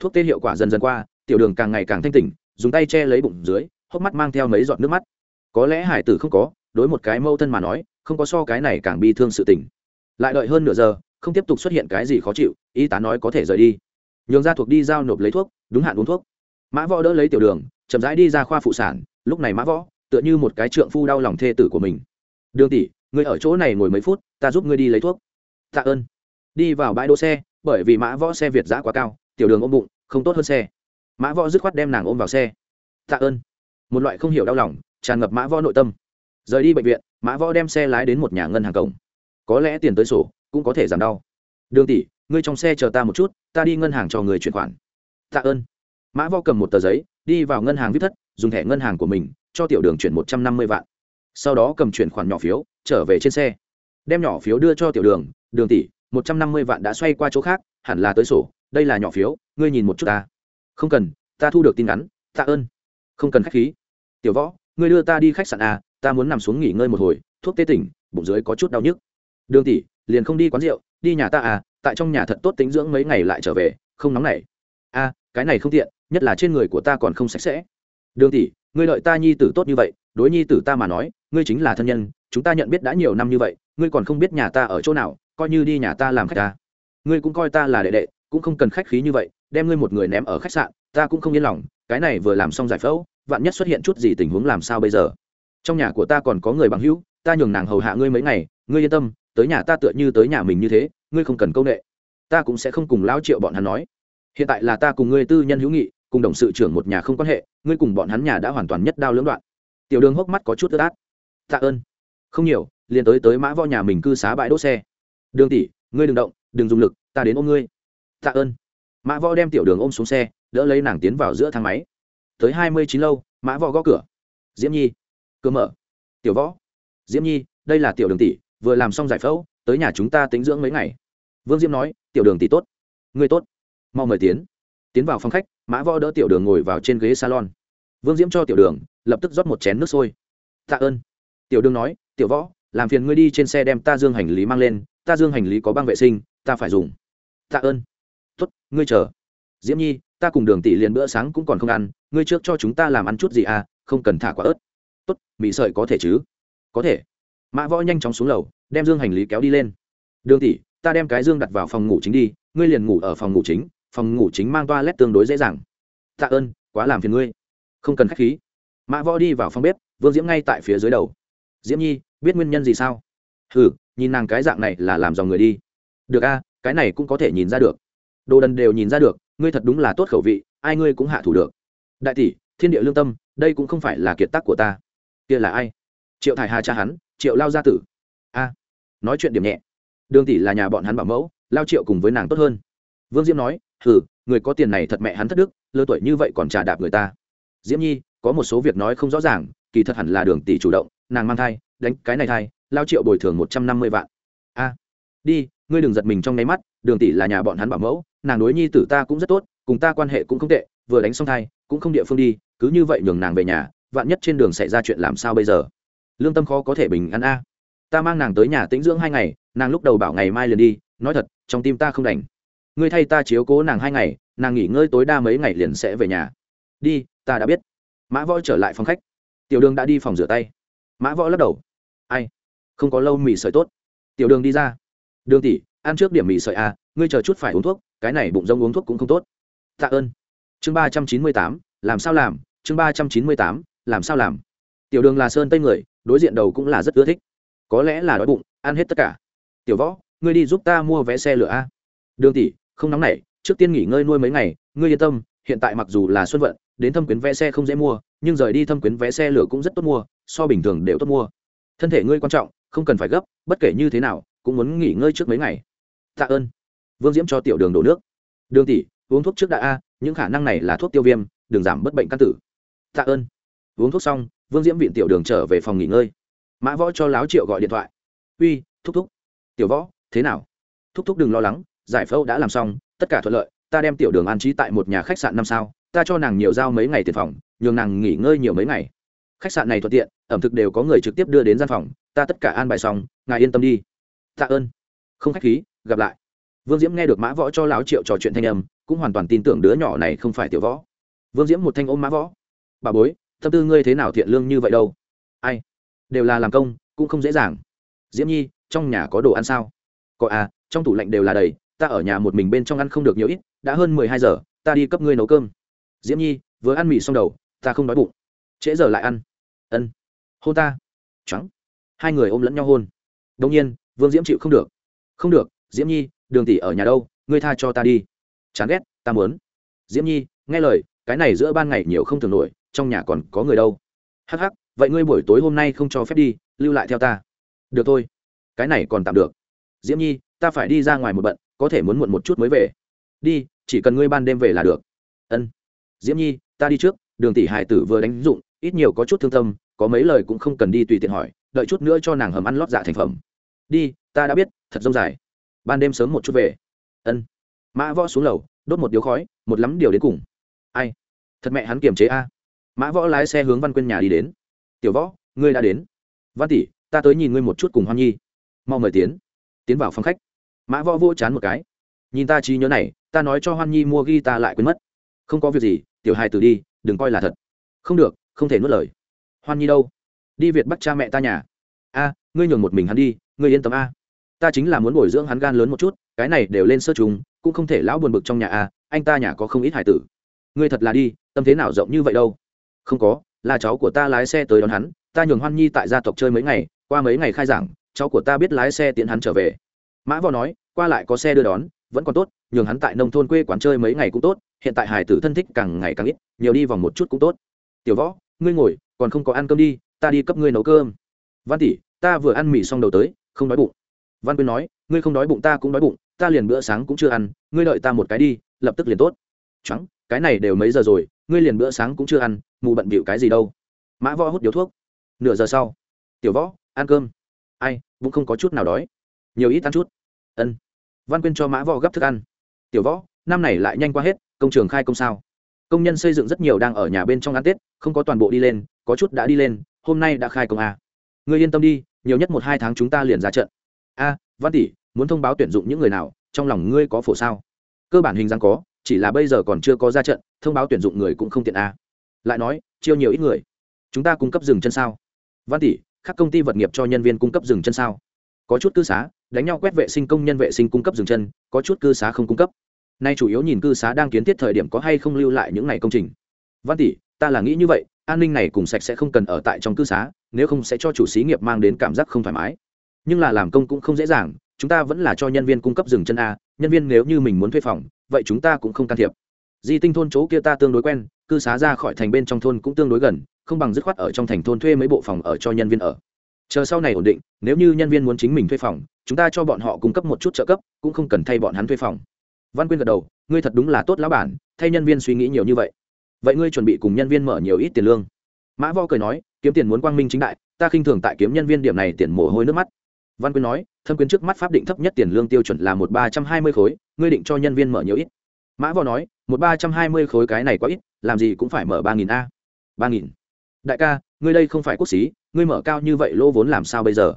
[SPEAKER 1] Thuốc tê hiệu quả dần dần qua, tiểu đường càng ngày càng thanh tỉnh, dùng tay che lấy bụng dưới, hốc mắt mang theo mấy giọt nước mắt. Có lẽ hải tử không có, đối một cái mâu thân mà nói, không có so cái này càng bi thương sự tình. Lại đợi hơn nửa giờ, không tiếp tục xuất hiện cái gì khó chịu, y tá nói có thể rời đi. Nhường ra thuộc đi giao nộp lấy thuốc, đúng hạn uống thuốc. Mã võ đỡ lấy tiểu đường, chậm rãi đi ra khoa phụ sản, lúc này mã võ, tựa như một cái trượng phu đau lòng thê tử của mình. Đường tỷ ngươi ở chỗ này ngồi mấy phút, ta giúp ngươi đi lấy thuốc. Tạ ơn. Đi vào bãi đỗ xe, bởi vì mã võ xe việt giã quá cao, tiểu đường ôm bụng, không tốt hơn xe. Mã võ dứt khoát đem nàng ôm vào xe. Tạ ơn. Một loại không hiểu đau lòng, tràn ngập mã võ nội tâm. Rời đi bệnh viện, mã võ đem xe lái đến một nhà ngân hàng cổng. Có lẽ tiền tới sổ, cũng có thể giảm đau. Đường tỷ, ngươi trong xe chờ ta một chút, ta đi ngân hàng cho người chuyển khoản. Tạ ơn. Mã võ cầm một tờ giấy, đi vào ngân hàng viết thất, dùng thẻ ngân hàng của mình, cho tiểu đường chuyển một trăm năm mươi vạn. Sau đó cầm chuyển khoản nhỏ phiếu trở về trên xe. Đem nhỏ phiếu đưa cho tiểu đường đường tỷ một trăm năm mươi vạn đã xoay qua chỗ khác hẳn là tới sổ đây là nhỏ phiếu ngươi nhìn một chút ta. Không cần ta thu được tin ngắn tạ ơn. Không cần khách khí. Tiểu võ ngươi đưa ta đi khách sạn à ta muốn nằm xuống nghỉ ngơi một hồi thuốc tê tỉnh bụng dưới có chút đau nhức. Đường tỷ liền không đi quán rượu đi nhà ta à tại trong nhà thật tốt tính dưỡng mấy ngày lại trở về không nóng nảy. A à, cái này không tiện nhất là trên người của ta còn không sạch sẽ. Đường tỷ ngươi lợi ta nhi tử tốt như vậy đối nhi tử ta mà nói ngươi chính là thân nhân chúng ta nhận biết đã nhiều năm như vậy, ngươi còn không biết nhà ta ở chỗ nào, coi như đi nhà ta làm khách ta. Ngươi cũng coi ta là đệ đệ, cũng không cần khách khí như vậy, đem ngươi một người ném ở khách sạn, ta cũng không yên lòng, cái này vừa làm xong giải phẫu, vạn nhất xuất hiện chút gì tình huống làm sao bây giờ? Trong nhà của ta còn có người bằng hữu, ta nhường nàng hầu hạ ngươi mấy ngày, ngươi yên tâm, tới nhà ta tựa như tới nhà mình như thế, ngươi không cần công nghệ ta cũng sẽ không cùng lao triệu bọn hắn nói. Hiện tại là ta cùng ngươi tư nhân hữu nghị, cùng đồng sự trưởng một nhà không quan hệ, ngươi cùng bọn hắn nhà đã hoàn toàn nhất đao lưỡng đoạn. Tiểu đường hốc mắt có chút ướt át. Tạ ơn không nhiều, liền tới tới mã võ nhà mình cư xá bãi đỗ xe. Đường tỷ, ngươi đừng động, đừng dùng lực, ta đến ôm ngươi. Tạ ơn. Mã võ đem tiểu đường ôm xuống xe, đỡ lấy nàng tiến vào giữa thang máy. Tới hai mươi chín lâu, mã võ gõ cửa. Diễm nhi. Cơ mở. Tiểu võ. Diễm nhi, đây là tiểu đường tỷ, vừa làm xong giải phẫu, tới nhà chúng ta tính dưỡng mấy ngày. Vương diễm nói, tiểu đường tỷ tốt. Ngươi tốt. Mau mời tiến. Tiến vào phòng khách, mã võ đỡ tiểu đường ngồi vào trên ghế salon. Vương diễm cho tiểu đường, lập tức rót một chén nước sôi. Tạ ơn tiểu đương nói, tiểu võ, làm phiền ngươi đi trên xe đem ta dương hành lý mang lên, ta dương hành lý có băng vệ sinh, ta phải dùng. Tạ ơn. Tốt, ngươi chờ. Diễm nhi, ta cùng đường tỷ liền bữa sáng cũng còn không ăn, ngươi trước cho chúng ta làm ăn chút gì à không cần thả quả ớt. Tốt, mì sợi có thể chứ? Có thể. Mã võ nhanh chóng xuống lầu, đem dương hành lý kéo đi lên. Đường tỷ, ta đem cái dương đặt vào phòng ngủ chính đi, ngươi liền ngủ ở phòng ngủ chính, phòng ngủ chính mang toa lét tương đối dễ dàng. Tạ ơn, quá làm phiền ngươi. Không cần k h á c h khí. Mã võ đi vào phòng bếp, vương diễm ngay tại phía dưới đầu diễm nhi, biết nguyên nhân gì sao? Ừ nhìn nàng cái dạng này là làm dòng người đi. Được a, cái này cũng có thể nhìn ra được. Đồ đần đều nhìn ra được, ngươi thật đúng là tốt khẩu vị, ai ngươi cũng hạ thủ được. Đại tỷ, thiên địa lương tâm, đây cũng không phải là kiệt tác của ta. Kia là ai? Triệu thải hà cha hắn, triệu lao gia tử. A, nói chuyện điểm nhẹ. Đường tỷ là nhà bọn hắn bảo mẫu, lao triệu cùng với nàng tốt hơn. Vương diễm nói, hừ, người có tiền này thật mẹ hắn thất đức lơ tuổi như vậy còn trà đạp người ta. Diễm nhi, có một số việc nói không rõ ràng, kỳ thật hẳn là đường tỷ chủ động nàng mang thai, đánh cái này thai, lao triệu bồi thường một trăm năm mươi vạn. A, đi, ngươi đừng giật mình trong nháy mắt, đường tỷ là nhà bọn hắn bảo mẫu, nàng đối nhi tử ta cũng rất tốt, cùng ta quan hệ cũng không tệ, vừa đánh xong thai, cũng không địa phương đi, cứ như vậy nhường nàng về nhà, vạn nhất trên đường xảy ra chuyện làm sao bây giờ? Lương tâm khó có thể bình an a. Ta mang nàng tới nhà tĩnh dưỡng hai ngày, nàng lúc đầu bảo ngày mai liền đi, nói thật, trong tim ta không đành. Ngươi thay ta chiếu cố nàng hai ngày, nàng nghỉ ngơi tối đa mấy ngày liền sẽ về nhà. Đi, ta đã biết. Mã võ trở lại phòng khách. Tiểu đường đã đi phòng rửa tay mã võ lắc đầu. Ai? Không có lâu mì sợi tốt. Tiểu đường đi ra. Đường tỷ ăn trước điểm mì sợi à, ngươi chờ chút phải uống thuốc cái này bụng rông uống thuốc cũng không tốt. Tạ ơn. Chương ba trăm chín mươi tám làm sao làm? Chương ba trăm chín mươi tám làm sao làm? Tiểu đường là sơn tây người đối diện đầu cũng là rất ưa thích. Có lẽ là đói bụng ăn hết tất cả. Tiểu võ ngươi đi giúp ta mua vé xe lửa a. Đường tỷ không nóng nảy trước tiên nghỉ ngơi nuôi mấy ngày ngươi yên tâm hiện tại mặc dù là xuân vận đến thâm quyến vé xe không dễ mua nhưng rời đi thâm quyến vé xe lửa cũng rất tốt mua, so bình thường đều tốt mua. Thân thể ngươi quan trọng, không cần phải gấp, bất kể như thế nào, cũng muốn nghỉ ngơi trước mấy ngày. Tạ ơn. Vương diễm cho tiểu đường đổ nước. Đường tỷ, uống thuốc trước đã a, những khả năng này là thuốc tiêu viêm đường giảm bất bệnh căn tử. Tạ ơn. Uống thuốc xong, vương diễm viện tiểu đường trở về phòng nghỉ ngơi. Mã võ cho láo triệu gọi điện thoại. Uy, thúc thúc. Tiểu võ, thế nào? Thúc thúc đừng lo lắng, giải phẫu đã làm xong, tất cả thuận lợi, ta đem tiểu đường an trí tại một nhà khách sạn năm sao, ta cho nàng nhiều giao mấy ngày tiền phòng nhường nàng nghỉ ngơi nhiều mấy ngày. Khách sạn này thuận tiện, ẩm thực đều có người trực tiếp đưa đến gian phòng, ta tất cả an bài xong, ngài yên tâm đi. Tạ ơn. Không khách khí, gặp lại. Vương diễm nghe được mã võ cho lão triệu trò chuyện thanh âm, cũng hoàn toàn tin tưởng đứa nhỏ này không phải tiểu võ. Vương diễm một thanh ôm mã võ. Bà bối, tâm tư ngươi thế nào thiện lương như vậy đâu? Ai? Đều là làm công, cũng không dễ dàng. Diễm nhi, trong nhà có đồ ăn sao? Có à trong tủ lạnh đều là đầy, ta ở nhà một mình bên trong ăn không được nhiều ít, đã hơn mười hai giờ, ta đi cấp ngươi nấu cơm. Diễm nhi, vừa ăn mì xong đầu ta không đói bụng. Trễ giờ lại ăn. Ân. Hôn ta. Trắng hai người ôm lẫn nhau hôn. Đông nhiên, vương diễm chịu không được. Không được, diễm nhi, đường tỷ ở nhà đâu, ngươi tha cho ta đi. Chán ghét, ta muốn. Diễm nhi, nghe lời, cái này giữa ban ngày nhiều không thường nổi, trong nhà còn có người đâu. Hắc hắc, vậy ngươi buổi tối hôm nay không cho phép đi, lưu lại theo ta. Được thôi. Cái này còn tạm được. Diễm nhi, ta phải đi ra ngoài một bận, có thể muốn muộn một chút mới về. Đi, chỉ cần ngươi ban đêm về là được. Ân. Diễm nhi, ta đi trước đường tỷ hải tử vừa đánh dụng, ít nhiều có chút thương tâm, có mấy lời cũng không cần đi tùy tiện hỏi, đợi chút nữa cho nàng hầm ăn lót dạ thành phẩm. Đi, ta đã biết, thật rông dài. Ban đêm sớm một chút về. Ân. Mã võ xuống lầu, đốt một điếu khói, một lắm điều đến cùng. Ai? Thật mẹ hắn kiềm chế a. Mã võ lái xe hướng văn quyên nhà đi đến. Tiểu võ, ngươi đã đến. Văn tỷ, ta tới nhìn ngươi một chút cùng hoan nhi. Mau mời tiến. Tiến vào phòng khách. Mã võ vô chán một cái. Nhìn ta trí nhớ này, ta nói cho hoan nhi mua ghi ta lại quên mất. Không có việc gì, tiểu hai từ đi đừng coi là thật. Không được, không thể nuốt lời. Hoan nhi đâu? Đi việt bắt cha mẹ ta nhà. A, ngươi nhường một mình hắn đi, ngươi yên tâm a. Ta chính là muốn bồi dưỡng hắn gan lớn một chút, cái này đều lên sơ trùng, cũng không thể lão buồn bực trong nhà a, anh ta nhà có không ít hải tử. Ngươi thật là đi, tâm thế nào rộng như vậy đâu? Không có, là cháu của ta lái xe tới đón hắn, ta nhường hoan nhi tại gia tộc chơi mấy ngày, qua mấy ngày khai giảng, cháu của ta biết lái xe tiện hắn trở về. Mã võ nói, qua lại có xe đưa đón, vẫn còn tốt, nhường hắn tại nông thôn quê quán chơi mấy ngày cũng tốt hiện tại hải tử thân thích càng ngày càng ít, nhiều đi vòng một chút cũng tốt. Tiểu võ, ngươi ngồi, còn không có ăn cơm đi, ta đi cấp ngươi nấu cơm. Văn tỷ, ta vừa ăn mì xong đầu tới, không đói bụng. Văn quyên nói, ngươi không đói bụng ta cũng đói bụng, ta liền bữa sáng cũng chưa ăn, ngươi đợi ta một cái đi, lập tức liền tốt. Trắng, cái này đều mấy giờ rồi, ngươi liền bữa sáng cũng chưa ăn, mù bận bịu cái gì đâu. Mã võ hút điếu thuốc. Nửa giờ sau, tiểu võ, ăn cơm. Ai, bụng không có chút nào đói. Nhiều ít ăn chút. Ân. Văn quyên cho mã võ gấp thức ăn. Tiểu võ năm này lại nhanh qua hết, công trường khai công sao? Công nhân xây dựng rất nhiều đang ở nhà bên trong ăn tết, không có toàn bộ đi lên, có chút đã đi lên, hôm nay đã khai công a. Ngươi yên tâm đi, nhiều nhất một hai tháng chúng ta liền ra trận. A, văn tỷ, muốn thông báo tuyển dụng những người nào, trong lòng ngươi có phổ sao? Cơ bản hình dáng có, chỉ là bây giờ còn chưa có ra trận, thông báo tuyển dụng người cũng không tiện a. Lại nói, chiêu nhiều ít người. Chúng ta cung cấp rừng chân sao? Văn tỷ các công ty vật nghiệp cho nhân viên cung cấp rừng chân sao? Có chút cư xá, đánh nhau quét vệ sinh công nhân vệ sinh cung cấp rừng chân, có chút cư xá không cung cấp nay chủ yếu nhìn cư xá đang kiến thiết thời điểm có hay không lưu lại những ngày công trình. Văn tỷ, ta là nghĩ như vậy, an ninh này cùng sạch sẽ không cần ở tại trong cư xá, nếu không sẽ cho chủ xí nghiệp mang đến cảm giác không thoải mái. Nhưng là làm công cũng không dễ dàng, chúng ta vẫn là cho nhân viên cung cấp rừng chân a, nhân viên nếu như mình muốn thuê phòng, vậy chúng ta cũng không can thiệp. Di tinh thôn chỗ kia ta tương đối quen, cư xá ra khỏi thành bên trong thôn cũng tương đối gần, không bằng dứt khoát ở trong thành thôn thuê mấy bộ phòng ở cho nhân viên ở. Chờ sau này ổn định, nếu như nhân viên muốn chính mình thuê phòng, chúng ta cho bọn họ cung cấp một chút trợ cấp, cũng không cần thay bọn hắn thuê phòng văn quyên gật đầu, ngươi thật đúng là tốt lão bản, thay nhân viên suy nghĩ nhiều như vậy. Vậy ngươi chuẩn bị cùng nhân viên mở nhiều ít tiền lương. Mã vo cười nói, kiếm tiền muốn quang minh chính đại, ta khinh thường tại kiếm nhân viên điểm này tiền mồ hôi nước mắt. Văn quyên nói, thâm quyến trước mắt pháp định thấp nhất tiền lương tiêu chuẩn là một ba trăm hai mươi khối, ngươi định cho nhân viên mở nhiều ít. Mã vo nói, một ba trăm hai mươi khối cái này quá ít, làm gì cũng phải mở ba nghìn a. Ba nghìn. Đại ca, ngươi đây không phải quốc xí ngươi mở cao như vậy lỗ vốn làm sao bây giờ?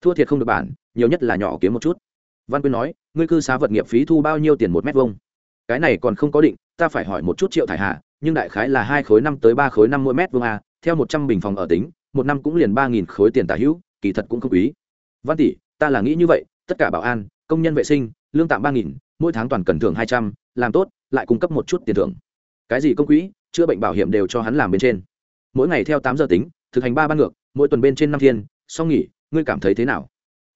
[SPEAKER 1] Thua thiệt không được bản, nhiều nhất là nhỏ kiếm một chút văn quyên nói, ngươi cư xá vật nghiệp phí thu bao nhiêu tiền một mét vuông? Cái này còn không có định, ta phải hỏi một chút triệu thải hạ nhưng đại khái là hai khối năm tới ba khối năm mỗi mét vuông a, theo một trăm bình phòng ở tính, một năm cũng liền ba nghìn khối tiền tả hữu, kỳ thật cũng không quý. Văn tỷ, ta là nghĩ như vậy, tất cả bảo an, công nhân vệ sinh, lương tạm ba nghìn, mỗi tháng toàn cần thưởng hai trăm, làm tốt, lại cung cấp một chút tiền thưởng. Cái gì công quỹ, chữa bệnh bảo hiểm đều cho hắn làm bên trên. Mỗi ngày theo tám giờ tính, thực hành ba ban ngược, mỗi tuần bên trên năm thiên, xong nghỉ, ngươi cảm thấy thế nào?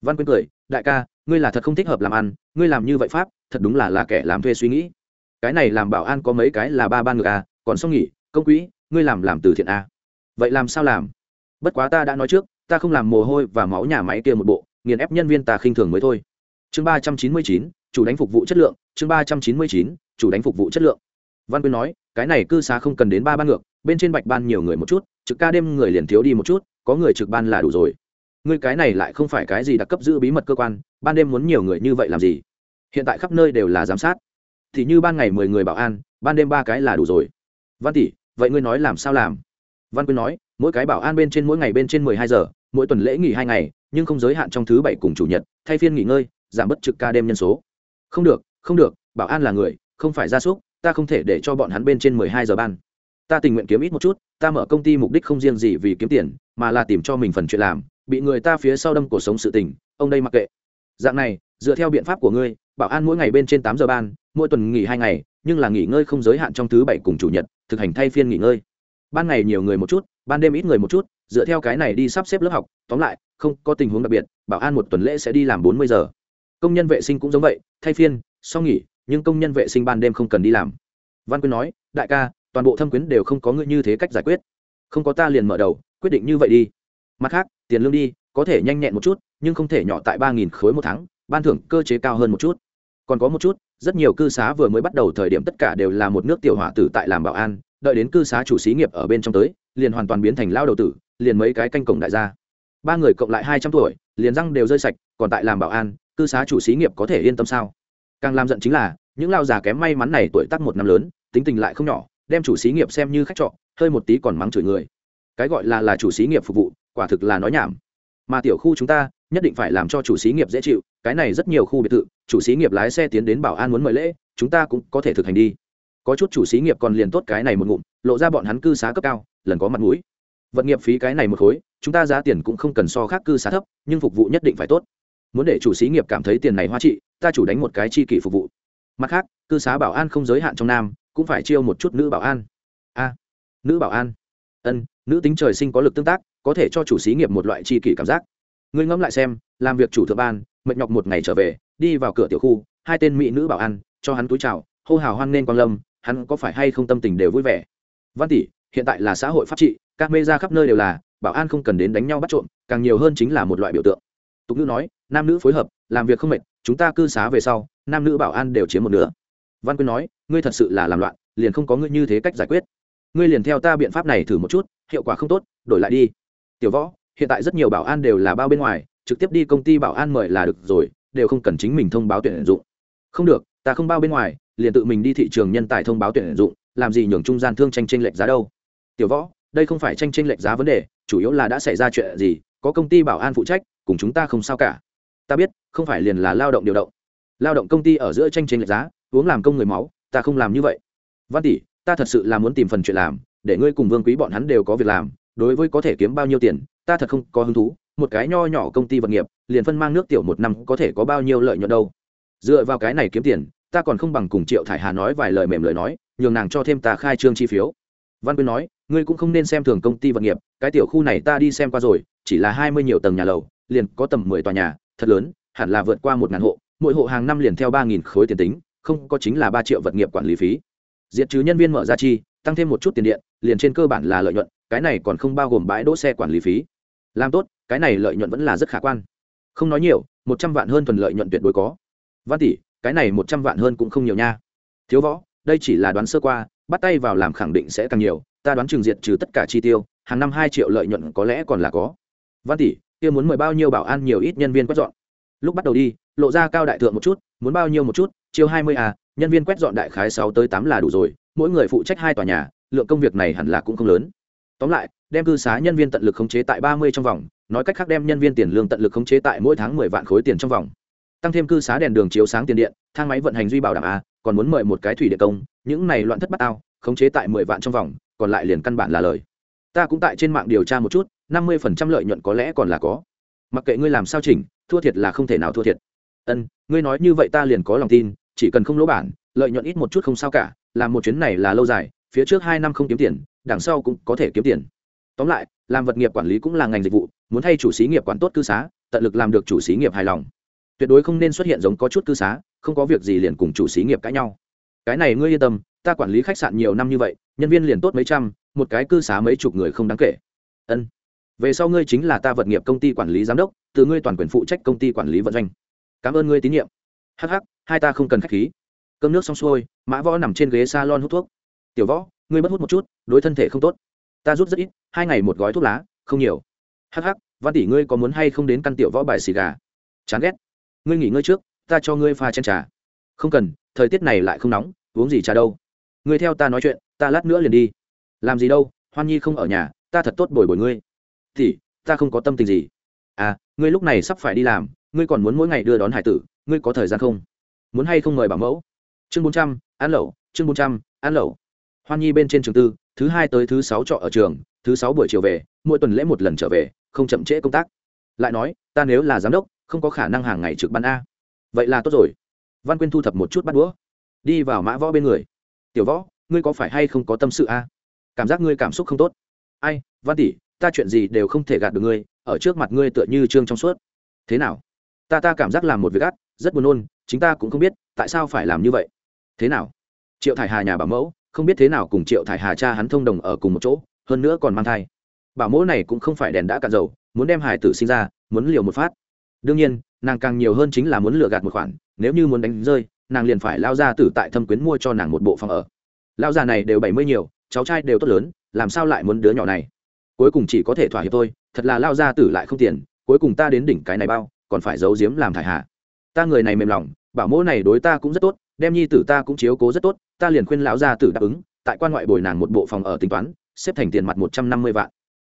[SPEAKER 1] Văn quyên cười, đại ca ngươi là thật không thích hợp làm ăn, ngươi làm như vậy pháp, thật đúng là là kẻ làm thuê suy nghĩ. Cái này làm bảo an có mấy cái là ba ban ngược à còn xong nghỉ, công quỹ, ngươi làm làm từ thiện à. Vậy làm sao làm? Bất quá ta đã nói trước, ta không làm mồ hôi và máu nhà máy kia một bộ, nghiền ép nhân viên ta khinh thường mới thôi. Chương ba trăm chín mươi chín, chủ đánh phục vụ chất lượng, chương ba trăm chín mươi chín, chủ đánh phục vụ chất lượng. Văn quyên nói, cái này cư xá không cần đến ba ban ngược, bên trên bạch ban nhiều người một chút, trực ca đêm người liền thiếu đi một chút, có người trực ban là đủ rồi ngươi cái này lại không phải cái gì đặc cấp giữ bí mật cơ quan, ban đêm muốn nhiều người như vậy làm gì? Hiện tại khắp nơi đều là giám sát. Thì như ban ngày mười người bảo an, ban đêm ba cái là đủ rồi. Văn tỷ, vậy ngươi nói làm sao làm? Văn quyên nói, mỗi cái bảo an bên trên mỗi ngày bên trên mười hai giờ, mỗi tuần lễ nghỉ hai ngày, nhưng không giới hạn trong thứ bảy cùng chủ nhật, thay phiên nghỉ ngơi, giảm bất trực ca đêm nhân số. Không được không được, bảo an là người, không phải gia súc, ta không thể để cho bọn hắn bên trên mười hai giờ ban. Ta tình nguyện kiếm ít một chút, ta mở công ty mục đích không riêng gì vì kiếm tiền, mà là tìm cho mình phần chuyện làm bị người ta phía sau đâm cuộc sống sự tình, ông đây mặc kệ. Dạng này, dựa theo biện pháp của ngươi, bảo an mỗi ngày bên trên tám giờ ban, mỗi tuần nghỉ hai ngày, nhưng là nghỉ ngơi không giới hạn trong thứ bảy cùng chủ nhật, thực hành thay phiên nghỉ ngơi. Ban ngày nhiều người một chút, ban đêm ít người một chút, dựa theo cái này đi sắp xếp lớp học, tóm lại, không có tình huống đặc biệt, bảo an một tuần lễ sẽ đi làm bốn mươi giờ. Công nhân vệ sinh cũng giống vậy, thay phiên sau nghỉ, nhưng công nhân vệ sinh ban đêm không cần đi làm. Văn quyên nói, đại ca, toàn bộ thâm quyến đều không có ngươi như thế cách giải quyết. Không có ta liền mở đầu, quyết định như vậy đi mặt khác, tiền lương đi, có thể nhanh nhẹn một chút, nhưng không thể nhỏ tại ba nghìn khối một tháng, ban thưởng cơ chế cao hơn một chút. Còn có một chút, rất nhiều cư xá vừa mới bắt đầu thời điểm tất cả đều là một nước tiểu hỏa tử tại làm bảo an, đợi đến cư xá chủ xí nghiệp ở bên trong tới, liền hoàn toàn biến thành lao đầu tử, liền mấy cái canh cổng đại gia. Ba người cộng lại hai trăm tuổi, liền răng đều rơi sạch, còn tại làm bảo an, cư xá chủ xí nghiệp có thể yên tâm sao? Càng làm giận chính là, những lao già kém may mắn này tuổi tác một năm lớn, tính tình lại không nhỏ, đem chủ xí nghiệp xem như khách trọ, hơi một tí còn mắng chửi người. Cái gọi là là chủ xí nghiệp phục vụ quả thực là nói nhảm. Mà tiểu khu chúng ta, nhất định phải làm cho chủ xí nghiệp dễ chịu, cái này rất nhiều khu biệt thự, chủ xí nghiệp lái xe tiến đến bảo an muốn mời lễ, chúng ta cũng có thể thực hành đi. Có chút chủ xí nghiệp còn liền tốt cái này một ngụm, lộ ra bọn hắn cư xá cấp cao, lần có mặt mũi. Vật nghiệp phí cái này một khối, chúng ta giá tiền cũng không cần so khác cư xá thấp, nhưng phục vụ nhất định phải tốt. Muốn để chủ xí nghiệp cảm thấy tiền này hoa trị, ta chủ đánh một cái chi kỷ phục vụ. Mặt khác, cư xá bảo an không giới hạn trong nam, cũng phải chiêu một chút nữ bảo an. A, nữ bảo an. Ân, nữ tính trời sinh có lực tương tác có thể cho chủ xí nghiệp một loại tri kỷ cảm giác. Ngươi ngẫm lại xem, làm việc chủ thượng ban, mệt nhọc một ngày trở về, đi vào cửa tiểu khu, hai tên mỹ nữ bảo an cho hắn túi chào, hô hào hoan nên quang lâm, hắn có phải hay không tâm tình đều vui vẻ? Văn tỷ, hiện tại là xã hội pháp trị, các mê ra khắp nơi đều là, bảo an không cần đến đánh nhau bắt trộm, càng nhiều hơn chính là một loại biểu tượng. Tục ngữ nói, nam nữ phối hợp, làm việc không mệt, chúng ta cư xá về sau, nam nữ bảo an đều chiếm một nửa. Văn quyên nói, ngươi thật sự là làm loạn, liền không có ngươi như thế cách giải quyết. Ngươi liền theo ta biện pháp này thử một chút, hiệu quả không tốt, đổi lại đi tiểu võ, hiện tại rất nhiều bảo an đều là bao bên ngoài, trực tiếp đi công ty bảo an mời là được rồi, đều không cần chính mình thông báo tuyển dụng. Không được, ta không bao bên ngoài, liền tự mình đi thị trường nhân tài thông báo tuyển dụng, làm gì nhường trung gian thương tranh tranh lệch giá đâu. Tiểu võ, đây không phải tranh tranh lệch giá vấn đề, chủ yếu là đã xảy ra chuyện gì, có công ty bảo an phụ trách, cùng chúng ta không sao cả. Ta biết, không phải liền là lao động điều động. Lao động công ty ở giữa tranh tranh lệch giá, uống làm công người máu, ta không làm như vậy. Văn tỷ, ta thật sự là muốn tìm phần chuyện làm, để ngươi cùng vương quý bọn hắn đều có việc làm đối với có thể kiếm bao nhiêu tiền, ta thật không có hứng thú, một cái nho nhỏ công ty vật nghiệp, liền phân mang nước tiểu một năm có thể có bao nhiêu lợi nhuận đâu. Dựa vào cái này kiếm tiền, ta còn không bằng cùng triệu thải hà nói vài lời mềm lời nói, nhường nàng cho thêm ta khai trương chi phiếu. Văn quyên nói, ngươi cũng không nên xem thường công ty vật nghiệp, cái tiểu khu này ta đi xem qua rồi, chỉ là hai mươi nhiều tầng nhà lầu, liền có tầm mười tòa nhà, thật lớn, hẳn là vượt qua một ngàn hộ, mỗi hộ hàng năm liền theo ba nghìn khối tiền tính, không có chính là ba triệu vật nghiệp quản lý phí. Diệt trừ nhân viên mở ra chi, tăng thêm một chút tiền điện, liền trên cơ bản là lợi nhuận cái này còn không bao gồm bãi đỗ xe quản lý phí. Làm tốt, cái này lợi nhuận vẫn là rất khả quan. Không nói nhiều, một trăm vạn hơn thuần lợi nhuận tuyệt đối có. Văn tỷ, cái này một trăm vạn hơn cũng không nhiều nha. Thiếu võ, đây chỉ là đoán sơ qua, bắt tay vào làm khẳng định sẽ càng nhiều, ta đoán trường diệt trừ tất cả chi tiêu, hàng năm hai triệu lợi nhuận có lẽ còn là có. Văn tỷ, kia muốn mời bao nhiêu bảo an nhiều ít nhân viên quét dọn? Lúc bắt đầu đi, lộ ra cao đại thượng một chút, muốn bao nhiêu một chút, chiêu hai mươi à nhân viên quét dọn đại khái sáu tới tám là đủ rồi, mỗi người phụ trách hai tòa nhà, lượng công việc này hẳn là cũng không lớn tóm lại, đem cư xá nhân viên tận lực khống chế tại ba mươi trong vòng, nói cách khác đem nhân viên tiền lương tận lực khống chế tại mỗi tháng mười vạn khối tiền trong vòng. Tăng thêm cư xá đèn đường chiếu sáng tiền điện, thang máy vận hành duy bảo đảm a, còn muốn mời một cái thủy điện công, những này loạn thất bát ao khống chế tại mười vạn trong vòng, còn lại liền căn bản là lời. Ta cũng tại trên mạng điều tra một chút, năm mươi phần trăm lợi nhuận có lẽ còn là có. Mặc kệ ngươi làm sao chỉnh, thua thiệt là không thể nào thua thiệt. Ân, ngươi nói như vậy ta liền có lòng tin, chỉ cần không lỗ bản, lợi nhuận ít một chút không sao cả, làm một chuyến này là lâu dài, phía trước hai năm không kiếm tiền đằng sau cũng có thể kiếm tiền. Tóm lại, làm vật nghiệp quản lý cũng là ngành dịch vụ, muốn thay chủ xí nghiệp quản tốt cư xá, tận lực làm được chủ xí nghiệp hài lòng. Tuyệt đối không nên xuất hiện giống có chút cư xá, không có việc gì liền cùng chủ xí nghiệp cãi nhau. Cái này ngươi yên tâm, ta quản lý khách sạn nhiều năm như vậy, nhân viên liền tốt mấy trăm, một cái cư xá mấy chục người không đáng kể. Ân. Về sau ngươi chính là ta vật nghiệp công ty quản lý giám đốc, từ ngươi toàn quyền phụ trách công ty quản lý vận doanh. Cảm ơn ngươi tín nhiệm. Hh hai ta không cần k h á c h khí. Cơm nước xong xuôi, mã võ nằm trên ghế s a lon hút thuốc. Tiểu võ ngươi bất hút một chút đối thân thể không tốt. Ta rút rất ít hai ngày một gói thuốc lá không nhiều. Hắc hắc, văn tỷ ngươi có muốn hay không đến căn tiểu võ bài xì gà? Chán ghét. Ngươi nghỉ ngơi trước ta cho ngươi pha chen trà. Không cần thời tiết này lại không nóng uống gì trà đâu. Ngươi theo ta nói chuyện ta lát nữa liền đi. Làm gì đâu hoan nhi không ở nhà ta thật tốt bồi bồi ngươi. Thì ta không có tâm tình gì. À ngươi lúc này sắp phải đi làm ngươi còn muốn mỗi ngày đưa đón hải tử ngươi có thời gian không? Muốn hay không mời bảo mẫu? Chương bốn trăm ăn lẩu chương bốn trăm ăn lẩu hoan nhi bên trên trường tư, thứ hai tới thứ sáu trọ ở trường, thứ sáu buổi chiều về, mỗi tuần lễ một lần trở về, không chậm trễ công tác. Lại nói, ta nếu là giám đốc, không có khả năng hàng ngày trực ban a. Vậy là tốt rồi. Văn quyên thu thập một chút bắt đũa. Đi vào mã võ bên người. Tiểu võ, ngươi có phải hay không có tâm sự a? Cảm giác ngươi cảm xúc không tốt. Ai, văn tỷ, ta chuyện gì đều không thể gạt được ngươi, ở trước mặt ngươi tựa như trương trong suốt. Thế nào? Ta ta cảm giác làm một việc ác rất buồn nôn, chính ta cũng không biết, tại sao phải làm như vậy. Thế nào? Triệu thải hà nhà bảo mẫu không biết thế nào cùng triệu thải hà cha hắn thông đồng ở cùng một chỗ, hơn nữa còn mang thai. Bảo mẫu này cũng không phải đèn đã cạn dầu, muốn đem hải tử sinh ra, muốn liều một phát. Đương nhiên, nàng càng nhiều hơn chính là muốn lừa gạt một khoản, nếu như muốn đánh rơi, nàng liền phải lao ra tử tại thâm quyến mua cho nàng một bộ phòng ở. Lao già này đều bảy mươi nhiều, cháu trai đều tốt lớn, làm sao lại muốn đứa nhỏ này? Cuối cùng chỉ có thể thỏa hiệp thôi, thật là lao ra tử lại không tiền, cuối cùng ta đến đỉnh cái này bao, còn phải giấu giếm làm thải hạ ta người này mềm lòng, bảo mẫu này đối ta cũng rất tốt đem nhi tử ta cũng chiếu cố rất tốt, ta liền khuyên lão gia tử đáp ứng, tại quan ngoại bồi nàng một bộ phòng ở tính toán, xếp thành tiền mặt một trăm năm mươi vạn.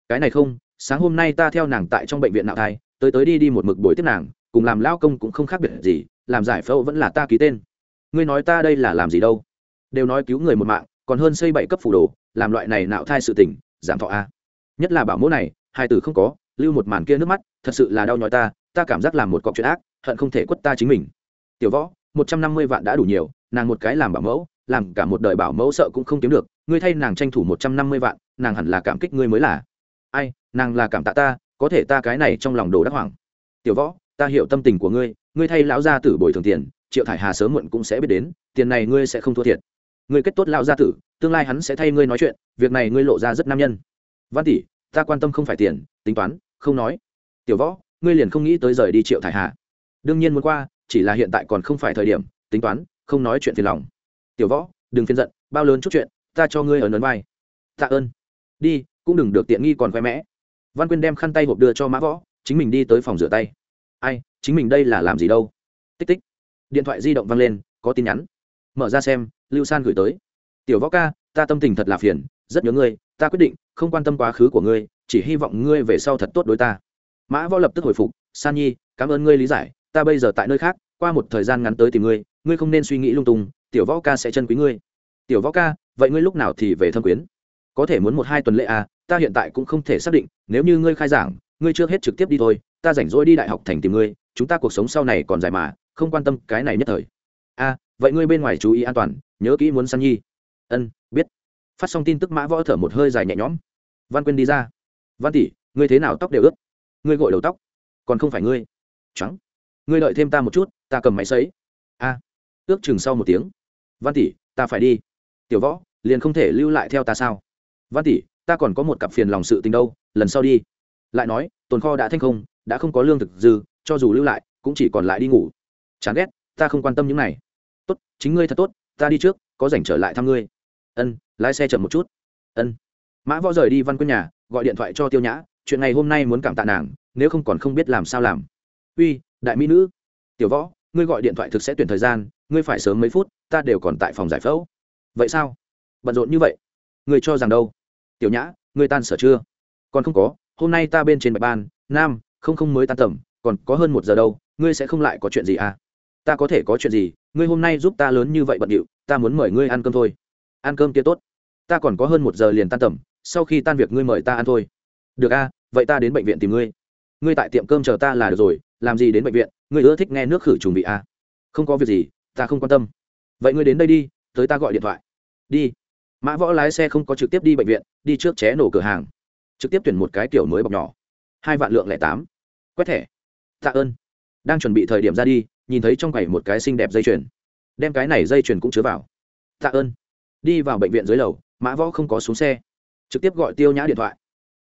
[SPEAKER 1] Cái này không, sáng hôm nay ta theo nàng tại trong bệnh viện nạo thai, tới tới đi đi một mực bồi tiếp nàng, cùng làm lao công cũng không khác biệt gì, làm giải phẫu vẫn là ta ký tên. Ngươi nói ta đây là làm gì đâu? Đều nói cứu người một mạng, còn hơn xây bảy cấp phủ đồ, làm loại này nạo thai sự tỉnh giảm thọ a. Nhất là bảo mẫu này, hai từ không có, lưu một màn kia nước mắt, thật sự là đau nhói ta ta cảm giác làm một cọc chuyện ác, hận không thể quất ta chính mình. Tiểu võ một trăm năm mươi vạn đã đủ nhiều, nàng một cái làm bảo mẫu, làm cả một đời bảo mẫu sợ cũng không kiếm được, ngươi thay nàng tranh thủ một trăm năm mươi vạn, nàng hẳn là cảm kích ngươi mới là. Ai, nàng là cảm tạ ta, có thể ta cái này trong lòng đồ đắc hoàng. tiểu võ, ta hiểu tâm tình của ngươi ngươi thay lão gia tử bồi thường tiền, triệu thải hà sớm muộn cũng sẽ biết đến, tiền này ngươi sẽ không thua thiệt. Ngươi kết tốt lão gia tử, tương lai hắn sẽ thay ngươi nói chuyện, việc này ngươi lộ ra rất nam nhân. Văn tỷ, ta quan tâm không phải tiền, tính toán, không nói. Tiểu võ, ngươi liền không nghĩ tới rời đi triệu thải hà. Đương nhiên muốn qua chỉ là hiện tại còn không phải thời điểm, tính toán, không nói chuyện phiền lòng. Tiểu võ, đừng phiền giận, bao lớn chút chuyện, ta cho ngươi ở nấn vai. Tạ ơn. Đi, cũng đừng được tiện nghi còn khoe mẽ. Văn quyên đem khăn tay hộp đưa cho mã võ, chính mình đi tới phòng rửa tay. Ai, chính mình đây là làm gì đâu? Tích tích. Điện thoại di động văng lên, có tin nhắn. Mở ra xem, lưu san gửi tới. Tiểu võ ca, ta tâm tình thật là phiền, rất nhớ ngươi, ta quyết định, không quan tâm quá khứ của ngươi, chỉ hy vọng ngươi về sau thật tốt đối ta. Mã võ lập tức hồi phục, san nhi, cảm ơn ngươi lý giải ta bây giờ tại nơi khác qua một thời gian ngắn tới tìm ngươi ngươi không nên suy nghĩ lung tung tiểu võ ca sẽ chân quý ngươi. Tiểu võ ca vậy ngươi lúc nào thì về thâm quyến? Có thể muốn một hai tuần lễ à ta hiện tại cũng không thể xác định nếu như ngươi khai giảng ngươi chưa hết trực tiếp đi thôi ta rảnh rỗi đi đại học thành tìm ngươi chúng ta cuộc sống sau này còn dài mà không quan tâm cái này nhất thời. A à, vậy ngươi bên ngoài chú ý an toàn nhớ kỹ muốn săn nhi. Ân biết. Phát xong tin tức mã võ thở một hơi dài nhẹ nhõm. Văn quyên đi ra. Văn tỷ ngươi thế nào tóc đều ướt? Ngươi gội đầu tóc. Còn không phải ngươi. Trắng ngươi đợi thêm ta một chút, ta cầm máy xấy a. À, ước chừng sau một tiếng. Văn tỷ, ta phải đi. Tiểu võ, liền không thể lưu lại theo ta sao? Văn tỷ, ta còn có một cặp phiền lòng sự tình đâu, lần sau đi. Lại nói, tồn kho đã thanh không, đã không có lương thực dư, cho dù lưu lại, cũng chỉ còn lại đi ngủ. Chán ghét, ta không quan tâm những này. Tốt, chính ngươi thật tốt, ta đi trước, có rảnh trở lại thăm ngươi. Ân, lái xe chậm một chút. Ân. Mã võ rời đi văn quân nhà, gọi điện thoại cho tiêu nhã, chuyện này hôm nay muốn cảm tạ nàng, nếu không còn không biết làm sao làm. Uy đại mỹ nữ, tiểu võ, ngươi gọi điện thoại thực sẽ tuyển thời gian, ngươi phải sớm mấy phút, ta đều còn tại phòng giải phẫu. Vậy sao? Bận rộn như vậy? Ngươi cho rằng đâu? Tiểu nhã, ngươi tan sở chưa? Còn không có, hôm nay ta bên trên bạch ban, nam, không không mới tan tầm, còn có hơn một giờ đâu, ngươi sẽ không lại có chuyện gì à? Ta có thể có chuyện gì, ngươi hôm nay giúp ta lớn như vậy bận điệu, ta muốn mời ngươi ăn cơm thôi. Ăn cơm kia tốt. Ta còn có hơn một giờ liền tan tầm, sau khi tan việc ngươi mời ta ăn thôi. Được a vậy ta đến bệnh viện tìm ngươi. Ngươi tại tiệm cơm chờ ta là được rồi làm gì đến bệnh viện, ngươi ưa thích nghe nước khử trùng bị à? không có việc gì, ta không quan tâm. Vậy ngươi đến đây đi, tới ta gọi điện thoại. Đi. Mã võ lái xe không có trực tiếp đi bệnh viện, đi trước ché nổ cửa hàng. Trực tiếp tuyển một cái kiểu mới bọc nhỏ. Hai vạn lượng lẻ tám. Quét thẻ. Tạ ơn. Đang chuẩn bị thời điểm ra đi, nhìn thấy trong quầy một cái xinh đẹp dây chuyền. Đem cái này dây chuyền cũng chứa vào. Tạ ơn. Đi vào bệnh viện dưới lầu, mã võ không có xuống xe. Trực tiếp gọi tiêu nhã điện thoại.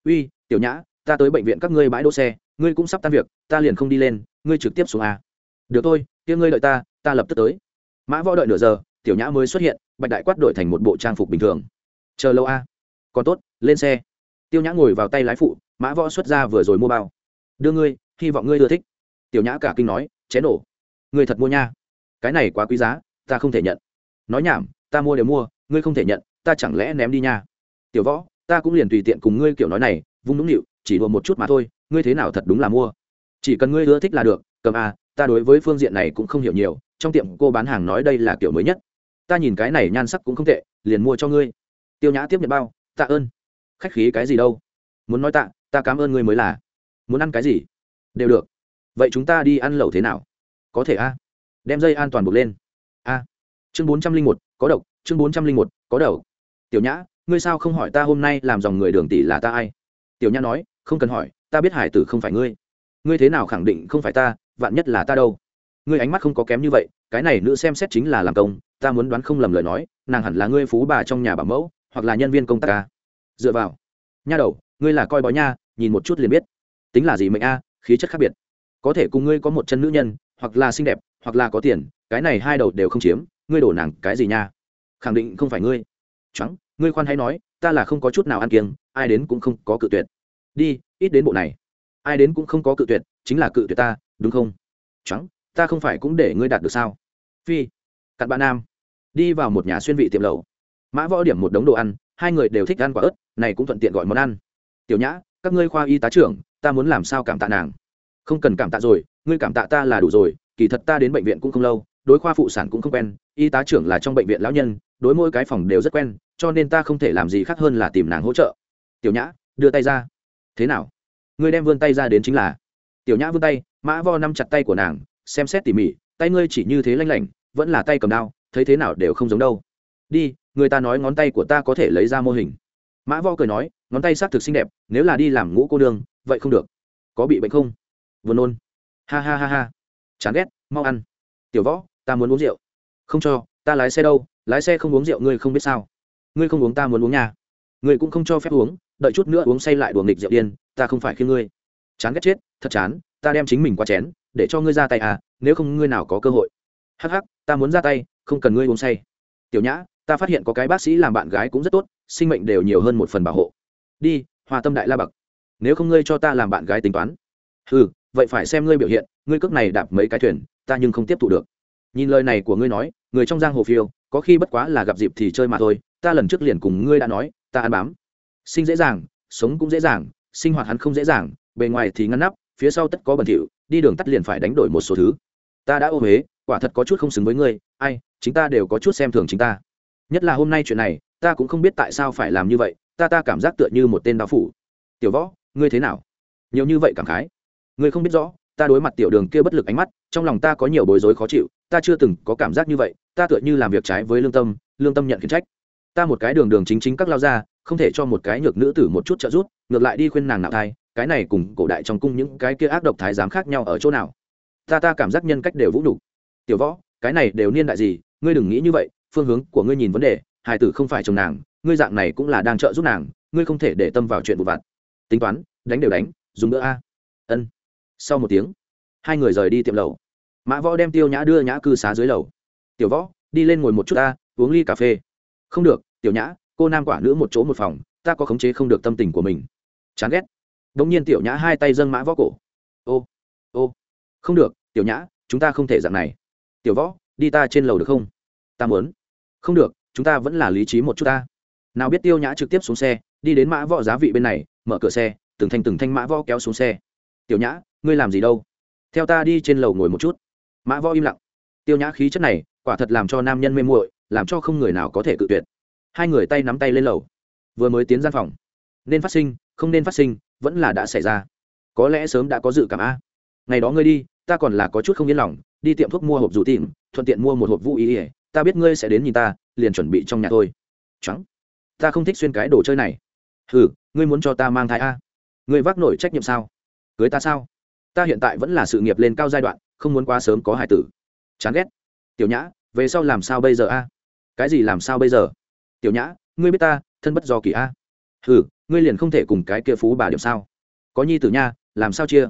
[SPEAKER 1] Uy, tiểu nhã, ta tới bệnh viện các ngươi bãi đỗ xe ngươi cũng sắp tan việc, ta liền không đi lên, ngươi trực tiếp xuống a. Được thôi, kia ngươi đợi ta ta lập tức tới. Mã võ đợi nửa giờ, tiểu nhã mới xuất hiện, bạch đại quát đổi thành một bộ trang phục bình thường. Chờ lâu a. Còn tốt, lên xe. Tiêu nhã ngồi vào tay lái phụ, mã võ xuất ra vừa rồi mua bao. Đưa ngươi, hy vọng ngươi ưa thích. Tiểu nhã cả kinh nói, chén nổ. Ngươi thật mua nha. Cái này quá quý giá, ta không thể nhận. Nói nhảm, ta mua đều mua, ngươi không thể nhận, ta chẳng lẽ ném đi nha. Tiểu võ, ta cũng liền tùy tiện cùng ngươi kiểu nói này, vung đúng nịu, chỉ đùa một chút mà thôi ngươi thế nào thật đúng là mua? Chỉ cần ngươi ưa thích là được, cầm a ta đối với phương diện này cũng không hiểu nhiều, trong tiệm cô bán hàng nói đây là kiểu mới nhất. Ta nhìn cái này nhan sắc cũng không tệ, liền mua cho ngươi. Tiêu nhã tiếp nhận bao, tạ ơn. Khách khí cái gì đâu? Muốn nói tạ, ta cảm ơn ngươi mới là. Muốn ăn cái gì? Đều được. Vậy chúng ta đi ăn lẩu thế nào? Có thể a đem dây an toàn buộc lên. A chương bốn trăm linh một, có độc. Chương bốn trăm linh một, có đầu tiểu nhã, ngươi sao không hỏi ta hôm nay làm dòng người đường tỷ là ta ai? Tiểu nhã nói, không cần hỏi ta biết hải tử không phải ngươi. Ngươi thế nào khẳng định không phải ta, vạn nhất là ta đâu? Ngươi ánh mắt không có kém như vậy, cái này nữ xem xét chính là làm công, ta muốn đoán không lầm lời nói, nàng hẳn là ngươi phú bà trong nhà bảo mẫu, hoặc là nhân viên công tác ca dựa vào. Nha đầu, ngươi là coi bói nha, nhìn một chút liền biết. Tính là gì mệnh a, khí chất khác biệt. Có thể cùng ngươi có một chân nữ nhân, hoặc là xinh đẹp, hoặc là có tiền, cái này hai đầu đều không chiếm, ngươi đổ nàng cái gì nha? Khẳng định không phải ngươi. Trắng ngươi khoan hay nói, ta là không có chút nào ăn kiêng, ai đến cũng không có cự tuyệt. Đi ít đến bộ này. Ai đến cũng không có cự tuyệt, chính là cự tuyệt ta, đúng không? Trắng ta không phải cũng để ngươi đạt được sao? Phi, cặn bạn nam. Đi vào một nhà xuyên vị tiệm lẩu. Mã võ điểm một đống đồ ăn, hai người đều thích ăn quả ớt, này cũng thuận tiện gọi món ăn. Tiểu nhã, các ngươi khoa y tá trưởng, ta muốn làm sao cảm tạ nàng? Không cần cảm tạ rồi, ngươi cảm tạ ta là đủ rồi, kỳ thật ta đến bệnh viện cũng không lâu, đối khoa phụ sản cũng không quen, y tá trưởng là trong bệnh viện lão nhân, đối mỗi cái phòng đều rất quen, cho nên ta không thể làm gì khác hơn là tìm nàng hỗ trợ. Tiểu nhã, đưa tay ra thế nào? Ngươi đem vươn tay ra đến chính là. Tiểu nhã vươn tay, mã vo nắm chặt tay của nàng, xem xét tỉ mỉ, tay ngươi chỉ như thế lanh lảnh, vẫn là tay cầm đao, thấy thế nào đều không giống đâu. Đi, người ta nói ngón tay của ta có thể lấy ra mô hình. Mã vo cười nói, ngón tay xác thực xinh đẹp, nếu là đi làm ngũ cô đường vậy không được. Có bị bệnh không? Vừa nôn. Ha ha ha ha. Chán ghét, mau ăn. Tiểu võ, ta muốn uống rượu. Không cho, ta lái xe đâu, lái xe không uống rượu ngươi không biết sao. Ngươi không uống ta muốn uống nhà ngươi cũng không cho phép uống đợi chút nữa uống say lại đùa nghịch rượu điên, ta không phải khi ngươi. Chán ghét chết, thật chán, ta đem chính mình qua chén, để cho ngươi ra tay à nếu không ngươi nào có cơ hội. Hắc hắc, ta muốn ra tay, không cần ngươi uống say. Tiểu nhã, ta phát hiện có cái bác sĩ làm bạn gái cũng rất tốt, sinh mệnh đều nhiều hơn một phần bảo hộ. Đi, hòa tâm đại la bậc. Nếu không ngươi cho ta làm bạn gái tính toán. Ừ vậy phải xem ngươi biểu hiện, ngươi cước này đạp mấy cái thuyền, ta nhưng không tiếp thu được. Nhìn lời này của ngươi nói, người trong giang hồ phiêu, có khi bất quá là gặp dịp thì chơi mà thôi, ta lần trước liền cùng ngươi đã nói, ta ăn bám sinh dễ dàng, sống cũng dễ dàng, sinh hoạt hắn không dễ dàng, bề ngoài thì ngăn nắp, phía sau tất có bẩn thỉu, đi đường tắt liền phải đánh đổi một số thứ. Ta đã ô huế, quả thật có chút không xứng với ngươi, ai, chính ta đều có chút xem thường chính ta. Nhất là hôm nay chuyện này, ta cũng không biết tại sao phải làm như vậy, ta ta cảm giác tựa như một tên đạo phủ. Tiểu võ, ngươi thế nào? Nhiều như vậy cảm khái. Ngươi không biết rõ, ta đối mặt tiểu đường kia bất lực ánh mắt, trong lòng ta có nhiều bối rối khó chịu, ta chưa từng có cảm giác như vậy, ta tựa như làm việc trái với lương tâm lương tâm nhận khiển trách. Ta một cái đường đường chính chính các lao ra không thể cho một cái nhược nữ tử một chút trợ giúp, ngược lại đi khuyên nàng nạo thai, cái này cùng cổ đại trong cung những cái kia ác độc thái giám khác nhau ở chỗ nào? Ta ta cảm giác nhân cách đều vũ đủ tiểu võ, cái này đều niên đại gì, ngươi đừng nghĩ như vậy, phương hướng của ngươi nhìn vấn đề, hài tử không phải chồng nàng, ngươi dạng này cũng là đang trợ giúp nàng, ngươi không thể để tâm vào chuyện vụ vặt. Tính toán, đánh đều đánh, dùng nữa a. Ân. Sau một tiếng, hai người rời đi tiệm lầu. Mã võ đem tiêu nhã đưa nhã cư xá dưới lầu. Tiểu võ, đi lên ngồi một chút a uống ly cà phê. Không được, tiểu nhã cô nam quả nữ một chỗ một phòng, ta có khống chế không được tâm tình của mình. Chán ghét. Đ ỗ n g nhiên tiểu nhã hai tay dâng mã võ cổ. Ô ô. Không được, tiểu nhã, chúng ta không thể dạng này. Tiểu võ, đi ta trên lầu được không? Ta muốn. Không được, chúng ta vẫn là lý trí một chút ta. Nào biết tiêu nhã trực tiếp xuống xe, đi đến mã võ giá vị bên này, mở cửa xe, từng thanh từng thanh mã võ kéo xuống xe. Tiểu nhã, ngươi làm gì đâu? Theo ta đi trên lầu ngồi một chút. Mã võ im lặng. Tiêu nhã khí chất này, quả thật làm cho nam nhân mê muội, làm cho không người nào có thể cự tuyệt hai người tay nắm tay lên lầu. Vừa mới tiến gian phòng. Nên phát sinh, không nên phát sinh, vẫn là đã xảy ra. Có lẽ sớm đã có dự cảm a. Ngày đó ngươi đi, ta còn là có chút không yên lòng, đi tiệm thuốc mua hộp dù tìm, thuận tiện mua một hộp vũ ý ỉa ta biết ngươi sẽ đến nhìn ta, liền chuẩn bị trong nhà thôi. Trắng ta không thích xuyên cái đồ chơi này. Hừ, ngươi muốn cho ta mang thai a? Ngươi vác nổi trách nhiệm sao? Cưới ta sao? Ta hiện tại vẫn là sự nghiệp lên cao giai đoạn, không muốn quá sớm có hải tử. Chán ghét. Tiểu nhã, về sau làm sao bây giờ a? Cái gì làm sao bây giờ? Tiểu nhã, ngươi biết ta, thân bất do kỳ a. Ừ ngươi liền không thể cùng cái kia phú bà điểm sao? Có nhi tử nha, làm sao chia?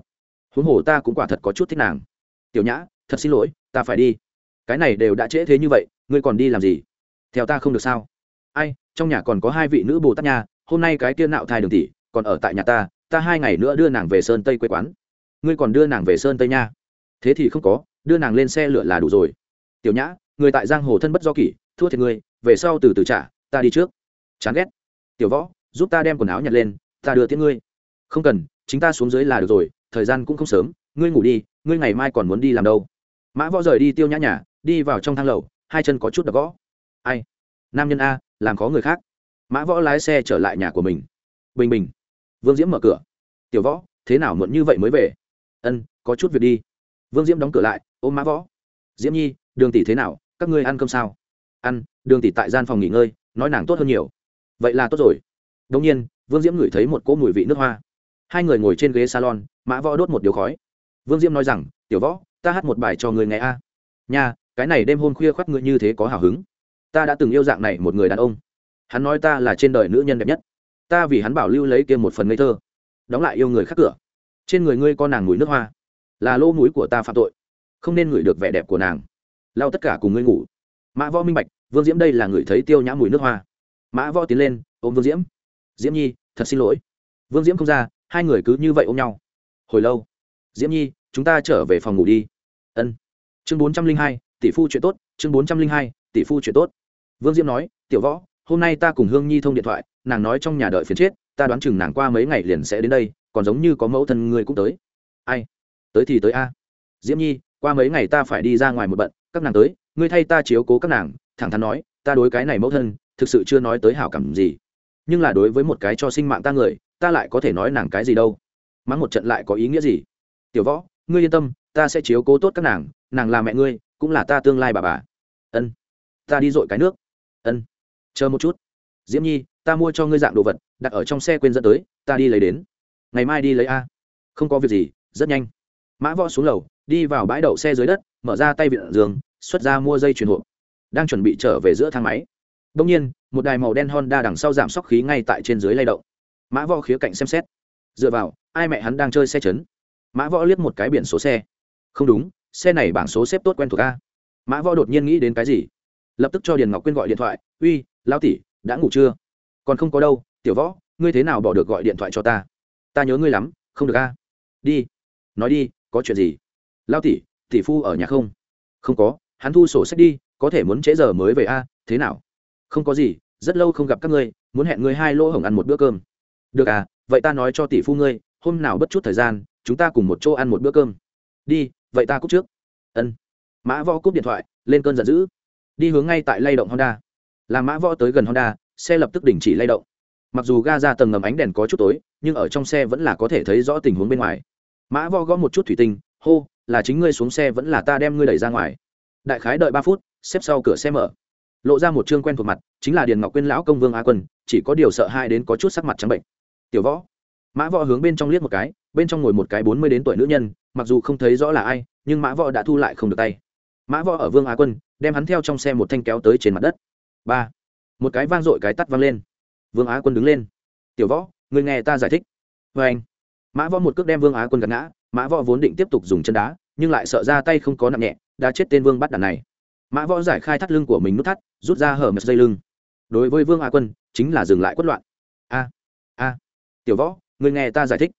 [SPEAKER 1] Huống hồ ta cũng quả thật có chút thích nàng. Tiểu nhã, thật xin lỗi, ta phải đi. Cái này đều đã trễ thế như vậy, ngươi còn đi làm gì? Theo ta không được sao? Ai, trong nhà còn có hai vị nữ bồ tát nha, hôm nay cái kia nạo thai đường tỷ, còn ở tại nhà ta ta hai ngày nữa đưa nàng về sơn tây quê quán. Ngươi còn đưa nàng về sơn tây nha. Thế thì không có, đưa nàng lên xe lửa là đủ rồi. Tiểu nhã, người tại giang hồ thân bất do kỷ, thua thiệt ngươi về sau từ từ trả ta đi trước. Chán ghét. Tiểu võ, giúp ta đem quần áo nhặt lên, ta đưa tiễn ngươi. Không cần, chính ta xuống dưới là được rồi, thời gian cũng không sớm, ngươi ngủ đi, ngươi ngày mai còn muốn đi làm đâu? Mã võ rời đi tiêu nhã nhà, đi vào trong thang lầu, hai chân có chút đập gõ. Ai? Nam nhân a, làm khó người khác. Mã võ lái xe trở lại nhà của mình. Bình bình. Vương diễm mở cửa. Tiểu võ, thế nào muộn như vậy mới về? Ân, có chút việc đi. Vương diễm đóng cửa lại, ôm mã võ. Diễm nhi, đường tỷ thế nào? Các ngươi ăn cơm sao? Ăn, đường tỷ tại gian phòng nghỉ ngơi nói nàng tốt hơn nhiều. Vậy là tốt rồi. Đông nhiên, vương diễm ngửi thấy một cỗ mùi vị nước hoa. Hai người ngồi trên ghế salon, mã võ đốt một điếu khói. Vương diễm nói rằng, tiểu võ, ta hát một bài cho người nghe a. À. nha, cái này đêm hôm khuya khoác ngươi như thế có hào hứng. Ta đã từng yêu dạng này một người đàn ông. Hắn nói ta là trên đời nữ nhân đẹp nhất. Ta vì hắn bảo lưu lấy kia một phần ngây thơ. Đóng lại yêu người khác cửa. Trên người ngươi có nàng mùi nước hoa. Là lỗ mũi của ta phạm tội. Không nên ngửi được vẻ đẹp của nàng. Lao tất cả cùng ngươi ngủ. Mã võ minh bạch vương diễm đây là người thấy tiêu nhã mùi nước hoa. Mã võ tiến lên, ôm vương diễm. Diễm nhi, thật xin lỗi. Vương diễm không ra, hai người cứ như vậy ôm nhau. Hồi lâu, diễm nhi, chúng ta trở về phòng ngủ đi. Ân. Chương bốn trăm linh hai, tỷ phu chuyện tốt, chương bốn trăm linh hai, tỷ phu chuyện tốt. Vương diễm nói, tiểu võ, hôm nay ta cùng hương nhi thông điện thoại, nàng nói trong nhà đợi phiền chết, ta đoán chừng nàng qua mấy ngày liền sẽ đến đây, còn giống như có mẫu thân người cũng tới. Ai? Tới thì tới a. Diễm nhi, qua mấy ngày ta phải đi ra ngoài một bận, các nàng tới, ngươi thay ta chiếu cố các nàng thẳng thắn nói, ta đối cái này mẫu thân, thực sự chưa nói tới hảo cảm gì. Nhưng là đối với một cái cho sinh mạng ta người, ta lại có thể nói nàng cái gì đâu. Mắng một trận lại có ý nghĩa gì? Tiểu võ, ngươi yên tâm, ta sẽ chiếu cố tốt các nàng nàng là mẹ ngươi, cũng là ta tương lai bà bà. Ân, ta đi dội cái nước. Ân, chờ một chút. Diễm nhi, ta mua cho ngươi dạng đồ vật, đặt ở trong xe quên dẫn tới, ta đi lấy đến. Ngày mai đi lấy a. Không có việc gì, rất nhanh. Mã võ xuống lầu, đi vào bãi đậu xe dưới đất, mở ra tay viện giường, xuất ra mua dây chuyền hộp đang chuẩn bị trở về giữa thang máy. Đông nhiên, một đài màu đen honda đằng sau giảm sóc khí ngay tại trên dưới lay động. Mã võ khía cạnh xem xét. Dựa vào, ai mẹ hắn đang chơi xe chấn? Mã võ liếc một cái biển số xe. Không đúng, xe này bảng số xếp tốt quen thuộc a. Mã võ đột nhiên nghĩ đến cái gì? Lập tức cho điền ngọc quyên gọi điện thoại. Uy lao tỷ, đã ngủ chưa? Còn không có đâu, tiểu võ, ngươi thế nào bỏ được gọi điện thoại cho ta? Ta nhớ ngươi lắm, không được a. Đi. Nói đi, có chuyện gì? Lao tỷ tỷ phu ở nhà không? Không có, hắn thu sổ sách đi có thể muốn trễ giờ mới về a, thế nào? Không có gì, rất lâu không gặp các ngươi, muốn hẹn ngươi hai lỗ hổng ăn một bữa cơm. Được à vậy ta nói cho tỷ phu ngươi, hôm nào bất chút thời gian, chúng ta cùng một chỗ ăn một bữa cơm. Đi, vậy ta cúp trước. Ân. Mã võ cúp điện thoại, lên cơn giận dữ. Đi hướng ngay tại lay động honda. Làm mã võ tới gần honda, xe lập tức đình chỉ lay động. Mặc dù ga ra tầng ngầm ánh đèn có chút tối, nhưng ở trong xe vẫn là có thể thấy rõ tình huống bên ngoài. Mã võ gõ một chút thủy tinh, hô, là chính ngươi xuống xe vẫn là ta đem ngươi đẩy ra ngoài đại khái đợi ba phút, xếp sau cửa xe mở. Lộ ra một chương quen thuộc mặt, chính là điền ngọc quyên lão công vương a quân, chỉ có điều sợ hai đến có chút sắc mặt trắng bệnh. Tiểu võ. Mã võ hướng bên trong liếc một cái, bên trong ngồi một cái bốn mươi đến tuổi nữ nhân, mặc dù không thấy rõ là ai, nhưng mã võ đã thu lại không được tay. Mã võ ở vương á quân, đem hắn theo trong xe một thanh kéo tới trên mặt đất. Ba. Một cái vang dội cái tắt vang lên. Vương á quân đứng lên. Tiểu võ người nghe ta giải thích. Vê anh. Mã võ một cước đem vương á quân gạt ngã, mã võ vốn định tiếp tục dùng chân đá, nhưng lại sợ ra tay không có nặng nhẹ đã chết tên vương bắt đàn này. Mã võ giải khai thắt lưng của mình nút thắt, rút ra hở mật dây lưng. Đối với vương á quân, chính là dừng lại quất loạn. A a, tiểu võ người nghe ta giải thích.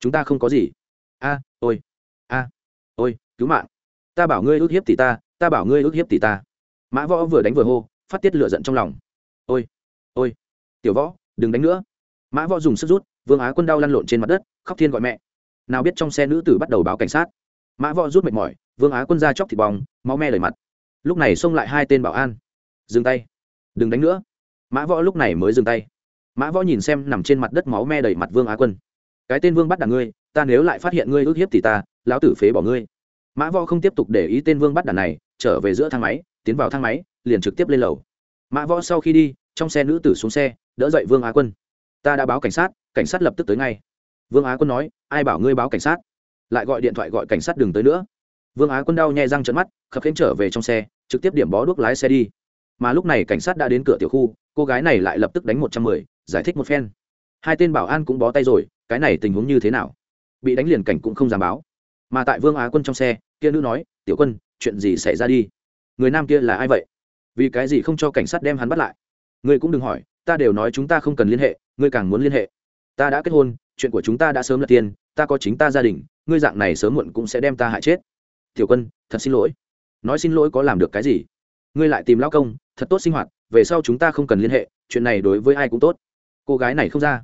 [SPEAKER 1] Chúng ta không có gì. A, ôi a, ôi, cứu mạng. Ta bảo ngươi ước hiếp tỷ ta ta bảo ngươi ước hiếp tỷ ta. Mã võ vừa đánh vừa hô, phát tiết lửa giận trong lòng. Ôi ôi, tiểu võ, đừng đánh nữa. Mã võ dùng sức rút, vương á quân đau lăn lộn trên mặt đất, khóc thiên gọi mẹ. Nào biết trong xe nữ tử bắt đầu báo cảnh sát. Mã võ rút mệt mỏi vương á quân ra chóc thịt bong, máu me lời mặt. Lúc này xông lại hai tên bảo an. Dừng tay. Đừng đánh nữa. Mã võ lúc này mới dừng tay. Mã võ nhìn xem nằm trên mặt đất máu me đầy mặt vương á quân. Cái tên vương bắt đàn ngươi, ta nếu lại phát hiện ngươi ước hiếp thì ta, lão tử phế bỏ ngươi. Mã võ không tiếp tục để ý tên vương bắt đàn này, trở về giữa thang máy, tiến vào thang máy, liền trực tiếp lên lầu. Mã võ sau khi đi, trong xe nữ tử xuống xe, đỡ dậy vương á quân. Ta đã báo cảnh sát cảnh sát lập tức tới ngay. Vương á quân nói, ai bảo ngươi báo cảnh sát? Lại gọi điện thoại gọi cảnh sát đừng tới nữa vương á quân đau nhẹ răng trận mắt, khập khiễng trở về trong xe, trực tiếp điểm bó đuốc lái xe đi. Mà lúc này cảnh sát đã đến cửa tiểu khu, cô gái này lại lập tức đánh một trăm mười, giải thích một phen. Hai tên bảo an cũng bó tay rồi, cái này tình huống như thế nào? Bị đánh liền cảnh cũng không dám báo. Mà tại vương á quân trong xe, kia nữ nói, tiểu quân, chuyện gì xảy ra đi? Người nam kia là ai vậy? Vì cái gì không cho cảnh sát đem hắn bắt lại? Ngươi cũng đừng hỏi, ta đều nói chúng ta không cần liên hệ, ngươi càng muốn liên hệ. Ta đã kết hôn, chuyện của chúng ta đã sớm là tiền, ta có chính ta gia đình, ngươi dạng này sớm muộn cũng sẽ đem ta hại chết tiểu quân, thật xin lỗi. Nói xin lỗi có làm được cái gì? Ngươi lại tìm lao công, thật tốt sinh hoạt, về sau chúng ta không cần liên hệ, chuyện này đối với ai cũng tốt. Cô gái này không ra.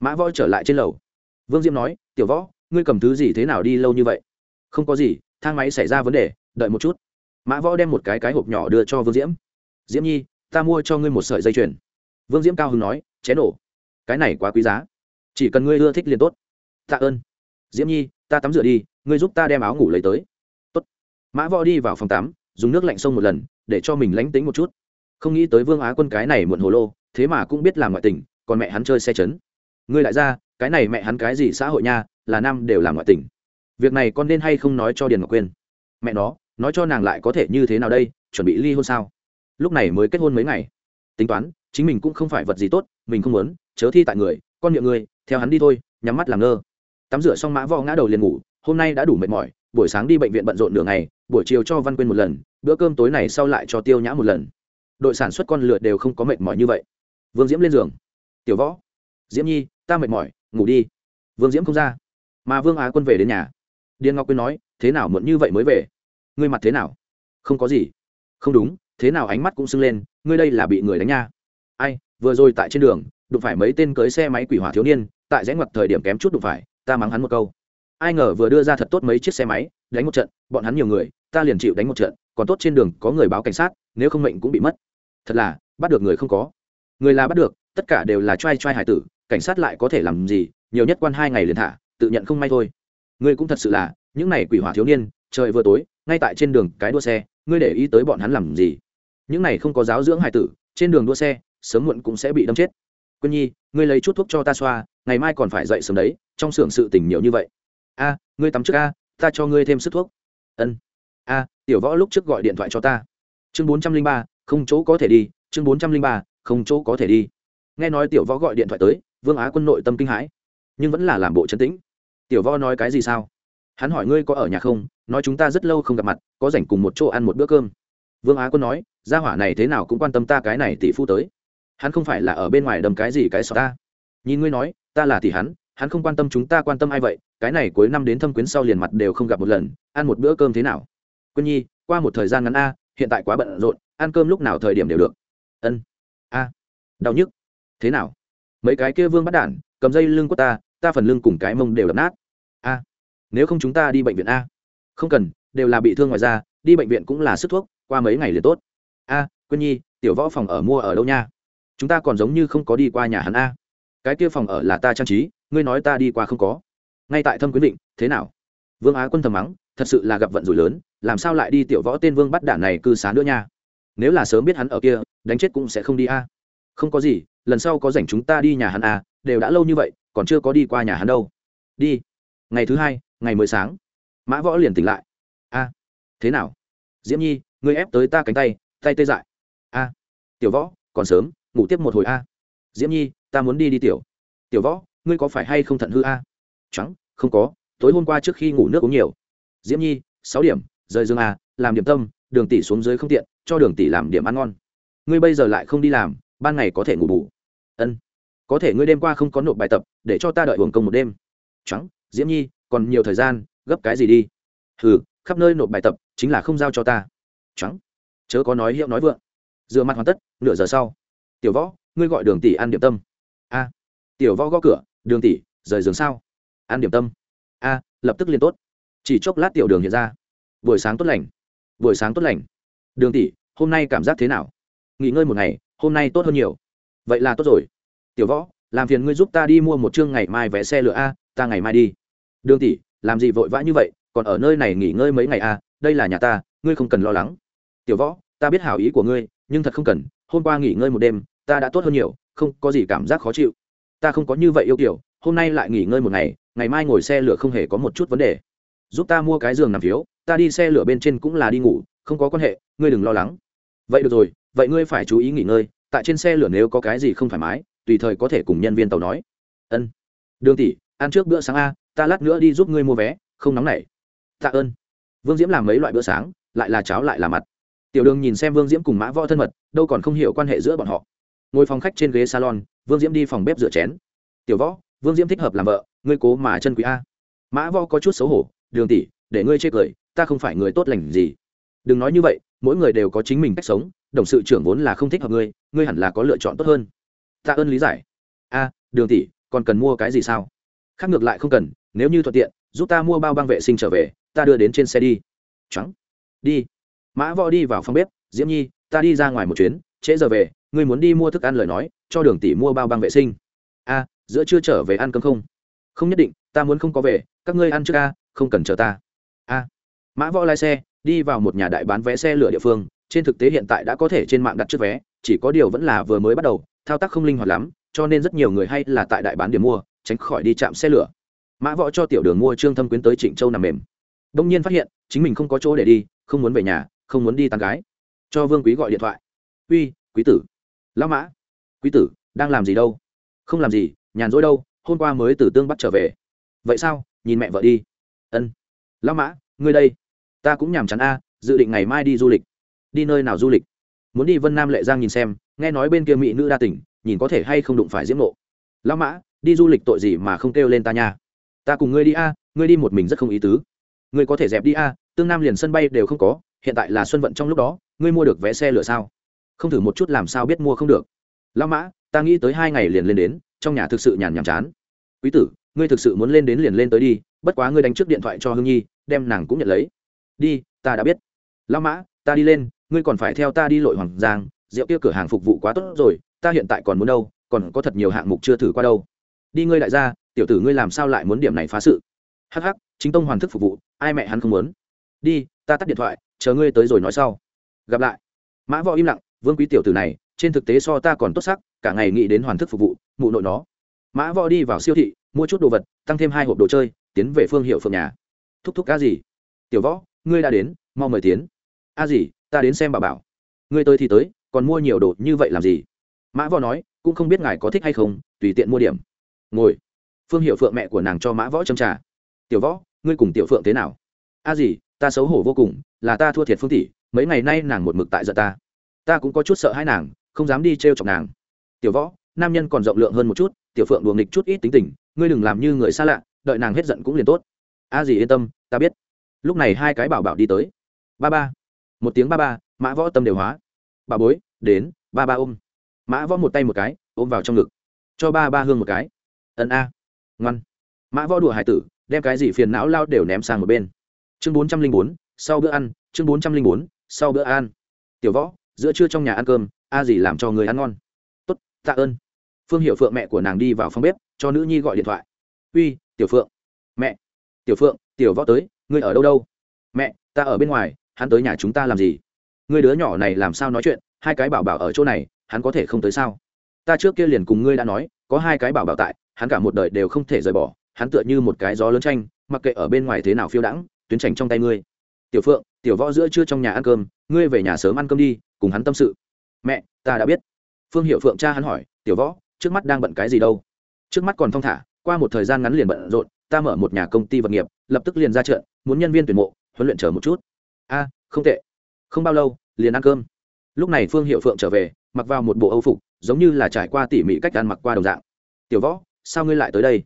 [SPEAKER 1] Mã võ trở lại trên lầu. Vương diễm nói, tiểu võ, ngươi cầm thứ gì thế nào đi lâu như vậy? Không có gì, thang máy xảy ra vấn đề, đợi một chút. Mã võ đem một cái cái hộp nhỏ đưa cho vương diễm. Diễm nhi, ta mua cho ngươi một sợi dây chuyền. Vương diễm cao hưng nói, ché nổ. Cái này quá quý giá. Chỉ cần ngươi ưa thích liền tốt. Tạ ơn. Diễm nhi, ta tắm rửa đi, ngươi giúp ta đem áo ngủ lấy tới mã võ đi vào phòng tắm, dùng nước lạnh sông một lần, để cho mình lánh tính một chút. Không nghĩ tới vương á quân cái này muộn hồ lô, thế mà cũng biết làm ngoại tình, còn mẹ hắn chơi xe chấn. Ngươi lại ra, cái này mẹ hắn cái gì xã hội nha, là nam đều làm ngoại tình. Việc này con nên hay không nói cho điền ngọc quyên? Mẹ nó, nói cho nàng lại có thể như thế nào đây, chuẩn bị ly hôn sao? Lúc này mới kết hôn mấy ngày. Tính toán, chính mình cũng không phải vật gì tốt, mình không muốn, chớ thi tại người, con miệng người, theo hắn đi thôi, nhắm mắt làm ngơ. Tắm rửa xong mã võ ngã đầu liền ngủ, hôm nay đã đủ mệt mỏi, buổi sáng đi bệnh viện bận rộn nửa ngày buổi chiều cho văn quên một lần, bữa cơm tối này sau lại cho tiêu nhã một lần. Đội sản xuất con lượt đều không có mệt mỏi như vậy. Vương diễm lên giường. Tiểu võ, diễm nhi, ta mệt mỏi, ngủ đi. Vương diễm không ra. Mà vương á quân về đến nhà. Điền ngọc quyên nói, thế nào muộn như vậy mới về? Ngươi mặt thế nào? Không có gì. Không đúng, thế nào ánh mắt cũng sưng lên, ngươi đây là bị người đánh nha. Ai, vừa rồi tại trên đường, đụng phải mấy tên cưới xe máy quỷ hỏa thiếu niên, tại rẽ ngoặt thời điểm kém chút đụng phải, ta mắng hắn một câu ai ngờ vừa đưa ra thật tốt mấy chiếc xe máy, đánh một trận, bọn hắn nhiều người, ta liền chịu đánh một trận, còn tốt trên đường có người báo cảnh sát, nếu không mệnh cũng bị mất. Thật là, bắt được người không có. Người là bắt được, tất cả đều là t r a i t r a i hải tử, cảnh sát lại có thể làm gì, nhiều nhất quan hai ngày liền thả, tự nhận không may thôi. Ngươi cũng thật sự là, những này quỷ hỏa thiếu niên, trời vừa tối, ngay tại trên đường cái đua xe, ngươi để ý tới bọn hắn làm gì? Những này không có giáo dưỡng hải tử, trên đường đua xe, sớm muộn cũng sẽ bị đâm chết. Quân nhi, ngươi lấy chút thuốc cho ta xoa, ngày mai còn phải dậy sớm đấy, trong xưởng sự tình nhiều như vậy a, ngươi tắm trước a, ta cho ngươi thêm sức thuốc. Ân. A, tiểu võ lúc trước gọi điện thoại cho ta. Chương bốn trăm linh ba, không chỗ có thể đi, chương bốn trăm linh ba, không chỗ có thể đi. Nghe nói tiểu võ gọi điện thoại tới, vương á quân nội tâm kinh hãi, nhưng vẫn là làm bộ chấn tĩnh. Tiểu võ nói cái gì sao? Hắn hỏi ngươi có ở nhà không? Nói chúng ta rất lâu không gặp mặt, có rảnh cùng một chỗ ăn một bữa cơm. Vương á quân nói, gia hỏa này thế nào cũng quan tâm ta cái này tỷ phu tới. Hắn không phải là ở bên ngoài đầm cái gì cái xỏ ta. Nhìn ngươi nói, ta là tỷ hắn hắn không quan tâm chúng ta quan tâm ai vậy cái này cuối năm đến thâm quyến sau liền mặt đều không gặp một lần, ăn một bữa cơm thế nào? Quân nhi, qua một thời gian ngắn a, hiện tại quá bận rộn, ăn cơm lúc nào thời điểm đều được. Ân. A. Đau nhức. Thế nào? Mấy cái kia vương bắt đản, cầm dây lưng của ta ta phần lưng cùng cái mông đều đập nát. A. Nếu không chúng ta đi bệnh viện a. Không cần, đều là bị thương ngoài ra đi bệnh viện cũng là sức thuốc, qua mấy ngày liền tốt. A, quân nhi, tiểu võ phòng ở mua ở đâu nha? Chúng ta còn giống như không có đi qua nhà hắn a. Cái kia phòng ở là ta trang trí, ngươi nói ta đi qua không có ngay tại thâm quyến định, thế nào? Vương á quân thầm mắng, thật sự là gặp vận rủi lớn, làm sao lại đi tiểu võ tên vương bắt đản này cư xá nữa nha? Nếu là sớm biết hắn ở kia, đánh chết cũng sẽ không đi a. Không có gì, lần sau có rảnh chúng ta đi nhà hắn a đều đã lâu như vậy, còn chưa có đi qua nhà hắn đâu. Đi. Ngày thứ hai, ngày mới sáng. Mã võ liền tỉnh lại. A. Thế nào? Diễm nhi, ngươi ép tới ta cánh tay tay tê dại. A. Tiểu võ, còn sớm, ngủ tiếp một hồi a. Diễm nhi, ta muốn đi đi tiểu. Tiểu võ, ngươi có phải hay không thận hư a? Trắng không có tối hôm qua trước khi ngủ nước uống nhiều. Diễm nhi sáu điểm rời giường à, làm điểm tâm đường tỷ xuống dưới không tiện cho đường tỷ làm điểm ăn ngon. Ngươi bây giờ lại không đi làm ban ngày có thể ngủ bù. Ân. Có thể ngươi đêm qua không có nộp bài tập để cho ta đợi hưởng công một đêm. Trắng diễm nhi còn nhiều thời gian gấp cái gì đi? Hừ khắp nơi nộp bài tập chính là không giao cho ta. Trắng chớ có nói hiệu nói vượng. Dựa mặt hoàn tất nửa giờ sau. Tiểu võ ngươi gọi đường tỷ ăn điểm tâm. A. Tiểu võ gõ cửa đường tỷ rời giường sao? Ăn điểm tâm. A, lập tức liền tốt. Chỉ chốc lát tiểu đường hiện ra. Buổi sáng tốt lành. Buổi sáng tốt lành. Đường tỷ, hôm nay cảm giác thế nào? Nghỉ ngơi một ngày, hôm nay tốt hơn nhiều. Vậy là tốt rồi. Tiểu võ, làm phiền ngươi giúp ta đi mua một chương ngày mai vé xe lửa a, ta ngày mai đi. Đường tỷ, làm gì vội vã như vậy, còn ở nơi này nghỉ ngơi mấy ngày a, đây là nhà ta, ngươi không cần lo lắng. Tiểu võ, ta biết hảo ý của ngươi, nhưng thật không cần, hôm qua nghỉ ngơi một đêm, ta đã tốt hơn nhiều, không có gì cảm giác khó chịu. Ta không có như vậy yêu kiểu, hôm nay lại nghỉ ngơi một ngày ngày mai ngồi xe lửa không hề có một chút vấn đề. Giúp ta mua cái giường nằm phiếu ta đi xe lửa bên trên cũng là đi ngủ, không có quan hệ, ngươi đừng lo lắng. Vậy được rồi, vậy ngươi phải chú ý nghỉ ngơi, tại trên xe lửa nếu có cái gì không thoải mái, tùy thời có thể cùng nhân viên tàu nói. Ân. Đường tỷ, ăn trước bữa sáng a, ta lát nữa đi giúp ngươi mua vé, không nóng nảy. Tạ ơn. Vương diễm làm mấy loại bữa sáng, lại là cháo lại là mặt. Tiểu đường nhìn xem vương diễm cùng mã võ thân mật, đâu còn không hiểu quan hệ giữa bọn họ. Ngồi phòng khách trên ghế salon, vương diễm đi phòng bếp rửa chén. Tiểu võ, vương diễm thích hợp làm vợ ngươi cố mà chân quý a. Mã võ có chút xấu hổ, đường tỷ, để ngươi chê cười, ta không phải người tốt lành gì. Đừng nói như vậy, mỗi người đều có chính mình cách sống, đồng sự trưởng vốn là không thích hợp ngươi ngươi hẳn là có lựa chọn tốt hơn. Tạ ơn lý giải. A, đường tỷ, còn cần mua cái gì sao? Khác ngược lại không cần, nếu như thuận tiện, giúp ta mua bao băng vệ sinh trở về, ta đưa đến trên xe đi. Trắng đi. Mã võ đi vào phòng bếp, diễm nhi, ta đi ra ngoài một chuyến, trễ giờ về, ngươi muốn đi mua thức ăn lời nói, cho đường tỷ mua bao băng vệ sinh. A, giữa chưa trở về ăn cơm không? Không nhất định, ta muốn không có về, các ngươi ăn trước a, không cần chờ ta. A. Mã võ lái xe, đi vào một nhà đại bán vé xe lửa địa phương. Trên thực tế hiện tại đã có thể trên mạng đặt trước vé, chỉ có điều vẫn là vừa mới bắt đầu, thao tác không linh hoạt lắm, cho nên rất nhiều người hay là tại đại bán điểm mua, tránh khỏi đi chạm xe lửa. Mã võ cho tiểu đường mua trương thâm quyến tới trịnh châu nằm mềm. Đông nhiên phát hiện, chính mình không có chỗ để đi, không muốn về nhà, không muốn đi tán gái. Cho vương quý gọi điện thoại. Uy, quý tử. Lão mã. Quý tử, đang làm gì đâu? Không làm gì, nhàn rỗi đâu hôm qua mới từ tương bắt trở về. Vậy sao? Nhìn mẹ vợ đi. Ân. Lão mã, ngươi đây. Ta cũng nhàm chán a, dự định ngày mai đi du lịch. Đi nơi nào du lịch? Muốn đi vân nam lệ giang nhìn xem, nghe nói bên kia mỹ nữ đa tỉnh nhìn có thể hay không đụng phải diễm lộ lão mã, đi du lịch tội gì mà không kêu lên ta nha? Ta cùng ngươi đi a, ngươi đi một mình rất không ý tứ. Ngươi có thể dẹp đi a, tương nam liền sân bay đều không có, hiện tại là xuân vận trong lúc đó, ngươi mua được vé xe lửa sao? Không thử một chút làm sao biết mua không được. Lão mã, ta nghĩ tới hai ngày liền lên đến trong nhà thực sự nhàn nhàm chán. Quý tử, ngươi thực sự muốn lên đến liền lên tới đi, bất quá ngươi đánh trước điện thoại cho hương nhi, đem nàng cũng nhận lấy. Đi, ta đã biết. Lão mã, ta đi lên, ngươi còn phải theo ta đi lội hoàng giang, rượu kia cửa hàng phục vụ quá tốt rồi, ta hiện tại còn muốn đâu, còn có thật nhiều hạng mục chưa thử qua đâu. Đi ngươi đại gia, tiểu tử ngươi làm sao lại muốn điểm này phá sự? Hh chính tông hoàn thức phục vụ, ai mẹ hắn không muốn? Đi, ta tắt điện thoại, chờ ngươi tới rồi nói sau. Gặp lại. Mã võ im lặng, vương quý tiểu tử này, trên thực tế so ta còn tốt sắc, cả ngày nghĩ đến hoàn thức phục vụ mụ nội nó. Mã võ đi vào siêu thị, mua chút đồ vật, tăng thêm hai hộp đồ chơi, tiến về phương hiệu phượng nhà. Thúc thúc cá gì? Tiểu võ, ngươi đã đến, mau mời tiến. A gì, ta đến xem bà bảo. Ngươi tới thì tới, còn mua nhiều đồ như vậy làm gì? Mã võ nói, cũng không biết ngài có thích hay không, tùy tiện mua điểm. Ngồi. Phương hiệu phượng mẹ của nàng cho mã võ châm trà. Tiểu võ, ngươi cùng tiểu phượng thế nào? A gì, ta xấu hổ vô cùng, là ta thua thiệt phương tỷ, mấy ngày nay nàng một mực tại giận ta. Ta cũng có chút sợ hai nàng, không dám đi t r e o chọc nàng. Tiểu võ nam nhân còn rộng lượng hơn một chút, tiểu phượng đùa nghịch chút ít tính tình, ngươi đừng làm như người xa lạ, đợi nàng hết giận cũng liền tốt. A gì yên tâm, ta biết. Lúc này hai cái bảo bảo đi tới. Ba ba. Một tiếng ba ba, mã võ tâm đều hóa. Bà bối, đến, ba ba ôm. Mã võ một tay một cái, ôm vào trong ngực. Cho ba ba hương một cái. Ân a. Ngoan. Mã võ đùa hải tử, đem cái gì phiền não lao đều ném sang một bên. Chương bốn trăm linh bốn, sau bữa ăn, chương bốn trăm linh bốn, sau bữa ăn. Tiểu võ, giữa trưa trong nhà ăn cơm, a gì làm cho người ăn ngon. Tốt, tạ ơn phương hiệu phượng mẹ của nàng đi vào phòng bếp, cho nữ nhi gọi điện thoại. Uy, tiểu phượng. Mẹ. Tiểu phượng, tiểu võ tới, ngươi ở đâu đâu? Mẹ, ta ở bên ngoài, hắn tới nhà chúng ta làm gì? Ngươi đứa nhỏ này làm sao nói chuyện, hai cái bảo bảo ở chỗ này, hắn có thể không tới sao? Ta trước kia liền cùng ngươi đã nói, có hai cái bảo bảo tại, hắn cả một đời đều không thể rời bỏ, hắn tựa như một cái gió lớn tranh mặc kệ ở bên ngoài thế nào phiêu đãng, tuyến trành trong tay ngươi. Tiểu phượng, tiểu võ giữa chưa trong nhà ăn cơm, ngươi về nhà sớm ăn cơm đi, cùng hắn tâm sự. Mẹ, ta đã biết. Phương hiệu phượng cha hắn hỏi, tiểu võ trước mắt đang bận cái gì đâu. Trước mắt còn thong thả, qua một thời gian ngắn liền bận rộn, ta mở một nhà công ty vật nghiệp, lập tức liền ra trận muốn nhân viên tuyển mộ, huấn luyện chờ một chút. A, không tệ. Không bao lâu, liền ăn cơm. Lúc này phương hiệu phượng trở về, mặc vào một bộ âu phục, giống như là trải qua tỉ mỉ cách ăn mặc qua đồng dạng. Tiểu võ, sao ngươi lại tới đây?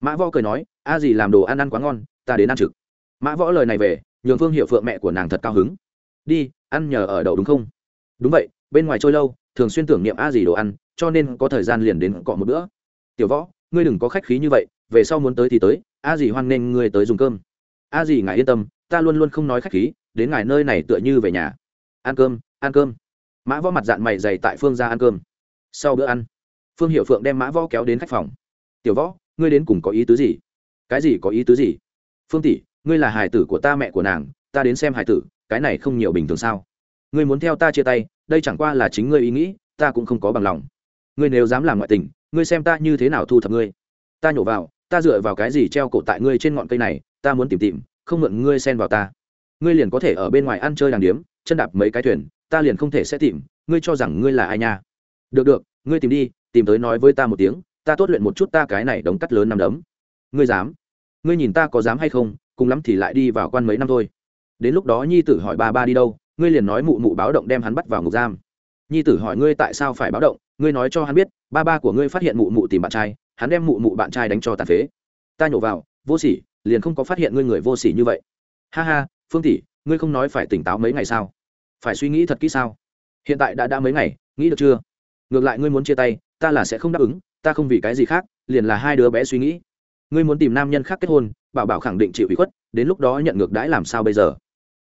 [SPEAKER 1] Mã võ cười nói, a gì làm đồ ăn ăn quá ngon, ta đến ăn trực. Mã võ lời này về, nhường phương hiệu phượng mẹ của nàng thật cao hứng. Đi, ăn nhờ ở đậu đúng không? Đúng vậy, bên ngoài trôi lâu, thường xuyên tưởng niệm a gì đồ ăn cho nên có thời gian liền đến cọ một bữa. Tiểu võ, ngươi đừng có khách khí như vậy, về sau muốn tới thì tới, a dì hoan nghênh ngươi tới dùng cơm. A dì ngài yên tâm, ta luôn luôn không nói khách khí, đến ngài nơi này tựa như về nhà. Ăn cơm ăn cơm. Mã võ mặt dạng mày dày tại phương ra ăn cơm. Sau bữa ăn, phương hiệu phượng đem mã võ kéo đến khách phòng. Tiểu võ, ngươi đến cùng có ý tứ gì? Cái gì có ý tứ gì? Phương tỷ, ngươi là hải tử của ta mẹ của nàng, ta đến xem hải tử, cái này không nhiều bình thường sao? Ngươi muốn theo ta chia tay, đây chẳng qua là chính ngươi ý nghĩ, ta cũng không có bằng lòng ngươi nếu dám làm ngoại tình, ngươi xem ta như thế nào thu thập ngươi. Ta nhổ vào, ta dựa vào cái gì treo cổ tại ngươi trên ngọn cây này, ta muốn tìm tìm, không mượn ngươi xen vào ta. Ngươi liền có thể ở bên ngoài ăn chơi đàng điếm, chân đạp mấy cái thuyền, ta liền không thể sẽ tìm, ngươi cho rằng ngươi là ai nha. Được được, ngươi tìm đi, tìm tới nói với ta một tiếng, ta tốt luyện một chút ta cái này đống cắt lớn năm đấm. Ngươi dám? Ngươi nhìn ta có dám hay không, cùng lắm thì lại đi vào quan mấy năm thôi. Đến lúc đó nhi tử hỏi ba ba đi đâu, ngươi liền nói mụ mụ báo động đem hắn bắt vào ngục giam. Nhi tử hỏi ngươi tại sao phải báo động ngươi nói cho hắn biết, ba ba của ngươi phát hiện mụ mụ tìm bạn trai, hắn đem mụ mụ bạn trai đánh cho tàn phế. Ta nhổ vào, vô sỉ, liền không có phát hiện ngươi người vô sỉ như vậy. Ha ha, phương tỷ, ngươi không nói phải tỉnh táo mấy ngày sao? Phải suy nghĩ thật kỹ sao? Hiện tại đã đã mấy ngày, nghĩ được chưa? Ngược lại ngươi muốn chia tay, ta là sẽ không đáp ứng, ta không vì cái gì khác, liền là hai đứa bé suy nghĩ. Ngươi muốn tìm nam nhân khác kết hôn, bảo bảo khẳng định chịu ủy khuất, đến lúc đó nhận ngược đãi làm sao bây giờ?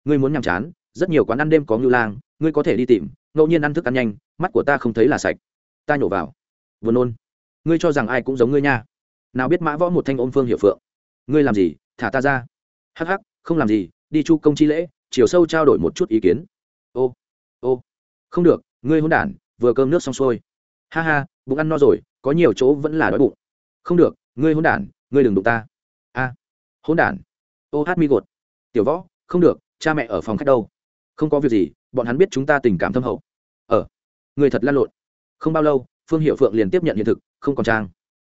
[SPEAKER 1] Ngươi muốn nhàm chán, rất nhiều quán ăn đêm có ngưu lang, ngươi có thể đi tìm, ngẫu nhiên ăn thức ăn nhanh, mắt của ta không thấy là sạch ta nhổ vào. Vừa nôn. Ngươi cho rằng ai cũng giống ngươi nha. Nào biết mã võ một thanh ôm phương hiệu phượng. Ngươi làm gì? Thả ta ra. Hắc hắc không làm gì đi chu công chi lễ chiều sâu trao đổi một chút ý kiến. Ô ô không được ngươi hôn đản vừa cơm nước xong xuôi. Ha ha bụng ăn no rồi có nhiều chỗ vẫn là đói bụng. Không được ngươi hôn đản ngươi đừng đụng ta. A à, hôn đản. Ô hát mi gột. Tiểu võ không được cha mẹ ở phòng khách đâu. Không có việc gì bọn hắn biết chúng ta tình cảm thâm hậu. Ờ người thật lăn lộn không bao lâu, phương hiệu phượng liền tiếp nhận hiện thực, không còn trang.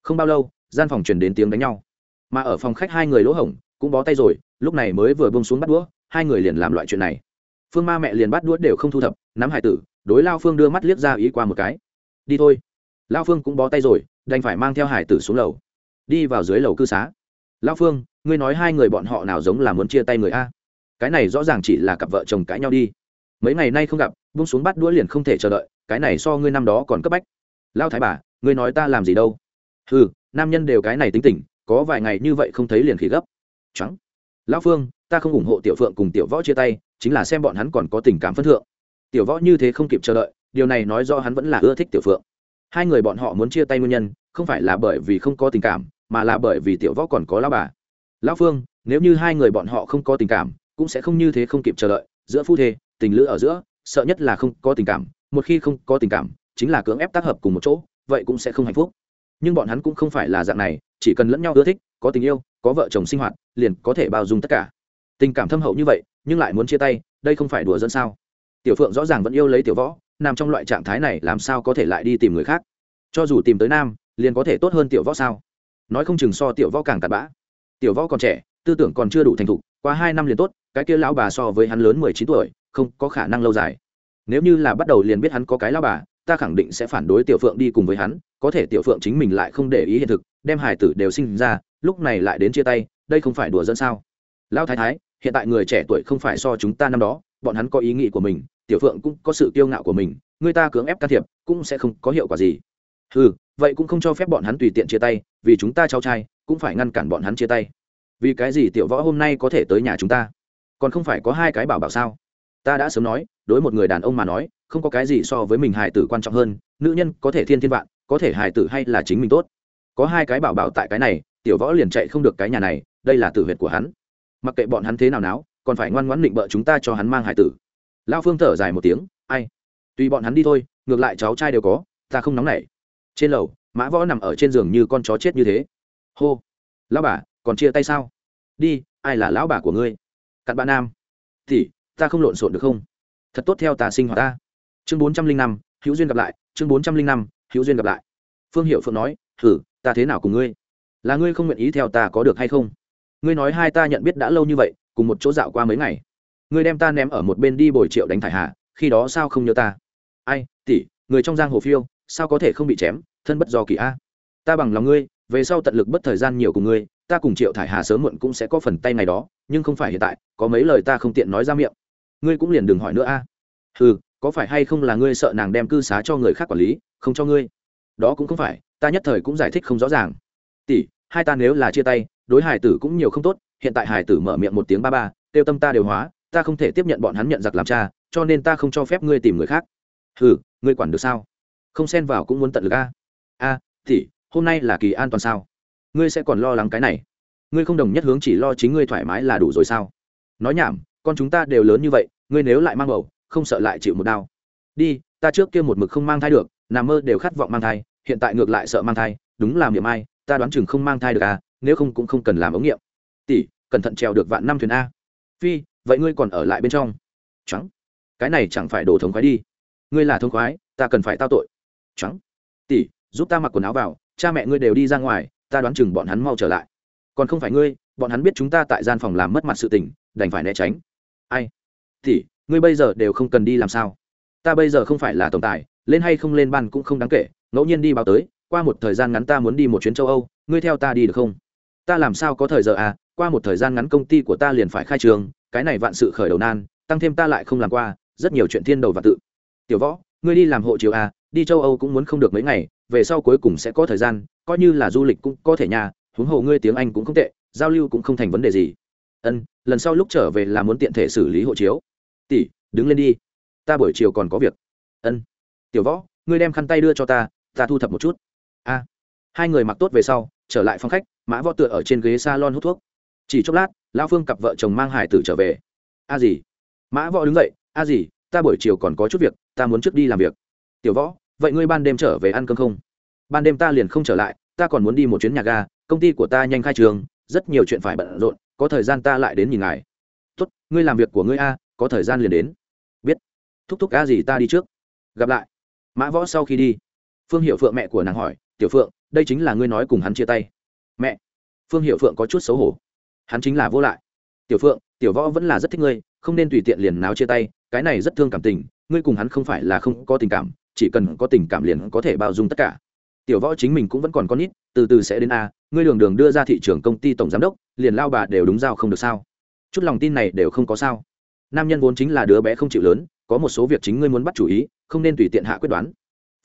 [SPEAKER 1] Không bao lâu, gian phòng chuyển đến tiếng đánh nhau. Mà ở phòng khách hai người lỗ hổng cũng bó tay rồi, lúc này mới vừa bông xuống bắt đũa, hai người liền làm loại chuyện này. Phương ma mẹ liền bắt đũa đều không thu thập, nắm hải tử, đối lao phương đưa mắt liếc ra ý qua một cái. Đi thôi. Lao phương cũng bó tay rồi, đành phải mang theo hải tử xuống lầu. Đi vào dưới lầu cư xá. Lao phương, ngươi nói hai người bọn họ nào giống là muốn chia tay người a? Cái này rõ ràng chỉ là cặp vợ chồng cãi nhau đi mấy ngày nay không gặp bung xuống bắt đũa liền không thể chờ đợi, cái này so ngươi năm đó còn cấp bách. Lao thái bà, ngươi nói ta làm gì đâu? Ừ nam nhân đều cái này tính tình, có vài ngày như vậy không thấy liền khỉ gấp. Trắng. Lão phương, ta không ủng hộ tiểu phượng cùng tiểu võ chia tay, chính là xem bọn hắn còn có tình cảm phân thượng. Tiểu võ như thế không kịp chờ đợi, điều này nói do hắn vẫn là ưa thích tiểu phượng. Hai người bọn họ muốn chia tay nguyên nhân, không phải là bởi vì không có tình cảm, mà là bởi vì tiểu võ còn có lão bà. Lão phương, nếu như hai người bọn họ không có tình cảm, cũng sẽ không như thế không kịp chờ đợi, giữa phu thê tình lữ ở giữa, sợ nhất là không có tình cảm, một khi không có tình cảm, chính là cưỡng ép tác hợp cùng một chỗ, vậy cũng sẽ không hạnh phúc. Nhưng bọn hắn cũng không phải là dạng này, chỉ cần lẫn nhau ưa thích, có tình yêu, có vợ chồng sinh hoạt, liền có thể bao dung tất cả. Tình cảm thâm hậu như vậy, nhưng lại muốn chia tay, đây không phải đùa dẫn sao? Tiểu phượng rõ ràng vẫn yêu lấy tiểu võ, nằm trong loại trạng thái này làm sao có thể lại đi tìm người khác? Cho dù tìm tới nam, liền có thể tốt hơn tiểu võ sao? Nói không chừng so tiểu võ càng cặn bã. Tiểu võ còn trẻ, tư tưởng còn chưa đủ thành thục, qua hai năm liền tốt, cái kia lão bà so với hắn lớn mười chín tuổi không có khả năng lâu dài. Nếu như là bắt đầu liền biết hắn có cái lao bà, ta khẳng định sẽ phản đối tiểu phượng đi cùng với hắn, có thể tiểu phượng chính mình lại không để ý hiện thực, đem hải tử đều sinh ra, lúc này lại đến chia tay, đây không phải đùa dẫn sao? Lão thái thái, hiện tại người trẻ tuổi không phải so chúng ta năm đó, bọn hắn có ý nghĩ của mình, tiểu phượng cũng có sự kiêu ngạo của mình, người ta cưỡng ép can thiệp, cũng sẽ không có hiệu quả gì. Ừ vậy cũng không cho phép bọn hắn tùy tiện chia tay, vì chúng ta cháu trai, cũng phải ngăn cản bọn hắn chia tay. Vì cái gì tiểu võ hôm nay có thể tới nhà chúng ta? Còn không phải có hai cái bảo bảo sao? Ta đã sớm nói, đối một người đàn ông mà nói, không có cái gì so với mình hài tử quan trọng hơn, nữ nhân có thể thiên thiên vạn, có thể hài tử hay là chính mình tốt. Có hai cái bảo bảo tại cái này, tiểu võ liền chạy không được cái nhà này, đây là tử huyệt của hắn. Mặc kệ bọn hắn thế nào náo, còn phải ngoan ngoãn định bợ chúng ta cho hắn mang hài tử. Lao phương thở dài một tiếng, ai? Tùy bọn hắn đi thôi, ngược lại cháu trai đều có, ta không nóng nảy. Trên lầu, mã võ nằm ở trên giường như con chó chết như thế. Hô, lão bà, còn chia tay sao? Đi, ai là lão bà của ngươi? Cặn bạn nam. Thì ta không lộn xộn được không? Thật tốt theo ta sinh hoạt ta. Chương bốn trăm linh năm, hữu duyên gặp lại, chương bốn trăm linh năm, hữu duyên gặp lại. Phương hiệu phượng nói thử ta thế nào cùng ngươi? Là ngươi không nguyện ý theo ta có được hay không? Ngươi nói hai ta nhận biết đã lâu như vậy, cùng một chỗ dạo qua mấy ngày. Ngươi đem ta ném ở một bên đi bồi triệu đánh thải hạ khi đó sao không nhớ ta? Ai, tỷ, người trong giang hồ phiêu, sao có thể không bị chém? Thân bất do kỳ a. Ta bằng lòng ngươi, về sau tận lực bất thời gian nhiều cùng ngươi, ta cùng triệu thải hà sớm muộn cũng sẽ có phần tay ngày đó, nhưng không phải hiện tại, có mấy lời ta không tiện nói ra miệng ngươi cũng liền đừng hỏi nữa a. À. ừ có phải hay không là ngươi sợ nàng đem cư xá cho người khác quản lý, không cho ngươi? Đó cũng không phải, ta nhất thời cũng giải thích không rõ ràng. Tỷ, hai ta nếu là chia tay, đối hải tử cũng nhiều không tốt, hiện tại hải tử mở miệng một tiếng ba ba, tiêu tâm ta đều hóa, ta không thể tiếp nhận bọn hắn nhận giặc làm cha, cho nên ta không cho phép ngươi tìm người khác. Ừ ngươi quản được sao? Không xen vào cũng muốn tận lực a. A, tỷ, hôm nay là kỳ an toàn sao? Ngươi sẽ còn lo lắng cái này. Ngươi không đồng nhất hướng chỉ lo chính ngươi thoải mái là đủ rồi sao? Nói nhảm, con chúng ta đều lớn như vậy ngươi nếu lại mang bầu, không sợ lại chịu một đau. Đi, ta trước kia một mực không mang thai được nằm mơ đều khát vọng mang thai, hiện tại ngược lại sợ mang thai, đúng làm miệng ai, ta đoán chừng không mang thai được à nếu không cũng không cần làm ống nghiệm. Tỷ, cẩn thận trèo được vạn năm thuyền a. Phi, vậy ngươi còn ở lại bên trong. Trắng cái này chẳng phải đổ thống khoái đi. Ngươi là thống khoái, ta cần phải tao tội. Trắng tỷ, giúp ta mặc quần áo vào, cha mẹ ngươi đều đi ra ngoài, ta đoán chừng bọn hắn mau trở lại. Còn không phải ngươi, bọn hắn biết chúng ta tại gian phòng làm mất mặt sự tình, đành phải né tránh. Ai? Thì ngươi bây giờ đều không cần đi làm sao? Ta bây giờ không phải là tổng tài, lên hay không lên ban cũng không đáng kể, ngẫu nhiên đi báo tới, qua một thời gian ngắn ta muốn đi một chuyến châu âu, ngươi theo ta đi được không? Ta làm sao có thời giờ à qua một thời gian ngắn công ty của ta liền phải khai trường, cái này vạn sự khởi đầu nan, tăng thêm ta lại không làm qua, rất nhiều chuyện thiên đầu và tự. Tiểu võ, ngươi đi làm hộ chiếu à đi châu âu cũng muốn không được mấy ngày, về sau cuối cùng sẽ có thời gian, coi như là du lịch cũng có thể nhà huống hồ ngươi tiếng anh cũng không tệ, giao lưu cũng không thành vấn đề gì. Ân, lần sau lúc trở về là muốn tiện thể xử lý hộ chiếu tỷ, đứng lên đi. Ta buổi chiều còn có việc. Ân. Tiểu võ, ngươi đem khăn tay đưa cho ta ta thu thập một chút. A. Hai người mặc tốt về sau, trở lại phòng khách, mã võ tựa ở trên ghế s a lon hút thuốc. Chỉ chốc lát lao phương cặp vợ chồng mang hải tử trở về. A gì mã võ đứng dậy, a gì ta buổi chiều còn có chút việc, ta muốn trước đi làm việc. Tiểu võ, vậy ngươi ban đêm trở về ăn cơm không? Ban đêm ta liền không trở lại, ta còn muốn đi một chuyến nhà ga, công ty của ta nhanh khai trường, rất nhiều chuyện phải bận rộn, có thời gian ta lại đến nhìn ngài. Tốt, ngươi làm việc của ngươi a có thời gian liền đến. Biết. Thúc thúc a gì ta đi trước. Gặp lại. Mã võ sau khi đi, phương hiệu phượng mẹ của nàng hỏi, tiểu phượng, đây chính là ngươi nói cùng hắn chia tay. Mẹ. Phương hiệu phượng có chút xấu hổ. Hắn chính là vô lại. Tiểu phượng, tiểu võ vẫn là rất thích ngươi, không nên tùy tiện liền náo chia tay, cái này rất thương cảm tình, ngươi cùng hắn không phải là không có tình cảm, chỉ cần có tình cảm liền có thể bao dung tất cả. Tiểu võ chính mình cũng vẫn còn con nít, từ từ sẽ đến a, ngươi đường đường đưa ra thị trường công ty tổng giám đốc, liền lao bà đều đúng giao không được sao? Chút lòng tin này đều không có sao nam nhân vốn chính là đứa bé không chịu lớn, có một số việc chính ngươi muốn bắt chủ ý, không nên tùy tiện hạ quyết đoán.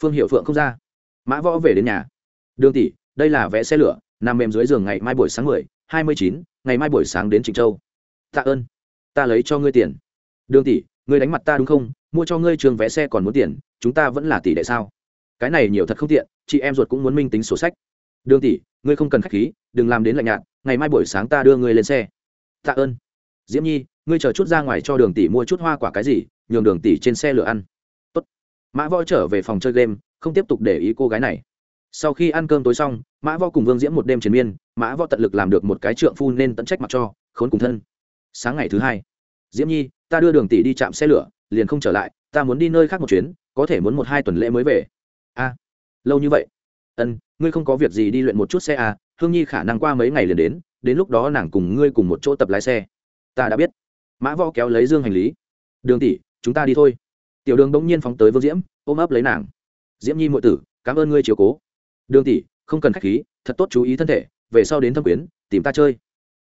[SPEAKER 1] Phương hiệu phượng không ra. Mã võ về đến nhà. Đường tỷ, đây là vé xe lửa, nằm mềm dưới giường ngày mai buổi sáng mười, hai mươi chín, ngày mai buổi sáng đến trịnh châu. Tạ ơn. Ta lấy cho ngươi tiền. Đường tỷ, ngươi đánh mặt ta đúng không? Mua cho ngươi trường vé xe còn muốn tiền, chúng ta vẫn là tỷ đệ sao? Cái này nhiều thật không tiện, chị em ruột cũng muốn minh tính sổ sách. Đường tỷ, ngươi không cần khách khí, đừng làm đến lạnh nhạt, ngày mai buổi sáng ta đưa ngươi lên xe. Tạ ơn. Diễm nhi ngươi chờ chút ra ngoài cho đường tỷ mua chút hoa quả cái gì, nhường đường tỷ trên xe lửa ăn. Tốt. mã võ trở về phòng chơi game, không tiếp tục để ý cô gái này. Sau khi ăn cơm tối xong, mã võ cùng vương diễm một đêm triền miên, mã võ tận lực làm được một cái trượng phu nên tận trách mặc cho, khốn cùng thân. Sáng ngày thứ hai, diễm nhi, ta đưa đường tỷ đi chạm xe lửa, liền không trở lại, ta muốn đi nơi khác một chuyến, có thể muốn một hai tuần lễ mới về. A, lâu như vậy. Ân, ngươi không có việc gì đi luyện một chút xe à hương nhi khả năng qua mấy ngày liền đến đến lúc đó nàng cùng ngươi cùng một chỗ tập lái xe. Ta đã biết mã võ kéo lấy dương hành lý. Đường tỷ, chúng ta đi thôi. Tiểu đường bỗng nhiên phóng tới vương diễm, ôm ấp lấy nàng. Diễm nhi muội tử, cảm ơn ngươi chiều cố. Đường tỷ, không cần khách khí, thật tốt chú ý thân thể, về sau đến thâm quyến, tìm ta chơi.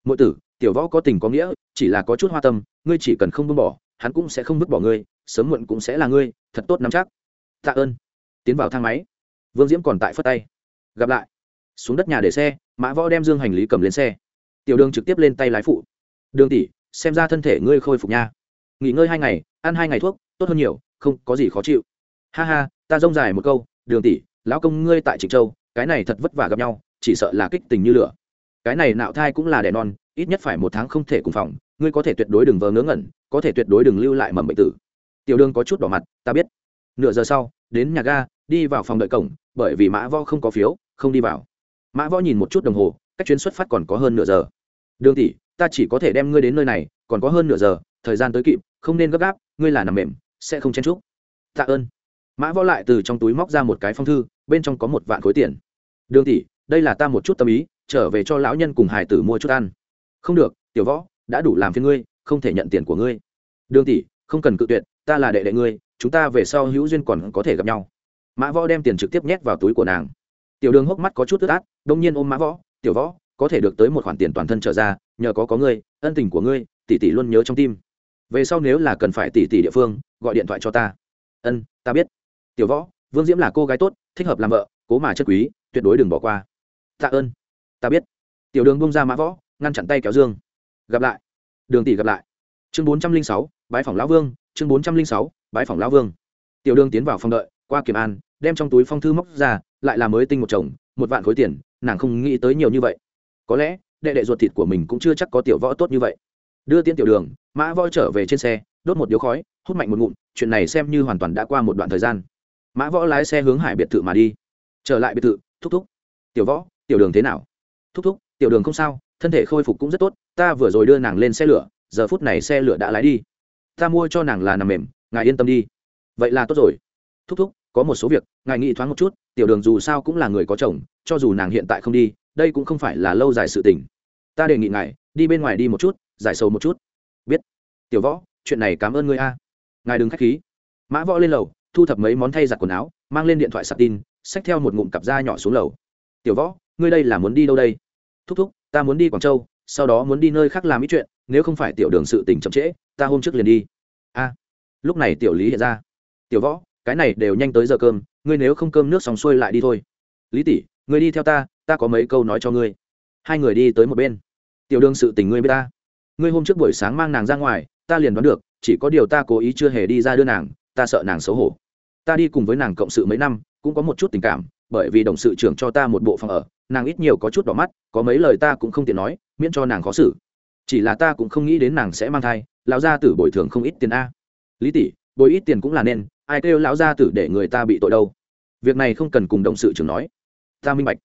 [SPEAKER 1] Muội tử, tiểu võ có tình có nghĩa, chỉ là có chút hoa tâm, ngươi chỉ cần không buông bỏ, hắn cũng sẽ không vứt bỏ ngươi, sớm muộn cũng sẽ là ngươi, thật tốt nắm chắc. Tạ ơn. Tiến vào thang máy. Vương diễm còn tại phất tay. Gặp lại. Xuống đất nhà để xe, mã võ đem dương hành lý cầm lên xe. Tiểu đường trực tiếp lên tay lái phụ. Đường tỷ xem ra thân thể ngươi khôi phục nha. Nghỉ ngơi hai ngày, ăn hai ngày thuốc, tốt hơn nhiều, không có gì khó chịu. Ha ha, ta rông dài một câu, đường tỷ, lão công ngươi tại trịnh châu, cái này thật vất vả gặp nhau, chỉ sợ là kích tình như lửa. Cái này nạo thai cũng là đẻ non, ít nhất phải một tháng không thể cùng phòng, ngươi có thể tuyệt đối đừng vờ ngớ ngẩn, có thể tuyệt đối đừng lưu lại mầm bệnh tử. Tiểu đường có chút đỏ mặt, ta biết. Nửa giờ sau, đến nhà ga, đi vào phòng đợi cổng, bởi vì mã võ không có phiếu, không đi vào. Mã võ nhìn một chút đồng hồ, cách chuyến xuất phát còn có hơn nửa giờ đường tỷ, ta chỉ có thể đem ngươi đến nơi này, còn có hơn nửa giờ, thời gian tới kịp, không nên gấp gáp, ngươi là nằm mềm, sẽ không chen chúc. Tạ ơn. Mã võ lại từ trong túi móc ra một cái phong thư, bên trong có một vạn khối tiền. Đường tỷ, đây là ta một chút tâm ý, trở về cho lão nhân cùng hải tử mua chút ăn. Không được, tiểu võ, đã đủ làm phiên ngươi, không thể nhận tiền của ngươi. Đường tỷ, không cần cự tuyệt, ta là đệ đệ ngươi, chúng ta về sau hữu duyên còn có thể gặp nhau. Mã võ đem tiền trực tiếp nhét vào túi của nàng. Tiểu đường hốc mắt có chút tức át, đông nhiên ôm mã võ, tiểu võ có thể được tới một khoản tiền toàn thân trở ra, nhờ có có ngươi, ân tình của ngươi, tỷ tỷ luôn nhớ trong tim. Về sau nếu là cần phải tỷ tỷ địa phương, gọi điện thoại cho ta. Ân, ta biết. Tiểu võ, vương diễm là cô gái tốt, thích hợp làm vợ, cố mà chất quý, tuyệt đối đừng bỏ qua. Tạ ơn. Ta biết. Tiểu đường bông ra mã võ, ngăn chặn tay kéo dương. Gặp lại. Đường tỷ gặp lại. Chương bốn trăm linh sáu, bái phòng lão vương, chương bốn trăm linh sáu, bái phòng lão vương. Tiểu đường tiến vào phòng đợi, qua kiểm an, đem trong túi phong thư móc ra, lại là mới tinh một chồng, một vạn khối tiền, nàng không nghĩ tới nhiều như vậy có lẽ, đệ đệ ruột thịt của mình cũng chưa chắc có tiểu võ tốt như vậy. Đưa tiên tiểu đường, mã võ trở về trên xe, đốt một điếu khói, hút mạnh một ngụm, chuyện này xem như hoàn toàn đã qua một đoạn thời gian. Mã võ lái xe hướng hải biệt thự mà đi. Trở lại biệt thự, thúc thúc. Tiểu võ, tiểu đường thế nào? Thúc thúc, tiểu đường không sao, thân thể khôi phục cũng rất tốt, ta vừa rồi đưa nàng lên xe lửa, giờ phút này xe lửa đã lái đi. Ta mua cho nàng là nằm mềm, ngài yên tâm đi. Vậy là tốt rồi. Thúc thúc, có một số việc, ngài nghĩ thoáng một chút, tiểu đường dù sao cũng là người có chồng, cho dù nàng hiện tại không đi đây cũng không phải là lâu dài sự tình. Ta đề nghị ngài, đi bên ngoài đi một chút, giải sầu một chút. Biết. Tiểu võ, chuyện này cảm ơn ngươi a. Ngài đừng k h á c h khí. Mã võ lên lầu, thu thập mấy món thay giặt quần áo, mang lên điện thoại sạc tin, xách theo một ngụm cặp da nhỏ xuống lầu. Tiểu võ, ngươi đây là muốn đi đâu đây? Thúc thúc, ta muốn đi quảng châu, sau đó muốn đi nơi khác làm ít chuyện, nếu không phải tiểu đường sự tình chậm trễ, ta hôm trước liền đi. A. Lúc này tiểu lý hiện ra. Tiểu võ, cái này đều nhanh tới giờ cơm, ngươi nếu không cơm nước xong xuôi lại đi thôi. Lý tỷ ngươi đi theo ta ta có mấy câu nói cho ngươi. Hai người đi tới một bên. Tiểu đường sự tình ngươi biết ta. Ngươi hôm trước buổi sáng mang nàng ra ngoài, ta liền đoán được, chỉ có điều ta cố ý chưa hề đi ra đưa nàng, ta sợ nàng xấu hổ. Ta đi cùng với nàng cộng sự mấy năm, cũng có một chút tình cảm, bởi vì đồng sự trưởng cho ta một bộ phòng ở, nàng ít nhiều có chút đỏ mắt, có mấy lời ta cũng không tiện nói, miễn cho nàng khó xử. Chỉ là ta cũng không nghĩ đến nàng sẽ mang thai, lão gia tử bồi thường không ít tiền a. Lý tỷ, bồi ít tiền cũng là nên, ai kêu lão gia tử để người ta bị tội đâu? Việc này không cần cùng đồng sự trưởng nói ta minh bạch.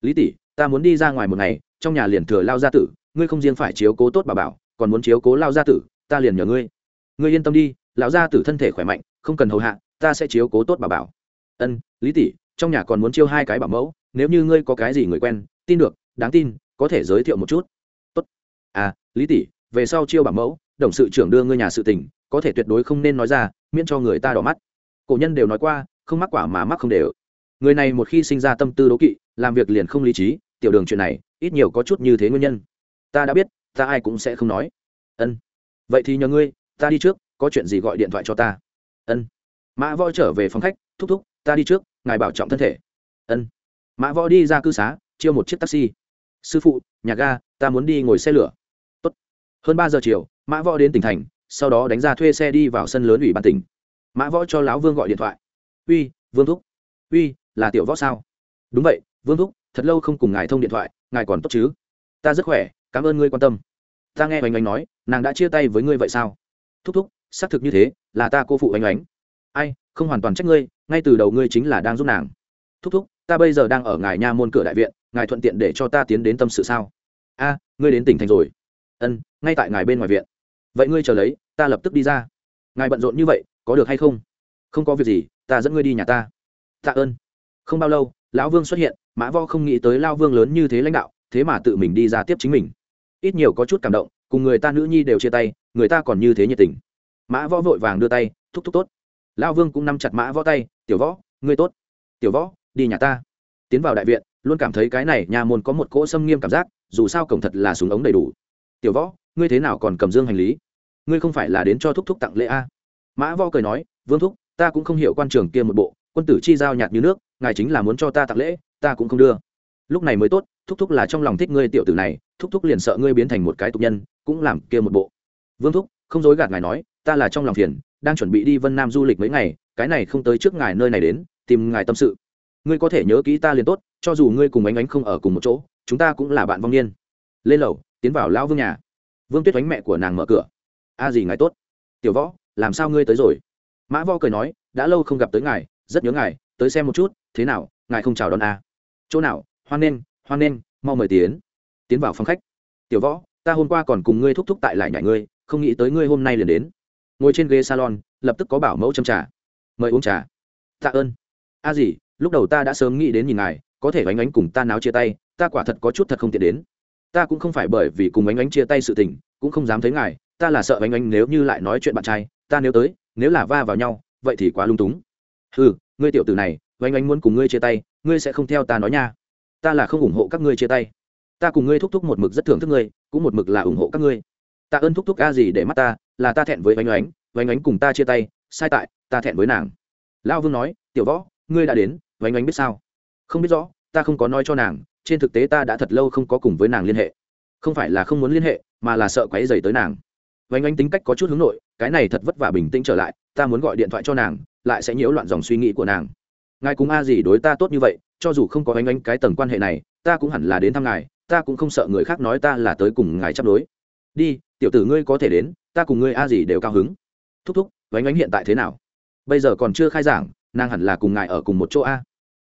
[SPEAKER 1] Lý tỷ, ta muốn đi ra ngoài một ngày, trong nhà liền thừa lao gia tử, ngươi không riêng phải chiếu cố tốt bà bảo, còn muốn chiếu cố lao gia tử, ta liền nhờ ngươi. Ngươi yên tâm đi, lão gia tử thân thể khỏe mạnh, không cần hầu hạ, ta sẽ chiếu cố tốt bà bảo. Ân, lý tỷ, trong nhà còn muốn chiêu hai cái bảo mẫu, nếu như ngươi có cái gì người quen, tin được, đáng tin, có thể giới thiệu một chút. Tốt. À lý tỷ, về sau chiêu bảo mẫu, đồng sự trưởng đưa ngươi nhà sự tình, có thể tuyệt đối không nên nói ra, miễn cho người ta đỏ mắt. Cổ nhân đều nói qua, không mắc quả mà mắc không đều người này một khi sinh ra tâm tư đố kỵ, làm việc liền không lý trí, tiểu đường chuyện này, ít nhiều có chút như thế nguyên nhân. Ta đã biết, ta ai cũng sẽ không nói. Ân. Vậy thì nhờ ngươi, ta đi trước, có chuyện gì gọi điện thoại cho ta. Ân. Mã võ trở về phòng khách, thúc thúc, ta đi trước, ngài bảo trọng thân thể. Ân. Mã võ đi ra cư xá, chiêu một chiếc taxi. Sư phụ, nhà ga, ta muốn đi ngồi xe lửa. Tốt. hơn ba giờ chiều, mã võ đến tỉnh thành, sau đó đánh ra thuê xe đi vào sân lớn ủy ban tỉnh. Mã võ cho lão vương gọi điện thoại. Uy, vương thúc. Uy là tiểu võ sao? Đúng vậy, vương thúc, thật lâu không cùng ngài thông điện thoại, ngài còn tốt chứ? Ta rất khỏe, cảm ơn ngươi quan tâm. Ta nghe oanh oanh nói, nàng đã chia tay với ngươi vậy sao? Thúc thúc, xác thực như thế, là ta cô phụ oanh oánh ai, không hoàn toàn trách ngươi, ngay từ đầu ngươi chính là đang giúp nàng. Thúc thúc, ta bây giờ đang ở ngài nha môn cửa đại viện, ngài thuận tiện để cho ta tiến đến tâm sự sao? A, ngươi đến tỉnh thành rồi. Ân, ngay tại ngài bên ngoài viện. Vậy ngươi chờ lấy, ta lập tức đi ra. Ngài bận rộn như vậy, có được hay không? Không có việc gì, ta dẫn ngươi đi nhà ta. Tạ ơn không bao lâu, lão vương xuất hiện, mã vo không nghĩ tới lao vương lớn như thế lãnh đạo, thế mà tự mình đi ra tiếp chính mình. Ít nhiều có chút cảm động, cùng người ta nữ nhi đều chia tay, người ta còn như thế nhiệt tình. Mã võ vội vàng đưa tay, thúc thúc tốt. Lao vương cũng nắm chặt mã võ tay, tiểu võ, ngươi tốt. Tiểu võ, đi nhà ta. Tiến vào đại viện, luôn cảm thấy cái này nhà môn có một cỗ xâm nghiêm cảm giác, dù sao cổng thật là súng ống đầy đủ. Tiểu võ, ngươi thế nào còn cầm dương hành lý? Ngươi không phải là đến cho thúc thúc tặng lễ a? À? mã võ cười nói, vương thúc, ta cũng không hiểu quan trường kia một bộ, quân tử chi giao nhạt như nước ngài chính là muốn cho ta tặng lễ, ta cũng không đưa. Lúc này mới tốt, thúc thúc là trong lòng thích ngươi tiểu tử này, thúc thúc liền sợ ngươi biến thành một cái tục nhân, cũng làm kia một bộ. Vương thúc, không dối gạt ngài nói, ta là trong lòng phiền, đang chuẩn bị đi vân nam du lịch mấy ngày, cái này không tới trước ngài nơi này đến, tìm ngài tâm sự. Ngươi có thể nhớ kỹ ta liền tốt, cho dù ngươi cùng ánh ánh không ở cùng một chỗ, chúng ta cũng là bạn vong niên. Lên lầu, tiến vào lão vương nhà. Vương tuyết oánh mẹ của nàng mở cửa. A gì ngài tốt? Tiểu võ, làm sao ngươi tới rồi? Mã vo cười nói, đã lâu không gặp tới ngài, rất nhớ ngài tới xem một chút, thế nào, ngài không chào đón à? chỗ nào, hoan nghênh hoan nghênh, mau mời tiến. Tiến vào phòng khách. Tiểu võ, ta hôm qua còn cùng ngươi thúc thúc tại lại nhảy ngươi, không nghĩ tới ngươi hôm nay liền đến. Ngồi trên ghế salon, lập tức có bảo mẫu châm trà. Mời uống trà. Tạ ơn. A gì lúc đầu ta đã sớm nghĩ đến nhìn ngài, có thể bánh ánh cùng ta náo chia tay, ta quả thật có chút thật không tiện đến. Ta cũng không phải bởi vì cùng bánh ánh chia tay sự tình, cũng không dám thấy ngài, ta là sợ bánh ánh nếu như lại nói chuyện bạn trai, ta nếu tới, nếu là va vào nhau, vậy thì quá lung túng. Ừ ngươi tiểu tử này, oanh ánh muốn cùng ngươi chia tay, ngươi sẽ không theo ta nói nha. Ta là không ủng hộ các ngươi chia tay. Ta cùng ngươi thúc thúc một mực rất thưởng thức ngươi, cũng một mực là ủng hộ các ngươi. Ta ơn thúc thúc a gì để mắt ta, là ta thẹn với vánh oánh vánh oánh cùng ta chia tay, sai tại, ta thẹn với nàng. Lão vương nói, tiểu võ, ngươi đã đến vánh oánh biết sao? Không biết rõ, ta không có nói cho nàng, trên thực tế ta đã thật lâu không có cùng với nàng liên hệ. Không phải là không muốn liên hệ, mà là sợ quấy dày tới nàng. Vánh oánh tính cách có chút hướng nội, cái này thật vất vả bình tĩnh trở lại, ta muốn gọi điện thoại cho nàng lại sẽ nhiễu loạn dòng suy nghĩ của nàng. Ngài cùng a gì đối ta tốt như vậy, cho dù không có ánh ánh cái tầng quan hệ này, ta cũng hẳn là đến thăm ngài, ta cũng không sợ người khác nói ta là tới cùng ngài chấp đối đi, tiểu tử ngươi có thể đến, ta cùng ngươi a gì đều cao hứng. Thúc thúc, ánh ánh hiện tại thế nào? Bây giờ còn chưa khai giảng, nàng hẳn là cùng ngài ở cùng một chỗ a.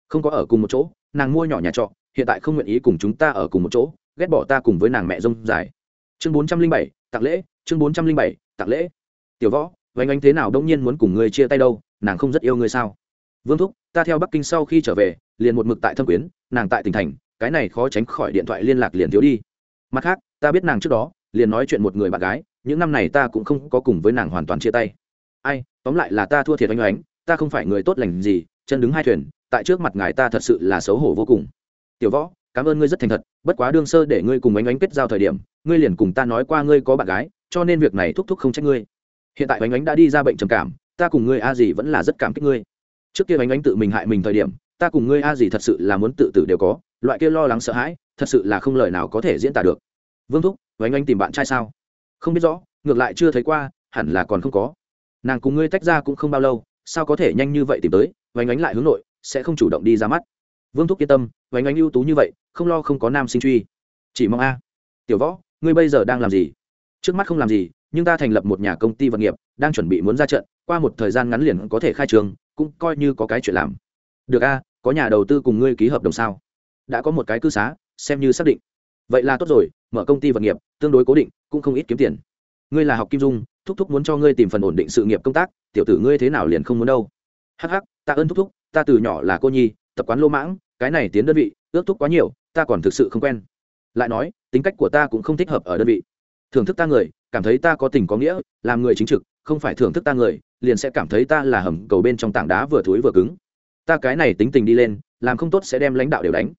[SPEAKER 1] Không có ở cùng một chỗ, nàng mua nhỏ nhà trọ, hiện tại không nguyện ý cùng chúng ta ở cùng một chỗ, ghét bỏ ta cùng với nàng mẹ rông dài. Chương bốn trăm linh bảy, tặng lễ, chương bốn trăm linh bảy, tặng lễ. Tiểu võ vánh ánh thế nào đông nhiên muốn cùng ngươi chia tay đâu? Nàng không rất yêu ngươi sao? Vương thúc, ta theo bắc kinh sau khi trở về, liền một mực tại thâm quyến, nàng tại tỉnh thành, cái này khó tránh khỏi điện thoại liên lạc liền thiếu đi. Mặt khác, ta biết nàng trước đó, liền nói chuyện một người bạn gái, những năm này ta cũng không có cùng với nàng hoàn toàn chia tay. Ai, tóm lại là ta thua thiệt oanh oánh, ta không phải người tốt lành gì, chân đứng hai thuyền, tại trước mặt ngài ta thật sự là xấu hổ vô cùng. Tiểu võ, cảm ơn ngươi rất thành thật, bất quá đương sơ để ngươi cùng oanh oánh kết giao thời điểm, ngươi liền cùng ta nói qua ngươi có bạn gái, cho nên việc này thúc thúc không trách ngươi. Hiện tại oanh oánh đã đi ra bệnh trầm cảm ta cùng ngươi a gì vẫn là rất cảm kích ngươi. Trước kia bánh oánh tự mình hại mình thời điểm, ta cùng ngươi a gì thật sự là muốn tự tử đều có, loại kia lo lắng sợ hãi, thật sự là không lời nào có thể diễn tả được. Vương thúc, bánh anh tìm bạn trai sao? Không biết rõ, ngược lại chưa thấy qua, hẳn là còn không có. Nàng cùng ngươi tách ra cũng không bao lâu, sao có thể nhanh như vậy tìm tới, bánh ánh lại hướng nội, sẽ không chủ động đi ra mắt. Vương thúc yên tâm, bánh ánh ưu tú như vậy, không lo không có nam sinh truy. Chỉ mong a. Tiểu võ, ngươi bây giờ đang làm gì? Trước mắt không làm gì, nhưng ta thành lập một nhà công ty vật nghiệp, đang chuẩn bị muốn ra trận qua một thời gian ngắn liền có thể khai trường, cũng coi như có cái chuyện làm. Được a, có nhà đầu tư cùng ngươi ký hợp đồng sao? Đã có một cái cư xá, xem như xác định. Vậy là tốt rồi, mở công ty vật nghiệp, tương đối cố định, cũng không ít kiếm tiền. Ngươi là học kim dung, thúc thúc muốn cho ngươi tìm phần ổn định sự nghiệp công tác, tiểu tử ngươi thế nào liền không muốn đâu. Hắc hắc, ta ơn thúc thúc, ta từ nhỏ là cô nhi, tập quán lô mãng, cái này tiến đơn vị, ước thúc quá nhiều, ta còn thực sự không quen. Lại nói, tính cách của ta cũng không thích hợp ở đơn vị thưởng thức ta người, cảm thấy ta có tình có nghĩa, làm người chính trực, không phải thưởng thức ta người, liền sẽ cảm thấy ta là hầm cầu bên trong tảng đá vừa thối vừa cứng. Ta cái này tính tình đi lên, làm không tốt sẽ đem lãnh đạo đều đánh.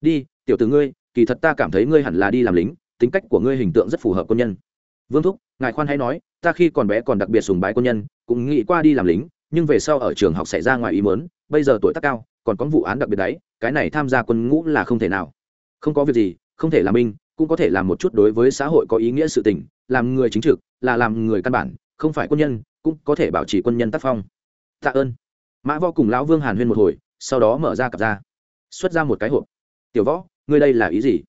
[SPEAKER 1] Đi, tiểu tử ngươi, kỳ thật ta cảm thấy ngươi hẳn là đi làm lính, tính cách của ngươi hình tượng rất phù hợp quân nhân. Vương thúc, ngài khoan hay nói, ta khi còn bé còn đặc biệt sùng bái quân nhân, cũng nghĩ qua đi làm lính, nhưng về sau ở trường học xảy ra ngoài ý mớn bây giờ tuổi tác cao, còn có vụ án đặc biệt đấy, cái này tham gia quân ngũ là không thể nào. Không có việc gì, không thể làm binh cũng có thể làm một chút đối với xã hội có ý nghĩa sự tình, làm người chính trực, là làm người căn bản, không phải quân nhân, cũng có thể bảo trì quân nhân tác phong. Tạ ơn. Mã võ cùng lão vương hàn huyên một hồi, sau đó mở ra cặp ra. Xuất ra một cái hộp. Tiểu võ, ngươi đây là ý gì?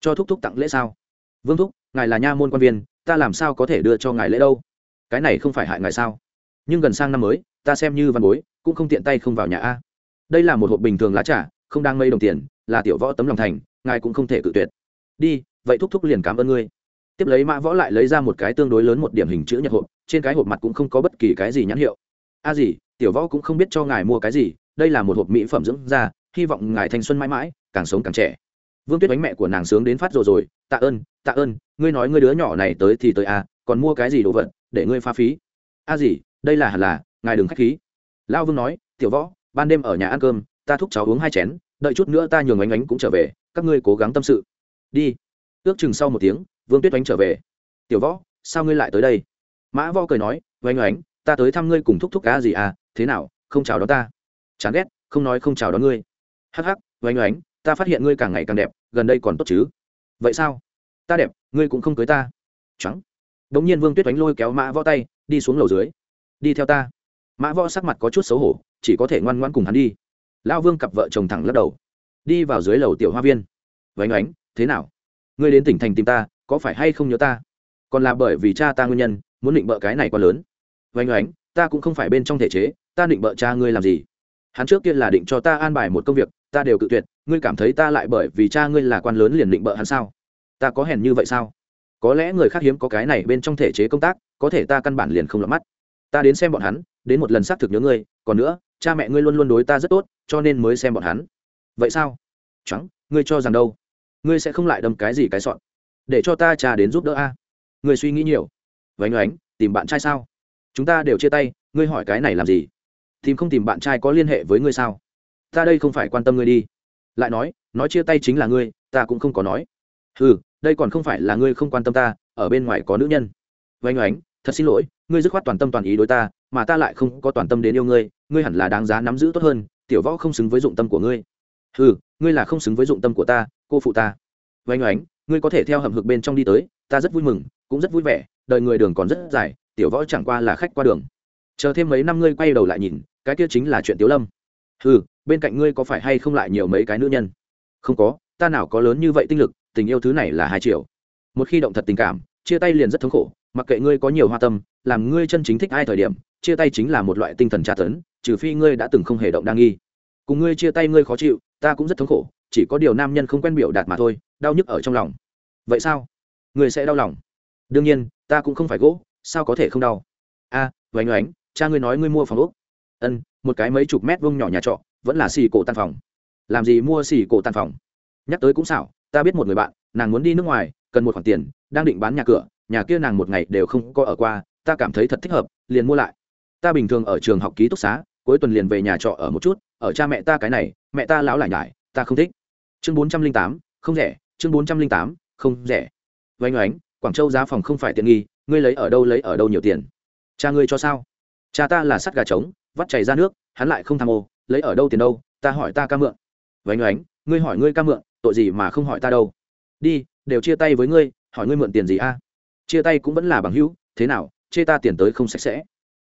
[SPEAKER 1] Cho thúc thúc tặng lễ sao? Vương thúc, ngài là nha môn quan viên, ta làm sao có thể đưa cho ngài lễ đâu? Cái này không phải hại ngài sao? Nhưng gần sang năm mới, ta xem như văn bối, cũng không tiện tay không vào nhà a. Đây là một hộp bình thường lá trà, không đang mây đồng tiền, là tiểu võ tấm lòng thành, ngài cũng không thể cự tuyệt. Đi vậy thúc thúc liền cảm ơn ngươi. Tiếp lấy mã võ lại lấy ra một cái tương đối lớn một điểm hình chữ nhật hộp, trên cái hộp mặt cũng không có bất kỳ cái gì nhãn hiệu. A gì, tiểu võ cũng không biết cho ngài mua cái gì, đây là một hộp mỹ phẩm dưỡng da, hy vọng ngài thanh xuân mãi mãi, càng sống càng trẻ. Vương tuyết bánh mẹ của nàng sướng đến phát rồi rồi, tạ ơn tạ ơn, ngươi nói ngươi đứa nhỏ này tới thì tới à còn mua cái gì đồ vật, để ngươi pha phí. A gì, đây là hẳn là, ngài đừng k h á c h khí. Lão vương nói, tiểu võ, ban đêm ở nhà ăn cơm, ta thúc cháu uống hai chén, đợi chút nữa ta nhường ánh ánh cũng trở về, các ngươi cố gắng tâm sự. Đi ước chừng sau một tiếng, vương tuyết oánh trở về. Tiểu võ, sao ngươi lại tới đây? Mã võ cười nói oanh oánh, ta tới thăm ngươi cùng thúc thúc cá gì à? Thế nào, không chào đón ta? Chán ghét, không nói không chào đón ngươi. Hắc hắc oanh oánh, ta phát hiện ngươi càng ngày càng đẹp, gần đây còn tốt chứ? Vậy sao? Ta đẹp, ngươi cũng không cưới ta. Trắng. Đ ỗ n g nhiên vương tuyết oánh lôi kéo mã võ tay, đi xuống lầu dưới. Đi theo ta. Mã võ sắc mặt có chút xấu hổ, chỉ có thể ngoan ngoan cùng hắn đi. Lão vương cặp vợ chồng thẳng lắc đầu. Đi vào dưới lầu tiểu hoa viên. Vánh oánh, thế nào? Ngươi đến tỉnh thành tìm ta, có phải hay không nhớ ta? Còn là bởi vì cha ta nguyên nhân, muốn định bợ cái này quá lớn. Vánh oánh, ta cũng không phải bên trong thể chế, ta định bợ cha ngươi làm gì? Hắn trước kia là định cho ta an bài một công việc, ta đều cự tuyệt, ngươi cảm thấy ta lại bởi vì cha ngươi là quan lớn liền định bợ hắn sao? Ta có hèn như vậy sao? Có lẽ người khác hiếm có cái này bên trong thể chế công tác, có thể ta căn bản liền không lọt mắt. Ta đến xem bọn hắn, đến một lần xác thực nhớ ngươi, còn nữa, cha mẹ ngươi luôn luôn đối ta rất tốt, cho nên mới xem bọn hắn. Vậy sao? Trắng ngươi cho rằng đâu? Ngươi sẽ không lại đâm cái gì cái sọn. Để cho ta trà đến giúp đỡ a. Ngươi suy nghĩ nhiều. Vánh oánh, tìm bạn trai sao? Chúng ta đều chia tay, ngươi hỏi cái này làm gì? Tìm không tìm bạn trai có liên hệ với ngươi sao? Ta đây không phải quan tâm ngươi đi. Lại nói nói chia tay chính là ngươi, ta cũng không có nói. Ừ đây còn không phải là ngươi không quan tâm ta, ở bên ngoài có nữ nhân. Vánh oánh, thật xin lỗi, ngươi dứt khoát toàn tâm toàn ý đối ta, mà ta lại không có toàn tâm đến yêu ngươi ngươi hẳn là đáng giá nắm giữ tốt hơn, tiểu võ không xứng với dụng tâm của ngươi ừ ngươi là không xứng với dụng tâm của ta, cô phụ ta. Vánh oánh, ngươi có thể theo hầm hực bên trong đi tới, ta rất vui mừng, cũng rất vui vẻ, đời người đường còn rất dài, tiểu võ chẳng qua là khách qua đường. Chờ thêm mấy năm ngươi quay đầu lại nhìn, cái kia chính là chuyện tiếu lâm. Ừ bên cạnh ngươi có phải hay không lại nhiều mấy cái nữ nhân? Không có, ta nào có lớn như vậy tinh lực, tình yêu thứ này là hai triệu. Một khi động thật tình cảm, chia tay liền rất thống khổ, mặc kệ ngươi có nhiều hoa tâm, làm ngươi chân chính thích ai thời điểm, chia tay chính là một loại tinh thần tra tấn, trừ phi ngươi đã từng không hề động đa nghi cùng ngươi chia tay ngươi khó chịu ta cũng rất thống khổ chỉ có điều nam nhân không quen biểu đạt mà thôi đau nhức ở trong lòng. Vậy sao? Ngươi sẽ đau lòng. Đương nhiên ta cũng không phải gỗ sao có thể không đau? A à, vánh oánh cha ngươi nói ngươi mua phòng úc ân một cái mấy chục mét vuông nhỏ nhà trọ vẫn là xì cổ tan phòng. Làm gì mua xì cổ tan phòng? Nhắc tới cũng xảo ta biết một người bạn nàng muốn đi nước ngoài cần một khoản tiền đang định bán nhà cửa nhà kia nàng một ngày đều không có ở qua ta cảm thấy thật thích hợp liền mua lại. Ta bình thường ở trường học ký túc xá cuối tuần liền về nhà trọ ở một chút, ở cha mẹ ta cái này, mẹ ta lão lại nhải, ta không thích. Chương bốn trăm linh tám, không rẻ, chương bốn trăm linh tám, không rẻ. Oanh oánh, quảng châu giá phòng không phải tiện nghi, ngươi lấy ở đâu lấy ở đâu nhiều tiền. Cha ngươi cho sao? Cha ta là sắt gà trống, vắt chảy ra nước, hắn lại không tham ô, lấy ở đâu tiền đâu, ta hỏi ta ca mượn. Vánh oánh, ngươi hỏi ngươi ca mượn, tội gì mà không hỏi ta đâu. Đi, đều chia tay với ngươi, hỏi ngươi mượn tiền gì a? Chia tay cũng vẫn là bằng hữu, thế nào, chê ta tiền tới không sạch sẽ.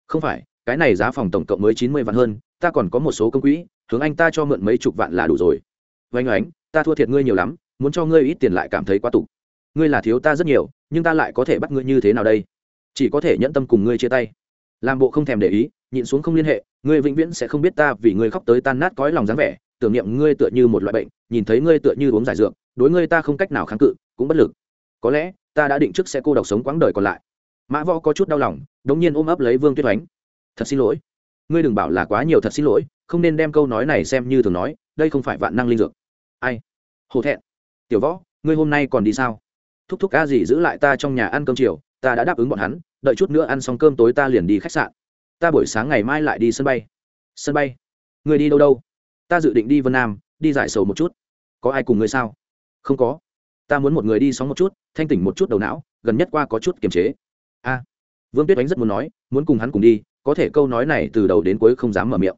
[SPEAKER 1] Không phải cái này giá phòng tổng cộng mới chín mươi vạn hơn, ta còn có một số công quỹ, hướng anh ta cho mượn mấy chục vạn là đủ rồi. Vánh oánh, ta thua thiệt ngươi nhiều lắm, muốn cho ngươi ít tiền lại cảm thấy quá tục ngươi là thiếu ta rất nhiều, nhưng ta lại có thể bắt ngươi như thế nào đây? Chỉ có thể nhẫn tâm cùng ngươi chia tay. Làm bộ không thèm để ý, nhịn xuống không liên hệ, ngươi vĩnh viễn sẽ không biết ta vì ngươi khóc tới tan nát cõi lòng dáng vẻ, tưởng niệm ngươi tựa như một loại bệnh, nhìn thấy ngươi tựa như uống giải dược, đối ngươi ta không cách nào kháng cự, cũng bất lực. Có lẽ, ta đã định trước sẽ cô độc sống quãng đời còn lại. Mã võ có chút đau lòng, đống nhiên ôm ấp lấy vương tuyết oánh thật xin lỗi. Ngươi đừng bảo là quá nhiều thật xin lỗi, không nên đem câu nói này xem như thường nói, đây không phải vạn năng linh dược. Ai? Hổ thẹn. Tiểu võ, ngươi hôm nay còn đi sao? Thúc thúc ca gì giữ lại ta trong nhà ăn cơm chiều, ta đã đáp ứng bọn hắn, đợi chút nữa ăn xong cơm tối ta liền đi khách sạn. Ta buổi sáng ngày mai lại đi sân bay. Sân bay? Người đi đâu đâu? Ta dự định đi vân nam, đi giải sầu một chút. Có ai cùng người sao? Không có. Ta muốn một người đi sóng một chút, thanh tỉnh một chút đầu não, gần nhất qua có chút kiềm chế. A. Vương tuyết oánh rất muốn nói, muốn cùng hắn cùng đi có thể câu nói này từ đầu đến cuối không dám mở miệng.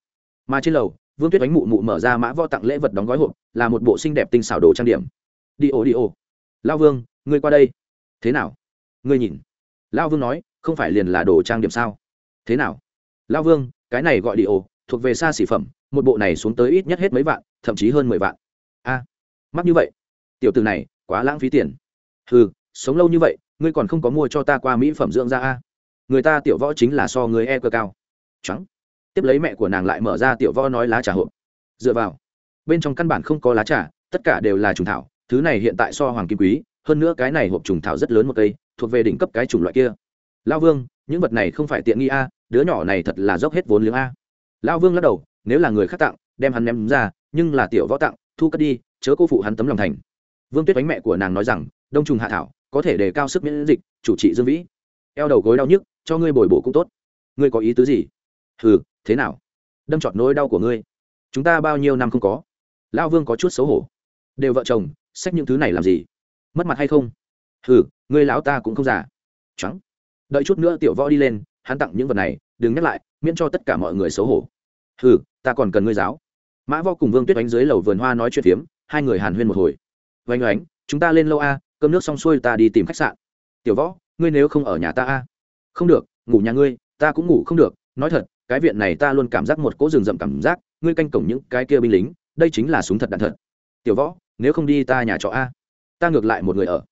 [SPEAKER 1] Mà trên lầu, vương tuyết Ánh mụ mụ mở ra mã võ tặng lễ vật đóng gói hộp, là một bộ xinh đẹp tinh xảo đồ trang điểm. Đi ô đi ô. Lao vương, ngươi qua đây. Thế nào? Ngươi nhìn. Lao vương nói, không phải liền là đồ trang điểm sao? Thế nào? Lao vương, cái này gọi đi ô, thuộc về xa xỉ phẩm, một bộ này xuống tới ít nhất hết mấy vạn, thậm chí hơn mười vạn. A, mắc như vậy. Tiểu từ này, quá lãng phí tiền. Ừ sống lâu như vậy, ngươi còn không có mua cho ta qua mỹ phẩm dưỡng da a? Người ta tiểu võ chính là so người e cơ cao. Trắng. Tiếp lấy mẹ của nàng lại mở ra tiểu võ nói lá trà hộp. Dựa vào. Bên trong căn bản không có lá trà, tất cả đều là trùng thảo, thứ này hiện tại so hoàng kim quý, hơn nữa cái này hộp trùng thảo rất lớn một cây, thuộc về đỉnh cấp cái chủng loại kia. Lao vương, những vật này không phải tiện nghi a, đứa nhỏ này thật là dốc hết vốn liếng a. Lao vương lắc đầu, nếu là người khác tặng, đem hắn ném ra, nhưng là tiểu võ tặng, thu cất đi, chớ cô phụ hắn tấm lòng thành. Vương tuyết bánh mẹ của nàng nói rằng, đông trùng hạ thảo, có thể đề cao sức miễn dịch, chủ trị dương vĩ. Eo đầu gối đau nhức cho ngươi bồi bổ cũng tốt. Ngươi có ý tứ gì? Ừ thế nào? Đâm trọt nỗi đau của ngươi. Chúng ta bao nhiêu năm không có? Lão vương có chút xấu hổ. Đều vợ chồng, xách những thứ này làm gì? Mất mặt hay không? Ừ ngươi lão ta cũng không già. Trắng đợi chút nữa tiểu võ đi lên, hắn tặng những vật này, đừng nhắc lại, miễn cho tất cả mọi người xấu hổ. Ừ ta còn cần ngươi giáo. Mã võ cùng vương tuyết đánh dưới lầu vườn hoa nói chuyện phiếm, hai người hàn huyên một hồi. Oanh oánh, chúng ta lên lâu a, cơm nước xong xuôi ta đi tìm khách sạn. Tiểu võ, ngươi nếu không ở nhà ta a không được, ngủ nhà ngươi, ta cũng ngủ không được. Nói thật, cái viện này ta luôn cảm giác một cỗ rừng rậm cảm giác, ngươi canh cổng những cái kia binh lính, đây chính là súng thật đạn thật. Tiểu võ, nếu không đi ta nhà trọ a. Ta ngược lại một người ở.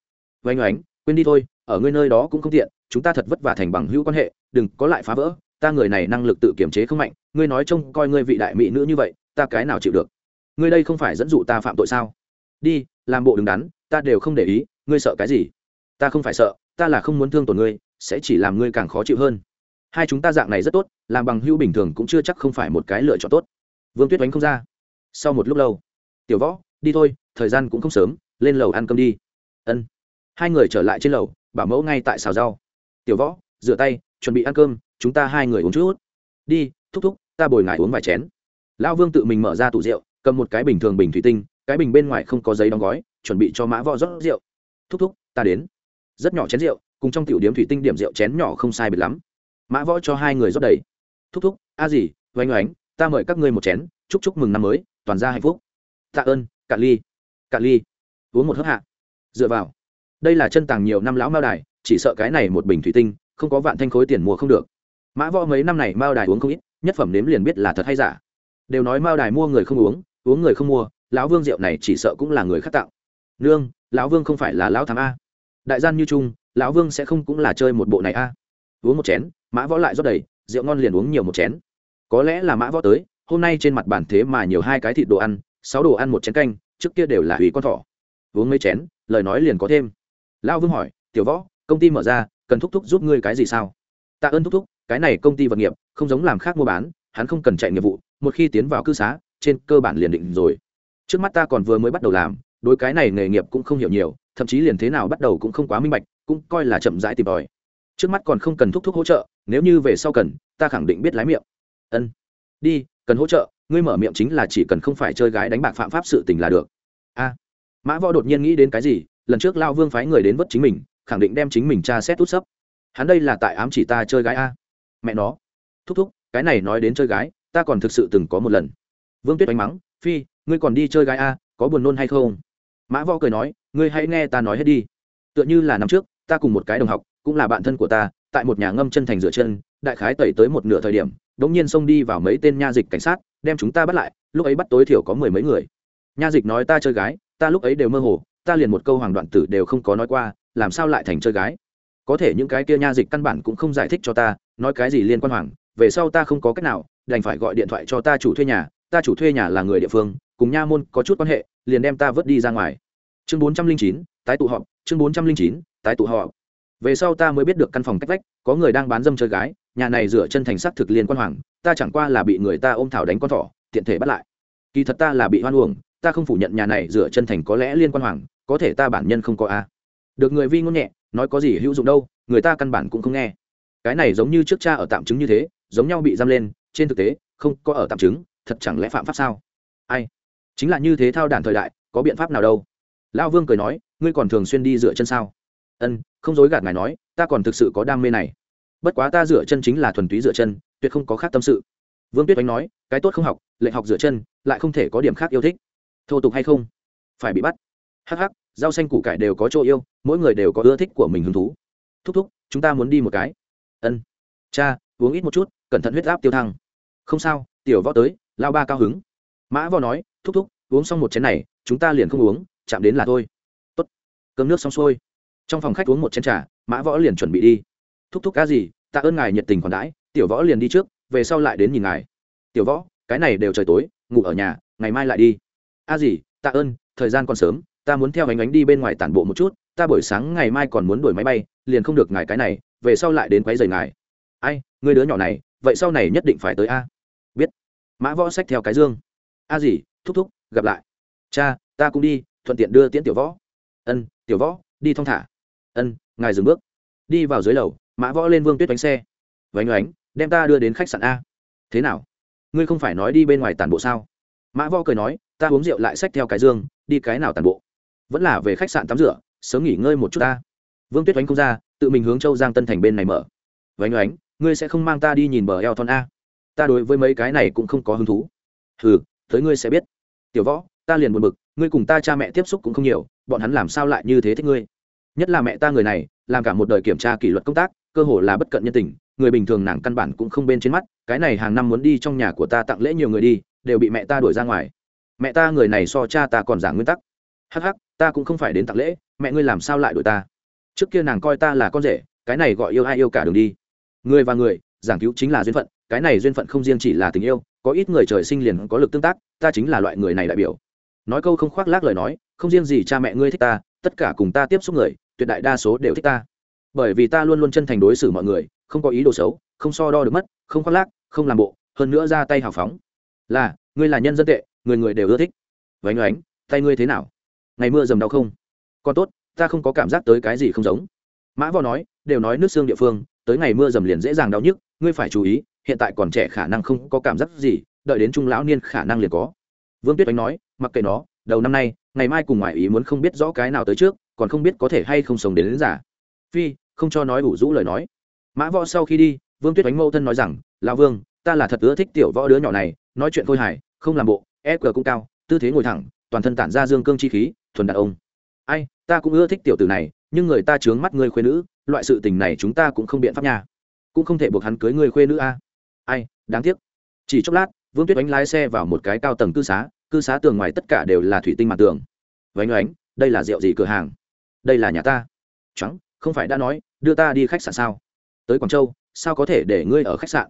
[SPEAKER 1] Oanh oánh, quên đi thôi, ở ngươi nơi đó cũng không tiện, chúng ta thật vất vả thành bằng hữu quan hệ, đừng có lại phá vỡ. Ta người này năng lực tự kiểm chế không mạnh, ngươi nói trông coi ngươi vị đại mỹ nữ như vậy, ta cái nào chịu được? Ngươi đây không phải dẫn dụ ta phạm tội sao? Đi, làm bộ đứng đắn, ta đều không để ý, ngươi sợ cái gì? Ta không phải sợ, ta là không muốn thương tổn ngươi sẽ chỉ làm ngươi càng khó chịu hơn. Hai chúng ta dạng này rất tốt, làm bằng hữu bình thường cũng chưa chắc không phải một cái lựa chọn tốt. Vương tuyết đánh không ra. Sau một lúc lâu, tiểu võ, đi thôi, thời gian cũng không sớm, lên lầu ăn cơm đi. Ân. Hai người trở lại trên lầu, bảo mẫu ngay tại xào rau. Tiểu võ, rửa tay, chuẩn bị ăn cơm, chúng ta hai người uống chút. Đi, thúc thúc, ta bồi ngài uống vài chén. Lão vương tự mình mở ra tủ rượu, cầm một cái bình thường bình thủy tinh, cái bình bên ngoài không có giấy đóng gói, chuẩn bị cho mã võ rót rượu. Thúc thúc, ta đến. Rất nhỏ chén rượu cùng trong tiểu điếm thủy tinh điểm rượu chén nhỏ không sai biệt lắm. Mã võ cho hai người rót đầy. Thúc thúc, a gì oanh oánh, ta mời các ngươi một chén, chúc chúc mừng năm mới, toàn gia hạnh phúc. Tạ ơn, cạn ly cạn ly. Uống một hớp hạ. Dựa vào. Đây là chân tàng nhiều năm lão mao đài, chỉ sợ cái này một bình thủy tinh, không có vạn thanh khối tiền mua không được. Mã võ mấy năm này mao đài uống không ít, nhất phẩm nếm liền biết là thật hay giả. Đều nói mao đài mua người không uống uống người không mua, lão vương rượu này chỉ sợ cũng là người khác tặng nương, lão vương không phải là lão thám a. Đại gian như trung lão vương sẽ không cũng là chơi một bộ này a. Uống một chén, mã võ lại rót đầy, rượu ngon liền uống nhiều một chén. Có lẽ là mã võ tới, hôm nay trên mặt bàn thế mà nhiều hai cái thịt đồ ăn, sáu đồ ăn một chén canh, trước kia đều là hủy con thỏ. Uống mấy chén, lời nói liền có thêm. Lão vương hỏi, tiểu võ, công ty mở ra, cần thúc thúc giúp ngươi cái gì sao? Tạ ơn thúc thúc, cái này công ty vật nghiệp, không giống làm khác mua bán, hắn không cần chạy nghiệp vụ, một khi tiến vào cư xá, trên cơ bản liền định rồi. Trước mắt ta còn vừa mới bắt đầu làm, đối cái này nghề nghiệp cũng không hiểu nhiều, thậm chí liền thế nào bắt đầu cũng không quá minh bạch cũng coi là chậm rãi tìm tòi. Trước mắt còn không cần thúc thúc hỗ trợ, nếu như về sau cần, ta khẳng định biết lái miệng. Ân. Đi, cần hỗ trợ, ngươi mở miệng chính là chỉ cần không phải chơi gái đánh bạc phạm pháp sự tình là được. A. Mã võ đột nhiên nghĩ đến cái gì, lần trước lao vương phái người đến vất chính mình, khẳng định đem chính mình tra xét tút sấp. Hắn đây là tại ám chỉ ta chơi gái a. Mẹ nó. Thúc thúc, cái này nói đến chơi gái, ta còn thực sự từng có một lần. Vương tuyết đánh mắng, phi, ngươi còn đi chơi gái a, có buồn nôn hay không? Mã võ cười nói, ngươi hãy nghe ta nói hết đi. Tựa như là năm trước ta cùng một cái đồng học, cũng là bạn thân của ta, tại một nhà ngâm chân thành rửa chân, đại khái tẩy tới một nửa thời điểm đ ỗ n g nhiên xông đi vào mấy tên nha dịch cảnh sát, đem chúng ta bắt lại, lúc ấy bắt tối thiểu có mười mấy người. Nha dịch nói ta chơi gái, ta lúc ấy đều mơ hồ, ta liền một câu hoàng đoạn tử đều không có nói qua, làm sao lại thành chơi gái? Có thể những cái kia nha dịch căn bản cũng không giải thích cho ta, nói cái gì liên quan hoàng, về sau ta không có cách nào, đành phải gọi điện thoại cho ta chủ thuê nhà, ta chủ thuê nhà là người địa phương, cùng nha môn có chút quan hệ, liền đem ta vớt đi ra ngoài. Chương bốn trăm linh chín, tái tụ họp, chương bốn trăm linh chín tái tụ họ. Về sau ta mới biết được căn phòng cách vách, có người đang bán dâm chơi gái, nhà này rửa chân thành sắc thực liên quan hoàng, ta chẳng qua là bị người ta ôm thảo đánh con thỏ, tiện thể bắt lại. Kỳ thật ta là bị hoan uổng, ta không phủ nhận nhà này rửa chân thành có lẽ liên quan hoàng, có thể ta bản nhân không có a. Được người vi ngôn nhẹ, nói có gì hữu dụng đâu, người ta căn bản cũng không nghe. Cái này giống như trước cha ở tạm chứng như thế, giống nhau bị giam lên, trên thực tế, không có ở tạm chứng, thật chẳng lẽ phạm pháp sao? Ai? Chính là như thế thao đản thời đại, có biện pháp nào đâu? Lão vương cười nói, ngươi còn thường xuyên đi dựa chân sao? Ân, không dối gạt ngài nói, ta còn thực sự có đam mê này. Bất quá ta dựa chân chính là thuần túy dựa chân, tuyệt không có khác tâm sự. Vương tuyết oánh nói, cái tốt không học, lệnh học dựa chân, lại không thể có điểm khác yêu thích. Thô tục hay không? Phải bị bắt. Hắc hắc, rau xanh củ cải đều có chỗ yêu, mỗi người đều có ưa thích của mình hứng thú. Thúc thúc, chúng ta muốn đi một cái. Ân. Cha, uống ít một chút, cẩn thận huyết áp tiêu thăng. Không sao, tiểu võ tới, lao ba cao hứng. Mã võ nói, thúc thúc, uống xong một chén này, chúng ta liền không uống, chạm đến là thôi. Tốt. Cơm nước xong xuôi trong phòng khách uống một chén trà, mã võ liền chuẩn bị đi. Thúc thúc cá gì? Tạ ơn ngài nhiệt tình còn đãi, tiểu võ liền đi trước, về sau lại đến nhìn ngài. Tiểu võ, cái này đều trời tối, ngủ ở nhà, ngày mai lại đi. A gì tạ ơn, thời gian còn sớm, ta muốn theo ánh ánh đi bên ngoài tản bộ một chút, ta buổi sáng ngày mai còn muốn đuổi máy bay, liền không được ngài cái này, về sau lại đến quấy rầy ngài. Ai, người đứa nhỏ này, vậy sau này nhất định phải tới a. Biết. Mã võ xách theo cái dương. A gì, thúc thúc, gặp lại. Cha, ta cũng đi, thuận tiện đưa tiễn tiểu võ. Ân, tiểu võ, đi thong thả ân, ngài dừng bước. Đi vào dưới lầu, mã võ lên vương tuyết bánh xe. Vánh oánh, đem ta đưa đến khách sạn a. Thế nào? Ngươi không phải nói đi bên ngoài tàn bộ sao? Mã võ cười nói, ta uống rượu lại xách theo cái dương, đi cái nào tàn bộ? Vẫn là về khách sạn tắm rửa, sớm nghỉ ngơi một chút ta. Vương tuyết oánh không ra, tự mình hướng châu giang tân thành bên này mở. Vánh oánh, ngươi sẽ không mang ta đi nhìn bờ eo thon a? Ta đối với mấy cái này cũng không có hứng thú. Ừ tới ngươi sẽ biết. Tiểu võ, ta liền buồn bực, ngươi cùng ta cha mẹ tiếp xúc cũng không nhiều, bọn hắn làm sao lại như thế thích ngươi? Nhất là mẹ ta người này, làm cả một đời kiểm tra kỷ luật công tác, cơ hồ là bất cận nhân tình, người bình thường nàng căn bản cũng không bên trên mắt, cái này hàng năm muốn đi trong nhà của ta tặng lễ nhiều người đi, đều bị mẹ ta đuổi ra ngoài. Mẹ ta người này so cha ta còn giả nguyên tắc. Hắc hắc, ta cũng không phải đến tặng lễ, mẹ ngươi làm sao lại đuổi ta? Trước kia nàng coi ta là con rể, cái này gọi yêu ai yêu cả đường đi. Người và người, giảng cứu chính là duyên phận, cái này duyên phận không riêng chỉ là tình yêu, có ít người trời sinh liền có lực tương tác, ta chính là loại người này đại biểu. Nói câu không khoác lác lời nói, không riêng gì cha mẹ ngươi thích ta, tất cả cùng ta tiếp xúc người tuyệt đại đa số đều thích ta. Bởi vì ta luôn luôn chân thành đối xử mọi người, không có ý đồ xấu, không so đo được mất, không khoác lác, không làm bộ, hơn nữa ra tay hào phóng. Là, ngươi là nhân dân tệ, người người đều ưa thích. Vánh oánh, tay ngươi thế nào? Ngày mưa dầm đau không? Còn tốt, ta không có cảm giác tới cái gì không giống. Mã võ nói, đều nói nước xương địa phương, tới ngày mưa dầm liền dễ dàng đau nhức, ngươi phải chú ý, hiện tại còn trẻ khả năng không có cảm giác gì, đợi đến trung lão niên khả năng liền có. Vương tuyết oánh nói, mặc kệ nó, đầu năm nay, ngày mai cùng ngoại ý muốn không biết rõ cái nào tới trước còn không biết có thể hay không sống đến, đến giả. Phi không cho nói ủ rũ lời nói. Mã võ sau khi đi vương tuyết đánh mâu thân nói rằng lão vương ta là thật ưa thích tiểu võ đứa nhỏ này nói chuyện khôi hài không làm bộ e cờ cũng cao tư thế ngồi thẳng toàn thân tản ra dương cương chi khí thuần đàn ông. Ai ta cũng ưa thích tiểu tử này nhưng người ta chướng mắt ngươi khuê nữ loại sự tình này chúng ta cũng không biện pháp nha. Cũng không thể buộc hắn cưới người khuê nữ a. Ai đáng tiếc. Chỉ chốc lát vương tuyết đánh lái xe vào một cái cao tầng cư xá cư xá tường ngoài tất cả đều là thủy tinh mặt tường. Vánh oánh đây là rượu gì cửa hàng? Đây là nhà ta. Trắng không phải đã nói, đưa ta đi khách sạn sao? Tới quảng châu, sao có thể để ngươi ở khách sạn?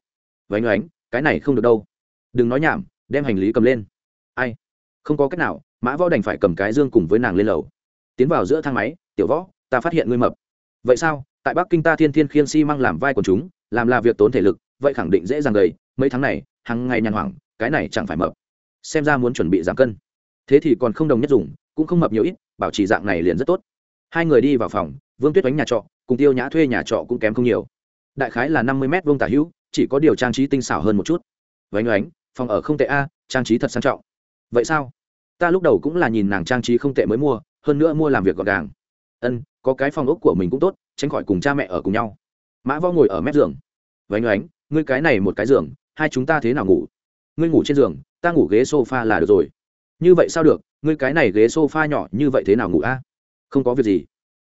[SPEAKER 1] Vánh oánh, cái này không được đâu. Đừng nói nhảm, đem hành lý cầm lên. Ai? Không có cách nào, mã võ đành phải cầm cái dương cùng với nàng lên lầu. Tiến vào giữa thang máy, tiểu võ, ta phát hiện ngươi mập. Vậy sao? Tại bắc kinh ta thiên thiên khiên xi、si、măng làm vai của chúng, làm là việc tốn thể lực, vậy khẳng định dễ dàng gầy. Mấy tháng này, hàng ngày nhàn hoảng, cái này chẳng phải mập. Xem ra muốn chuẩn bị giảm cân. Thế thì còn không đồng nhất dùng, cũng không mập nhiều ít, bảo trì dạng này liền rất tốt hai người đi vào phòng, vương tuyết đánh nhà trọ, cùng tiêu nhã thuê nhà trọ cũng kém không nhiều. Đại khái là năm mươi m vông tả hữu, chỉ có điều trang trí tinh xảo hơn một chút. Vánh oánh, phòng ở không tệ a, trang trí thật sang trọng. Vậy sao? Ta lúc đầu cũng là nhìn nàng trang trí không tệ mới mua, hơn nữa mua làm việc gọn gàng. Ân, có cái phòng ốc của mình cũng tốt, tránh khỏi cùng cha mẹ ở cùng nhau. Mã võ ngồi ở mép giường. Vánh oánh, ngươi cái này một cái giường, hai chúng ta thế nào ngủ? Ngươi ngủ trên giường, ta ngủ ghế sofa là được rồi. Như vậy sao được? Ngươi cái này ghế sofa nhỏ như vậy thế nào ngủ a? Không có việc gì.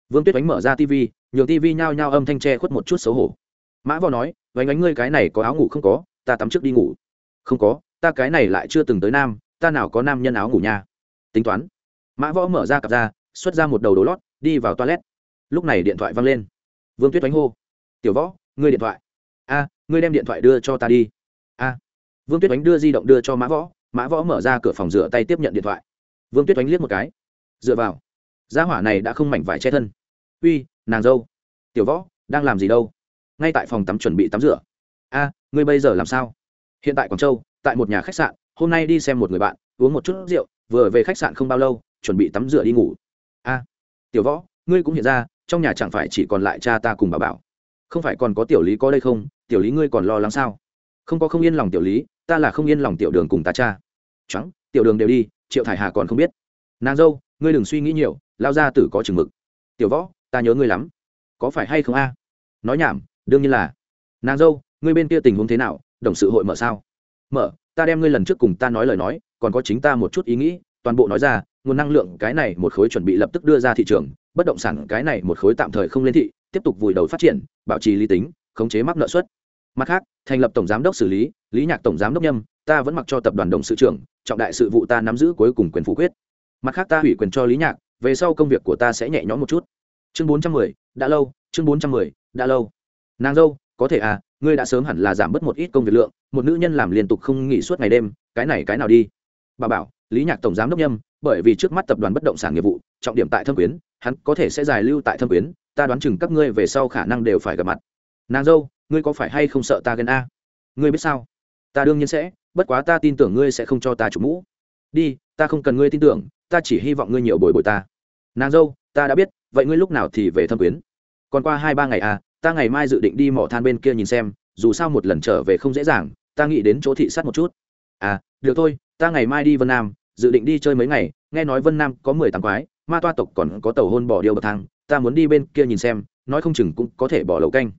[SPEAKER 1] Vương tuyết oánh mở ra tv nhường tv nhao nhao âm thanh tre khuất một chút xấu hổ. Mã võ nói, oánh oánh ngươi cái này có áo ngủ không có, ta tắm trước đi ngủ. Không có, ta cái này lại chưa từng tới nam, ta nào có nam nhân áo ngủ nha. Tính toán. Mã võ mở ra cặp ra, xuất ra một đầu đồ lót, đi vào toilet. Lúc này điện thoại văng lên. Vương tuyết oánh hô, tiểu võ, ngươi điện thoại. A, ngươi đem điện thoại đưa cho ta đi. A. Vương tuyết oánh đưa di động đưa cho mã võ mã võ mở ra cửa phòng rửa tay tiếp nhận điện thoại. Vương tuyết oánh liếc một cái. Dựa vào gia hỏa này đã không mảnh vải che thân. Uy, nàng dâu. Tiểu võ, đang làm gì đâu? Ngay tại phòng tắm chuẩn bị tắm rửa. A, ngươi bây giờ làm sao? Hiện tại quảng châu, tại một nhà khách sạn, hôm nay đi xem một người bạn, uống một chút rượu, vừa về khách sạn không bao lâu, chuẩn bị tắm rửa đi ngủ. A, tiểu võ, ngươi cũng hiện ra, trong nhà chẳng phải chỉ còn lại cha ta cùng bà bảo. Không phải còn có tiểu lý có đây không? Tiểu lý ngươi còn lo lắng sao? Không có không yên lòng tiểu lý, ta là không yên lòng tiểu đường cùng ta cha. Trắng tiểu đường đều đi, triệu thải hà còn không biết. Nàng dâu, ngươi đừng suy nghĩ nhiều lao ra tử có chừng mực. Tiểu võ, ta nhớ ngươi lắm. Có phải hay không a? Nói nhảm, đương nhiên là. Nàng dâu, ngươi bên kia tình huống thế nào? Đồng sự hội mở sao? Mở, ta đem ngươi lần trước cùng ta nói lời nói, còn có chính ta một chút ý nghĩ, toàn bộ nói ra, nguồn năng lượng cái này một khối chuẩn bị lập tức đưa ra thị trường, bất động sản cái này một khối tạm thời không lên thị, tiếp tục vùi đầu phát triển, bảo trì lý tính, khống chế mắc nợ suất. Mặt khác, thành lập tổng giám đốc xử lý lý nhạc tổng giám đốc nhâm, ta vẫn mặc cho tập đoàn đồng sự trưởng, trọng đại sự vụ ta nắm giữ cuối cùng quyền phủ quyết. Mặt khác, ta hủy quyền cho lý nhạc về sau công việc của ta sẽ nhẹ nhõm một chút. Chương bốn trăm mười, đã lâu, chương bốn trăm mười, đã lâu. Nàng dâu, có thể à ngươi đã sớm hẳn là giảm bớt một ít công việc lượng, một nữ nhân làm liên tục không nghỉ suốt ngày đêm, cái này cái nào đi? Bà bảo, lý nhạc tổng giám đốc nhâm, bởi vì trước mắt tập đoàn bất động sản nghiệp vụ, trọng điểm tại thâm quyến, hắn có thể sẽ dài lưu tại thâm quyến, ta đoán chừng các ngươi về sau khả năng đều phải gặp mặt. Nàng dâu, ngươi có phải hay không sợ ta ghen a? Ngươi biết sao? Ta đương nhiên sẽ, bất quá ta tin tưởng ngươi sẽ không cho ta chủ mũ. Đi, ta không cần ngươi tin tưởng ta chỉ hy vọng ngươi nhiều bồi bồi ta. Nàng dâu, ta đã biết, vậy ngươi lúc nào thì về thâm quyến? Còn qua hai ba ngày à ta ngày mai dự định đi mỏ than bên kia nhìn xem, dù sao một lần trở về không dễ dàng, ta nghĩ đến chỗ thị sát một chút. À được thôi, ta ngày mai đi vân nam, dự định đi chơi mấy ngày, nghe nói vân nam có mười tám quái, ma toa tộc còn có tàu hôn bỏ điêu bậc thang, ta muốn đi bên kia nhìn xem, nói không chừng cũng có thể bỏ lầu canh.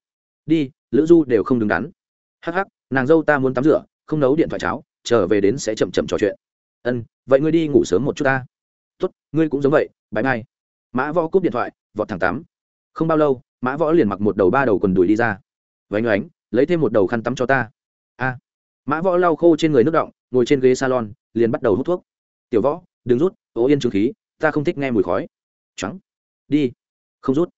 [SPEAKER 1] Đi, lữ du đều không đứng đắn. Hắc hắc, nàng dâu ta muốn tắm rửa, không nấu điện thoại cháo, trở về đến sẽ chậm chậm trò chuyện. Ân, vậy ngươi đi ngủ sớm một chút ta tốt ngươi cũng giống vậy bãi mai mã võ cúp điện thoại vọt thẳng tắm. Không bao lâu mã võ liền mặc một đầu ba đầu quần đùi đi ra. Vánh oánh lấy thêm một đầu khăn tắm cho ta. A. Mã võ lau khô trên người nước động ngồi trên ghế salon liền bắt đầu hút thuốc. Tiểu võ đừng rút ố yên trương khí ta không thích nghe mùi khói. Trắng. Đi. Không rút.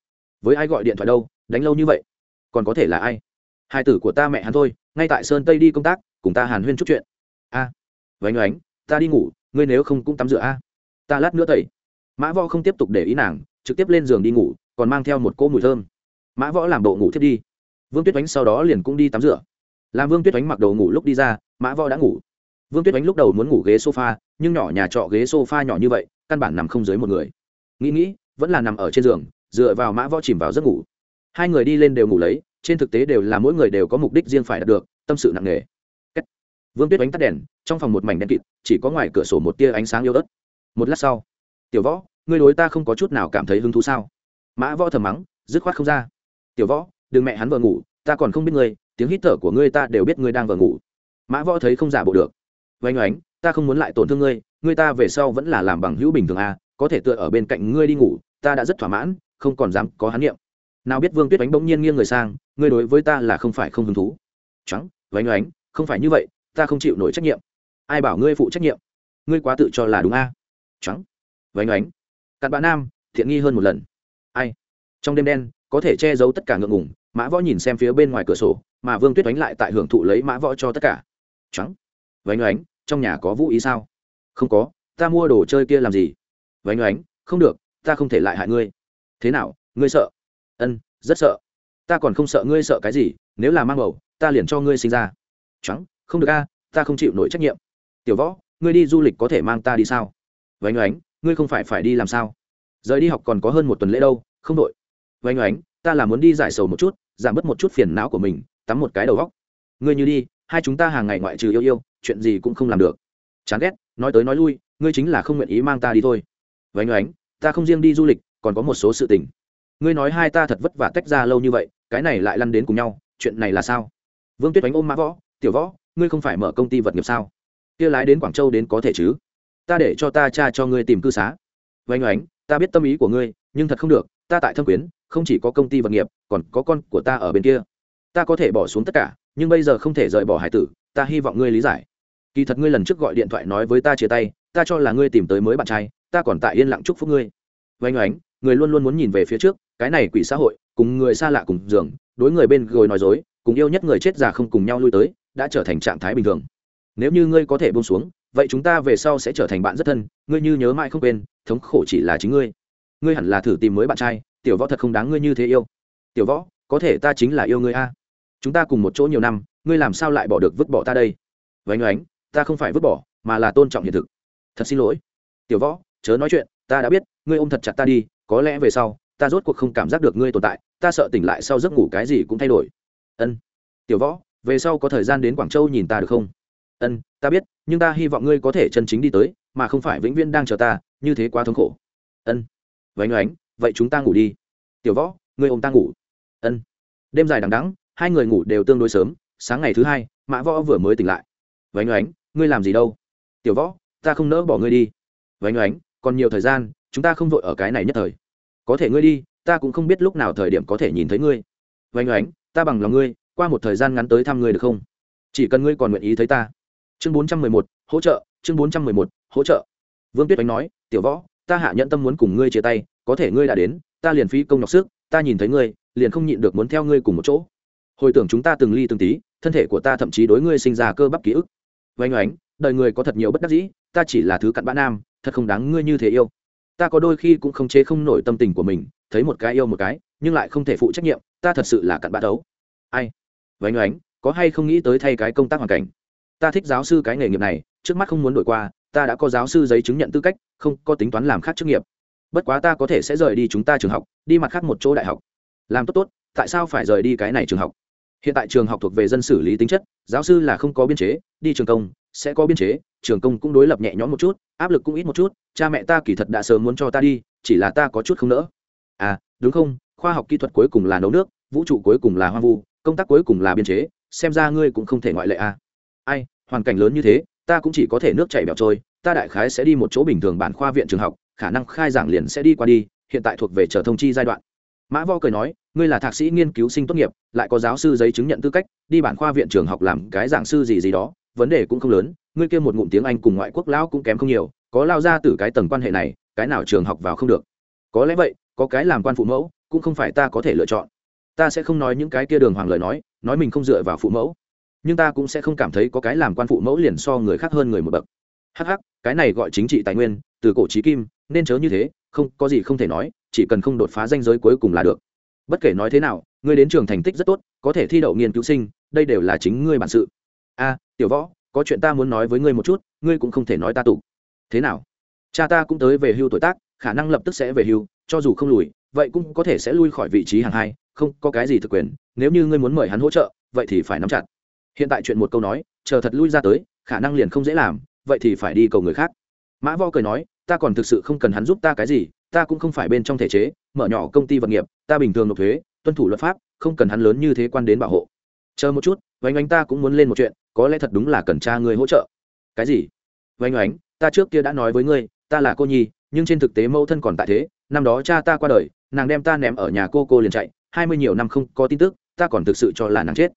[SPEAKER 1] Với ai gọi điện thoại đâu đánh lâu như vậy. Còn có thể là ai? Hai tử của ta mẹ hắn thôi ngay tại sơn tây đi công tác cùng ta hàn huyên chút chuyện. A. À, vánh oánh ta đi ngủ ngươi nếu không cũng tắm rửa a ta lát nữa tẩy. Mã võ không tiếp tục để ý nàng, trực tiếp lên giường đi ngủ, còn mang theo một cỗ mùi thơm. Mã võ làm bộ ngủ thiết đi. Vương tuyết oánh sau đó liền cũng đi tắm rửa. Làm vương tuyết oánh mặc đồ ngủ lúc đi ra, mã võ đã ngủ. Vương tuyết oánh lúc đầu muốn ngủ ghế sofa, nhưng nhỏ nhà trọ ghế sofa nhỏ như vậy, căn bản nằm không dưới một người. Nghĩ nghĩ, vẫn là nằm ở trên giường, dựa vào mã võ chìm vào giấc ngủ. Hai người đi lên đều ngủ lấy, trên thực tế đều là mỗi người đều có mục đích riêng phải đạt được, tâm sự nặng nề. Vương tuyết oánh tắt đèn, trong phòng một mảnh đen kịt, chỉ có ngoài cửa sổ một tia ánh sáng yêu ớt một lát sau, tiểu võ, ngươi đối ta không có chút nào cảm thấy hứng thú sao? Mã võ thầm mắng, dứt khoát không ra. Tiểu võ, đừng mẹ hắn vợ ngủ, ta còn không biết ngươi, tiếng hít thở của ngươi ta đều biết ngươi đang vợ ngủ. Mã võ thấy không giả bộ được. Oanh oánh, ta không muốn lại tổn thương ngươi ngươi ta về sau vẫn là làm bằng hữu bình thường à có thể tựa ở bên cạnh ngươi đi ngủ, ta đã rất thỏa mãn, không còn dám có hán niệm. Nào biết vương tuyết oánh bỗng nhiên nghiêng người sang, ngươi đối với ta là không phải không hứng thú. Trắng oanh oánh, không phải như vậy, ta không chịu nổi trách nhiệm. Ai bảo ngươi phụ trách nhiệm? Ngươi quá tự cho là đúng a à? Trắng. Vánh ánh cặn bạn nam, thiện nghi hơn một lần. Ai? Trong đêm đen, có thể che giấu tất cả ngượng ngùng, mã võ nhìn xem phía bên ngoài cửa sổ, mà vương tuyết đánh lại tại hưởng thụ lấy mã võ cho tất cả. Trắng. Vánh ánh trong nhà có vũ ý sao? Không có, ta mua đồ chơi kia làm gì? Vánh ánh không được, ta không thể lại hại ngươi. Thế nào, ngươi sợ? Ân, rất sợ. Ta còn không sợ ngươi sợ cái gì, nếu là mang bầu, ta liền cho ngươi sinh ra. Trắng, không được a, ta không chịu nổi trách nhiệm. Tiểu võ, ngươi đi du lịch có thể mang ta đi sao? Vánh oánh, ngươi không phải phải đi làm sao? Rời đi học còn có hơn một tuần lễ đâu, không đội. Vánh oánh, ta là muốn đi giải sầu một chút, giảm bớt một chút phiền não của mình, tắm một cái đầu góc ngươi như đi, hai chúng ta hàng ngày ngoại trừ yêu yêu, chuyện gì cũng không làm được. Chán ghét, nói tới nói lui, ngươi chính là không nguyện ý mang ta đi thôi. Vánh oánh, ta không riêng đi du lịch, còn có một số sự tình. Ngươi nói hai ta thật vất vả tách ra lâu như vậy, cái này lại lăn đến cùng nhau, chuyện này là sao? Vương tuyết oánh ôm mã võ, tiểu võ, ngươi không phải mở công ty vật nghiệp sao? Kia lái đến quảng châu đến có thể chứ? Ta để cho ta cha cho ngươi tìm cư xá. Vánh oánh, ta biết tâm ý của ngươi, nhưng thật không được, ta tại thâm quyến, không chỉ có công ty vật nghiệp, còn có con của ta ở bên kia. Ta có thể bỏ xuống tất cả, nhưng bây giờ không thể rời bỏ hải tử, ta hy vọng ngươi lý giải. Kỳ thật ngươi lần trước gọi điện thoại nói với ta chia tay, ta cho là ngươi tìm tới mới bạn trai, ta còn tại yên lặng chúc phúc ngươi. Vánh oánh, người luôn luôn muốn nhìn về phía trước, cái này quỷ xã hội, cùng người xa lạ cùng giường, đối người bên gối nói dối, cùng yêu nhất người chết già không cùng nhau lui tới, đã trở thành trạng thái bình thường. Nếu như ngươi có thể buông xuống vậy chúng ta về sau sẽ trở thành bạn rất thân, ngươi như nhớ mãi không quên, thống khổ chỉ là chính ngươi. Ngươi hẳn là thử tìm mới bạn trai, tiểu võ thật không đáng ngươi như thế yêu. Tiểu võ, có thể ta chính là yêu ngươi a. Chúng ta cùng một chỗ nhiều năm, ngươi làm sao lại bỏ được vứt bỏ ta đây? Vánh oánh, ta không phải vứt bỏ, mà là tôn trọng hiện thực. Thật xin lỗi. Tiểu võ, chớ nói chuyện, ta đã biết, ngươi ôm thật chặt ta đi, có lẽ về sau, ta rốt cuộc không cảm giác được ngươi tồn tại, ta sợ tỉnh lại sau giấc ngủ cái gì cũng thay đổi. Ân. Tiểu võ, về sau có thời gian đến quảng châu nhìn ta được không? Ân, ta biết, nhưng ta hy vọng ngươi có thể chân chính đi tới, mà không phải vĩnh viễn đang chờ ta, như thế quá thống khổ. Ân. Vánh oánh, vậy chúng ta ngủ đi. Tiểu võ, ngươi ôm ta ngủ. Ân. Đêm dài đằng đắng hai người ngủ đều tương đối sớm, sáng ngày thứ hai, mã võ vừa mới tỉnh lại. Vánh oánh, ngươi làm gì đâu? Tiểu võ, ta không nỡ bỏ ngươi đi. Vánh oánh, còn nhiều thời gian, chúng ta không vội ở cái này nhất thời. Có thể ngươi đi, ta cũng không biết lúc nào thời điểm có thể nhìn thấy ngươi. Vánh oánh, ta bằng lòng ngươi, qua một thời gian ngắn tới thăm ngươi được không? Chỉ cần ngươi còn nguyện ý thấy ta chương bốn trăm mười một, hỗ trợ, chương bốn trăm mười một, hỗ trợ. Vương tuyết oánh nói, tiểu võ, ta hạ nhận tâm muốn cùng ngươi chia tay, có thể ngươi đã đến, ta liền phí công nhọc sức, ta nhìn thấy ngươi, liền không nhịn được muốn theo ngươi cùng một chỗ. Hồi tưởng chúng ta từng ly từng tí, thân thể của ta thậm chí đối ngươi sinh ra cơ bắp ký ức. Oanh oánh, đời người có thật nhiều bất đắc dĩ, ta chỉ là thứ cặn bã nam, thật không đáng ngươi như thế yêu. Ta có đôi khi cũng không chế không nổi tâm tình của mình, thấy một cái yêu một cái, nhưng lại không thể phụ trách nhiệm, ta thật sự là cặn bã đấu. Ai? Oanh oánh, có hay không nghĩ tới thay cái công tác hoàn cảnh? Ta thích giáo sư cái nghề nghiệp này, trước mắt không muốn đổi qua, ta đã có giáo sư giấy chứng nhận tư cách, không có tính toán làm khác chức nghiệp. Bất quá ta có thể sẽ rời đi chúng ta trường học, đi mặt khác một chỗ đại học. Làm tốt tốt, tại sao phải rời đi cái này trường học? Hiện tại trường học thuộc về dân xử lý tính chất, giáo sư là không có biên chế, đi trường công sẽ có biên chế, trường công cũng đối lập nhẹ nhõm một chút, áp lực cũng ít một chút, cha mẹ ta kỳ thật đã sớm muốn cho ta đi, chỉ là ta có chút không nỡ. À đúng không? Khoa học kỹ thuật cuối cùng là nấu nước, vũ trụ cuối cùng là hoang vu, công tác cuối cùng là biên chế, xem ra ngươi cũng không thể ngoại lệ à ai, hoàn cảnh lớn như thế, ta cũng chỉ có thể nước chảy bẹo trôi, ta đại khái sẽ đi một chỗ bình thường bản khoa viện trường học, khả năng khai giảng liền sẽ đi qua đi, hiện tại thuộc về chờ thông chi giai đoạn. Mã vo cười nói, ngươi là thạc sĩ nghiên cứu sinh tốt nghiệp, lại có giáo sư giấy chứng nhận tư cách, đi bản khoa viện trường học làm cái giảng sư gì gì đó, vấn đề cũng không lớn, ngươi kia một ngụm tiếng anh cùng ngoại quốc lão cũng kém không nhiều, có lao ra từ cái tầng quan hệ này, cái nào trường học vào không được. Có lẽ vậy, có cái làm quan phụ mẫu, cũng không phải ta có thể lựa chọn. Ta sẽ không nói những cái kia đường hoàng lời nói nói mình không dựa vào phụ mẫu nhưng ta cũng sẽ không cảm thấy có cái làm quan phụ mẫu liền so người khác hơn người một bậc. Hh cái này gọi chính trị tài nguyên, từ cổ trí kim, nên chớ như thế, không, có gì không thể nói, chỉ cần không đột phá danh giới cuối cùng là được. Bất kể nói thế nào, ngươi đến trường thành tích rất tốt, có thể thi đậu nghiên cứu sinh, đây đều là chính ngươi bản sự. A, tiểu võ, có chuyện ta muốn nói với ngươi một chút, ngươi cũng không thể nói ta tụ. Thế nào? Cha ta cũng tới về hưu tuổi tác, khả năng lập tức sẽ về hưu, cho dù không lùi, vậy cũng có thể sẽ lui khỏi vị trí hàng hai, không, có cái gì thực quyền, nếu như ngươi muốn mời hắn hỗ trợ, vậy thì phải nắm chặt hiện tại chuyện một câu nói, chờ thật lui ra tới, khả năng liền không dễ làm, vậy thì phải đi cầu người khác. Mã vo cười nói, ta còn thực sự không cần hắn giúp ta cái gì, ta cũng không phải bên trong thể chế, mở nhỏ công ty vật nghiệp, ta bình thường nộp thuế, tuân thủ luật pháp, không cần hắn lớn như thế quan đến bảo hộ. Chờ một chút vánh ánh ta cũng muốn lên một chuyện, có lẽ thật đúng là cần cha người hỗ trợ. Cái gì? Vánh ánh ta trước kia đã nói với ngươi, ta là cô nhi, nhưng trên thực tế mẫu thân còn tại thế, năm đó cha ta qua đời, nàng đem ta ném ở nhà cô cô liền chạy, hai mươi nhiều năm không có tin tức, ta còn thực sự cho là nàng chết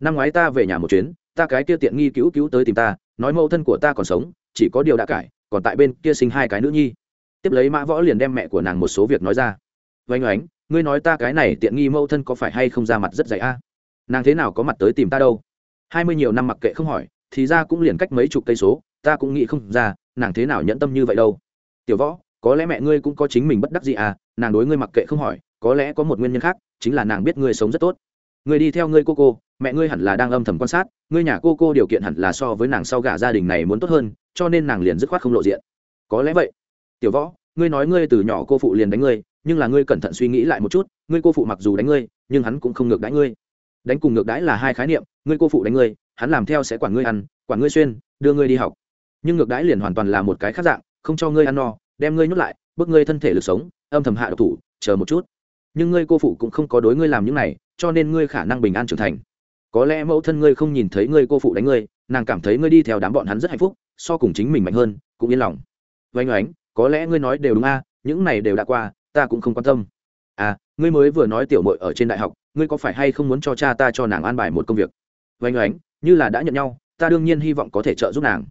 [SPEAKER 1] năm ngoái ta về nhà một chuyến, ta cái kia tiện nghi cứu cứu tới tìm ta, nói mẫu thân của ta còn sống, chỉ có điều đã cải, còn tại bên kia sinh hai cái nữ nhi. Tiếp lấy mã võ liền đem mẹ của nàng một số việc nói ra. Vánh oánh, ngươi nói ta cái này tiện nghi mẫu thân có phải hay không ra mặt rất dày a? Nàng thế nào có mặt tới tìm ta đâu? Hai mươi nhiều năm mặc kệ không hỏi, thì ra cũng liền cách mấy chục cây số, ta cũng nghĩ không ra, nàng thế nào nhẫn tâm như vậy đâu. Tiểu võ, có lẽ mẹ ngươi cũng có chính mình bất đắc gì à nàng đối ngươi mặc kệ không hỏi, có lẽ có một nguyên nhân khác, chính là nàng biết ngươi sống rất tốt ngươi đi theo ngươi cô cô, mẹ ngươi hẳn là đang âm thầm quan sát, ngươi nhà cô cô điều kiện hẳn là so với nàng sau gả gia đình này muốn tốt hơn, cho nên nàng liền dứt khoát không lộ diện. Có lẽ vậy. Tiểu võ, ngươi nói ngươi từ nhỏ cô phụ liền đánh ngươi, nhưng là ngươi cẩn thận suy nghĩ lại một chút, ngươi cô phụ mặc dù đánh ngươi, nhưng hắn cũng không ngược đãi ngươi. Đánh cùng ngược đãi là hai khái niệm, ngươi cô phụ đánh ngươi, hắn làm theo sẽ quản ngươi ăn, quản ngươi xuyên, đưa ngươi đi học. Nhưng ngược đãi liền hoàn toàn là một cái khác dạng, không cho ngươi ăn no, đem ngươi nhốt lại bước ngươi thân thể lực sống, âm thầm hạ độc thủ, chờ một chút nhưng ngươi cô phụ cũng không có đối ngươi làm những này, cho nên ngươi khả năng bình an trưởng thành. Có lẽ mẫu thân ngươi không nhìn thấy ngươi cô phụ đánh ngươi, nàng cảm thấy ngươi đi theo đám bọn hắn rất hạnh phúc, so cùng chính mình mạnh hơn, cũng yên lòng. Vánh oánh, có lẽ ngươi nói đều đúng a, những này đều đã qua, ta cũng không quan tâm. À ngươi mới vừa nói tiểu mội ở trên đại học, ngươi có phải hay không muốn cho cha ta cho nàng an bài một công việc? Vánh oánh, như là đã nhận nhau, ta đương nhiên hy vọng có thể trợ giúp nàng.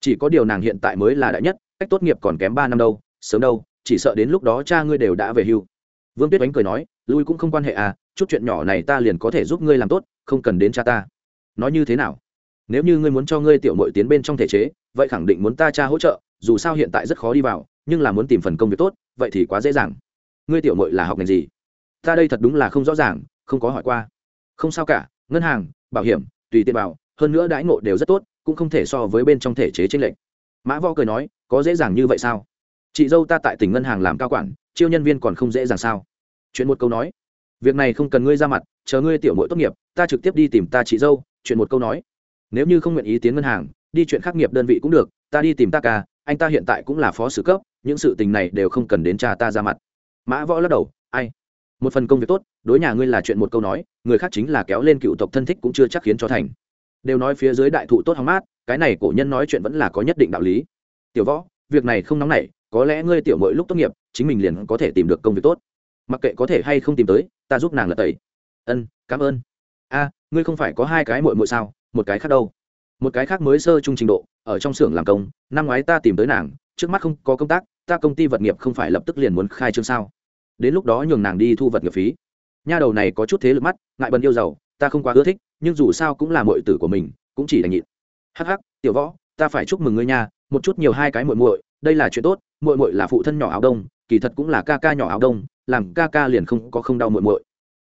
[SPEAKER 1] Chỉ có điều nàng hiện tại mới là đại nhất, cách tốt nghiệp còn kém ba năm đâu, sớm đâu, chỉ sợ đến lúc đó cha ngươi đều đã về hưu vương tuyết oánh cười nói, lui cũng không quan hệ à chút chuyện nhỏ này ta liền có thể giúp ngươi làm tốt, không cần đến cha ta. Nói như thế nào? Nếu như ngươi muốn cho ngươi tiểu mội tiến bên trong thể chế, vậy khẳng định muốn ta cha hỗ trợ, dù sao hiện tại rất khó đi vào, nhưng là muốn tìm phần công việc tốt, vậy thì quá dễ dàng. Ngươi tiểu mội là học ngành gì? Ta đây thật đúng là không rõ ràng, không có hỏi qua. Không sao cả, ngân hàng, bảo hiểm, tùy tiện bảo, hơn nữa đãi ngộ đều rất tốt, cũng không thể so với bên trong thể chế tranh lệch. Mã võ cười nói, có dễ dàng như vậy sao? Chị dâu ta tại tỉnh ngân hàng làm cao quản, chiêu nhân viên còn không dễ dàng sao? Chuyện một câu nói. Việc này không cần ngươi ra mặt, chờ ngươi tiểu mội tốt nghiệp, ta trực tiếp đi tìm ta chị dâu, chuyện một câu nói. Nếu như không nguyện ý tiến ngân hàng, đi chuyện khắc nghiệp đơn vị cũng được, ta đi tìm ta ca, anh ta hiện tại cũng là phó sử cấp, những sự tình này đều không cần đến cha ta ra mặt. Mã võ lắc đầu, ai? Một phần công việc tốt, đối nhà ngươi là chuyện một câu nói, người khác chính là kéo lên cựu tộc thân thích cũng chưa chắc khiến cho thành. Đều nói phía dưới đại thụ tốt hóng mát, cái này cổ nhân nói chuyện vẫn là có nhất định đạo lý. Tiểu võ, việc này không nóng nảy, có lẽ ngươi tiểu mỗi lúc tốt nghiệp, chính mình liền có thể tìm được công việc tốt mặc kệ có thể hay không tìm tới, ta giúp nàng lật tẩy. Ân, cảm ơn. A, ngươi không phải có hai cái mội mội sao? Một cái khác đâu? Một cái khác mới sơ trung trình độ, ở trong xưởng làm công, năm ngoái ta tìm tới nàng, trước mắt không có công tác, ta công ty vật nghiệp không phải lập tức liền muốn khai trương sao? Đến lúc đó nhường nàng đi thu vật nghiệp phí. Nha đầu này có chút thế lực mắt, ngại bần yêu giàu, ta không quá ưa thích, nhưng dù sao cũng là mội tử của mình, cũng chỉ đành nhịn. Hắc hắc, tiểu võ, ta phải chúc mừng ngươi nha, một chút nhiều hai cái muội muội, đây là chuyện tốt, muội muội là phụ thân nhỏ áo đông kỳ thật cũng là ca ca nhỏ áo đông, làm ca ca liền không có không đau muội muội.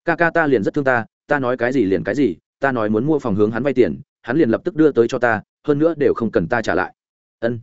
[SPEAKER 1] Ca ca ta liền rất thương ta ta nói cái gì liền cái gì, ta nói muốn mua phòng hướng hắn vay tiền, hắn liền lập tức đưa tới cho ta, hơn nữa đều không cần ta trả lại. Ân.